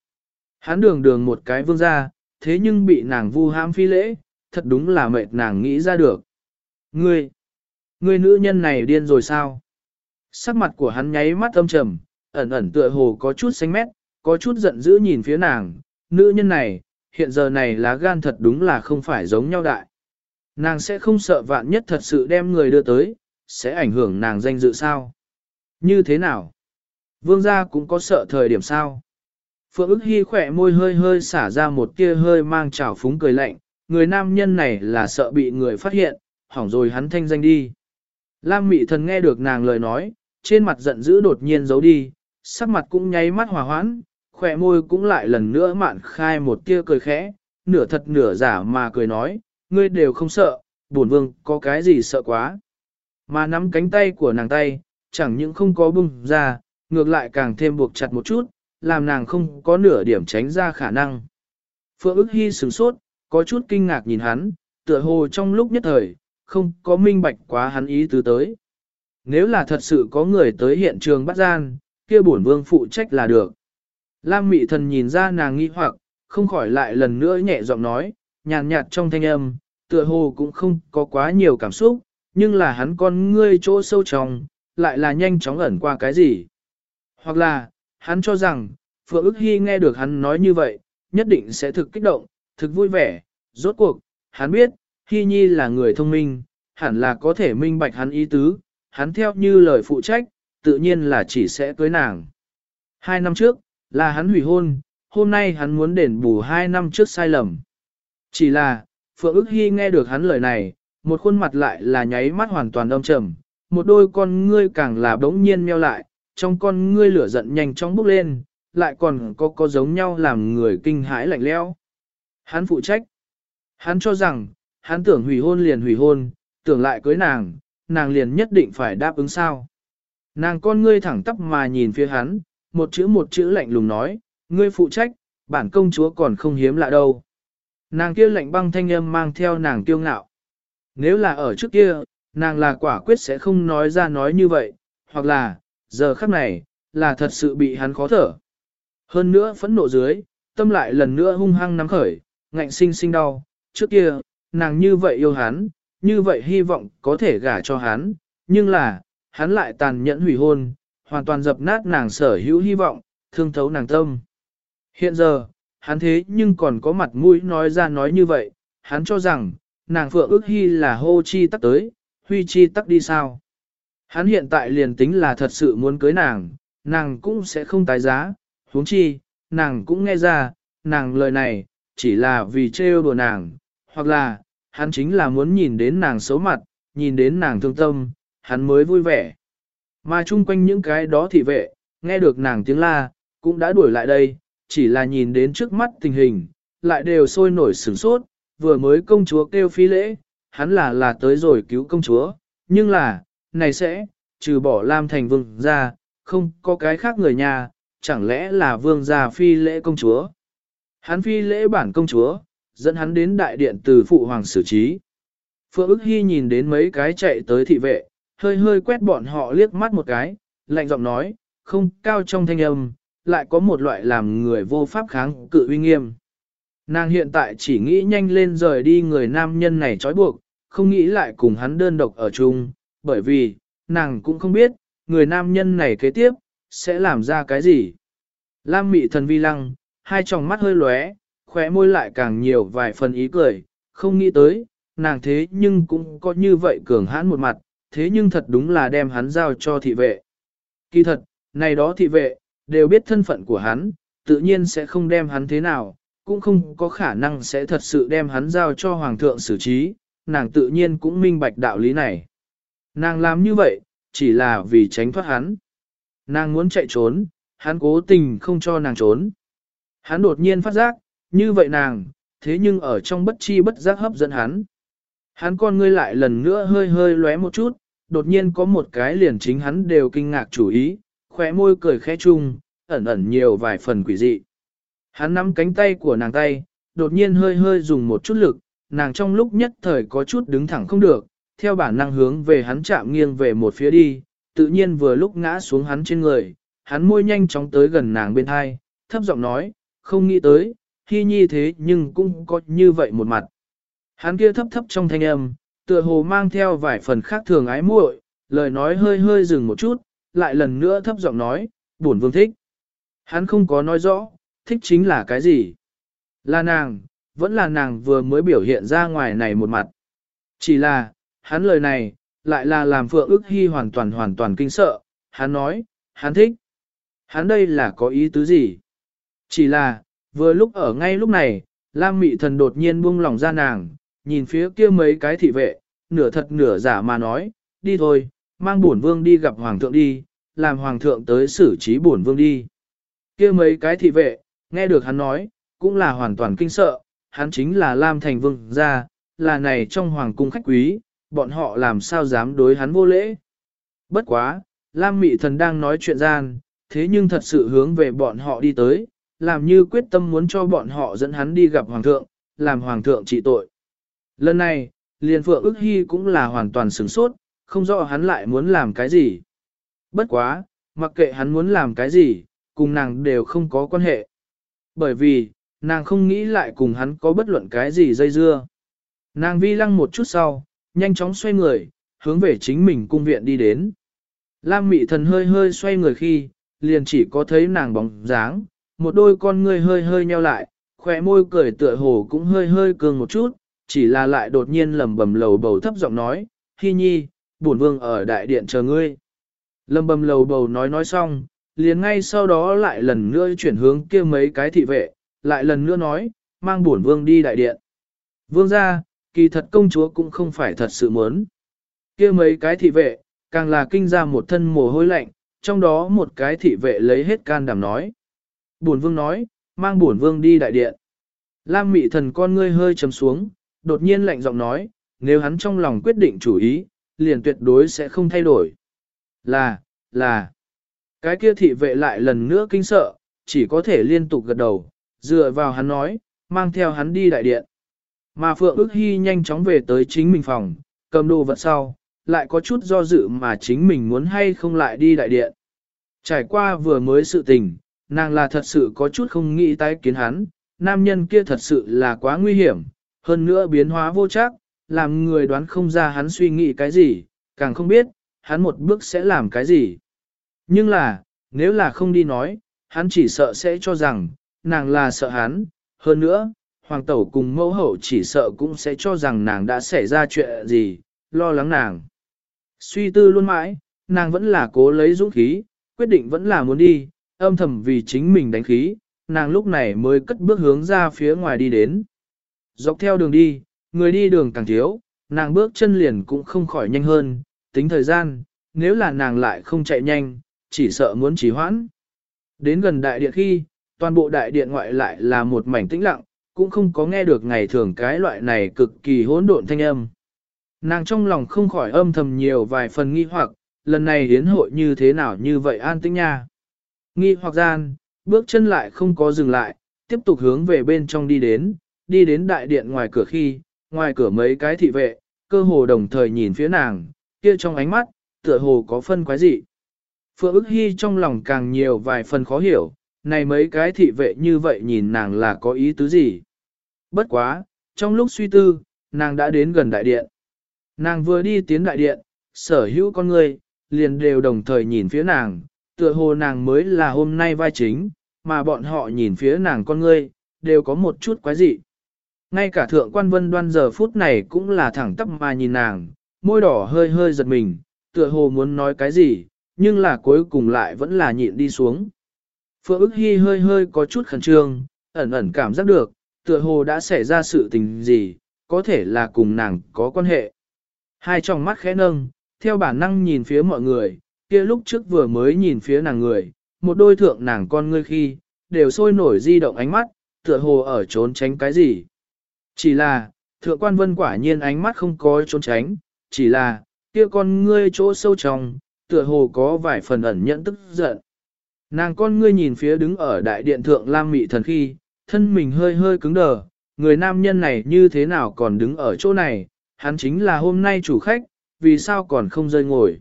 Hắn đường đường một cái vương ra, thế nhưng bị nàng vu hãm phi lễ, thật đúng là mệt nàng nghĩ ra được. Ngươi, ngươi nữ nhân này điên rồi sao? Sắc mặt của hắn nháy mắt âm trầm, ẩn ẩn tựa hồ có chút xanh mét, có chút giận dữ nhìn phía nàng, nữ nhân này, hiện giờ này lá gan thật đúng là không phải giống nhau đại. Nàng sẽ không sợ vạn nhất thật sự đem người đưa tới, sẽ ảnh hưởng nàng danh dự sao? Như thế nào? Vương gia cũng có sợ thời điểm sao? Phượng ức hy khỏe môi hơi hơi xả ra một tia hơi mang trào phúng cười lạnh, người nam nhân này là sợ bị người phát hiện, hỏng rồi hắn thanh danh đi. Lam mị thần nghe được nàng lời nói, trên mặt giận dữ đột nhiên giấu đi, sắc mặt cũng nháy mắt hòa hoãn, khỏe môi cũng lại lần nữa mạn khai một tia cười khẽ, nửa thật nửa giả mà cười nói, ngươi đều không sợ, bổn vương có cái gì sợ quá. Mà nắm cánh tay của nàng tay, chẳng những không có bung ra, ngược lại càng thêm buộc chặt một chút, làm nàng không có nửa điểm tránh ra khả năng. Phượng ức hy sửng sốt, có chút kinh ngạc nhìn hắn, tựa hồ trong lúc nhất thời, không có minh bạch quá hắn ý tứ tới. Nếu là thật sự có người tới hiện trường bắt gian, kia bổn vương phụ trách là được. Lam mị thần nhìn ra nàng nghi hoặc, không khỏi lại lần nữa nhẹ giọng nói, nhàn nhạt trong thanh âm, tựa hồ cũng không có quá nhiều cảm xúc, nhưng là hắn con ngươi chỗ sâu trong, lại là nhanh chóng ẩn qua cái gì. Hoặc là, hắn cho rằng, Phượng ức hy nghe được hắn nói như vậy, nhất định sẽ thực kích động, thực vui vẻ, rốt cuộc, hắn biết, Hy Nhi là người thông minh, hẳn là có thể minh bạch hắn ý tứ, hắn theo như lời phụ trách, tự nhiên là chỉ sẽ cưới nàng. Hai năm trước, là hắn hủy hôn, hôm nay hắn muốn đền bù hai năm trước sai lầm. Chỉ là, Phượng ức hy nghe được hắn lời này, một khuôn mặt lại là nháy mắt hoàn toàn đông trầm, một đôi con ngươi càng là bỗng nhiên meo lại, trong con ngươi lửa giận nhanh chóng bốc lên, lại còn có có giống nhau làm người kinh hãi lạnh lẽo. Hắn phụ trách. Hắn cho rằng, hắn tưởng hủy hôn liền hủy hôn, tưởng lại cưới nàng, nàng liền nhất định phải đáp ứng sao. Nàng con ngươi thẳng tắp mà nhìn phía hắn, một chữ một chữ lạnh lùng nói, ngươi phụ trách, bản công chúa còn không hiếm lạ đâu. Nàng kia lạnh băng thanh âm mang theo nàng tiêu ngạo. Nếu là ở trước kia, nàng là quả quyết sẽ không nói ra nói như vậy, hoặc là, giờ khắc này, là thật sự bị hắn khó thở. Hơn nữa phẫn nộ dưới, tâm lại lần nữa hung hăng nắm khởi, ngạnh sinh sinh đau, trước kia, nàng như vậy yêu hắn, như vậy hy vọng có thể gả cho hắn, nhưng là, hắn lại tàn nhẫn hủy hôn, hoàn toàn dập nát nàng sở hữu hy vọng, thương thấu nàng tâm. Hiện giờ, hắn thế nhưng còn có mặt mũi nói ra nói như vậy, hắn cho rằng, nàng phượng ước hy là hô chi tắc tới, huy chi tắc đi sao. Hắn hiện tại liền tính là thật sự muốn cưới nàng, nàng cũng sẽ không tái giá, huống chi, nàng cũng nghe ra, nàng lời này, chỉ là vì trêu đùa nàng, hoặc là, hắn chính là muốn nhìn đến nàng xấu mặt, nhìn đến nàng thương tâm, hắn mới vui vẻ. Mà chung quanh những cái đó thị vệ, nghe được nàng tiếng la, cũng đã đuổi lại đây, chỉ là nhìn đến trước mắt tình hình, lại đều sôi nổi sửng sốt, vừa mới công chúa kêu phi lễ, hắn là là tới rồi cứu công chúa, nhưng là, này sẽ, trừ bỏ Lam Thành Vương ra, không có cái khác người nhà, chẳng lẽ là Vương gia phi lễ công chúa. Hắn phi lễ bản công chúa, dẫn hắn đến đại điện từ phụ hoàng xử trí. Phượng ức hy nhìn đến mấy cái chạy tới thị vệ, hơi hơi quét bọn họ liếc mắt một cái, lạnh giọng nói, không cao trong thanh âm, lại có một loại làm người vô pháp kháng cự uy nghiêm. Nàng hiện tại chỉ nghĩ nhanh lên rời đi người nam nhân này trói buộc, không nghĩ lại cùng hắn đơn độc ở chung, bởi vì, nàng cũng không biết, người nam nhân này kế tiếp, sẽ làm ra cái gì. Lam mị thần vi lăng, hai tròng mắt hơi lóe, khóe môi lại càng nhiều vài phần ý cười, không nghĩ tới, nàng thế nhưng cũng có như vậy cường hãn một mặt, thế nhưng thật đúng là đem hắn giao cho thị vệ. Kỳ thật, này đó thị vệ, đều biết thân phận của hắn, tự nhiên sẽ không đem hắn thế nào, cũng không có khả năng sẽ thật sự đem hắn giao cho hoàng thượng xử trí, nàng tự nhiên cũng minh bạch đạo lý này. Nàng làm như vậy, chỉ là vì tránh thoát hắn. Nàng muốn chạy trốn, hắn cố tình không cho nàng trốn. Hắn đột nhiên phát giác, như vậy nàng, thế nhưng ở trong bất chi bất giác hấp dẫn hắn. Hắn con ngươi lại lần nữa hơi hơi lóe một chút, đột nhiên có một cái liền chính hắn đều kinh ngạc chủ ý, khóe môi cười khẽ chung, ẩn ẩn nhiều vài phần quỷ dị. Hắn nắm cánh tay của nàng tay, đột nhiên hơi hơi dùng một chút lực, nàng trong lúc nhất thời có chút đứng thẳng không được, theo bản năng hướng về hắn chạm nghiêng về một phía đi, tự nhiên vừa lúc ngã xuống hắn trên người, hắn môi nhanh chóng tới gần nàng bên hai, thấp giọng nói, không nghĩ tới, hy nhi thế nhưng cũng có như vậy một mặt. Hắn kia thấp thấp trong thanh âm, tựa hồ mang theo vài phần khác thường ái muội, lời nói hơi hơi dừng một chút, lại lần nữa thấp giọng nói, buồn vương thích. Hắn không có nói rõ, thích chính là cái gì. Là nàng, vẫn là nàng vừa mới biểu hiện ra ngoài này một mặt. Chỉ là, hắn lời này, lại là làm Phượng ức hy hoàn toàn hoàn toàn kinh sợ, hắn nói, hắn thích. Hắn đây là có ý tứ gì? Chỉ là, vừa lúc ở ngay lúc này, Lam Mị Thần đột nhiên buông lòng ra nàng, nhìn phía kia mấy cái thị vệ, nửa thật nửa giả mà nói, đi thôi, mang bổn vương đi gặp hoàng thượng đi, làm hoàng thượng tới xử trí bổn vương đi. Kia mấy cái thị vệ, nghe được hắn nói, cũng là hoàn toàn kinh sợ, hắn chính là Lam Thành Vương gia, là này trong hoàng cung khách quý, bọn họ làm sao dám đối hắn vô lễ. Bất quá, Lam Mị Thần đang nói chuyện gian, thế nhưng thật sự hướng về bọn họ đi tới, làm như quyết tâm muốn cho bọn họ dẫn hắn đi gặp hoàng thượng, làm hoàng thượng trị tội. Lần này, liền phượng ức hy cũng là hoàn toàn sửng sốt, không rõ hắn lại muốn làm cái gì. Bất quá, mặc kệ hắn muốn làm cái gì, cùng nàng đều không có quan hệ. Bởi vì, nàng không nghĩ lại cùng hắn có bất luận cái gì dây dưa. Nàng vi lăng một chút sau, nhanh chóng xoay người, hướng về chính mình cung viện đi đến. Lam mị thần hơi hơi xoay người khi, liền chỉ có thấy nàng bóng dáng, một đôi con ngươi hơi hơi nheo lại, khỏe môi cười tựa hồ cũng hơi hơi cường một chút, chỉ là lại đột nhiên lầm bầm lầu bầu thấp giọng nói, Hi nhi, bổn vương ở đại điện chờ ngươi. Lầm bầm lầu bầu nói nói xong, liền ngay sau đó lại lần nữa chuyển hướng kia mấy cái thị vệ, lại lần nữa nói, mang bổn vương đi đại điện. Vương ra, kỳ thật công chúa cũng không phải thật sự muốn. kia mấy cái thị vệ, càng là kinh ra một thân mồ hôi lạnh, trong đó một cái thị vệ lấy hết can đảm nói. Bổn vương nói, mang bổn vương đi đại điện. Lam mị thần con ngươi hơi chấm xuống, đột nhiên lạnh giọng nói, nếu hắn trong lòng quyết định chủ ý, liền tuyệt đối sẽ không thay đổi. Là, là, cái kia thị vệ lại lần nữa kinh sợ, chỉ có thể liên tục gật đầu, dựa vào hắn nói, mang theo hắn đi đại điện. Mà Phượng ước hy nhanh chóng về tới chính mình phòng, cầm đồ vật sau, lại có chút do dự mà chính mình muốn hay không lại đi đại điện. Trải qua vừa mới sự tình, nàng là thật sự có chút không nghĩ tái kiến hắn, nam nhân kia thật sự là quá nguy hiểm, hơn nữa biến hóa vô chắc, làm người đoán không ra hắn suy nghĩ cái gì, càng không biết, hắn một bước sẽ làm cái gì. Nhưng là, nếu là không đi nói, hắn chỉ sợ sẽ cho rằng, nàng là sợ hắn, hơn nữa, hoàng tẩu cùng mẫu hậu chỉ sợ cũng sẽ cho rằng nàng đã xảy ra chuyện gì, lo lắng nàng. Suy tư luôn mãi, nàng vẫn là cố lấy dũng khí, quyết định vẫn là muốn đi, âm thầm vì chính mình đánh khí, nàng lúc này mới cất bước hướng ra phía ngoài đi đến. Dọc theo đường đi, người đi đường càng thiếu, nàng bước chân liền cũng không khỏi nhanh hơn, tính thời gian, nếu là nàng lại không chạy nhanh, chỉ sợ muốn trì hoãn. Đến gần đại điện khi, toàn bộ đại điện ngoại lại là một mảnh tĩnh lặng, cũng không có nghe được ngày thường cái loại này cực kỳ hỗn độn thanh âm. Nàng trong lòng không khỏi âm thầm nhiều vài phần nghi hoặc, lần này hiến hội như thế nào như vậy an tĩnh nha. Nghi hoặc gian, bước chân lại không có dừng lại, tiếp tục hướng về bên trong đi đến, đi đến đại điện ngoài cửa khi, ngoài cửa mấy cái thị vệ, cơ hồ đồng thời nhìn phía nàng, kia trong ánh mắt, tựa hồ có phân quái dị. Phượng ức hy trong lòng càng nhiều vài phần khó hiểu, này mấy cái thị vệ như vậy nhìn nàng là có ý tứ gì. Bất quá, trong lúc suy tư, nàng đã đến gần đại điện. Nàng vừa đi tiến đại điện, sở hữu con người, liền đều đồng thời nhìn phía nàng, tựa hồ nàng mới là hôm nay vai chính, mà bọn họ nhìn phía nàng con ngươi, đều có một chút quái dị. Ngay cả thượng quan vân đoan giờ phút này cũng là thẳng tắp mà nhìn nàng, môi đỏ hơi hơi giật mình, tựa hồ muốn nói cái gì, nhưng là cuối cùng lại vẫn là nhịn đi xuống. Phượng ức hy hơi hơi có chút khẩn trương, ẩn ẩn cảm giác được, tựa hồ đã xảy ra sự tình gì, có thể là cùng nàng có quan hệ. Hai tròng mắt khẽ nâng, theo bản năng nhìn phía mọi người, kia lúc trước vừa mới nhìn phía nàng người, một đôi thượng nàng con ngươi khi, đều sôi nổi di động ánh mắt, tựa hồ ở trốn tránh cái gì. Chỉ là, thượng quan vân quả nhiên ánh mắt không có trốn tránh, chỉ là, kia con ngươi chỗ sâu trong, tựa hồ có vài phần ẩn nhẫn tức giận. Nàng con ngươi nhìn phía đứng ở đại điện thượng Lam Mị Thần khi, thân mình hơi hơi cứng đờ, người nam nhân này như thế nào còn đứng ở chỗ này, hắn chính là hôm nay chủ khách, vì sao còn không rơi ngồi.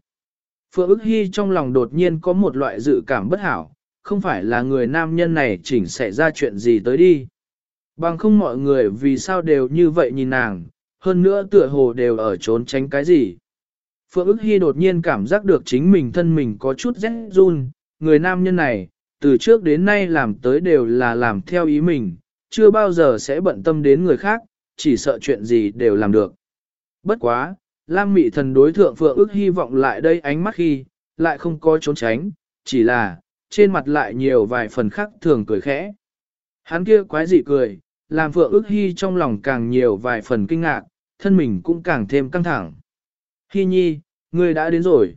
Phượng ức hy trong lòng đột nhiên có một loại dự cảm bất hảo, không phải là người nam nhân này chỉnh sẽ ra chuyện gì tới đi. Bằng không mọi người vì sao đều như vậy nhìn nàng, hơn nữa tựa hồ đều ở trốn tránh cái gì. Phượng ức hy đột nhiên cảm giác được chính mình thân mình có chút rét run, người nam nhân này, từ trước đến nay làm tới đều là làm theo ý mình, chưa bao giờ sẽ bận tâm đến người khác, chỉ sợ chuyện gì đều làm được. Bất quá, Lam Mị thần đối thượng Phượng ước hy vọng lại đây ánh mắt khi, lại không có trốn tránh, chỉ là, trên mặt lại nhiều vài phần khác thường cười khẽ. Hắn kia quái dị cười, làm Phượng ước hy trong lòng càng nhiều vài phần kinh ngạc, thân mình cũng càng thêm căng thẳng. Hy nhi, ngươi đã đến rồi.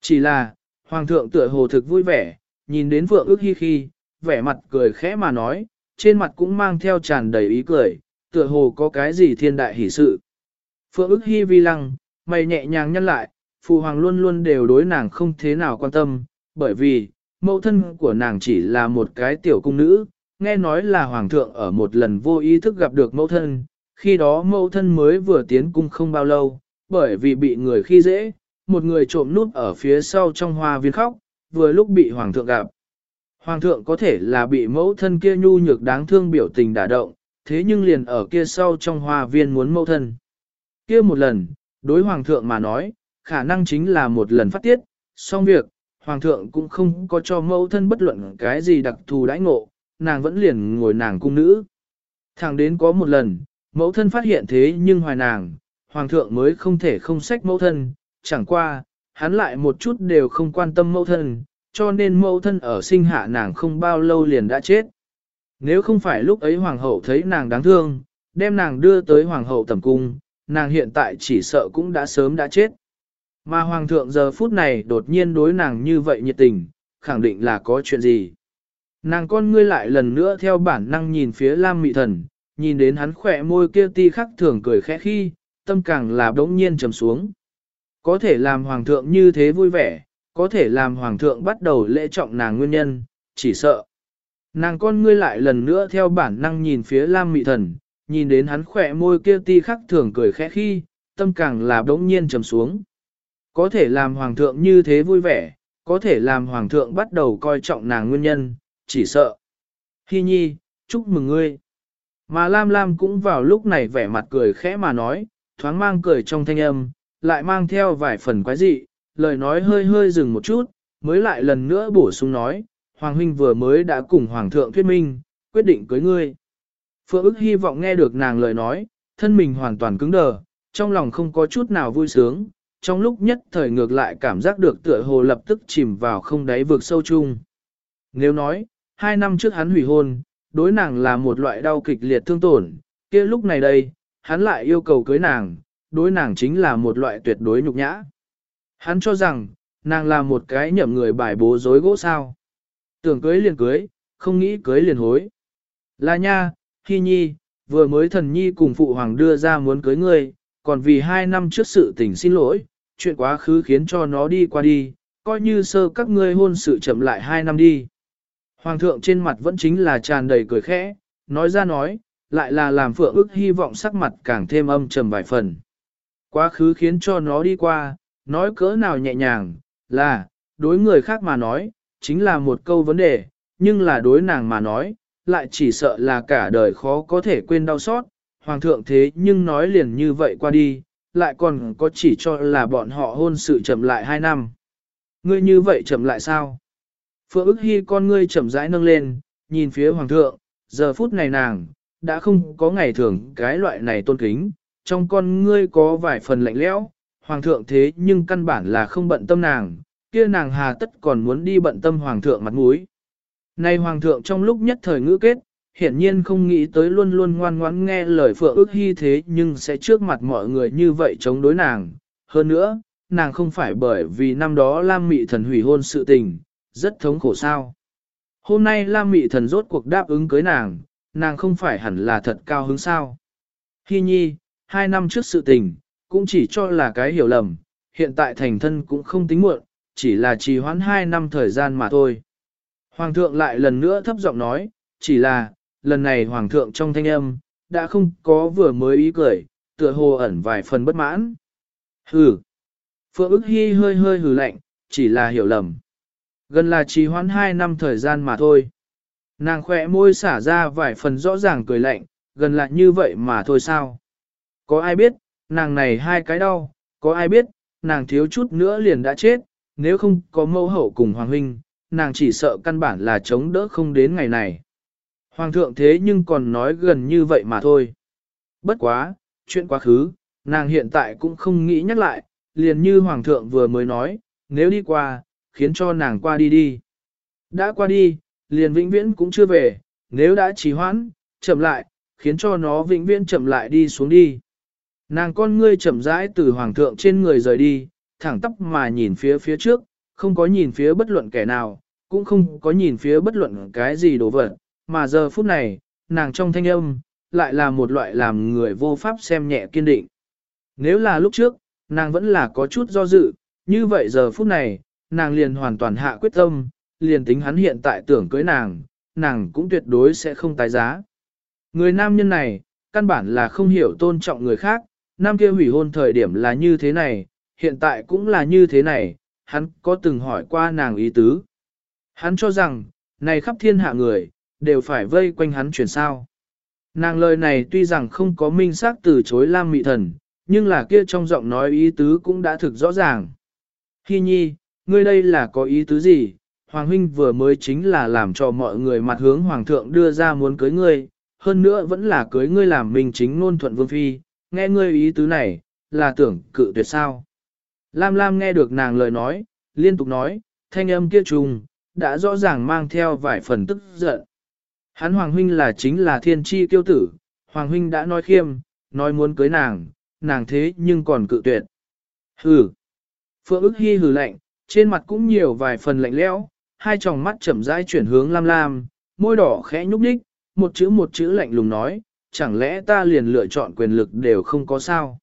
Chỉ là, Hoàng thượng tựa hồ thực vui vẻ, nhìn đến Phượng ước hy khi, vẻ mặt cười khẽ mà nói, trên mặt cũng mang theo tràn đầy ý cười, tựa hồ có cái gì thiên đại hỷ sự. Phượng ức hy vi lăng, mày nhẹ nhàng nhăn lại, phụ hoàng luôn luôn đều đối nàng không thế nào quan tâm, bởi vì, mẫu thân của nàng chỉ là một cái tiểu cung nữ, nghe nói là hoàng thượng ở một lần vô ý thức gặp được mẫu thân, khi đó mẫu thân mới vừa tiến cung không bao lâu, bởi vì bị người khi dễ, một người trộm núp ở phía sau trong hoa viên khóc, vừa lúc bị hoàng thượng gặp. Hoàng thượng có thể là bị mẫu thân kia nhu nhược đáng thương biểu tình đả động, thế nhưng liền ở kia sau trong hoa viên muốn mẫu thân. Kia một lần, đối hoàng thượng mà nói, khả năng chính là một lần phát tiết, xong việc, hoàng thượng cũng không có cho mẫu thân bất luận cái gì đặc thù đãi ngộ, nàng vẫn liền ngồi nàng cung nữ. Thẳng đến có một lần, mẫu thân phát hiện thế nhưng hoài nàng, hoàng thượng mới không thể không sách mẫu thân, chẳng qua, hắn lại một chút đều không quan tâm mẫu thân, cho nên mẫu thân ở sinh hạ nàng không bao lâu liền đã chết. Nếu không phải lúc ấy hoàng hậu thấy nàng đáng thương, đem nàng đưa tới hoàng hậu tẩm cung, nàng hiện tại chỉ sợ cũng đã sớm đã chết. Mà hoàng thượng giờ phút này đột nhiên đối nàng như vậy nhiệt tình, khẳng định là có chuyện gì. Nàng con ngươi lại lần nữa theo bản năng nhìn phía Lam Mị Thần, nhìn đến hắn khỏe môi kia ti khắc thường cười khẽ khi, tâm càng là đống nhiên trầm xuống. Có thể làm hoàng thượng như thế vui vẻ, có thể làm hoàng thượng bắt đầu lễ trọng nàng nguyên nhân, chỉ sợ. Nàng con ngươi lại lần nữa theo bản năng nhìn phía Lam Mị Thần, nhìn đến hắn khỏe môi kia ti khắc thường cười khẽ khi, tâm càng là đống nhiên trầm xuống. Có thể làm hoàng thượng như thế vui vẻ, có thể làm hoàng thượng bắt đầu coi trọng nàng nguyên nhân, chỉ sợ. Hi nhi, chúc mừng ngươi. Mà Lam Lam cũng vào lúc này vẻ mặt cười khẽ mà nói, thoáng mang cười trong thanh âm, lại mang theo vài phần quái dị, lời nói hơi hơi dừng một chút, mới lại lần nữa bổ sung nói, Hoàng huynh vừa mới đã cùng Hoàng thượng thuyết minh, quyết định cưới ngươi. Phượng ức hy vọng nghe được nàng lời nói, thân mình hoàn toàn cứng đờ, trong lòng không có chút nào vui sướng, trong lúc nhất thời ngược lại cảm giác được tựa hồ lập tức chìm vào không đáy vực sâu chung. Nếu nói, hai năm trước hắn hủy hôn, đối nàng là một loại đau kịch liệt thương tổn, kia lúc này đây, hắn lại yêu cầu cưới nàng, đối nàng chính là một loại tuyệt đối nhục nhã. Hắn cho rằng, nàng là một cái nhậm người bài bố dối gỗ sao. Tưởng cưới liền cưới, không nghĩ cưới liền hối. Là nha, Hi Nhi, vừa mới thần Nhi cùng phụ hoàng đưa ra muốn cưới ngươi, còn vì hai năm trước sự tình xin lỗi, chuyện quá khứ khiến cho nó đi qua đi, coi như sơ các ngươi hôn sự chậm lại hai năm đi. Hoàng thượng trên mặt vẫn chính là tràn đầy cười khẽ, nói ra nói, lại là làm phượng ức hy vọng sắc mặt càng thêm âm trầm vài phần. Quá khứ khiến cho nó đi qua, nói cỡ nào nhẹ nhàng, là, đối người khác mà nói, chính là một câu vấn đề, nhưng là đối nàng mà nói, lại chỉ sợ là cả đời khó có thể quên đau xót, hoàng thượng thế nhưng nói liền như vậy qua đi, lại còn có chỉ cho là bọn họ hôn sự chậm lại hai năm. Ngươi như vậy chậm lại sao? Phượng ức hy con ngươi chậm rãi nâng lên, nhìn phía hoàng thượng, giờ phút này nàng, đã không có ngày thường cái loại này tôn kính, trong con ngươi có vài phần lạnh lẽo, hoàng thượng thế nhưng căn bản là không bận tâm nàng, kia nàng hà tất còn muốn đi bận tâm hoàng thượng mặt mũi. Này hoàng thượng trong lúc nhất thời ngữ kết, hiển nhiên không nghĩ tới luôn luôn ngoan ngoãn nghe lời phượng ước hy thế nhưng sẽ trước mặt mọi người như vậy chống đối nàng. Hơn nữa, nàng không phải bởi vì năm đó Lam Mị Thần hủy hôn sự tình, rất thống khổ sao. Hôm nay Lam Mị Thần rốt cuộc đáp ứng cưới nàng, nàng không phải hẳn là thật cao hứng sao. Hy nhi, hai năm trước sự tình, cũng chỉ cho là cái hiểu lầm, hiện tại thành thân cũng không tính muộn, chỉ là trì hoãn hai năm thời gian mà thôi. Hoàng thượng lại lần nữa thấp giọng nói, chỉ là, lần này hoàng thượng trong thanh âm, đã không có vừa mới ý cười, tựa hồ ẩn vài phần bất mãn. Hừ. Phượng ức hy hơi hơi hừ lạnh, chỉ là hiểu lầm. Gần là trì hoãn hai năm thời gian mà thôi. Nàng khỏe môi xả ra vài phần rõ ràng cười lạnh, gần là như vậy mà thôi sao. Có ai biết, nàng này hai cái đau, có ai biết, nàng thiếu chút nữa liền đã chết, nếu không có mâu hậu cùng Hoàng Huynh, nàng chỉ sợ căn bản là chống đỡ không đến ngày này. Hoàng thượng thế nhưng còn nói gần như vậy mà thôi. Bất quá, chuyện quá khứ, nàng hiện tại cũng không nghĩ nhắc lại, liền như Hoàng thượng vừa mới nói, nếu đi qua, khiến cho nàng qua đi đi. Đã qua đi, liền vĩnh viễn cũng chưa về, nếu đã trì hoãn, chậm lại, khiến cho nó vĩnh viễn chậm lại đi xuống đi. Nàng con ngươi chậm rãi từ hoàng thượng trên người rời đi, thẳng tóc mà nhìn phía phía trước, không có nhìn phía bất luận kẻ nào, cũng không có nhìn phía bất luận cái gì đồ vật, mà giờ phút này, nàng trong thanh âm, lại là một loại làm người vô pháp xem nhẹ kiên định. Nếu là lúc trước, nàng vẫn là có chút do dự, như vậy giờ phút này, nàng liền hoàn toàn hạ quyết tâm, liền tính hắn hiện tại tưởng cưới nàng, nàng cũng tuyệt đối sẽ không tái giá. Người nam nhân này, căn bản là không hiểu tôn trọng người khác, nam kia hủy hôn thời điểm là như thế này, hiện tại cũng là như thế này, hắn có từng hỏi qua nàng ý tứ. Hắn cho rằng, này khắp thiên hạ người, đều phải vây quanh hắn chuyển sao. Nàng lời này tuy rằng không có minh xác từ chối Lam Mị Thần, nhưng là kia trong giọng nói ý tứ cũng đã thực rõ ràng. Hi nhi, ngươi đây là có ý tứ gì? Hoàng huynh vừa mới chính là làm cho mọi người mặt hướng hoàng thượng đưa ra muốn cưới ngươi, hơn nữa vẫn là cưới ngươi làm mình chính nôn thuận vương phi, nghe ngươi ý tứ này, là tưởng cự tuyệt sao. Lam Lam nghe được nàng lời nói, liên tục nói, thanh âm kia trùng, đã rõ ràng mang theo vài phần tức giận. Hắn Hoàng Huynh là chính là thiên tri tiêu tử, Hoàng Huynh đã nói khiêm, nói muốn cưới nàng, nàng thế nhưng còn cự tuyệt. Hừ. Phượng ức hy hừ lạnh, trên mặt cũng nhiều vài phần lạnh lẽo, hai tròng mắt chậm rãi chuyển hướng lam lam, môi đỏ khẽ nhúc nhích, một chữ một chữ lạnh lùng nói, chẳng lẽ ta liền lựa chọn quyền lực đều không có sao.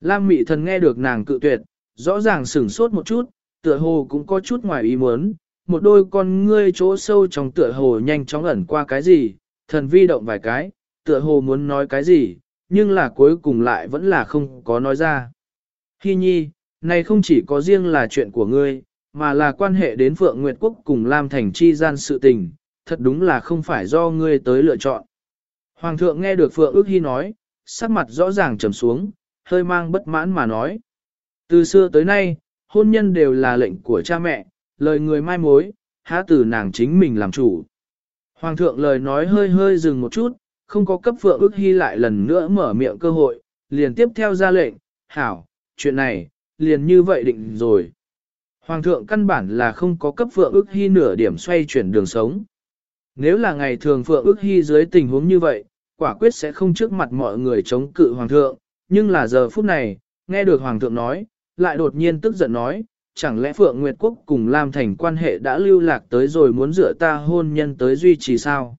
Lam mị thần nghe được nàng cự tuyệt, rõ ràng sửng sốt một chút, tựa hồ cũng có chút ngoài ý muốn, một đôi con ngươi chỗ sâu trong tựa hồ nhanh chóng ẩn qua cái gì, thần vi động vài cái, tựa hồ muốn nói cái gì, nhưng là cuối cùng lại vẫn là không có nói ra. Hi nhi, này không chỉ có riêng là chuyện của ngươi, mà là quan hệ đến Phượng Nguyệt Quốc cùng Lam Thành chi gian sự tình, thật đúng là không phải do ngươi tới lựa chọn. Hoàng thượng nghe được Phượng ước Hi nói, sắc mặt rõ ràng trầm xuống, hơi mang bất mãn mà nói. Từ xưa tới nay, hôn nhân đều là lệnh của cha mẹ, lời người mai mối, há từ nàng chính mình làm chủ. Hoàng thượng lời nói hơi hơi dừng một chút, không có cấp Phượng ước Hy lại lần nữa mở miệng cơ hội, liền tiếp theo ra lệnh, hảo, chuyện này, liền như vậy định rồi. Hoàng thượng căn bản là không có cấp Phượng ước Hy nửa điểm xoay chuyển đường sống. Nếu là ngày thường Phượng ước Hy dưới tình huống như vậy, quả quyết sẽ không trước mặt mọi người chống cự Hoàng thượng, nhưng là giờ phút này, nghe được Hoàng thượng nói, lại đột nhiên tức giận nói, chẳng lẽ Phượng Nguyệt Quốc cùng Lam Thành quan hệ đã lưu lạc tới rồi muốn dựa ta hôn nhân tới duy trì sao?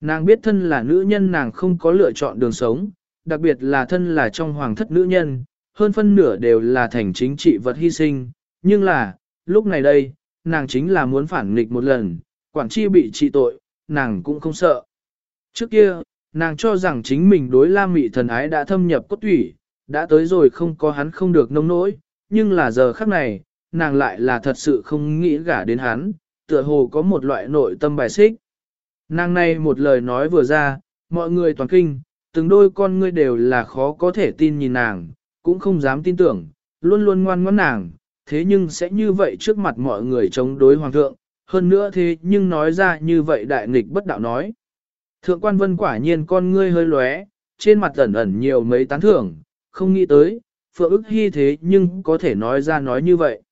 Nàng biết thân là nữ nhân nàng không có lựa chọn đường sống, đặc biệt là thân là trong hoàng thất nữ nhân, hơn phân nửa đều là thành chính trị vật hy sinh, nhưng là, lúc này đây, nàng chính là muốn phản nghịch một lần, quản chi bị trị tội, nàng cũng không sợ. Trước kia, nàng cho rằng chính mình đối Lam Mị thần ái đã thâm nhập cốt thủy, đã tới rồi không có hắn không được nông nỗi, nhưng là giờ khắc này, nàng lại là thật sự không nghĩ gả đến hắn, tựa hồ có một loại nội tâm bài xích. Nàng này một lời nói vừa ra, mọi người toàn kinh, từng đôi con ngươi đều là khó có thể tin nhìn nàng, cũng không dám tin tưởng, luôn luôn ngoan ngoãn nàng, thế nhưng sẽ như vậy trước mặt mọi người chống đối hoàng thượng, hơn nữa thế nhưng nói ra như vậy đại nghịch bất đạo nói. Thượng quan vân quả nhiên con ngươi hơi lóe, trên mặt ẩn ẩn nhiều mấy tán thưởng, không nghĩ tới, phượng ức hy thế nhưng có thể nói ra nói như vậy.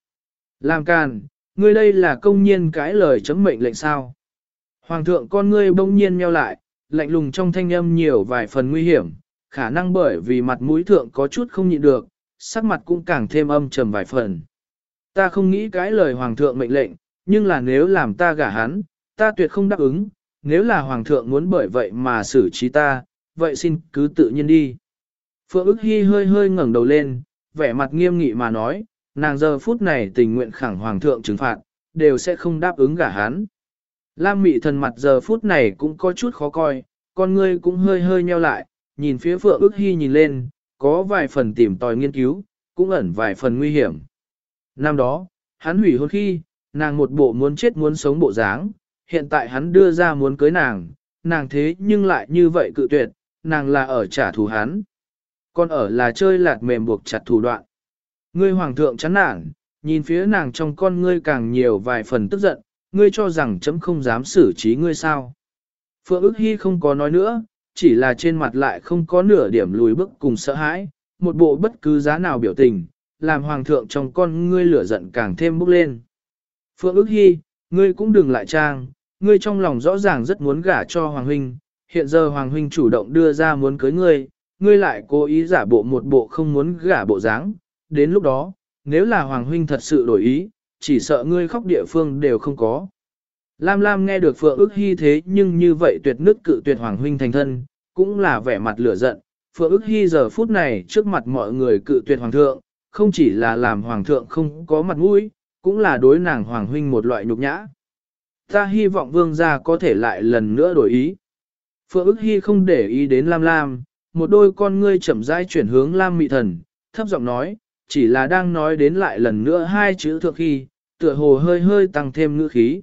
Làm càn, ngươi đây là công nhiên cái lời chấm mệnh lệnh sao. Hoàng thượng con ngươi bỗng nhiên meo lại, lạnh lùng trong thanh âm nhiều vài phần nguy hiểm, khả năng bởi vì mặt mũi thượng có chút không nhịn được, sắc mặt cũng càng thêm âm trầm vài phần. Ta không nghĩ cái lời hoàng thượng mệnh lệnh, nhưng là nếu làm ta gả hắn, ta tuyệt không đáp ứng, nếu là hoàng thượng muốn bởi vậy mà xử trí ta, vậy xin cứ tự nhiên đi. Phượng ức hy hơi hơi ngẩng đầu lên, vẻ mặt nghiêm nghị mà nói, nàng giờ phút này tình nguyện khẳng hoàng thượng trừng phạt, đều sẽ không đáp ứng gả hắn. Lam mị thần mặt giờ phút này cũng có chút khó coi, con ngươi cũng hơi hơi nheo lại, nhìn phía phượng ức hy nhìn lên, có vài phần tìm tòi nghiên cứu, cũng ẩn vài phần nguy hiểm. Năm đó, hắn hủy hôn khi, nàng một bộ muốn chết muốn sống bộ dáng, hiện tại hắn đưa ra muốn cưới nàng, nàng thế nhưng lại như vậy cự tuyệt, nàng là ở trả thù hắn. Còn ở là chơi lạt mềm buộc chặt thủ đoạn. Ngươi hoàng thượng chán nản, nhìn phía nàng trong con ngươi càng nhiều vài phần tức giận, ngươi cho rằng chấm không dám xử trí ngươi sao. Phượng ức hy không có nói nữa, chỉ là trên mặt lại không có nửa điểm lùi bước cùng sợ hãi, một bộ bất cứ giá nào biểu tình, làm hoàng thượng trong con ngươi lửa giận càng thêm bốc lên. Phượng ức hy, ngươi cũng đừng lại trang, ngươi trong lòng rõ ràng rất muốn gả cho hoàng huynh, hiện giờ hoàng huynh chủ động đưa ra muốn cưới ngươi, ngươi lại cố ý giả bộ một bộ không muốn gả bộ dáng, đến lúc đó, nếu là hoàng huynh thật sự đổi ý, chỉ sợ ngươi khóc địa phương đều không có. Lam Lam nghe được Phượng ước hy thế nhưng như vậy tuyệt nứt cự tuyệt Hoàng Huynh thành thân, cũng là vẻ mặt lửa giận. Phượng ước hy giờ phút này trước mặt mọi người cự tuyệt Hoàng thượng, không chỉ là làm Hoàng thượng không có mặt mũi, cũng là đối nàng Hoàng Huynh một loại nhục nhã. Ta hy vọng vương gia có thể lại lần nữa đổi ý. Phượng ước hy không để ý đến Lam Lam, một đôi con ngươi chậm rãi chuyển hướng Lam Mị Thần, thấp giọng nói, chỉ là đang nói đến lại lần nữa hai chữ thượng khi, tựa hồ hơi hơi tăng thêm ngữ khí.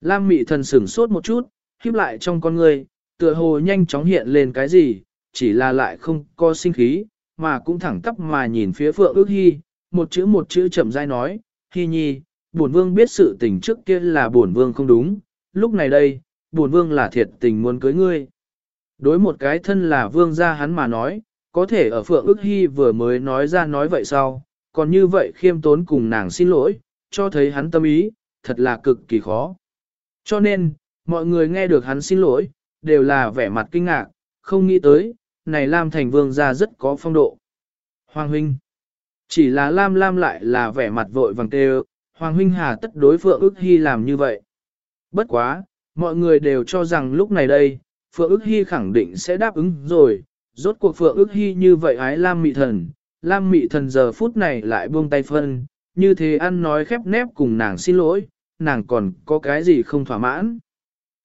Lam mị thần sửng sốt một chút, khiếp lại trong con ngươi, tựa hồ nhanh chóng hiện lên cái gì, chỉ là lại không có sinh khí, mà cũng thẳng tắp mà nhìn phía Phượng ước hy, một chữ một chữ chậm rãi nói, hy nhi, bổn vương biết sự tình trước kia là bổn vương không đúng, lúc này đây, bổn vương là thiệt tình muốn cưới ngươi. Đối một cái thân là vương gia hắn mà nói, có thể ở Phượng ước hy vừa mới nói ra nói vậy sau, còn như vậy khiêm tốn cùng nàng xin lỗi, cho thấy hắn tâm ý, thật là cực kỳ khó. Cho nên, mọi người nghe được hắn xin lỗi, đều là vẻ mặt kinh ngạc, không nghĩ tới, này Lam Thành Vương gia rất có phong độ. Hoàng huynh, chỉ là Lam Lam lại là vẻ mặt vội vàng tê Hoàng huynh hà tất đối Phượng ước hy làm như vậy. Bất quá, mọi người đều cho rằng lúc này đây, Phượng ước hy khẳng định sẽ đáp ứng rồi, rốt cuộc Phượng ước hy như vậy ái Lam mị thần, Lam mị thần giờ phút này lại buông tay phân, như thế ăn nói khép nép cùng nàng xin lỗi, nàng còn có cái gì không thỏa mãn.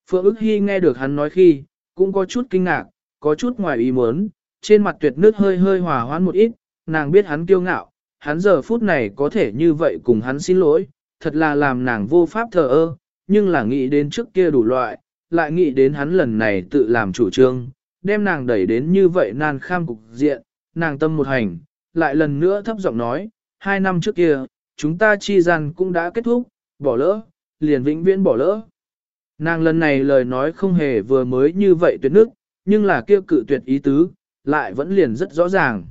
Phượng ước hy nghe được hắn nói khi, cũng có chút kinh ngạc, có chút ngoài ý muốn, trên mặt tuyệt nước hơi hơi hòa hoãn một ít, nàng biết hắn kiêu ngạo, hắn giờ phút này có thể như vậy cùng hắn xin lỗi, thật là làm nàng vô pháp thờ ơ, nhưng là nghĩ đến trước kia đủ loại, lại nghĩ đến hắn lần này tự làm chủ trương, đem nàng đẩy đến như vậy nan kham cục diện, nàng tâm một hành, lại lần nữa thấp giọng nói, hai năm trước kia, chúng ta chi gian cũng đã kết thúc, bỏ lỡ, liền vĩnh viễn bỏ lỡ. Nàng lần này lời nói không hề vừa mới như vậy tuyệt nước, nhưng là kia cự tuyệt ý tứ, lại vẫn liền rất rõ ràng.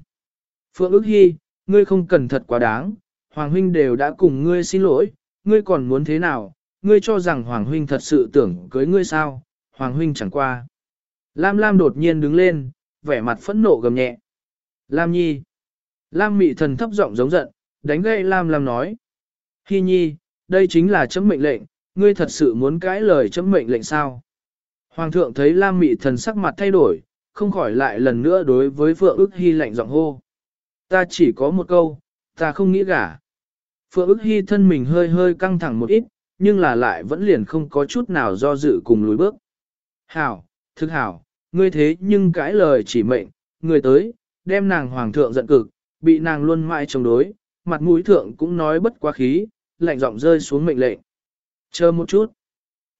Phượng ước hy, ngươi không cần thật quá đáng, Hoàng huynh đều đã cùng ngươi xin lỗi, ngươi còn muốn thế nào, ngươi cho rằng Hoàng huynh thật sự tưởng cưới ngươi sao, Hoàng huynh chẳng qua. Lam Lam đột nhiên đứng lên, vẻ mặt phẫn nộ gầm nhẹ. Lam Nhi. Lam mị thần thấp giọng giống giận, đánh gậy Lam Lam nói. Hi Nhi, đây chính là chấm mệnh lệnh, ngươi thật sự muốn cãi lời chấm mệnh lệnh sao? Hoàng thượng thấy Lam mị thần sắc mặt thay đổi, không khỏi lại lần nữa đối với Phượng ức Hy lạnh giọng hô. Ta chỉ có một câu, ta không nghĩ gả. Phượng ức Hy thân mình hơi hơi căng thẳng một ít, nhưng là lại vẫn liền không có chút nào do dự cùng lùi bước. Hảo, thức hảo, ngươi thế nhưng cãi lời chỉ mệnh, người tới, đem nàng hoàng thượng giận cực, bị nàng luôn mãi chống đối, mặt mũi thượng cũng nói bất quá khí, lạnh giọng rơi xuống mệnh lệnh. Chờ một chút.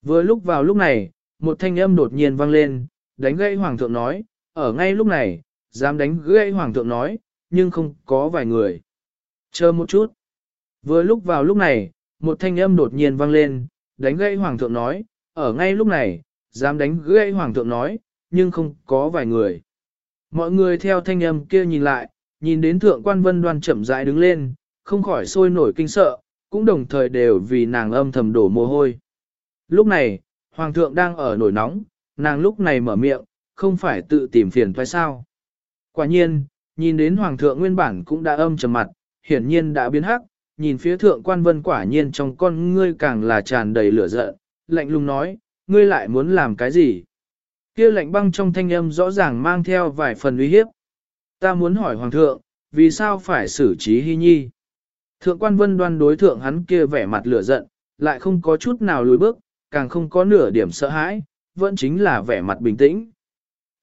Vừa lúc vào lúc này, một thanh âm đột nhiên vang lên, đánh gãy hoàng thượng nói, ở ngay lúc này, dám đánh gãy hoàng thượng nói, nhưng không có vài người. Chờ một chút. Vừa lúc vào lúc này, một thanh âm đột nhiên vang lên, đánh gãy hoàng thượng nói, ở ngay lúc này, dám đánh gãy hoàng thượng nói, nhưng không có vài người. Mọi người theo thanh âm kia nhìn lại, nhìn đến thượng quan vân đoan chậm rãi đứng lên, không khỏi sôi nổi kinh sợ, cũng đồng thời đều vì nàng âm thầm đổ mồ hôi. Lúc này, hoàng thượng đang ở nổi nóng, nàng lúc này mở miệng, không phải tự tìm phiền phải sao. Quả nhiên, nhìn đến hoàng thượng nguyên bản cũng đã âm trầm mặt, hiển nhiên đã biến hắc, nhìn phía thượng quan vân quả nhiên trong con ngươi càng là tràn đầy lửa giận, lạnh lùng nói, ngươi lại muốn làm cái gì? Kia lạnh băng trong thanh âm rõ ràng mang theo vài phần uy hiếp. Ta muốn hỏi hoàng thượng, vì sao phải xử trí hy nhi? Thượng quan vân đoan đối thượng hắn kia vẻ mặt lửa giận, lại không có chút nào lùi bước, càng không có nửa điểm sợ hãi, vẫn chính là vẻ mặt bình tĩnh.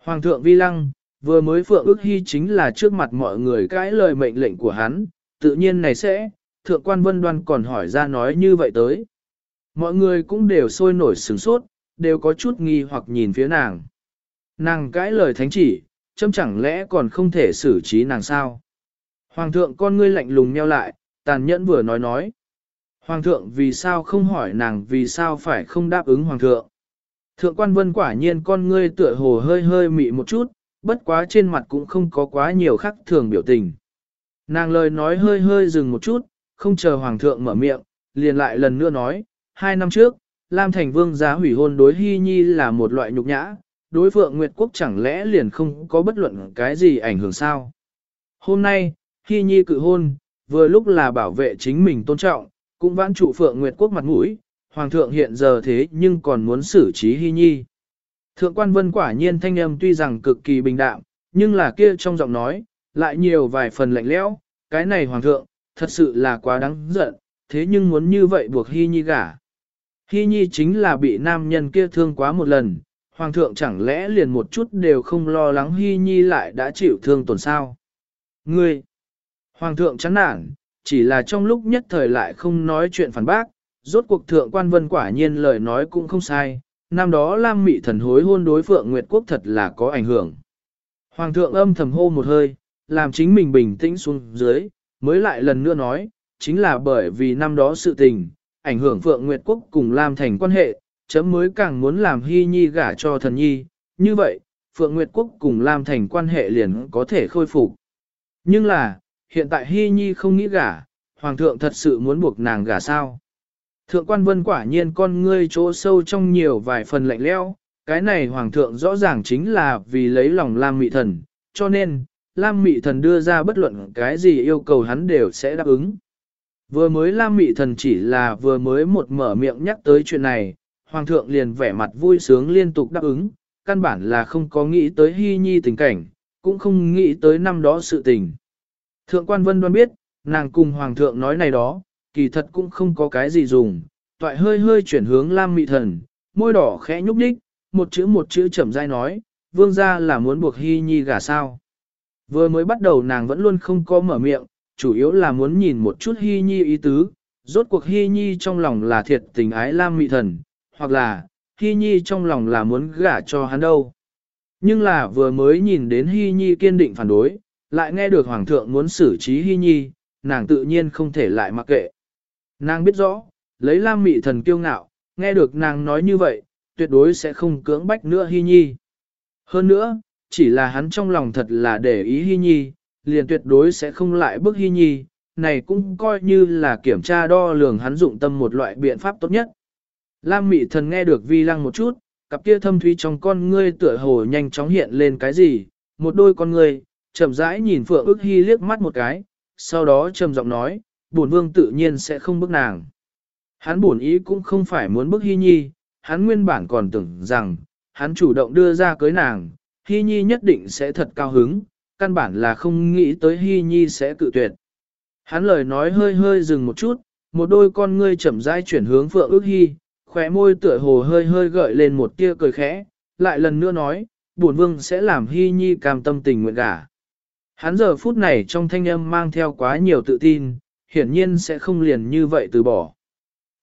Hoàng thượng vi lăng, vừa mới phượng ước hy chính là trước mặt mọi người cãi lời mệnh lệnh của hắn, tự nhiên này sẽ, thượng quan vân đoan còn hỏi ra nói như vậy tới. Mọi người cũng đều sôi nổi sửng sốt, đều có chút nghi hoặc nhìn phía nàng. Nàng cãi lời thánh chỉ, châm chẳng lẽ còn không thể xử trí nàng sao? Hoàng thượng con ngươi lạnh lùng nheo lại, tàn nhẫn vừa nói nói. Hoàng thượng vì sao không hỏi nàng vì sao phải không đáp ứng hoàng thượng. Thượng quan vân quả nhiên con ngươi tựa hồ hơi hơi mị một chút, bất quá trên mặt cũng không có quá nhiều khắc thường biểu tình. Nàng lời nói hơi hơi dừng một chút, không chờ hoàng thượng mở miệng, liền lại lần nữa nói, hai năm trước, Lam Thành Vương giá hủy hôn đối Hy Nhi là một loại nhục nhã, đối Phượng Nguyệt Quốc chẳng lẽ liền không có bất luận cái gì ảnh hưởng sao. Hôm nay, Hy Nhi cự hôn, vừa lúc là bảo vệ chính mình tôn trọng, cũng vãn trụ Phượng Nguyệt Quốc mặt mũi, Hoàng thượng hiện giờ thế nhưng còn muốn xử trí Hy Nhi. Thượng quan vân quả nhiên thanh âm tuy rằng cực kỳ bình đạm, nhưng là kia trong giọng nói, lại nhiều vài phần lạnh lẽo. cái này Hoàng thượng, thật sự là quá đáng giận, thế nhưng muốn như vậy buộc Hy Nhi gả. Hy Nhi chính là bị nam nhân kia thương quá một lần, Hoàng thượng chẳng lẽ liền một chút đều không lo lắng Hy Nhi lại đã chịu thương tổn sao. Ngươi! Hoàng thượng chán nản, chỉ là trong lúc nhất thời lại không nói chuyện phản bác, rốt cuộc thượng quan vân quả nhiên lời nói cũng không sai, năm đó Lam Mị thần hối hôn đối Phượng Nguyệt Quốc thật là có ảnh hưởng. Hoàng thượng âm thầm hô một hơi, làm chính mình bình tĩnh xuống dưới, mới lại lần nữa nói, chính là bởi vì năm đó sự tình, ảnh hưởng Phượng Nguyệt Quốc cùng Lam thành quan hệ, chấm mới càng muốn làm Hy Nhi gả cho thần nhi, như vậy, Phượng Nguyệt Quốc cùng Lam thành quan hệ liền có thể khôi phục. Nhưng là, hiện tại Hy Nhi không nghĩ gả, Hoàng thượng thật sự muốn buộc nàng gả sao. Thượng quan vân quả nhiên con ngươi chỗ sâu trong nhiều vài phần lạnh leo, cái này Hoàng thượng rõ ràng chính là vì lấy lòng Lam Mị Thần, cho nên, Lam Mị Thần đưa ra bất luận cái gì yêu cầu hắn đều sẽ đáp ứng. Vừa mới Lam Mị Thần chỉ là vừa mới một mở miệng nhắc tới chuyện này, Hoàng thượng liền vẻ mặt vui sướng liên tục đáp ứng, căn bản là không có nghĩ tới hy nhi tình cảnh, cũng không nghĩ tới năm đó sự tình. Thượng quan vân đoan biết, nàng cùng Hoàng thượng nói này đó, kỳ thật cũng không có cái gì dùng, toại hơi hơi chuyển hướng Lam Mị Thần, môi đỏ khẽ nhúc nhích, một chữ một chữ chậm rãi nói, vương gia là muốn buộc hy nhi gả sao. Vừa mới bắt đầu nàng vẫn luôn không có mở miệng, chủ yếu là muốn nhìn một chút hy nhi ý tứ, rốt cuộc hy nhi trong lòng là thiệt tình ái lam mị thần, hoặc là, hy nhi trong lòng là muốn gả cho hắn đâu. Nhưng là vừa mới nhìn đến hy nhi kiên định phản đối, lại nghe được hoàng thượng muốn xử trí hy nhi, nàng tự nhiên không thể lại mặc kệ. Nàng biết rõ, lấy lam mị thần kiêu ngạo, nghe được nàng nói như vậy, tuyệt đối sẽ không cưỡng bách nữa hy nhi. Hơn nữa, chỉ là hắn trong lòng thật là để ý Hy Nhi, liền tuyệt đối sẽ không lại bức Hy Nhi, này cũng coi như là kiểm tra đo lường hắn dụng tâm một loại biện pháp tốt nhất. Lam Mị Thần nghe được vi lăng một chút, cặp kia thâm thúy trong con ngươi tựa hồ nhanh chóng hiện lên cái gì, một đôi con ngươi, chậm rãi nhìn Phượng Ước Hy liếc mắt một cái, sau đó trầm giọng nói, bổn vương tự nhiên sẽ không bức nàng. Hắn bổn ý cũng không phải muốn bức Hy Nhi, hắn nguyên bản còn tưởng rằng, hắn chủ động đưa ra cưới nàng, Hy Nhi nhất định sẽ thật cao hứng, căn bản là không nghĩ tới Hy Nhi sẽ cự tuyệt. Hắn lời nói hơi hơi dừng một chút, một đôi con ngươi chậm rãi chuyển hướng Phượng ước Hy, khóe môi tựa hồ hơi hơi gợi lên một tia cười khẽ, lại lần nữa nói, bổn vương sẽ làm Hy Nhi cam tâm tình nguyện gả. Hắn giờ phút này trong thanh âm mang theo quá nhiều tự tin, hiển nhiên sẽ không liền như vậy từ bỏ.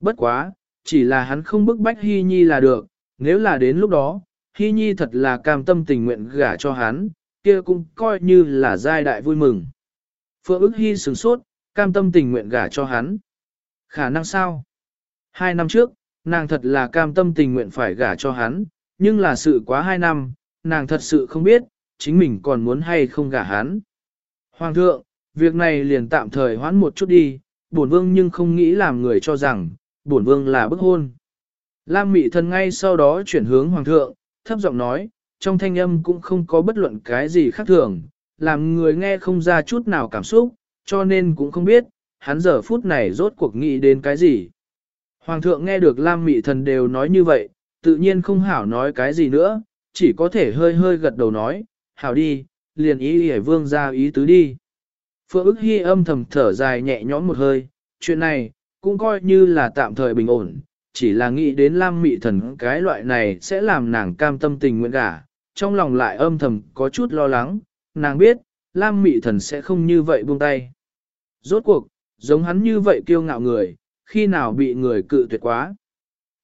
Bất quá, chỉ là hắn không bức bách Hy Nhi là được, nếu là đến lúc đó, Hy Nhi thật là cam tâm tình nguyện gả cho hắn, kia cũng coi như là giai đại vui mừng. Phượng ức Hy sừng sốt, cam tâm tình nguyện gả cho hắn. Khả năng sao? Hai năm trước, nàng thật là cam tâm tình nguyện phải gả cho hắn, nhưng là sự quá hai năm, nàng thật sự không biết, chính mình còn muốn hay không gả hắn. Hoàng thượng, việc này liền tạm thời hoãn một chút đi, bổn vương nhưng không nghĩ làm người cho rằng, bổn vương là bức hôn. Lam mị thần ngay sau đó chuyển hướng hoàng thượng, thấp giọng nói, trong thanh âm cũng không có bất luận cái gì khác thường, làm người nghe không ra chút nào cảm xúc, cho nên cũng không biết, hắn giờ phút này rốt cuộc nghĩ đến cái gì. Hoàng thượng nghe được Lam Mị Thần đều nói như vậy, tự nhiên không hảo nói cái gì nữa, chỉ có thể hơi hơi gật đầu nói, hảo đi, liền ý hề vương ra ý tứ đi. Phượng ức hy âm thầm thở dài nhẹ nhõm một hơi, chuyện này, cũng coi như là tạm thời bình ổn, chỉ là nghĩ đến Lam Mị Thần cái loại này sẽ làm nàng cam tâm tình nguyện gả, trong lòng lại âm thầm có chút lo lắng, nàng biết, Lam Mị Thần sẽ không như vậy buông tay. Rốt cuộc, giống hắn như vậy kiêu ngạo người, khi nào bị người cự tuyệt quá.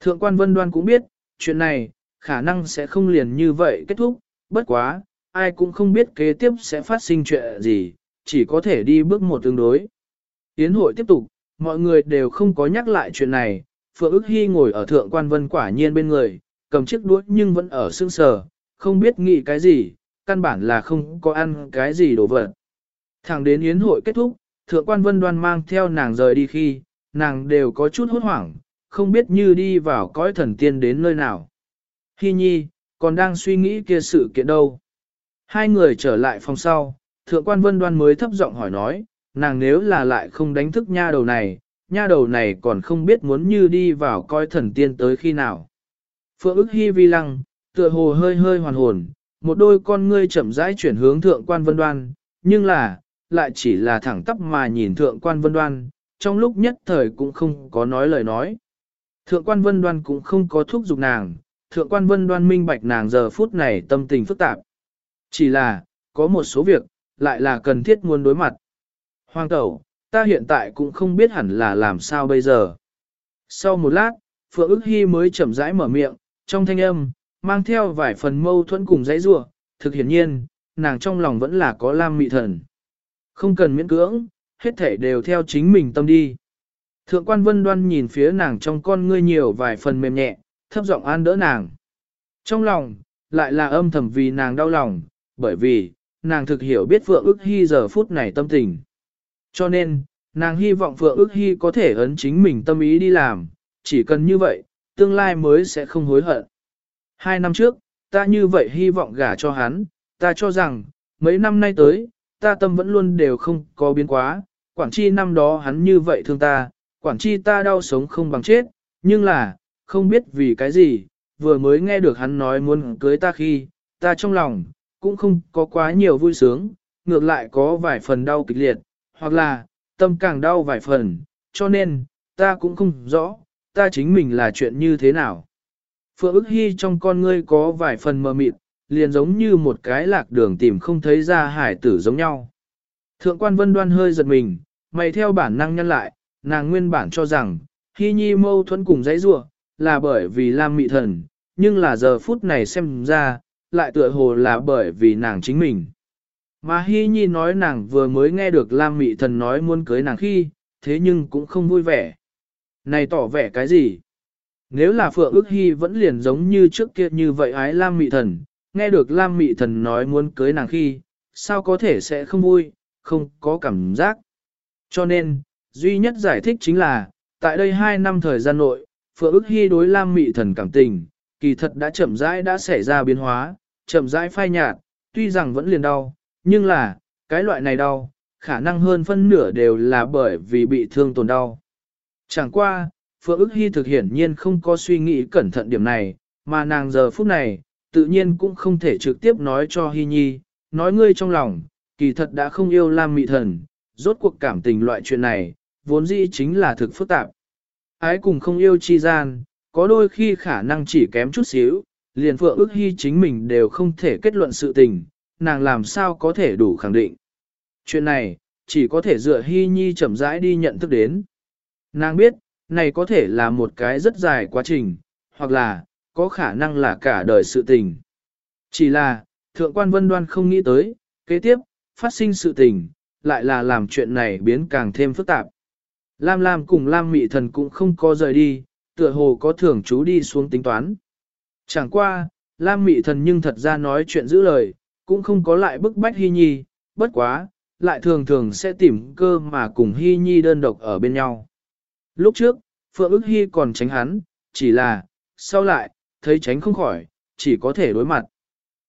Thượng quan Vân Đoan cũng biết, chuyện này, khả năng sẽ không liền như vậy kết thúc, bất quá, ai cũng không biết kế tiếp sẽ phát sinh chuyện gì, chỉ có thể đi bước một tương đối. Yến hội tiếp tục, mọi người đều không có nhắc lại chuyện này, Phượng ức hy ngồi ở thượng quan vân quả nhiên bên người, cầm chiếc đuốc nhưng vẫn ở sương sờ, không biết nghĩ cái gì, căn bản là không có ăn cái gì đồ vật. Thẳng đến yến hội kết thúc, thượng quan vân đoan mang theo nàng rời đi khi, nàng đều có chút hốt hoảng, không biết như đi vào cõi thần tiên đến nơi nào. Hy nhi, còn đang suy nghĩ kia sự kiện đâu. Hai người trở lại phòng sau, thượng quan vân đoan mới thấp giọng hỏi nói, nàng nếu là lại không đánh thức nha đầu này, nha đầu này còn không biết muốn như đi vào coi thần tiên tới khi nào. Phượng ức hy vi lăng, tựa hồ hơi hơi hoàn hồn, một đôi con ngươi chậm rãi chuyển hướng thượng quan vân đoan, nhưng là, lại chỉ là thẳng tắp mà nhìn thượng quan vân đoan, trong lúc nhất thời cũng không có nói lời nói. Thượng quan vân đoan cũng không có thúc giục nàng, thượng quan vân đoan minh bạch nàng giờ phút này tâm tình phức tạp. Chỉ là, có một số việc, lại là cần thiết muốn đối mặt. Hoàng tẩu, ta hiện tại cũng không biết hẳn là làm sao bây giờ. Sau một lát, Phượng ức hy mới chậm rãi mở miệng, trong thanh âm, mang theo vài phần mâu thuẫn cùng dãy rua, thực hiển nhiên, nàng trong lòng vẫn là có lam mị thần. Không cần miễn cưỡng, hết thể đều theo chính mình tâm đi. Thượng quan vân đoan nhìn phía nàng trong con ngươi nhiều vài phần mềm nhẹ, thấp giọng an đỡ nàng. Trong lòng, lại là âm thầm vì nàng đau lòng, bởi vì, nàng thực hiểu biết Phượng ức hy giờ phút này tâm tình. Cho nên, nàng hy vọng Phượng ước hy có thể ấn chính mình tâm ý đi làm, chỉ cần như vậy, tương lai mới sẽ không hối hận. Hai năm trước, ta như vậy hy vọng gả cho hắn, ta cho rằng, mấy năm nay tới, ta tâm vẫn luôn đều không có biến quá, Quảng Chi năm đó hắn như vậy thương ta, Quảng Chi ta đau sống không bằng chết, nhưng là, không biết vì cái gì, vừa mới nghe được hắn nói muốn cưới ta khi, ta trong lòng, cũng không có quá nhiều vui sướng, ngược lại có vài phần đau kịch liệt, hoặc là, tâm càng đau vài phần, cho nên, ta cũng không rõ, ta chính mình là chuyện như thế nào. Phượng ức hy trong con ngươi có vài phần mờ mịt, liền giống như một cái lạc đường tìm không thấy ra hải tử giống nhau. Thượng quan vân đoan hơi giật mình, mày theo bản năng nhân lại, nàng nguyên bản cho rằng, hy nhi mâu thuẫn cùng dãy rua, là bởi vì Lam Mị Thần, nhưng là giờ phút này xem ra, lại tựa hồ là bởi vì nàng chính mình. Mà Hy Nhi nói nàng vừa mới nghe được Lam Mị Thần nói muốn cưới nàng khi, thế nhưng cũng không vui vẻ. Này tỏ vẻ cái gì? Nếu là Phượng ước Hy vẫn liền giống như trước kia như vậy ái Lam Mị Thần, nghe được Lam Mị Thần nói muốn cưới nàng khi, sao có thể sẽ không vui, không có cảm giác. Cho nên, duy nhất giải thích chính là, tại đây 2 năm thời gian nội, Phượng ước hy đối Lam Mị thần cảm tình, kỳ thật đã chậm rãi đã xảy ra biến hóa, chậm rãi phai nhạt, tuy rằng vẫn liền đau, nhưng là, cái loại này đau, khả năng hơn phân nửa đều là bởi vì bị thương tổn đau. Chẳng qua, Phượng ức hy thực hiển nhiên không có suy nghĩ cẩn thận điểm này, mà nàng giờ phút này, tự nhiên cũng không thể trực tiếp nói cho Hy Nhi, nói ngươi trong lòng, kỳ thật đã không yêu Lam Mị thần, rốt cuộc cảm tình loại chuyện này, vốn dĩ chính là thực phức tạp. Ái cùng không yêu chi gian, có đôi khi khả năng chỉ kém chút xíu, liền phượng ước hy chính mình đều không thể kết luận sự tình, nàng làm sao có thể đủ khẳng định. Chuyện này, chỉ có thể dựa hy nhi chậm rãi đi nhận thức đến. Nàng biết, này có thể là một cái rất dài quá trình, hoặc là, có khả năng là cả đời sự tình. Chỉ là, thượng quan vân đoan không nghĩ tới, kế tiếp, phát sinh sự tình, lại là làm chuyện này biến càng thêm phức tạp. Lam Lam cùng Lam Mị Thần cũng không có rời đi, tựa hồ có thưởng chú đi xuống tính toán. Chẳng qua, Lam Mị Thần nhưng thật ra nói chuyện giữ lời, cũng không có lại bức bách Hy Nhi, bất quá, lại thường thường sẽ tìm cơ mà cùng Hy Nhi đơn độc ở bên nhau. Lúc trước, Phượng ức Hy còn tránh hắn, chỉ là, sau lại, thấy tránh không khỏi, chỉ có thể đối mặt.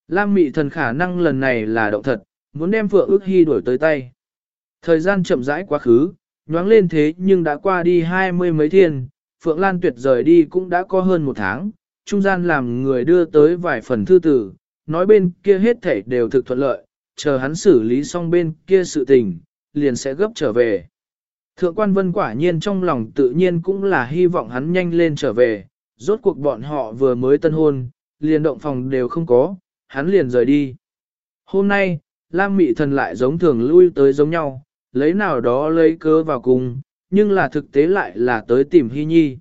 Lam Mị Thần khả năng lần này là động thật, muốn đem Phượng ức Hy đuổi tới tay. Thời gian chậm rãi quá khứ, nhoáng lên thế nhưng đã qua đi hai mươi mấy thiên, Phượng Lan Tuyệt rời đi cũng đã có hơn một tháng, trung gian làm người đưa tới vài phần thư tử, nói bên kia hết thảy đều thực thuận lợi, chờ hắn xử lý xong bên kia sự tình, liền sẽ gấp trở về. Thượng quan vân quả nhiên trong lòng tự nhiên cũng là hy vọng hắn nhanh lên trở về, rốt cuộc bọn họ vừa mới tân hôn, liền động phòng đều không có, hắn liền rời đi. Hôm nay, Lam Mị Thần lại giống thường lui tới giống nhau, lấy nào đó lấy cớ vào cùng, nhưng là thực tế lại là tới tìm Hy Nhi.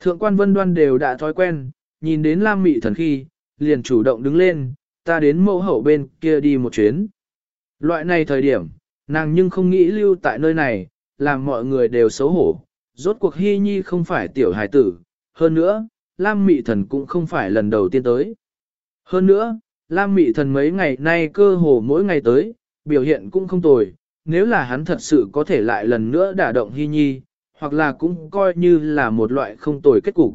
Thượng quan vân đoan đều đã thói quen, nhìn đến Lam Mị thần khi, liền chủ động đứng lên, ta đến mẫu hậu bên kia đi một chuyến. Loại này thời điểm, nàng nhưng không nghĩ lưu tại nơi này, làm mọi người đều xấu hổ. Rốt cuộc Hy Nhi không phải tiểu hài tử, hơn nữa, Lam Mị thần cũng không phải lần đầu tiên tới. Hơn nữa, Lam Mị thần mấy ngày nay cơ hồ mỗi ngày tới, biểu hiện cũng không tồi, nếu là hắn thật sự có thể lại lần nữa đả động Hy Nhi, hoặc là cũng coi như là một loại không tồi kết cục.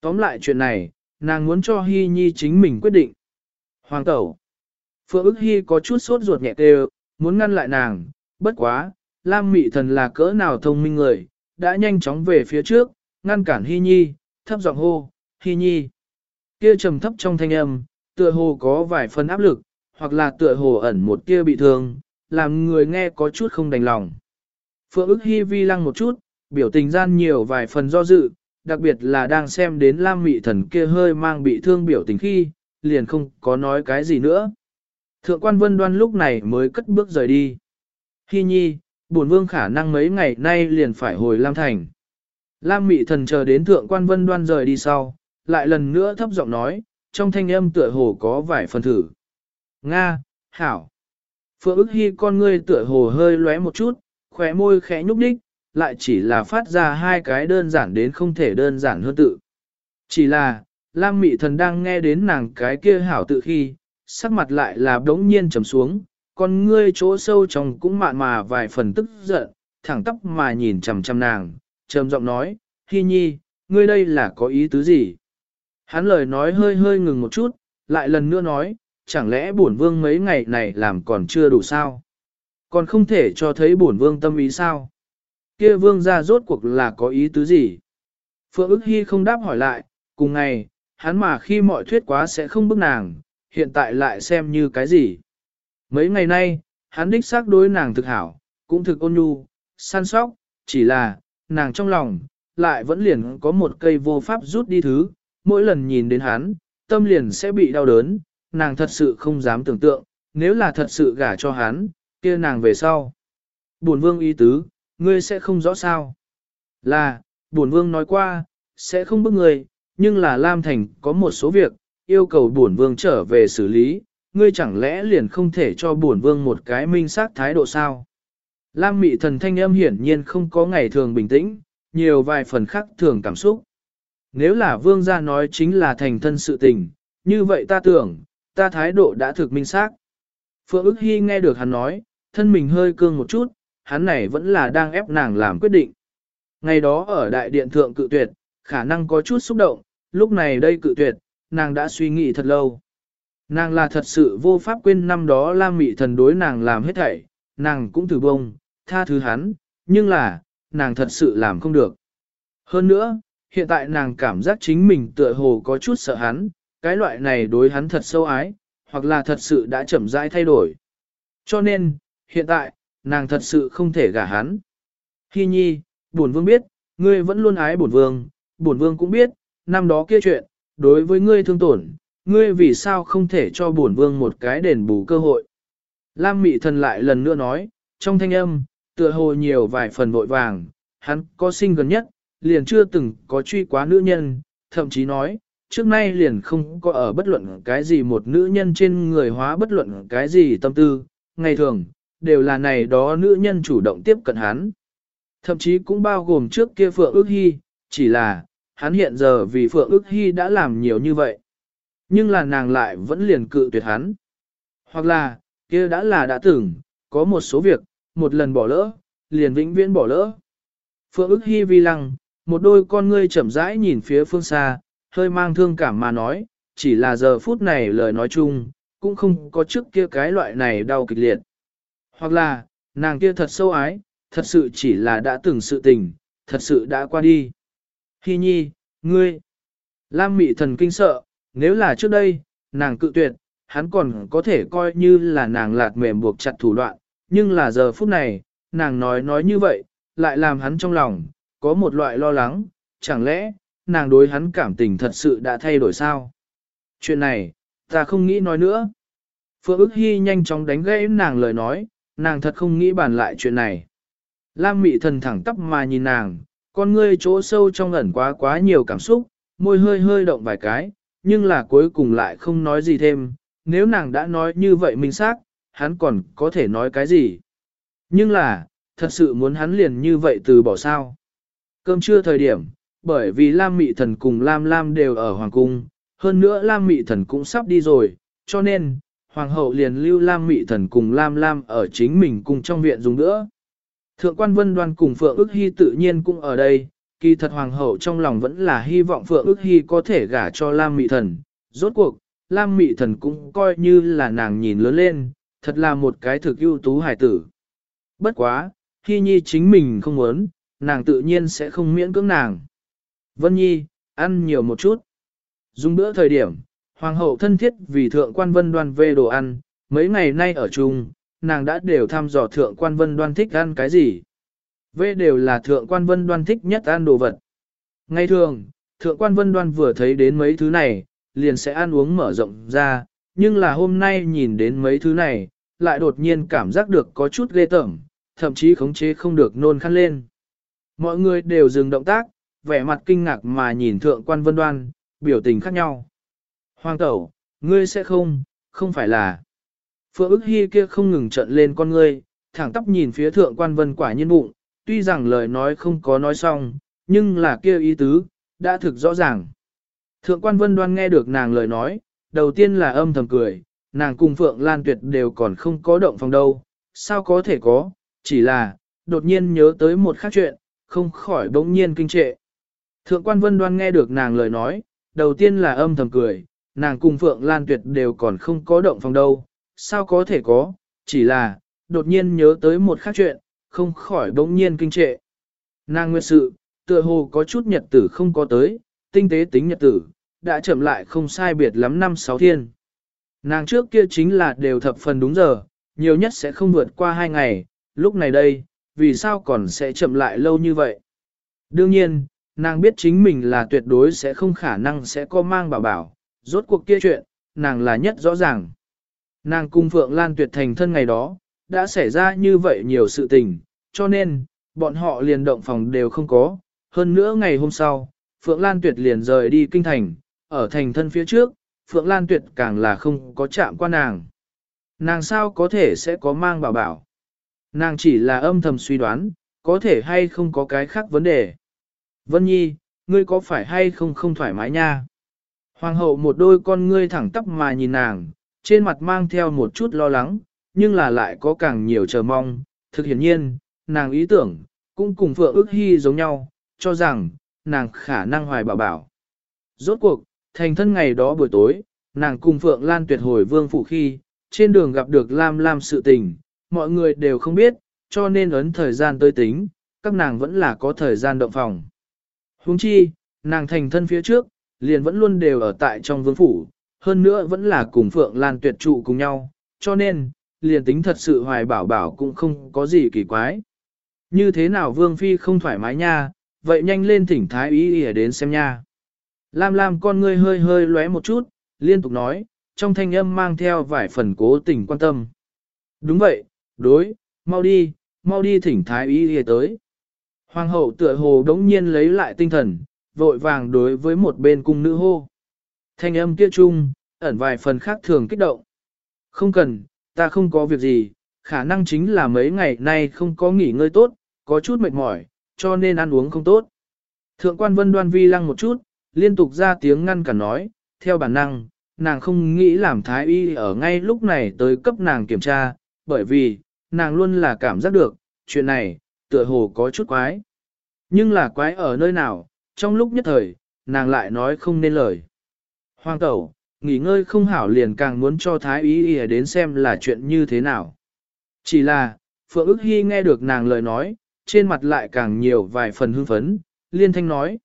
Tóm lại chuyện này, nàng muốn cho Hy Nhi chính mình quyết định. Hoàng tẩu. Phượng ức Hy có chút sốt ruột nhẹ tê muốn ngăn lại nàng, bất quá, Lam Mị Thần là cỡ nào thông minh người, đã nhanh chóng về phía trước, ngăn cản Hy Nhi, thấp giọng hô, Hy Nhi. Kia trầm thấp trong thanh âm, tựa hồ có vài phần áp lực, hoặc là tựa hồ ẩn một kia bị thương, làm người nghe có chút không đành lòng. Phượng ức hy vi lăng một chút, biểu tình gian nhiều vài phần do dự, đặc biệt là đang xem đến Lam Mị Thần kia hơi mang bị thương biểu tình khi, liền không có nói cái gì nữa. Thượng quan vân đoan lúc này mới cất bước rời đi. Hi nhi, bổn vương khả năng mấy ngày nay liền phải hồi Lam Thành. Lam Mị Thần chờ đến thượng quan vân đoan rời đi sau, lại lần nữa thấp giọng nói, trong thanh âm tựa hồ có vài phần thử. Nga, Hảo. Phượng ức hy con ngươi tựa hồ hơi lóe một chút, khóe môi khẽ nhúc đích, lại chỉ là phát ra hai cái đơn giản đến không thể đơn giản hơn tự. Chỉ là, Lam Mị Thần đang nghe đến nàng cái kia hảo tự khi, sắc mặt lại là đống nhiên trầm xuống, con ngươi chỗ sâu trong cũng mạn mà vài phần tức giận, thẳng tóc mà nhìn chằm chằm nàng, trầm giọng nói, Hi Nhi, ngươi đây là có ý tứ gì? Hắn lời nói hơi hơi ngừng một chút, lại lần nữa nói, chẳng lẽ bổn vương mấy ngày này làm còn chưa đủ sao? Còn không thể cho thấy bổn vương tâm ý sao? Kia vương gia rốt cuộc là có ý tứ gì? Phượng ức hy không đáp hỏi lại, cùng ngày, hắn mà khi mọi thuyết quá sẽ không bức nàng, hiện tại lại xem như cái gì? Mấy ngày nay, hắn đích xác đối nàng thực hảo, cũng thực ôn nhu, săn sóc, chỉ là, nàng trong lòng, lại vẫn liền có một cây vô pháp rút đi thứ, mỗi lần nhìn đến hắn, tâm liền sẽ bị đau đớn, nàng thật sự không dám tưởng tượng, nếu là thật sự gả cho hắn, kia nàng về sau. buồn vương ý tứ, ngươi sẽ không rõ sao. Là, bổn vương nói qua, sẽ không bức ngươi, nhưng là Lam Thành có một số việc, yêu cầu bổn vương trở về xử lý, ngươi chẳng lẽ liền không thể cho bổn vương một cái minh xác thái độ sao? Lam mị thần thanh âm hiển nhiên không có ngày thường bình tĩnh, nhiều vài phần khác thường cảm xúc. Nếu là vương gia nói chính là thành thân sự tình, như vậy ta tưởng, ta thái độ đã thực minh xác. Phượng ức hy nghe được hắn nói, thân mình hơi cương một chút, hắn này vẫn là đang ép nàng làm quyết định. Ngày đó ở đại điện thượng cự tuyệt, khả năng có chút xúc động, lúc này đây cự tuyệt, nàng đã suy nghĩ thật lâu. Nàng là thật sự vô pháp quên năm đó Lam Mị thần đối nàng làm hết thảy, nàng cũng thử bông, tha thứ hắn, nhưng là, nàng thật sự làm không được. Hơn nữa, hiện tại nàng cảm giác chính mình tựa hồ có chút sợ hắn, cái loại này đối hắn thật sâu ái, hoặc là thật sự đã chậm rãi thay đổi. Cho nên, hiện tại, nàng thật sự không thể gả hắn. Hi nhi, bổn vương biết, ngươi vẫn luôn ái bổn vương, bổn vương cũng biết, năm đó kia chuyện, đối với ngươi thương tổn, ngươi vì sao không thể cho bổn vương một cái đền bù cơ hội. Lam mị thần lại lần nữa nói, trong thanh âm, tựa hồ nhiều vài phần vội vàng, hắn có sinh gần nhất, liền chưa từng có truy quá nữ nhân, thậm chí nói, trước nay liền không có ở bất luận cái gì một nữ nhân trên người hóa bất luận cái gì tâm tư, ngày thường, đều là này đó nữ nhân chủ động tiếp cận hắn. Thậm chí cũng bao gồm trước kia Phượng ước hy, chỉ là, hắn hiện giờ vì Phượng ước hy đã làm nhiều như vậy. Nhưng là nàng lại vẫn liền cự tuyệt hắn. Hoặc là, kia đã là đã từng, có một số việc, một lần bỏ lỡ, liền vĩnh viễn bỏ lỡ. Phượng ức hy vi lăng, một đôi con ngươi chậm rãi nhìn phía phương xa, hơi mang thương cảm mà nói, chỉ là giờ phút này lời nói chung, cũng không có trước kia cái loại này đau kịch liệt. Hoặc là, nàng kia thật sâu ái, thật sự chỉ là đã từng sự tình, thật sự đã qua đi. Hi nhi, ngươi, Lam mị thần kinh sợ, nếu là trước đây, nàng cự tuyệt, hắn còn có thể coi như là nàng lạt mềm buộc chặt thủ đoạn, nhưng là giờ phút này, nàng nói nói như vậy, lại làm hắn trong lòng, có một loại lo lắng, chẳng lẽ, nàng đối hắn cảm tình thật sự đã thay đổi sao? Chuyện này, ta không nghĩ nói nữa. Phượng ức hy nhanh chóng đánh gãy nàng lời nói, nàng thật không nghĩ bàn lại chuyện này. Lam mị thần thẳng tắp mà nhìn nàng, con ngươi chỗ sâu trong ẩn quá quá nhiều cảm xúc, môi hơi hơi động vài cái, nhưng là cuối cùng lại không nói gì thêm, nếu nàng đã nói như vậy mình xác, hắn còn có thể nói cái gì. Nhưng là, thật sự muốn hắn liền như vậy từ bỏ sao. Cơm trưa thời điểm, bởi vì Lam Mị Thần cùng Lam Lam đều ở Hoàng Cung, hơn nữa Lam Mị Thần cũng sắp đi rồi, cho nên, Hoàng hậu liền lưu Lam Mị Thần cùng Lam Lam ở chính mình cùng trong viện dùng nữa. Thượng quan Vân Đoan cùng Phượng ước hy tự nhiên cũng ở đây, kỳ thật Hoàng hậu trong lòng vẫn là hy vọng Phượng ước hy có thể gả cho Lam Mị Thần. Rốt cuộc, Lam Mị Thần cũng coi như là nàng nhìn lớn lên, thật là một cái thực ưu tú hải tử. Bất quá, Hy Nhi chính mình không muốn, nàng tự nhiên sẽ không miễn cưỡng nàng. Vân Nhi, ăn nhiều một chút. Dùng bữa thời điểm, Hoàng hậu thân thiết vì thượng quan vân đoan về đồ ăn, mấy ngày nay ở chung, nàng đã đều thăm dò thượng quan vân đoan thích ăn cái gì. Về đều là thượng quan vân đoan thích nhất ăn đồ vật. Ngày thường, thượng quan vân đoan vừa thấy đến mấy thứ này, liền sẽ ăn uống mở rộng ra, nhưng là hôm nay nhìn đến mấy thứ này, lại đột nhiên cảm giác được có chút ghê tởm, thậm chí khống chế không được nôn khăn lên. Mọi người đều dừng động tác, vẻ mặt kinh ngạc mà nhìn thượng quan vân đoan, biểu tình khác nhau. Hoàng tẩu, ngươi sẽ không, không phải là. Phượng ức hy kia không ngừng trận lên con ngươi, thẳng tắp nhìn phía thượng quan vân quả nhiên bụng, tuy rằng lời nói không có nói xong, nhưng là kia ý tứ, đã thực rõ ràng. Thượng quan vân đoan nghe được nàng lời nói, đầu tiên là âm thầm cười, nàng cùng Phượng Lan Tuyệt đều còn không có động phòng đâu, sao có thể có, chỉ là, đột nhiên nhớ tới một khác chuyện, không khỏi bỗng nhiên kinh trệ. Thượng quan vân đoan nghe được nàng lời nói, đầu tiên là âm thầm cười, nàng cùng Phượng Lan Tuyệt đều còn không có động phòng đâu, sao có thể có, chỉ là, đột nhiên nhớ tới một khác chuyện, không khỏi bỗng nhiên kinh trệ. Nàng nguyệt sự, tựa hồ có chút nhật tử không có tới, tinh tế tính nhật tử, đã chậm lại không sai biệt lắm năm sáu thiên. Nàng trước kia chính là đều thập phần đúng giờ, nhiều nhất sẽ không vượt qua hai ngày, lúc này đây, vì sao còn sẽ chậm lại lâu như vậy? Đương nhiên, nàng biết chính mình là tuyệt đối sẽ không khả năng sẽ có mang bảo bảo, rốt cuộc kia chuyện, nàng là nhất rõ ràng. Nàng cung Phượng Lan tuyệt thành thân ngày đó, đã xảy ra như vậy nhiều sự tình, cho nên, bọn họ liền động phòng đều không có. Hơn nữa ngày hôm sau, Phượng Lan tuyệt liền rời đi kinh thành, ở thành thân phía trước, Phượng Lan tuyệt càng là không có chạm qua nàng. Nàng sao có thể sẽ có mang bảo bảo. Nàng chỉ là âm thầm suy đoán, có thể hay không có cái khác vấn đề. Vân Nhi, ngươi có phải hay không không thoải mái nha? Hoàng hậu một đôi con ngươi thẳng tắp mà nhìn nàng, trên mặt mang theo một chút lo lắng, nhưng là lại có càng nhiều chờ mong. Thực hiện nhiên, nàng ý tưởng, cũng cùng Phượng ước hy giống nhau, cho rằng, nàng khả năng hoài bảo bảo. Rốt cuộc, thành thân ngày đó buổi tối, nàng cùng Phượng Lan tuyệt hồi vương phủ khi, trên đường gặp được Lam Lam sự tình, mọi người đều không biết, cho nên ấn thời gian tới tính, các nàng vẫn là có thời gian động phòng. Huống chi, nàng thành thân phía trước, liền vẫn luôn đều ở tại trong vương phủ, hơn nữa vẫn là cùng Phượng Lan tuyệt trụ cùng nhau, cho nên, liền tính thật sự hoài bảo bảo cũng không có gì kỳ quái. Như thế nào Vương Phi không thoải mái nha, vậy nhanh lên thỉnh Thái ý ỉa đến xem nha. Lam Lam con ngươi hơi hơi lóe một chút, liên tục nói, trong thanh âm mang theo vài phần cố tình quan tâm. Đúng vậy, đối, mau đi, mau đi thỉnh Thái ý ỉa tới. Hoàng hậu tựa hồ đống nhiên lấy lại tinh thần, vội vàng đối với một bên cung nữ hô. Thanh âm kia chung, ẩn vài phần khác thường kích động. Không cần, ta không có việc gì, khả năng chính là mấy ngày nay không có nghỉ ngơi tốt, có chút mệt mỏi, cho nên ăn uống không tốt. Thượng quan vân đoan vi lăng một chút, liên tục ra tiếng ngăn cản nói, theo bản năng, nàng không nghĩ làm thái y ở ngay lúc này tới cấp nàng kiểm tra, bởi vì, nàng luôn là cảm giác được, chuyện này, tựa hồ có chút quái. Nhưng là quái ở nơi nào, trong lúc nhất thời, nàng lại nói không nên lời. Hoàng tẩu, nghỉ ngơi không hảo liền càng muốn cho thái y ý đến xem là chuyện như thế nào. Chỉ là, Phượng ức hy nghe được nàng lời nói, trên mặt lại càng nhiều vài phần hưng phấn, liên thanh nói.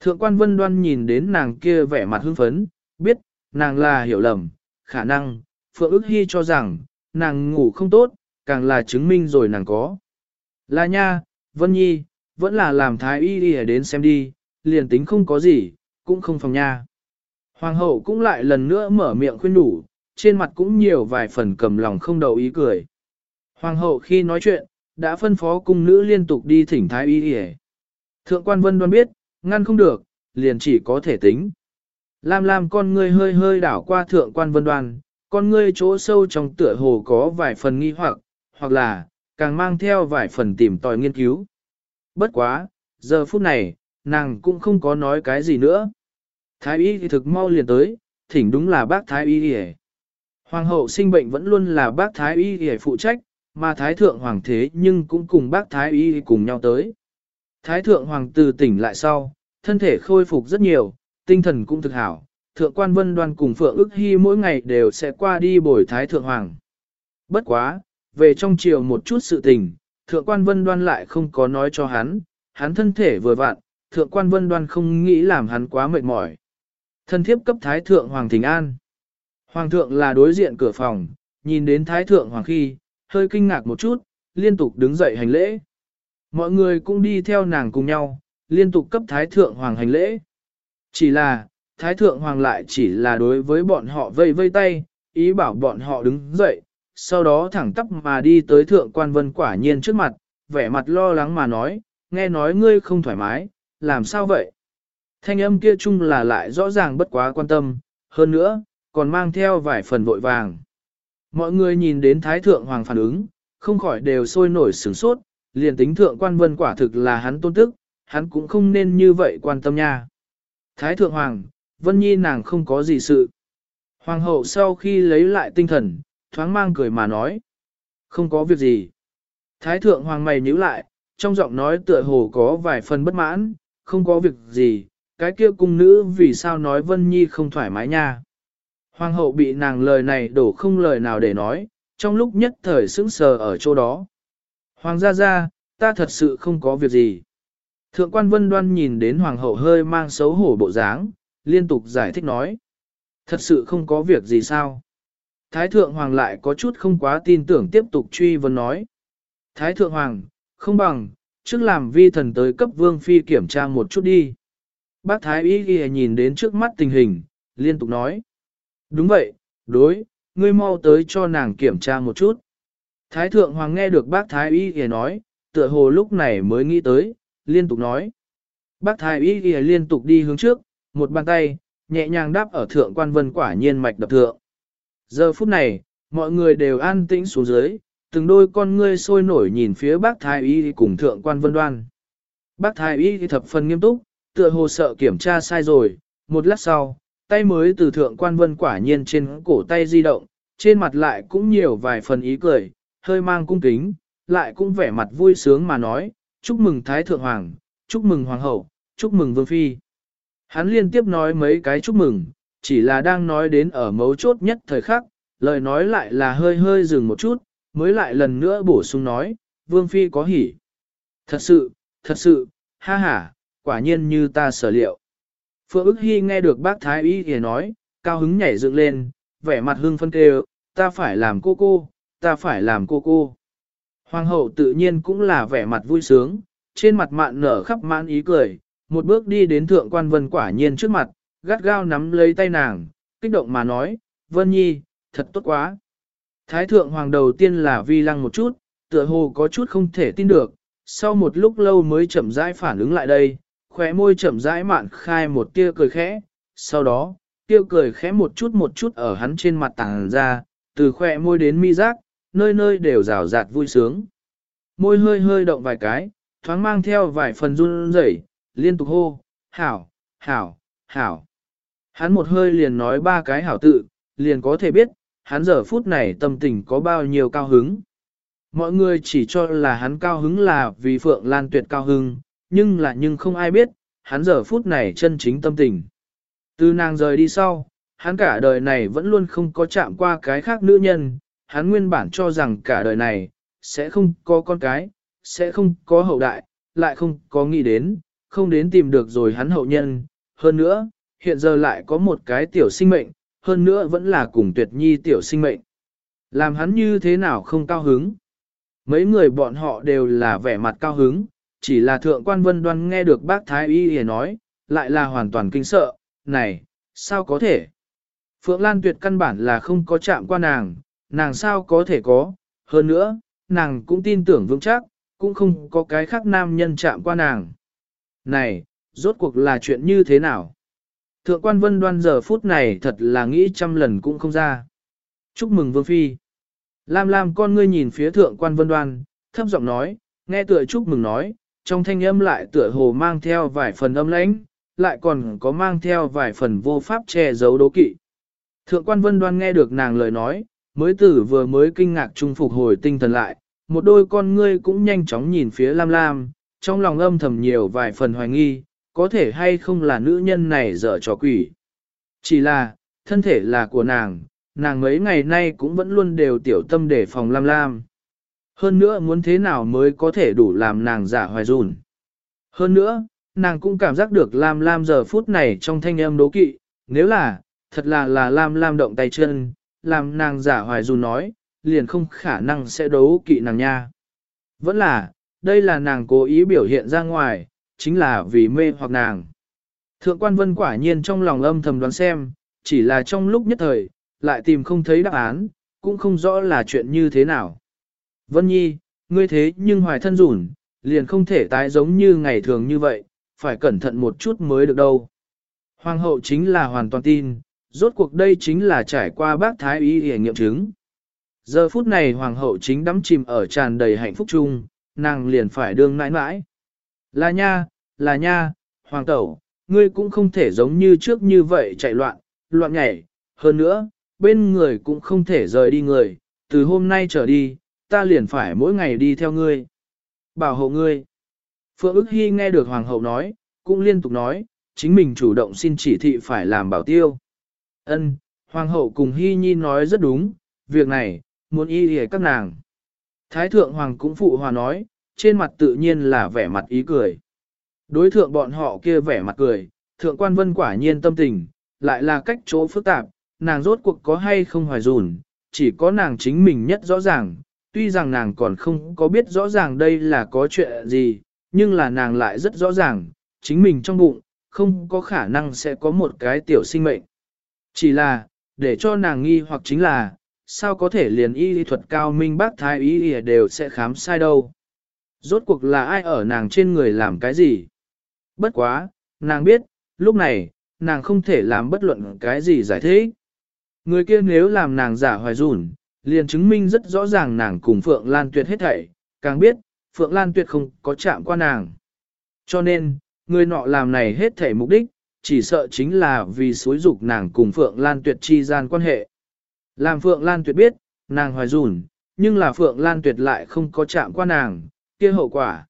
Thượng quan vân đoan nhìn đến nàng kia vẻ mặt hưng phấn, biết, nàng là hiểu lầm, khả năng, Phượng ức hy cho rằng, nàng ngủ không tốt, càng là chứng minh rồi nàng có. Là nha, Vân Nhi, vẫn là làm thái y đi đến xem đi, liền tính không có gì, cũng không phòng nha. Hoàng hậu cũng lại lần nữa mở miệng khuyên đủ, trên mặt cũng nhiều vài phần cầm lòng không đầu ý cười. Hoàng hậu khi nói chuyện, đã phân phó cung nữ liên tục đi thỉnh thái y đi Thượng quan vân đoan biết, ngăn không được, liền chỉ có thể tính. Lam lam con ngươi hơi hơi đảo qua thượng quan vân đoan, con ngươi chỗ sâu trong tựa hồ có vài phần nghi hoặc, hoặc là, càng mang theo vài phần tìm tòi nghiên cứu. Bất quá, giờ phút này, nàng cũng không có nói cái gì nữa. Thái y thì thực mau liền tới, thỉnh đúng là bác thái y hề. Hoàng hậu sinh bệnh vẫn luôn là bác thái y hề phụ trách, mà thái thượng hoàng thế nhưng cũng cùng bác thái y cùng nhau tới. Thái thượng hoàng từ tỉnh lại sau, thân thể khôi phục rất nhiều, tinh thần cũng thực hảo. Thượng quan vân đoan cùng Phượng ức hy mỗi ngày đều sẽ qua đi bồi thái thượng hoàng. Bất quá, về trong chiều một chút sự tình, thượng quan vân đoan lại không có nói cho hắn, hắn thân thể vừa vặn, thượng quan vân đoan không nghĩ làm hắn quá mệt mỏi. Thân thiếp cấp thái thượng hoàng thỉnh an. Hoàng thượng là đối diện cửa phòng, nhìn đến thái thượng hoàng khi, hơi kinh ngạc một chút, liên tục đứng dậy hành lễ. Mọi người cũng đi theo nàng cùng nhau, liên tục cấp thái thượng hoàng hành lễ. Chỉ là, thái thượng hoàng lại chỉ là đối với bọn họ vây vây tay, ý bảo bọn họ đứng dậy, sau đó thẳng tắp mà đi tới thượng quan vân quả nhiên trước mặt, vẻ mặt lo lắng mà nói, nghe nói ngươi không thoải mái, làm sao vậy? Thanh âm kia chung là lại rõ ràng bất quá quan tâm, hơn nữa, còn mang theo vài phần vội vàng. Mọi người nhìn đến Thái Thượng Hoàng phản ứng, không khỏi đều sôi nổi sửng sốt, liền tính Thượng Quan Vân quả thực là hắn tôn tức, hắn cũng không nên như vậy quan tâm nha. Thái Thượng Hoàng, Vân Nhi nàng không có gì sự. Hoàng hậu sau khi lấy lại tinh thần, thoáng mang cười mà nói. Không có việc gì. Thái Thượng Hoàng mày nhíu lại, trong giọng nói tựa hồ có vài phần bất mãn, không có việc gì, cái kia cung nữ vì sao nói Vân Nhi không thoải mái nha. Hoàng hậu bị nàng lời này đổ không lời nào để nói, trong lúc nhất thời sững sờ ở chỗ đó. Hoàng gia gia, ta thật sự không có việc gì. Thượng quan vân đoan nhìn đến hoàng hậu hơi mang xấu hổ bộ dáng, liên tục giải thích nói. Thật sự không có việc gì sao? Thái thượng hoàng lại có chút không quá tin tưởng tiếp tục truy vấn nói. Thái thượng hoàng, không bằng, trước làm vi thần tới cấp vương phi kiểm tra một chút đi. Bác Thái Y ghi nhìn đến trước mắt tình hình, liên tục nói. Đúng vậy, đối, ngươi mau tới cho nàng kiểm tra một chút. Thái thượng hoàng nghe được bác Thái Y ghi nói, tựa hồ lúc này mới nghĩ tới, liên tục nói. Bác Thái Y ghi liên tục đi hướng trước, một bàn tay, nhẹ nhàng đáp ở thượng quan vân quả nhiên mạch đập thượng. Giờ phút này, mọi người đều an tĩnh xuống dưới, từng đôi con ngươi sôi nổi nhìn phía bác Thái Y cùng thượng quan vân đoan. Bác Thái Y thập phần nghiêm túc, tựa hồ sợ kiểm tra sai rồi, một lát sau, tay mới từ thượng quan vân quả nhiên trên cổ tay di động, trên mặt lại cũng nhiều vài phần ý cười, hơi mang cung kính, lại cũng vẻ mặt vui sướng mà nói, chúc mừng Thái Thượng Hoàng, chúc mừng Hoàng hậu, chúc mừng Vương Phi. Hắn liên tiếp nói mấy cái chúc mừng, chỉ là đang nói đến ở mấu chốt nhất thời khắc, lời nói lại là hơi hơi dừng một chút, mới lại lần nữa bổ sung nói, Vương Phi có hỉ. Thật sự, thật sự, ha ha, quả nhiên như ta sở liệu. Phượng ức hy nghe được bác Thái Y thì nói, cao hứng nhảy dựng lên, vẻ mặt hưng phân kêu, ta phải làm cô cô, ta phải làm cô cô. Hoàng hậu tự nhiên cũng là vẻ mặt vui sướng, trên mặt mạn nở khắp mãn ý cười, một bước đi đến thượng quan vân quả nhiên trước mặt, gắt gao nắm lấy tay nàng, kích động mà nói, Vân Nhi, thật tốt quá. Thái thượng hoàng đầu tiên là vi lăng một chút, tựa hồ có chút không thể tin được, sau một lúc lâu mới chậm rãi phản ứng lại đây, khóe môi chậm rãi mạn khai một tia cười khẽ, sau đó, tia cười khẽ một chút một chút ở hắn trên mặt tàng ra, từ khóe môi đến mi giác, nơi nơi đều rào rạt vui sướng. Môi hơi hơi động vài cái, thoáng mang theo vài phần run rẩy, liên tục hô, hảo, hảo, hảo. Hắn một hơi liền nói ba cái hảo tự, liền có thể biết, hắn giờ phút này tâm tình có bao nhiêu cao hứng. Mọi người chỉ cho là hắn cao hứng là vì Phượng Lan Tuyệt cao hứng, nhưng là nhưng không ai biết, hắn giờ phút này chân chính tâm tình. Từ nàng rời đi sau, hắn cả đời này vẫn luôn không có chạm qua cái khác nữ nhân, hắn nguyên bản cho rằng cả đời này, sẽ không có con cái, sẽ không có hậu đại, lại không có nghĩ đến, không đến tìm được rồi hắn hậu nhân, hơn nữa, hiện giờ lại có một cái tiểu sinh mệnh, hơn nữa vẫn là cùng tuyệt nhi tiểu sinh mệnh. Làm hắn như thế nào không cao hứng? Mấy người bọn họ đều là vẻ mặt cao hứng, chỉ là thượng quan vân đoan nghe được bác Thái Y hề nói, lại là hoàn toàn kinh sợ, này, sao có thể? Phượng Lan Tuyệt căn bản là không có chạm qua nàng, nàng sao có thể có, hơn nữa, nàng cũng tin tưởng vững chắc, cũng không có cái khác nam nhân chạm qua nàng. Này, rốt cuộc là chuyện như thế nào? Thượng quan vân đoan giờ phút này thật là nghĩ trăm lần cũng không ra. Chúc mừng Vương Phi. Lam Lam con ngươi nhìn phía thượng quan vân đoan, thấp giọng nói, nghe tựa chúc mừng nói, trong thanh âm lại tựa hồ mang theo vài phần âm lãnh, lại còn có mang theo vài phần vô pháp che giấu đố kỵ. Thượng quan vân đoan nghe được nàng lời nói, mới tử vừa mới kinh ngạc trung phục hồi tinh thần lại, một đôi con ngươi cũng nhanh chóng nhìn phía Lam Lam, trong lòng âm thầm nhiều vài phần hoài nghi, có thể hay không là nữ nhân này dở trò quỷ. Chỉ là, thân thể là của nàng, nàng mấy ngày nay cũng vẫn luôn đều tiểu tâm để phòng Lam Lam. Hơn nữa muốn thế nào mới có thể đủ làm nàng giả hoài rùn. Hơn nữa, nàng cũng cảm giác được Lam Lam giờ phút này trong thanh âm đố kỵ, nếu là, thật là là Lam Lam động tay chân, làm nàng giả hoài rùn nói, liền không khả năng sẽ đấu kỵ nàng nha. Vẫn là, đây là nàng cố ý biểu hiện ra ngoài, chính là vì mê hoặc nàng. Thượng quan vân quả nhiên trong lòng âm thầm đoán xem, chỉ là trong lúc nhất thời, lại tìm không thấy đáp án, cũng không rõ là chuyện như thế nào. Vân Nhi, ngươi thế nhưng hoài thân rủn, liền không thể tái giống như ngày thường như vậy, phải cẩn thận một chút mới được đâu. Hoàng hậu chính là hoàn toàn tin, rốt cuộc đây chính là trải qua bác thái y hề nghiệm chứng. Giờ phút này hoàng hậu chính đắm chìm ở tràn đầy hạnh phúc chung, nàng liền phải đương nãi nãi. Là nha, là nha, hoàng tẩu, ngươi cũng không thể giống như trước như vậy chạy loạn, loạn nhảy, hơn nữa, bên người cũng không thể rời đi người, từ hôm nay trở đi, ta liền phải mỗi ngày đi theo ngươi. Bảo hộ ngươi. Phượng ức hy nghe được hoàng hậu nói, cũng liên tục nói, chính mình chủ động xin chỉ thị phải làm bảo tiêu. Ân, hoàng hậu cùng hy nhi nói rất đúng, việc này, muốn y hề các nàng. Thái thượng hoàng cũng phụ hòa nói, trên mặt tự nhiên là vẻ mặt ý cười. Đối thượng bọn họ kia vẻ mặt cười, thượng quan vân quả nhiên tâm tình, lại là cách chỗ phức tạp, nàng rốt cuộc có hay không hoài dùn, chỉ có nàng chính mình nhất rõ ràng, tuy rằng nàng còn không có biết rõ ràng đây là có chuyện gì, nhưng là nàng lại rất rõ ràng, chính mình trong bụng, không có khả năng sẽ có một cái tiểu sinh mệnh. Chỉ là, để cho nàng nghi hoặc chính là, sao có thể liền y lý thuật cao minh bác thái y y đều sẽ khám sai đâu. Rốt cuộc là ai ở nàng trên người làm cái gì? Bất quá, nàng biết, lúc này, nàng không thể làm bất luận cái gì giải thích. Người kia nếu làm nàng giả hoài rủn, liền chứng minh rất rõ ràng nàng cùng Phượng Lan Tuyệt hết thảy, càng biết, Phượng Lan Tuyệt không có chạm qua nàng. Cho nên, người nọ làm này hết thảy mục đích, chỉ sợ chính là vì xối dục nàng cùng Phượng Lan Tuyệt chi gian quan hệ. Làm Phượng Lan Tuyệt biết, nàng hoài rủn, nhưng là Phượng Lan Tuyệt lại không có chạm qua nàng, kia hậu quả.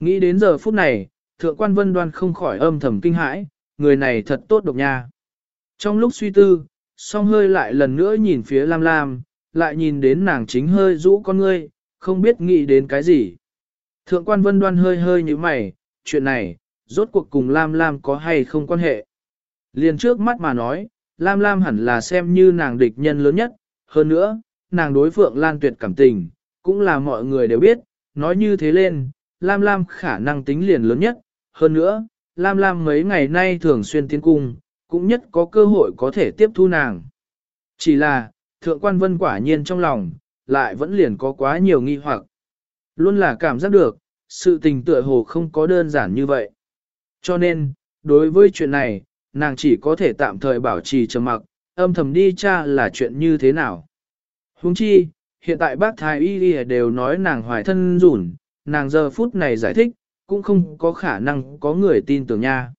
Nghĩ đến giờ phút này, Thượng quan Vân Đoan không khỏi âm thầm kinh hãi, người này thật tốt độc nha. Trong lúc suy tư, song hơi lại lần nữa nhìn phía Lam Lam, lại nhìn đến nàng chính hơi rũ con ngươi, không biết nghĩ đến cái gì. Thượng quan Vân Đoan hơi hơi như mày, chuyện này, rốt cuộc cùng Lam Lam có hay không quan hệ. Liền trước mắt mà nói, Lam Lam hẳn là xem như nàng địch nhân lớn nhất, hơn nữa, nàng đối Phượng Lan tuyệt cảm tình, cũng là mọi người đều biết, nói như thế lên, Lam Lam khả năng tính liền lớn nhất, hơn nữa, Lam Lam mấy ngày nay thường xuyên tiến cung, cũng nhất có cơ hội có thể tiếp thu nàng. Chỉ là, Thượng quan Vân quả nhiên trong lòng, lại vẫn liền có quá nhiều nghi hoặc. Luôn là cảm giác được, sự tình tựa hồ không có đơn giản như vậy. Cho nên, đối với chuyện này, nàng chỉ có thể tạm thời bảo trì trầm mặc, âm thầm đi tra là chuyện như thế nào. Huống chi, hiện tại bác thái y đều nói nàng hoài thân rủn, nàng giờ phút này giải thích, cũng không có khả năng có người tin tưởng nha.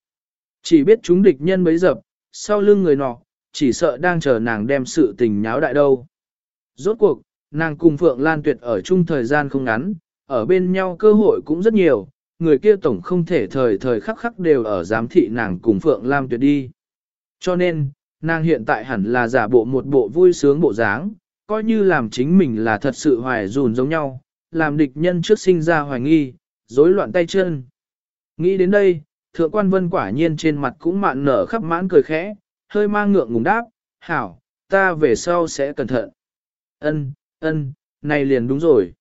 Chỉ biết chúng địch nhân bấy dập, sau lưng người nọ, chỉ sợ đang chờ nàng đem sự tình nháo đại đâu. Rốt cuộc, nàng cùng Phượng Lan Tuyệt ở chung thời gian không ngắn, ở bên nhau cơ hội cũng rất nhiều, người kia tổng không thể thời thời khắc khắc đều ở giám thị nàng cùng Phượng Lam Tuyệt đi. Cho nên, nàng hiện tại hẳn là giả bộ một bộ vui sướng bộ dáng, coi như làm chính mình là thật sự hoài dùn giống nhau, làm địch nhân trước sinh ra hoài nghi, rối loạn tay chân. Nghĩ đến đây, thượng quan vân quả nhiên trên mặt cũng mạn nở khắp mãn cười khẽ, hơi mang ngượng ngùng đáp, hảo, ta về sau sẽ cẩn thận. Ân, ân, này liền đúng rồi.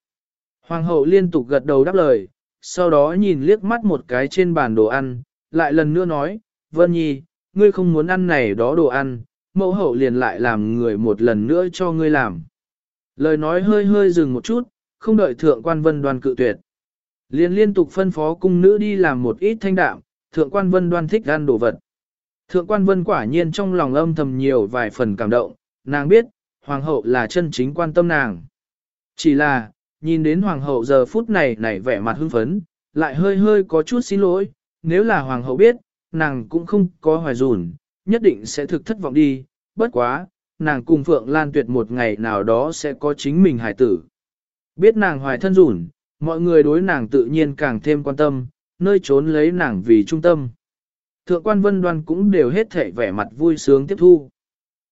Hoàng hậu liên tục gật đầu đáp lời, sau đó nhìn liếc mắt một cái trên bàn đồ ăn, lại lần nữa nói, Vân Nhi, ngươi không muốn ăn này đó đồ ăn, mẫu hậu liền lại làm người một lần nữa cho ngươi làm. Lời nói hơi hơi dừng một chút, không đợi thượng quan vân đoan cự tuyệt. liền liên tục phân phó cung nữ đi làm một ít thanh đạm, thượng quan vân đoan thích ăn đồ vật. Thượng quan vân quả nhiên trong lòng âm thầm nhiều vài phần cảm động, nàng biết, hoàng hậu là chân chính quan tâm nàng. Chỉ là, nhìn đến hoàng hậu giờ phút này nảy vẻ mặt hưng phấn, lại hơi hơi có chút xin lỗi, nếu là hoàng hậu biết, nàng cũng không có hoài rủn, nhất định sẽ thực thất vọng đi, bất quá, nàng cùng Phượng Lan Tuyệt một ngày nào đó sẽ có chính mình hài tử. Biết nàng hoài thân rủn, mọi người đối nàng tự nhiên càng thêm quan tâm, nơi trốn lấy nàng vì trung tâm. Thượng quan vân đoan cũng đều hết thể vẻ mặt vui sướng tiếp thu.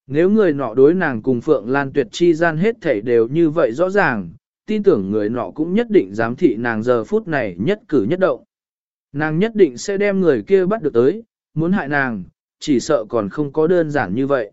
Nếu người nọ đối nàng cùng Phượng Lan Tuyệt chi gian hết thể đều như vậy rõ ràng, tin tưởng người nọ cũng nhất định giám thị nàng giờ phút này nhất cử nhất động. Nàng nhất định sẽ đem người kia bắt được tới, muốn hại nàng, chỉ sợ còn không có đơn giản như vậy.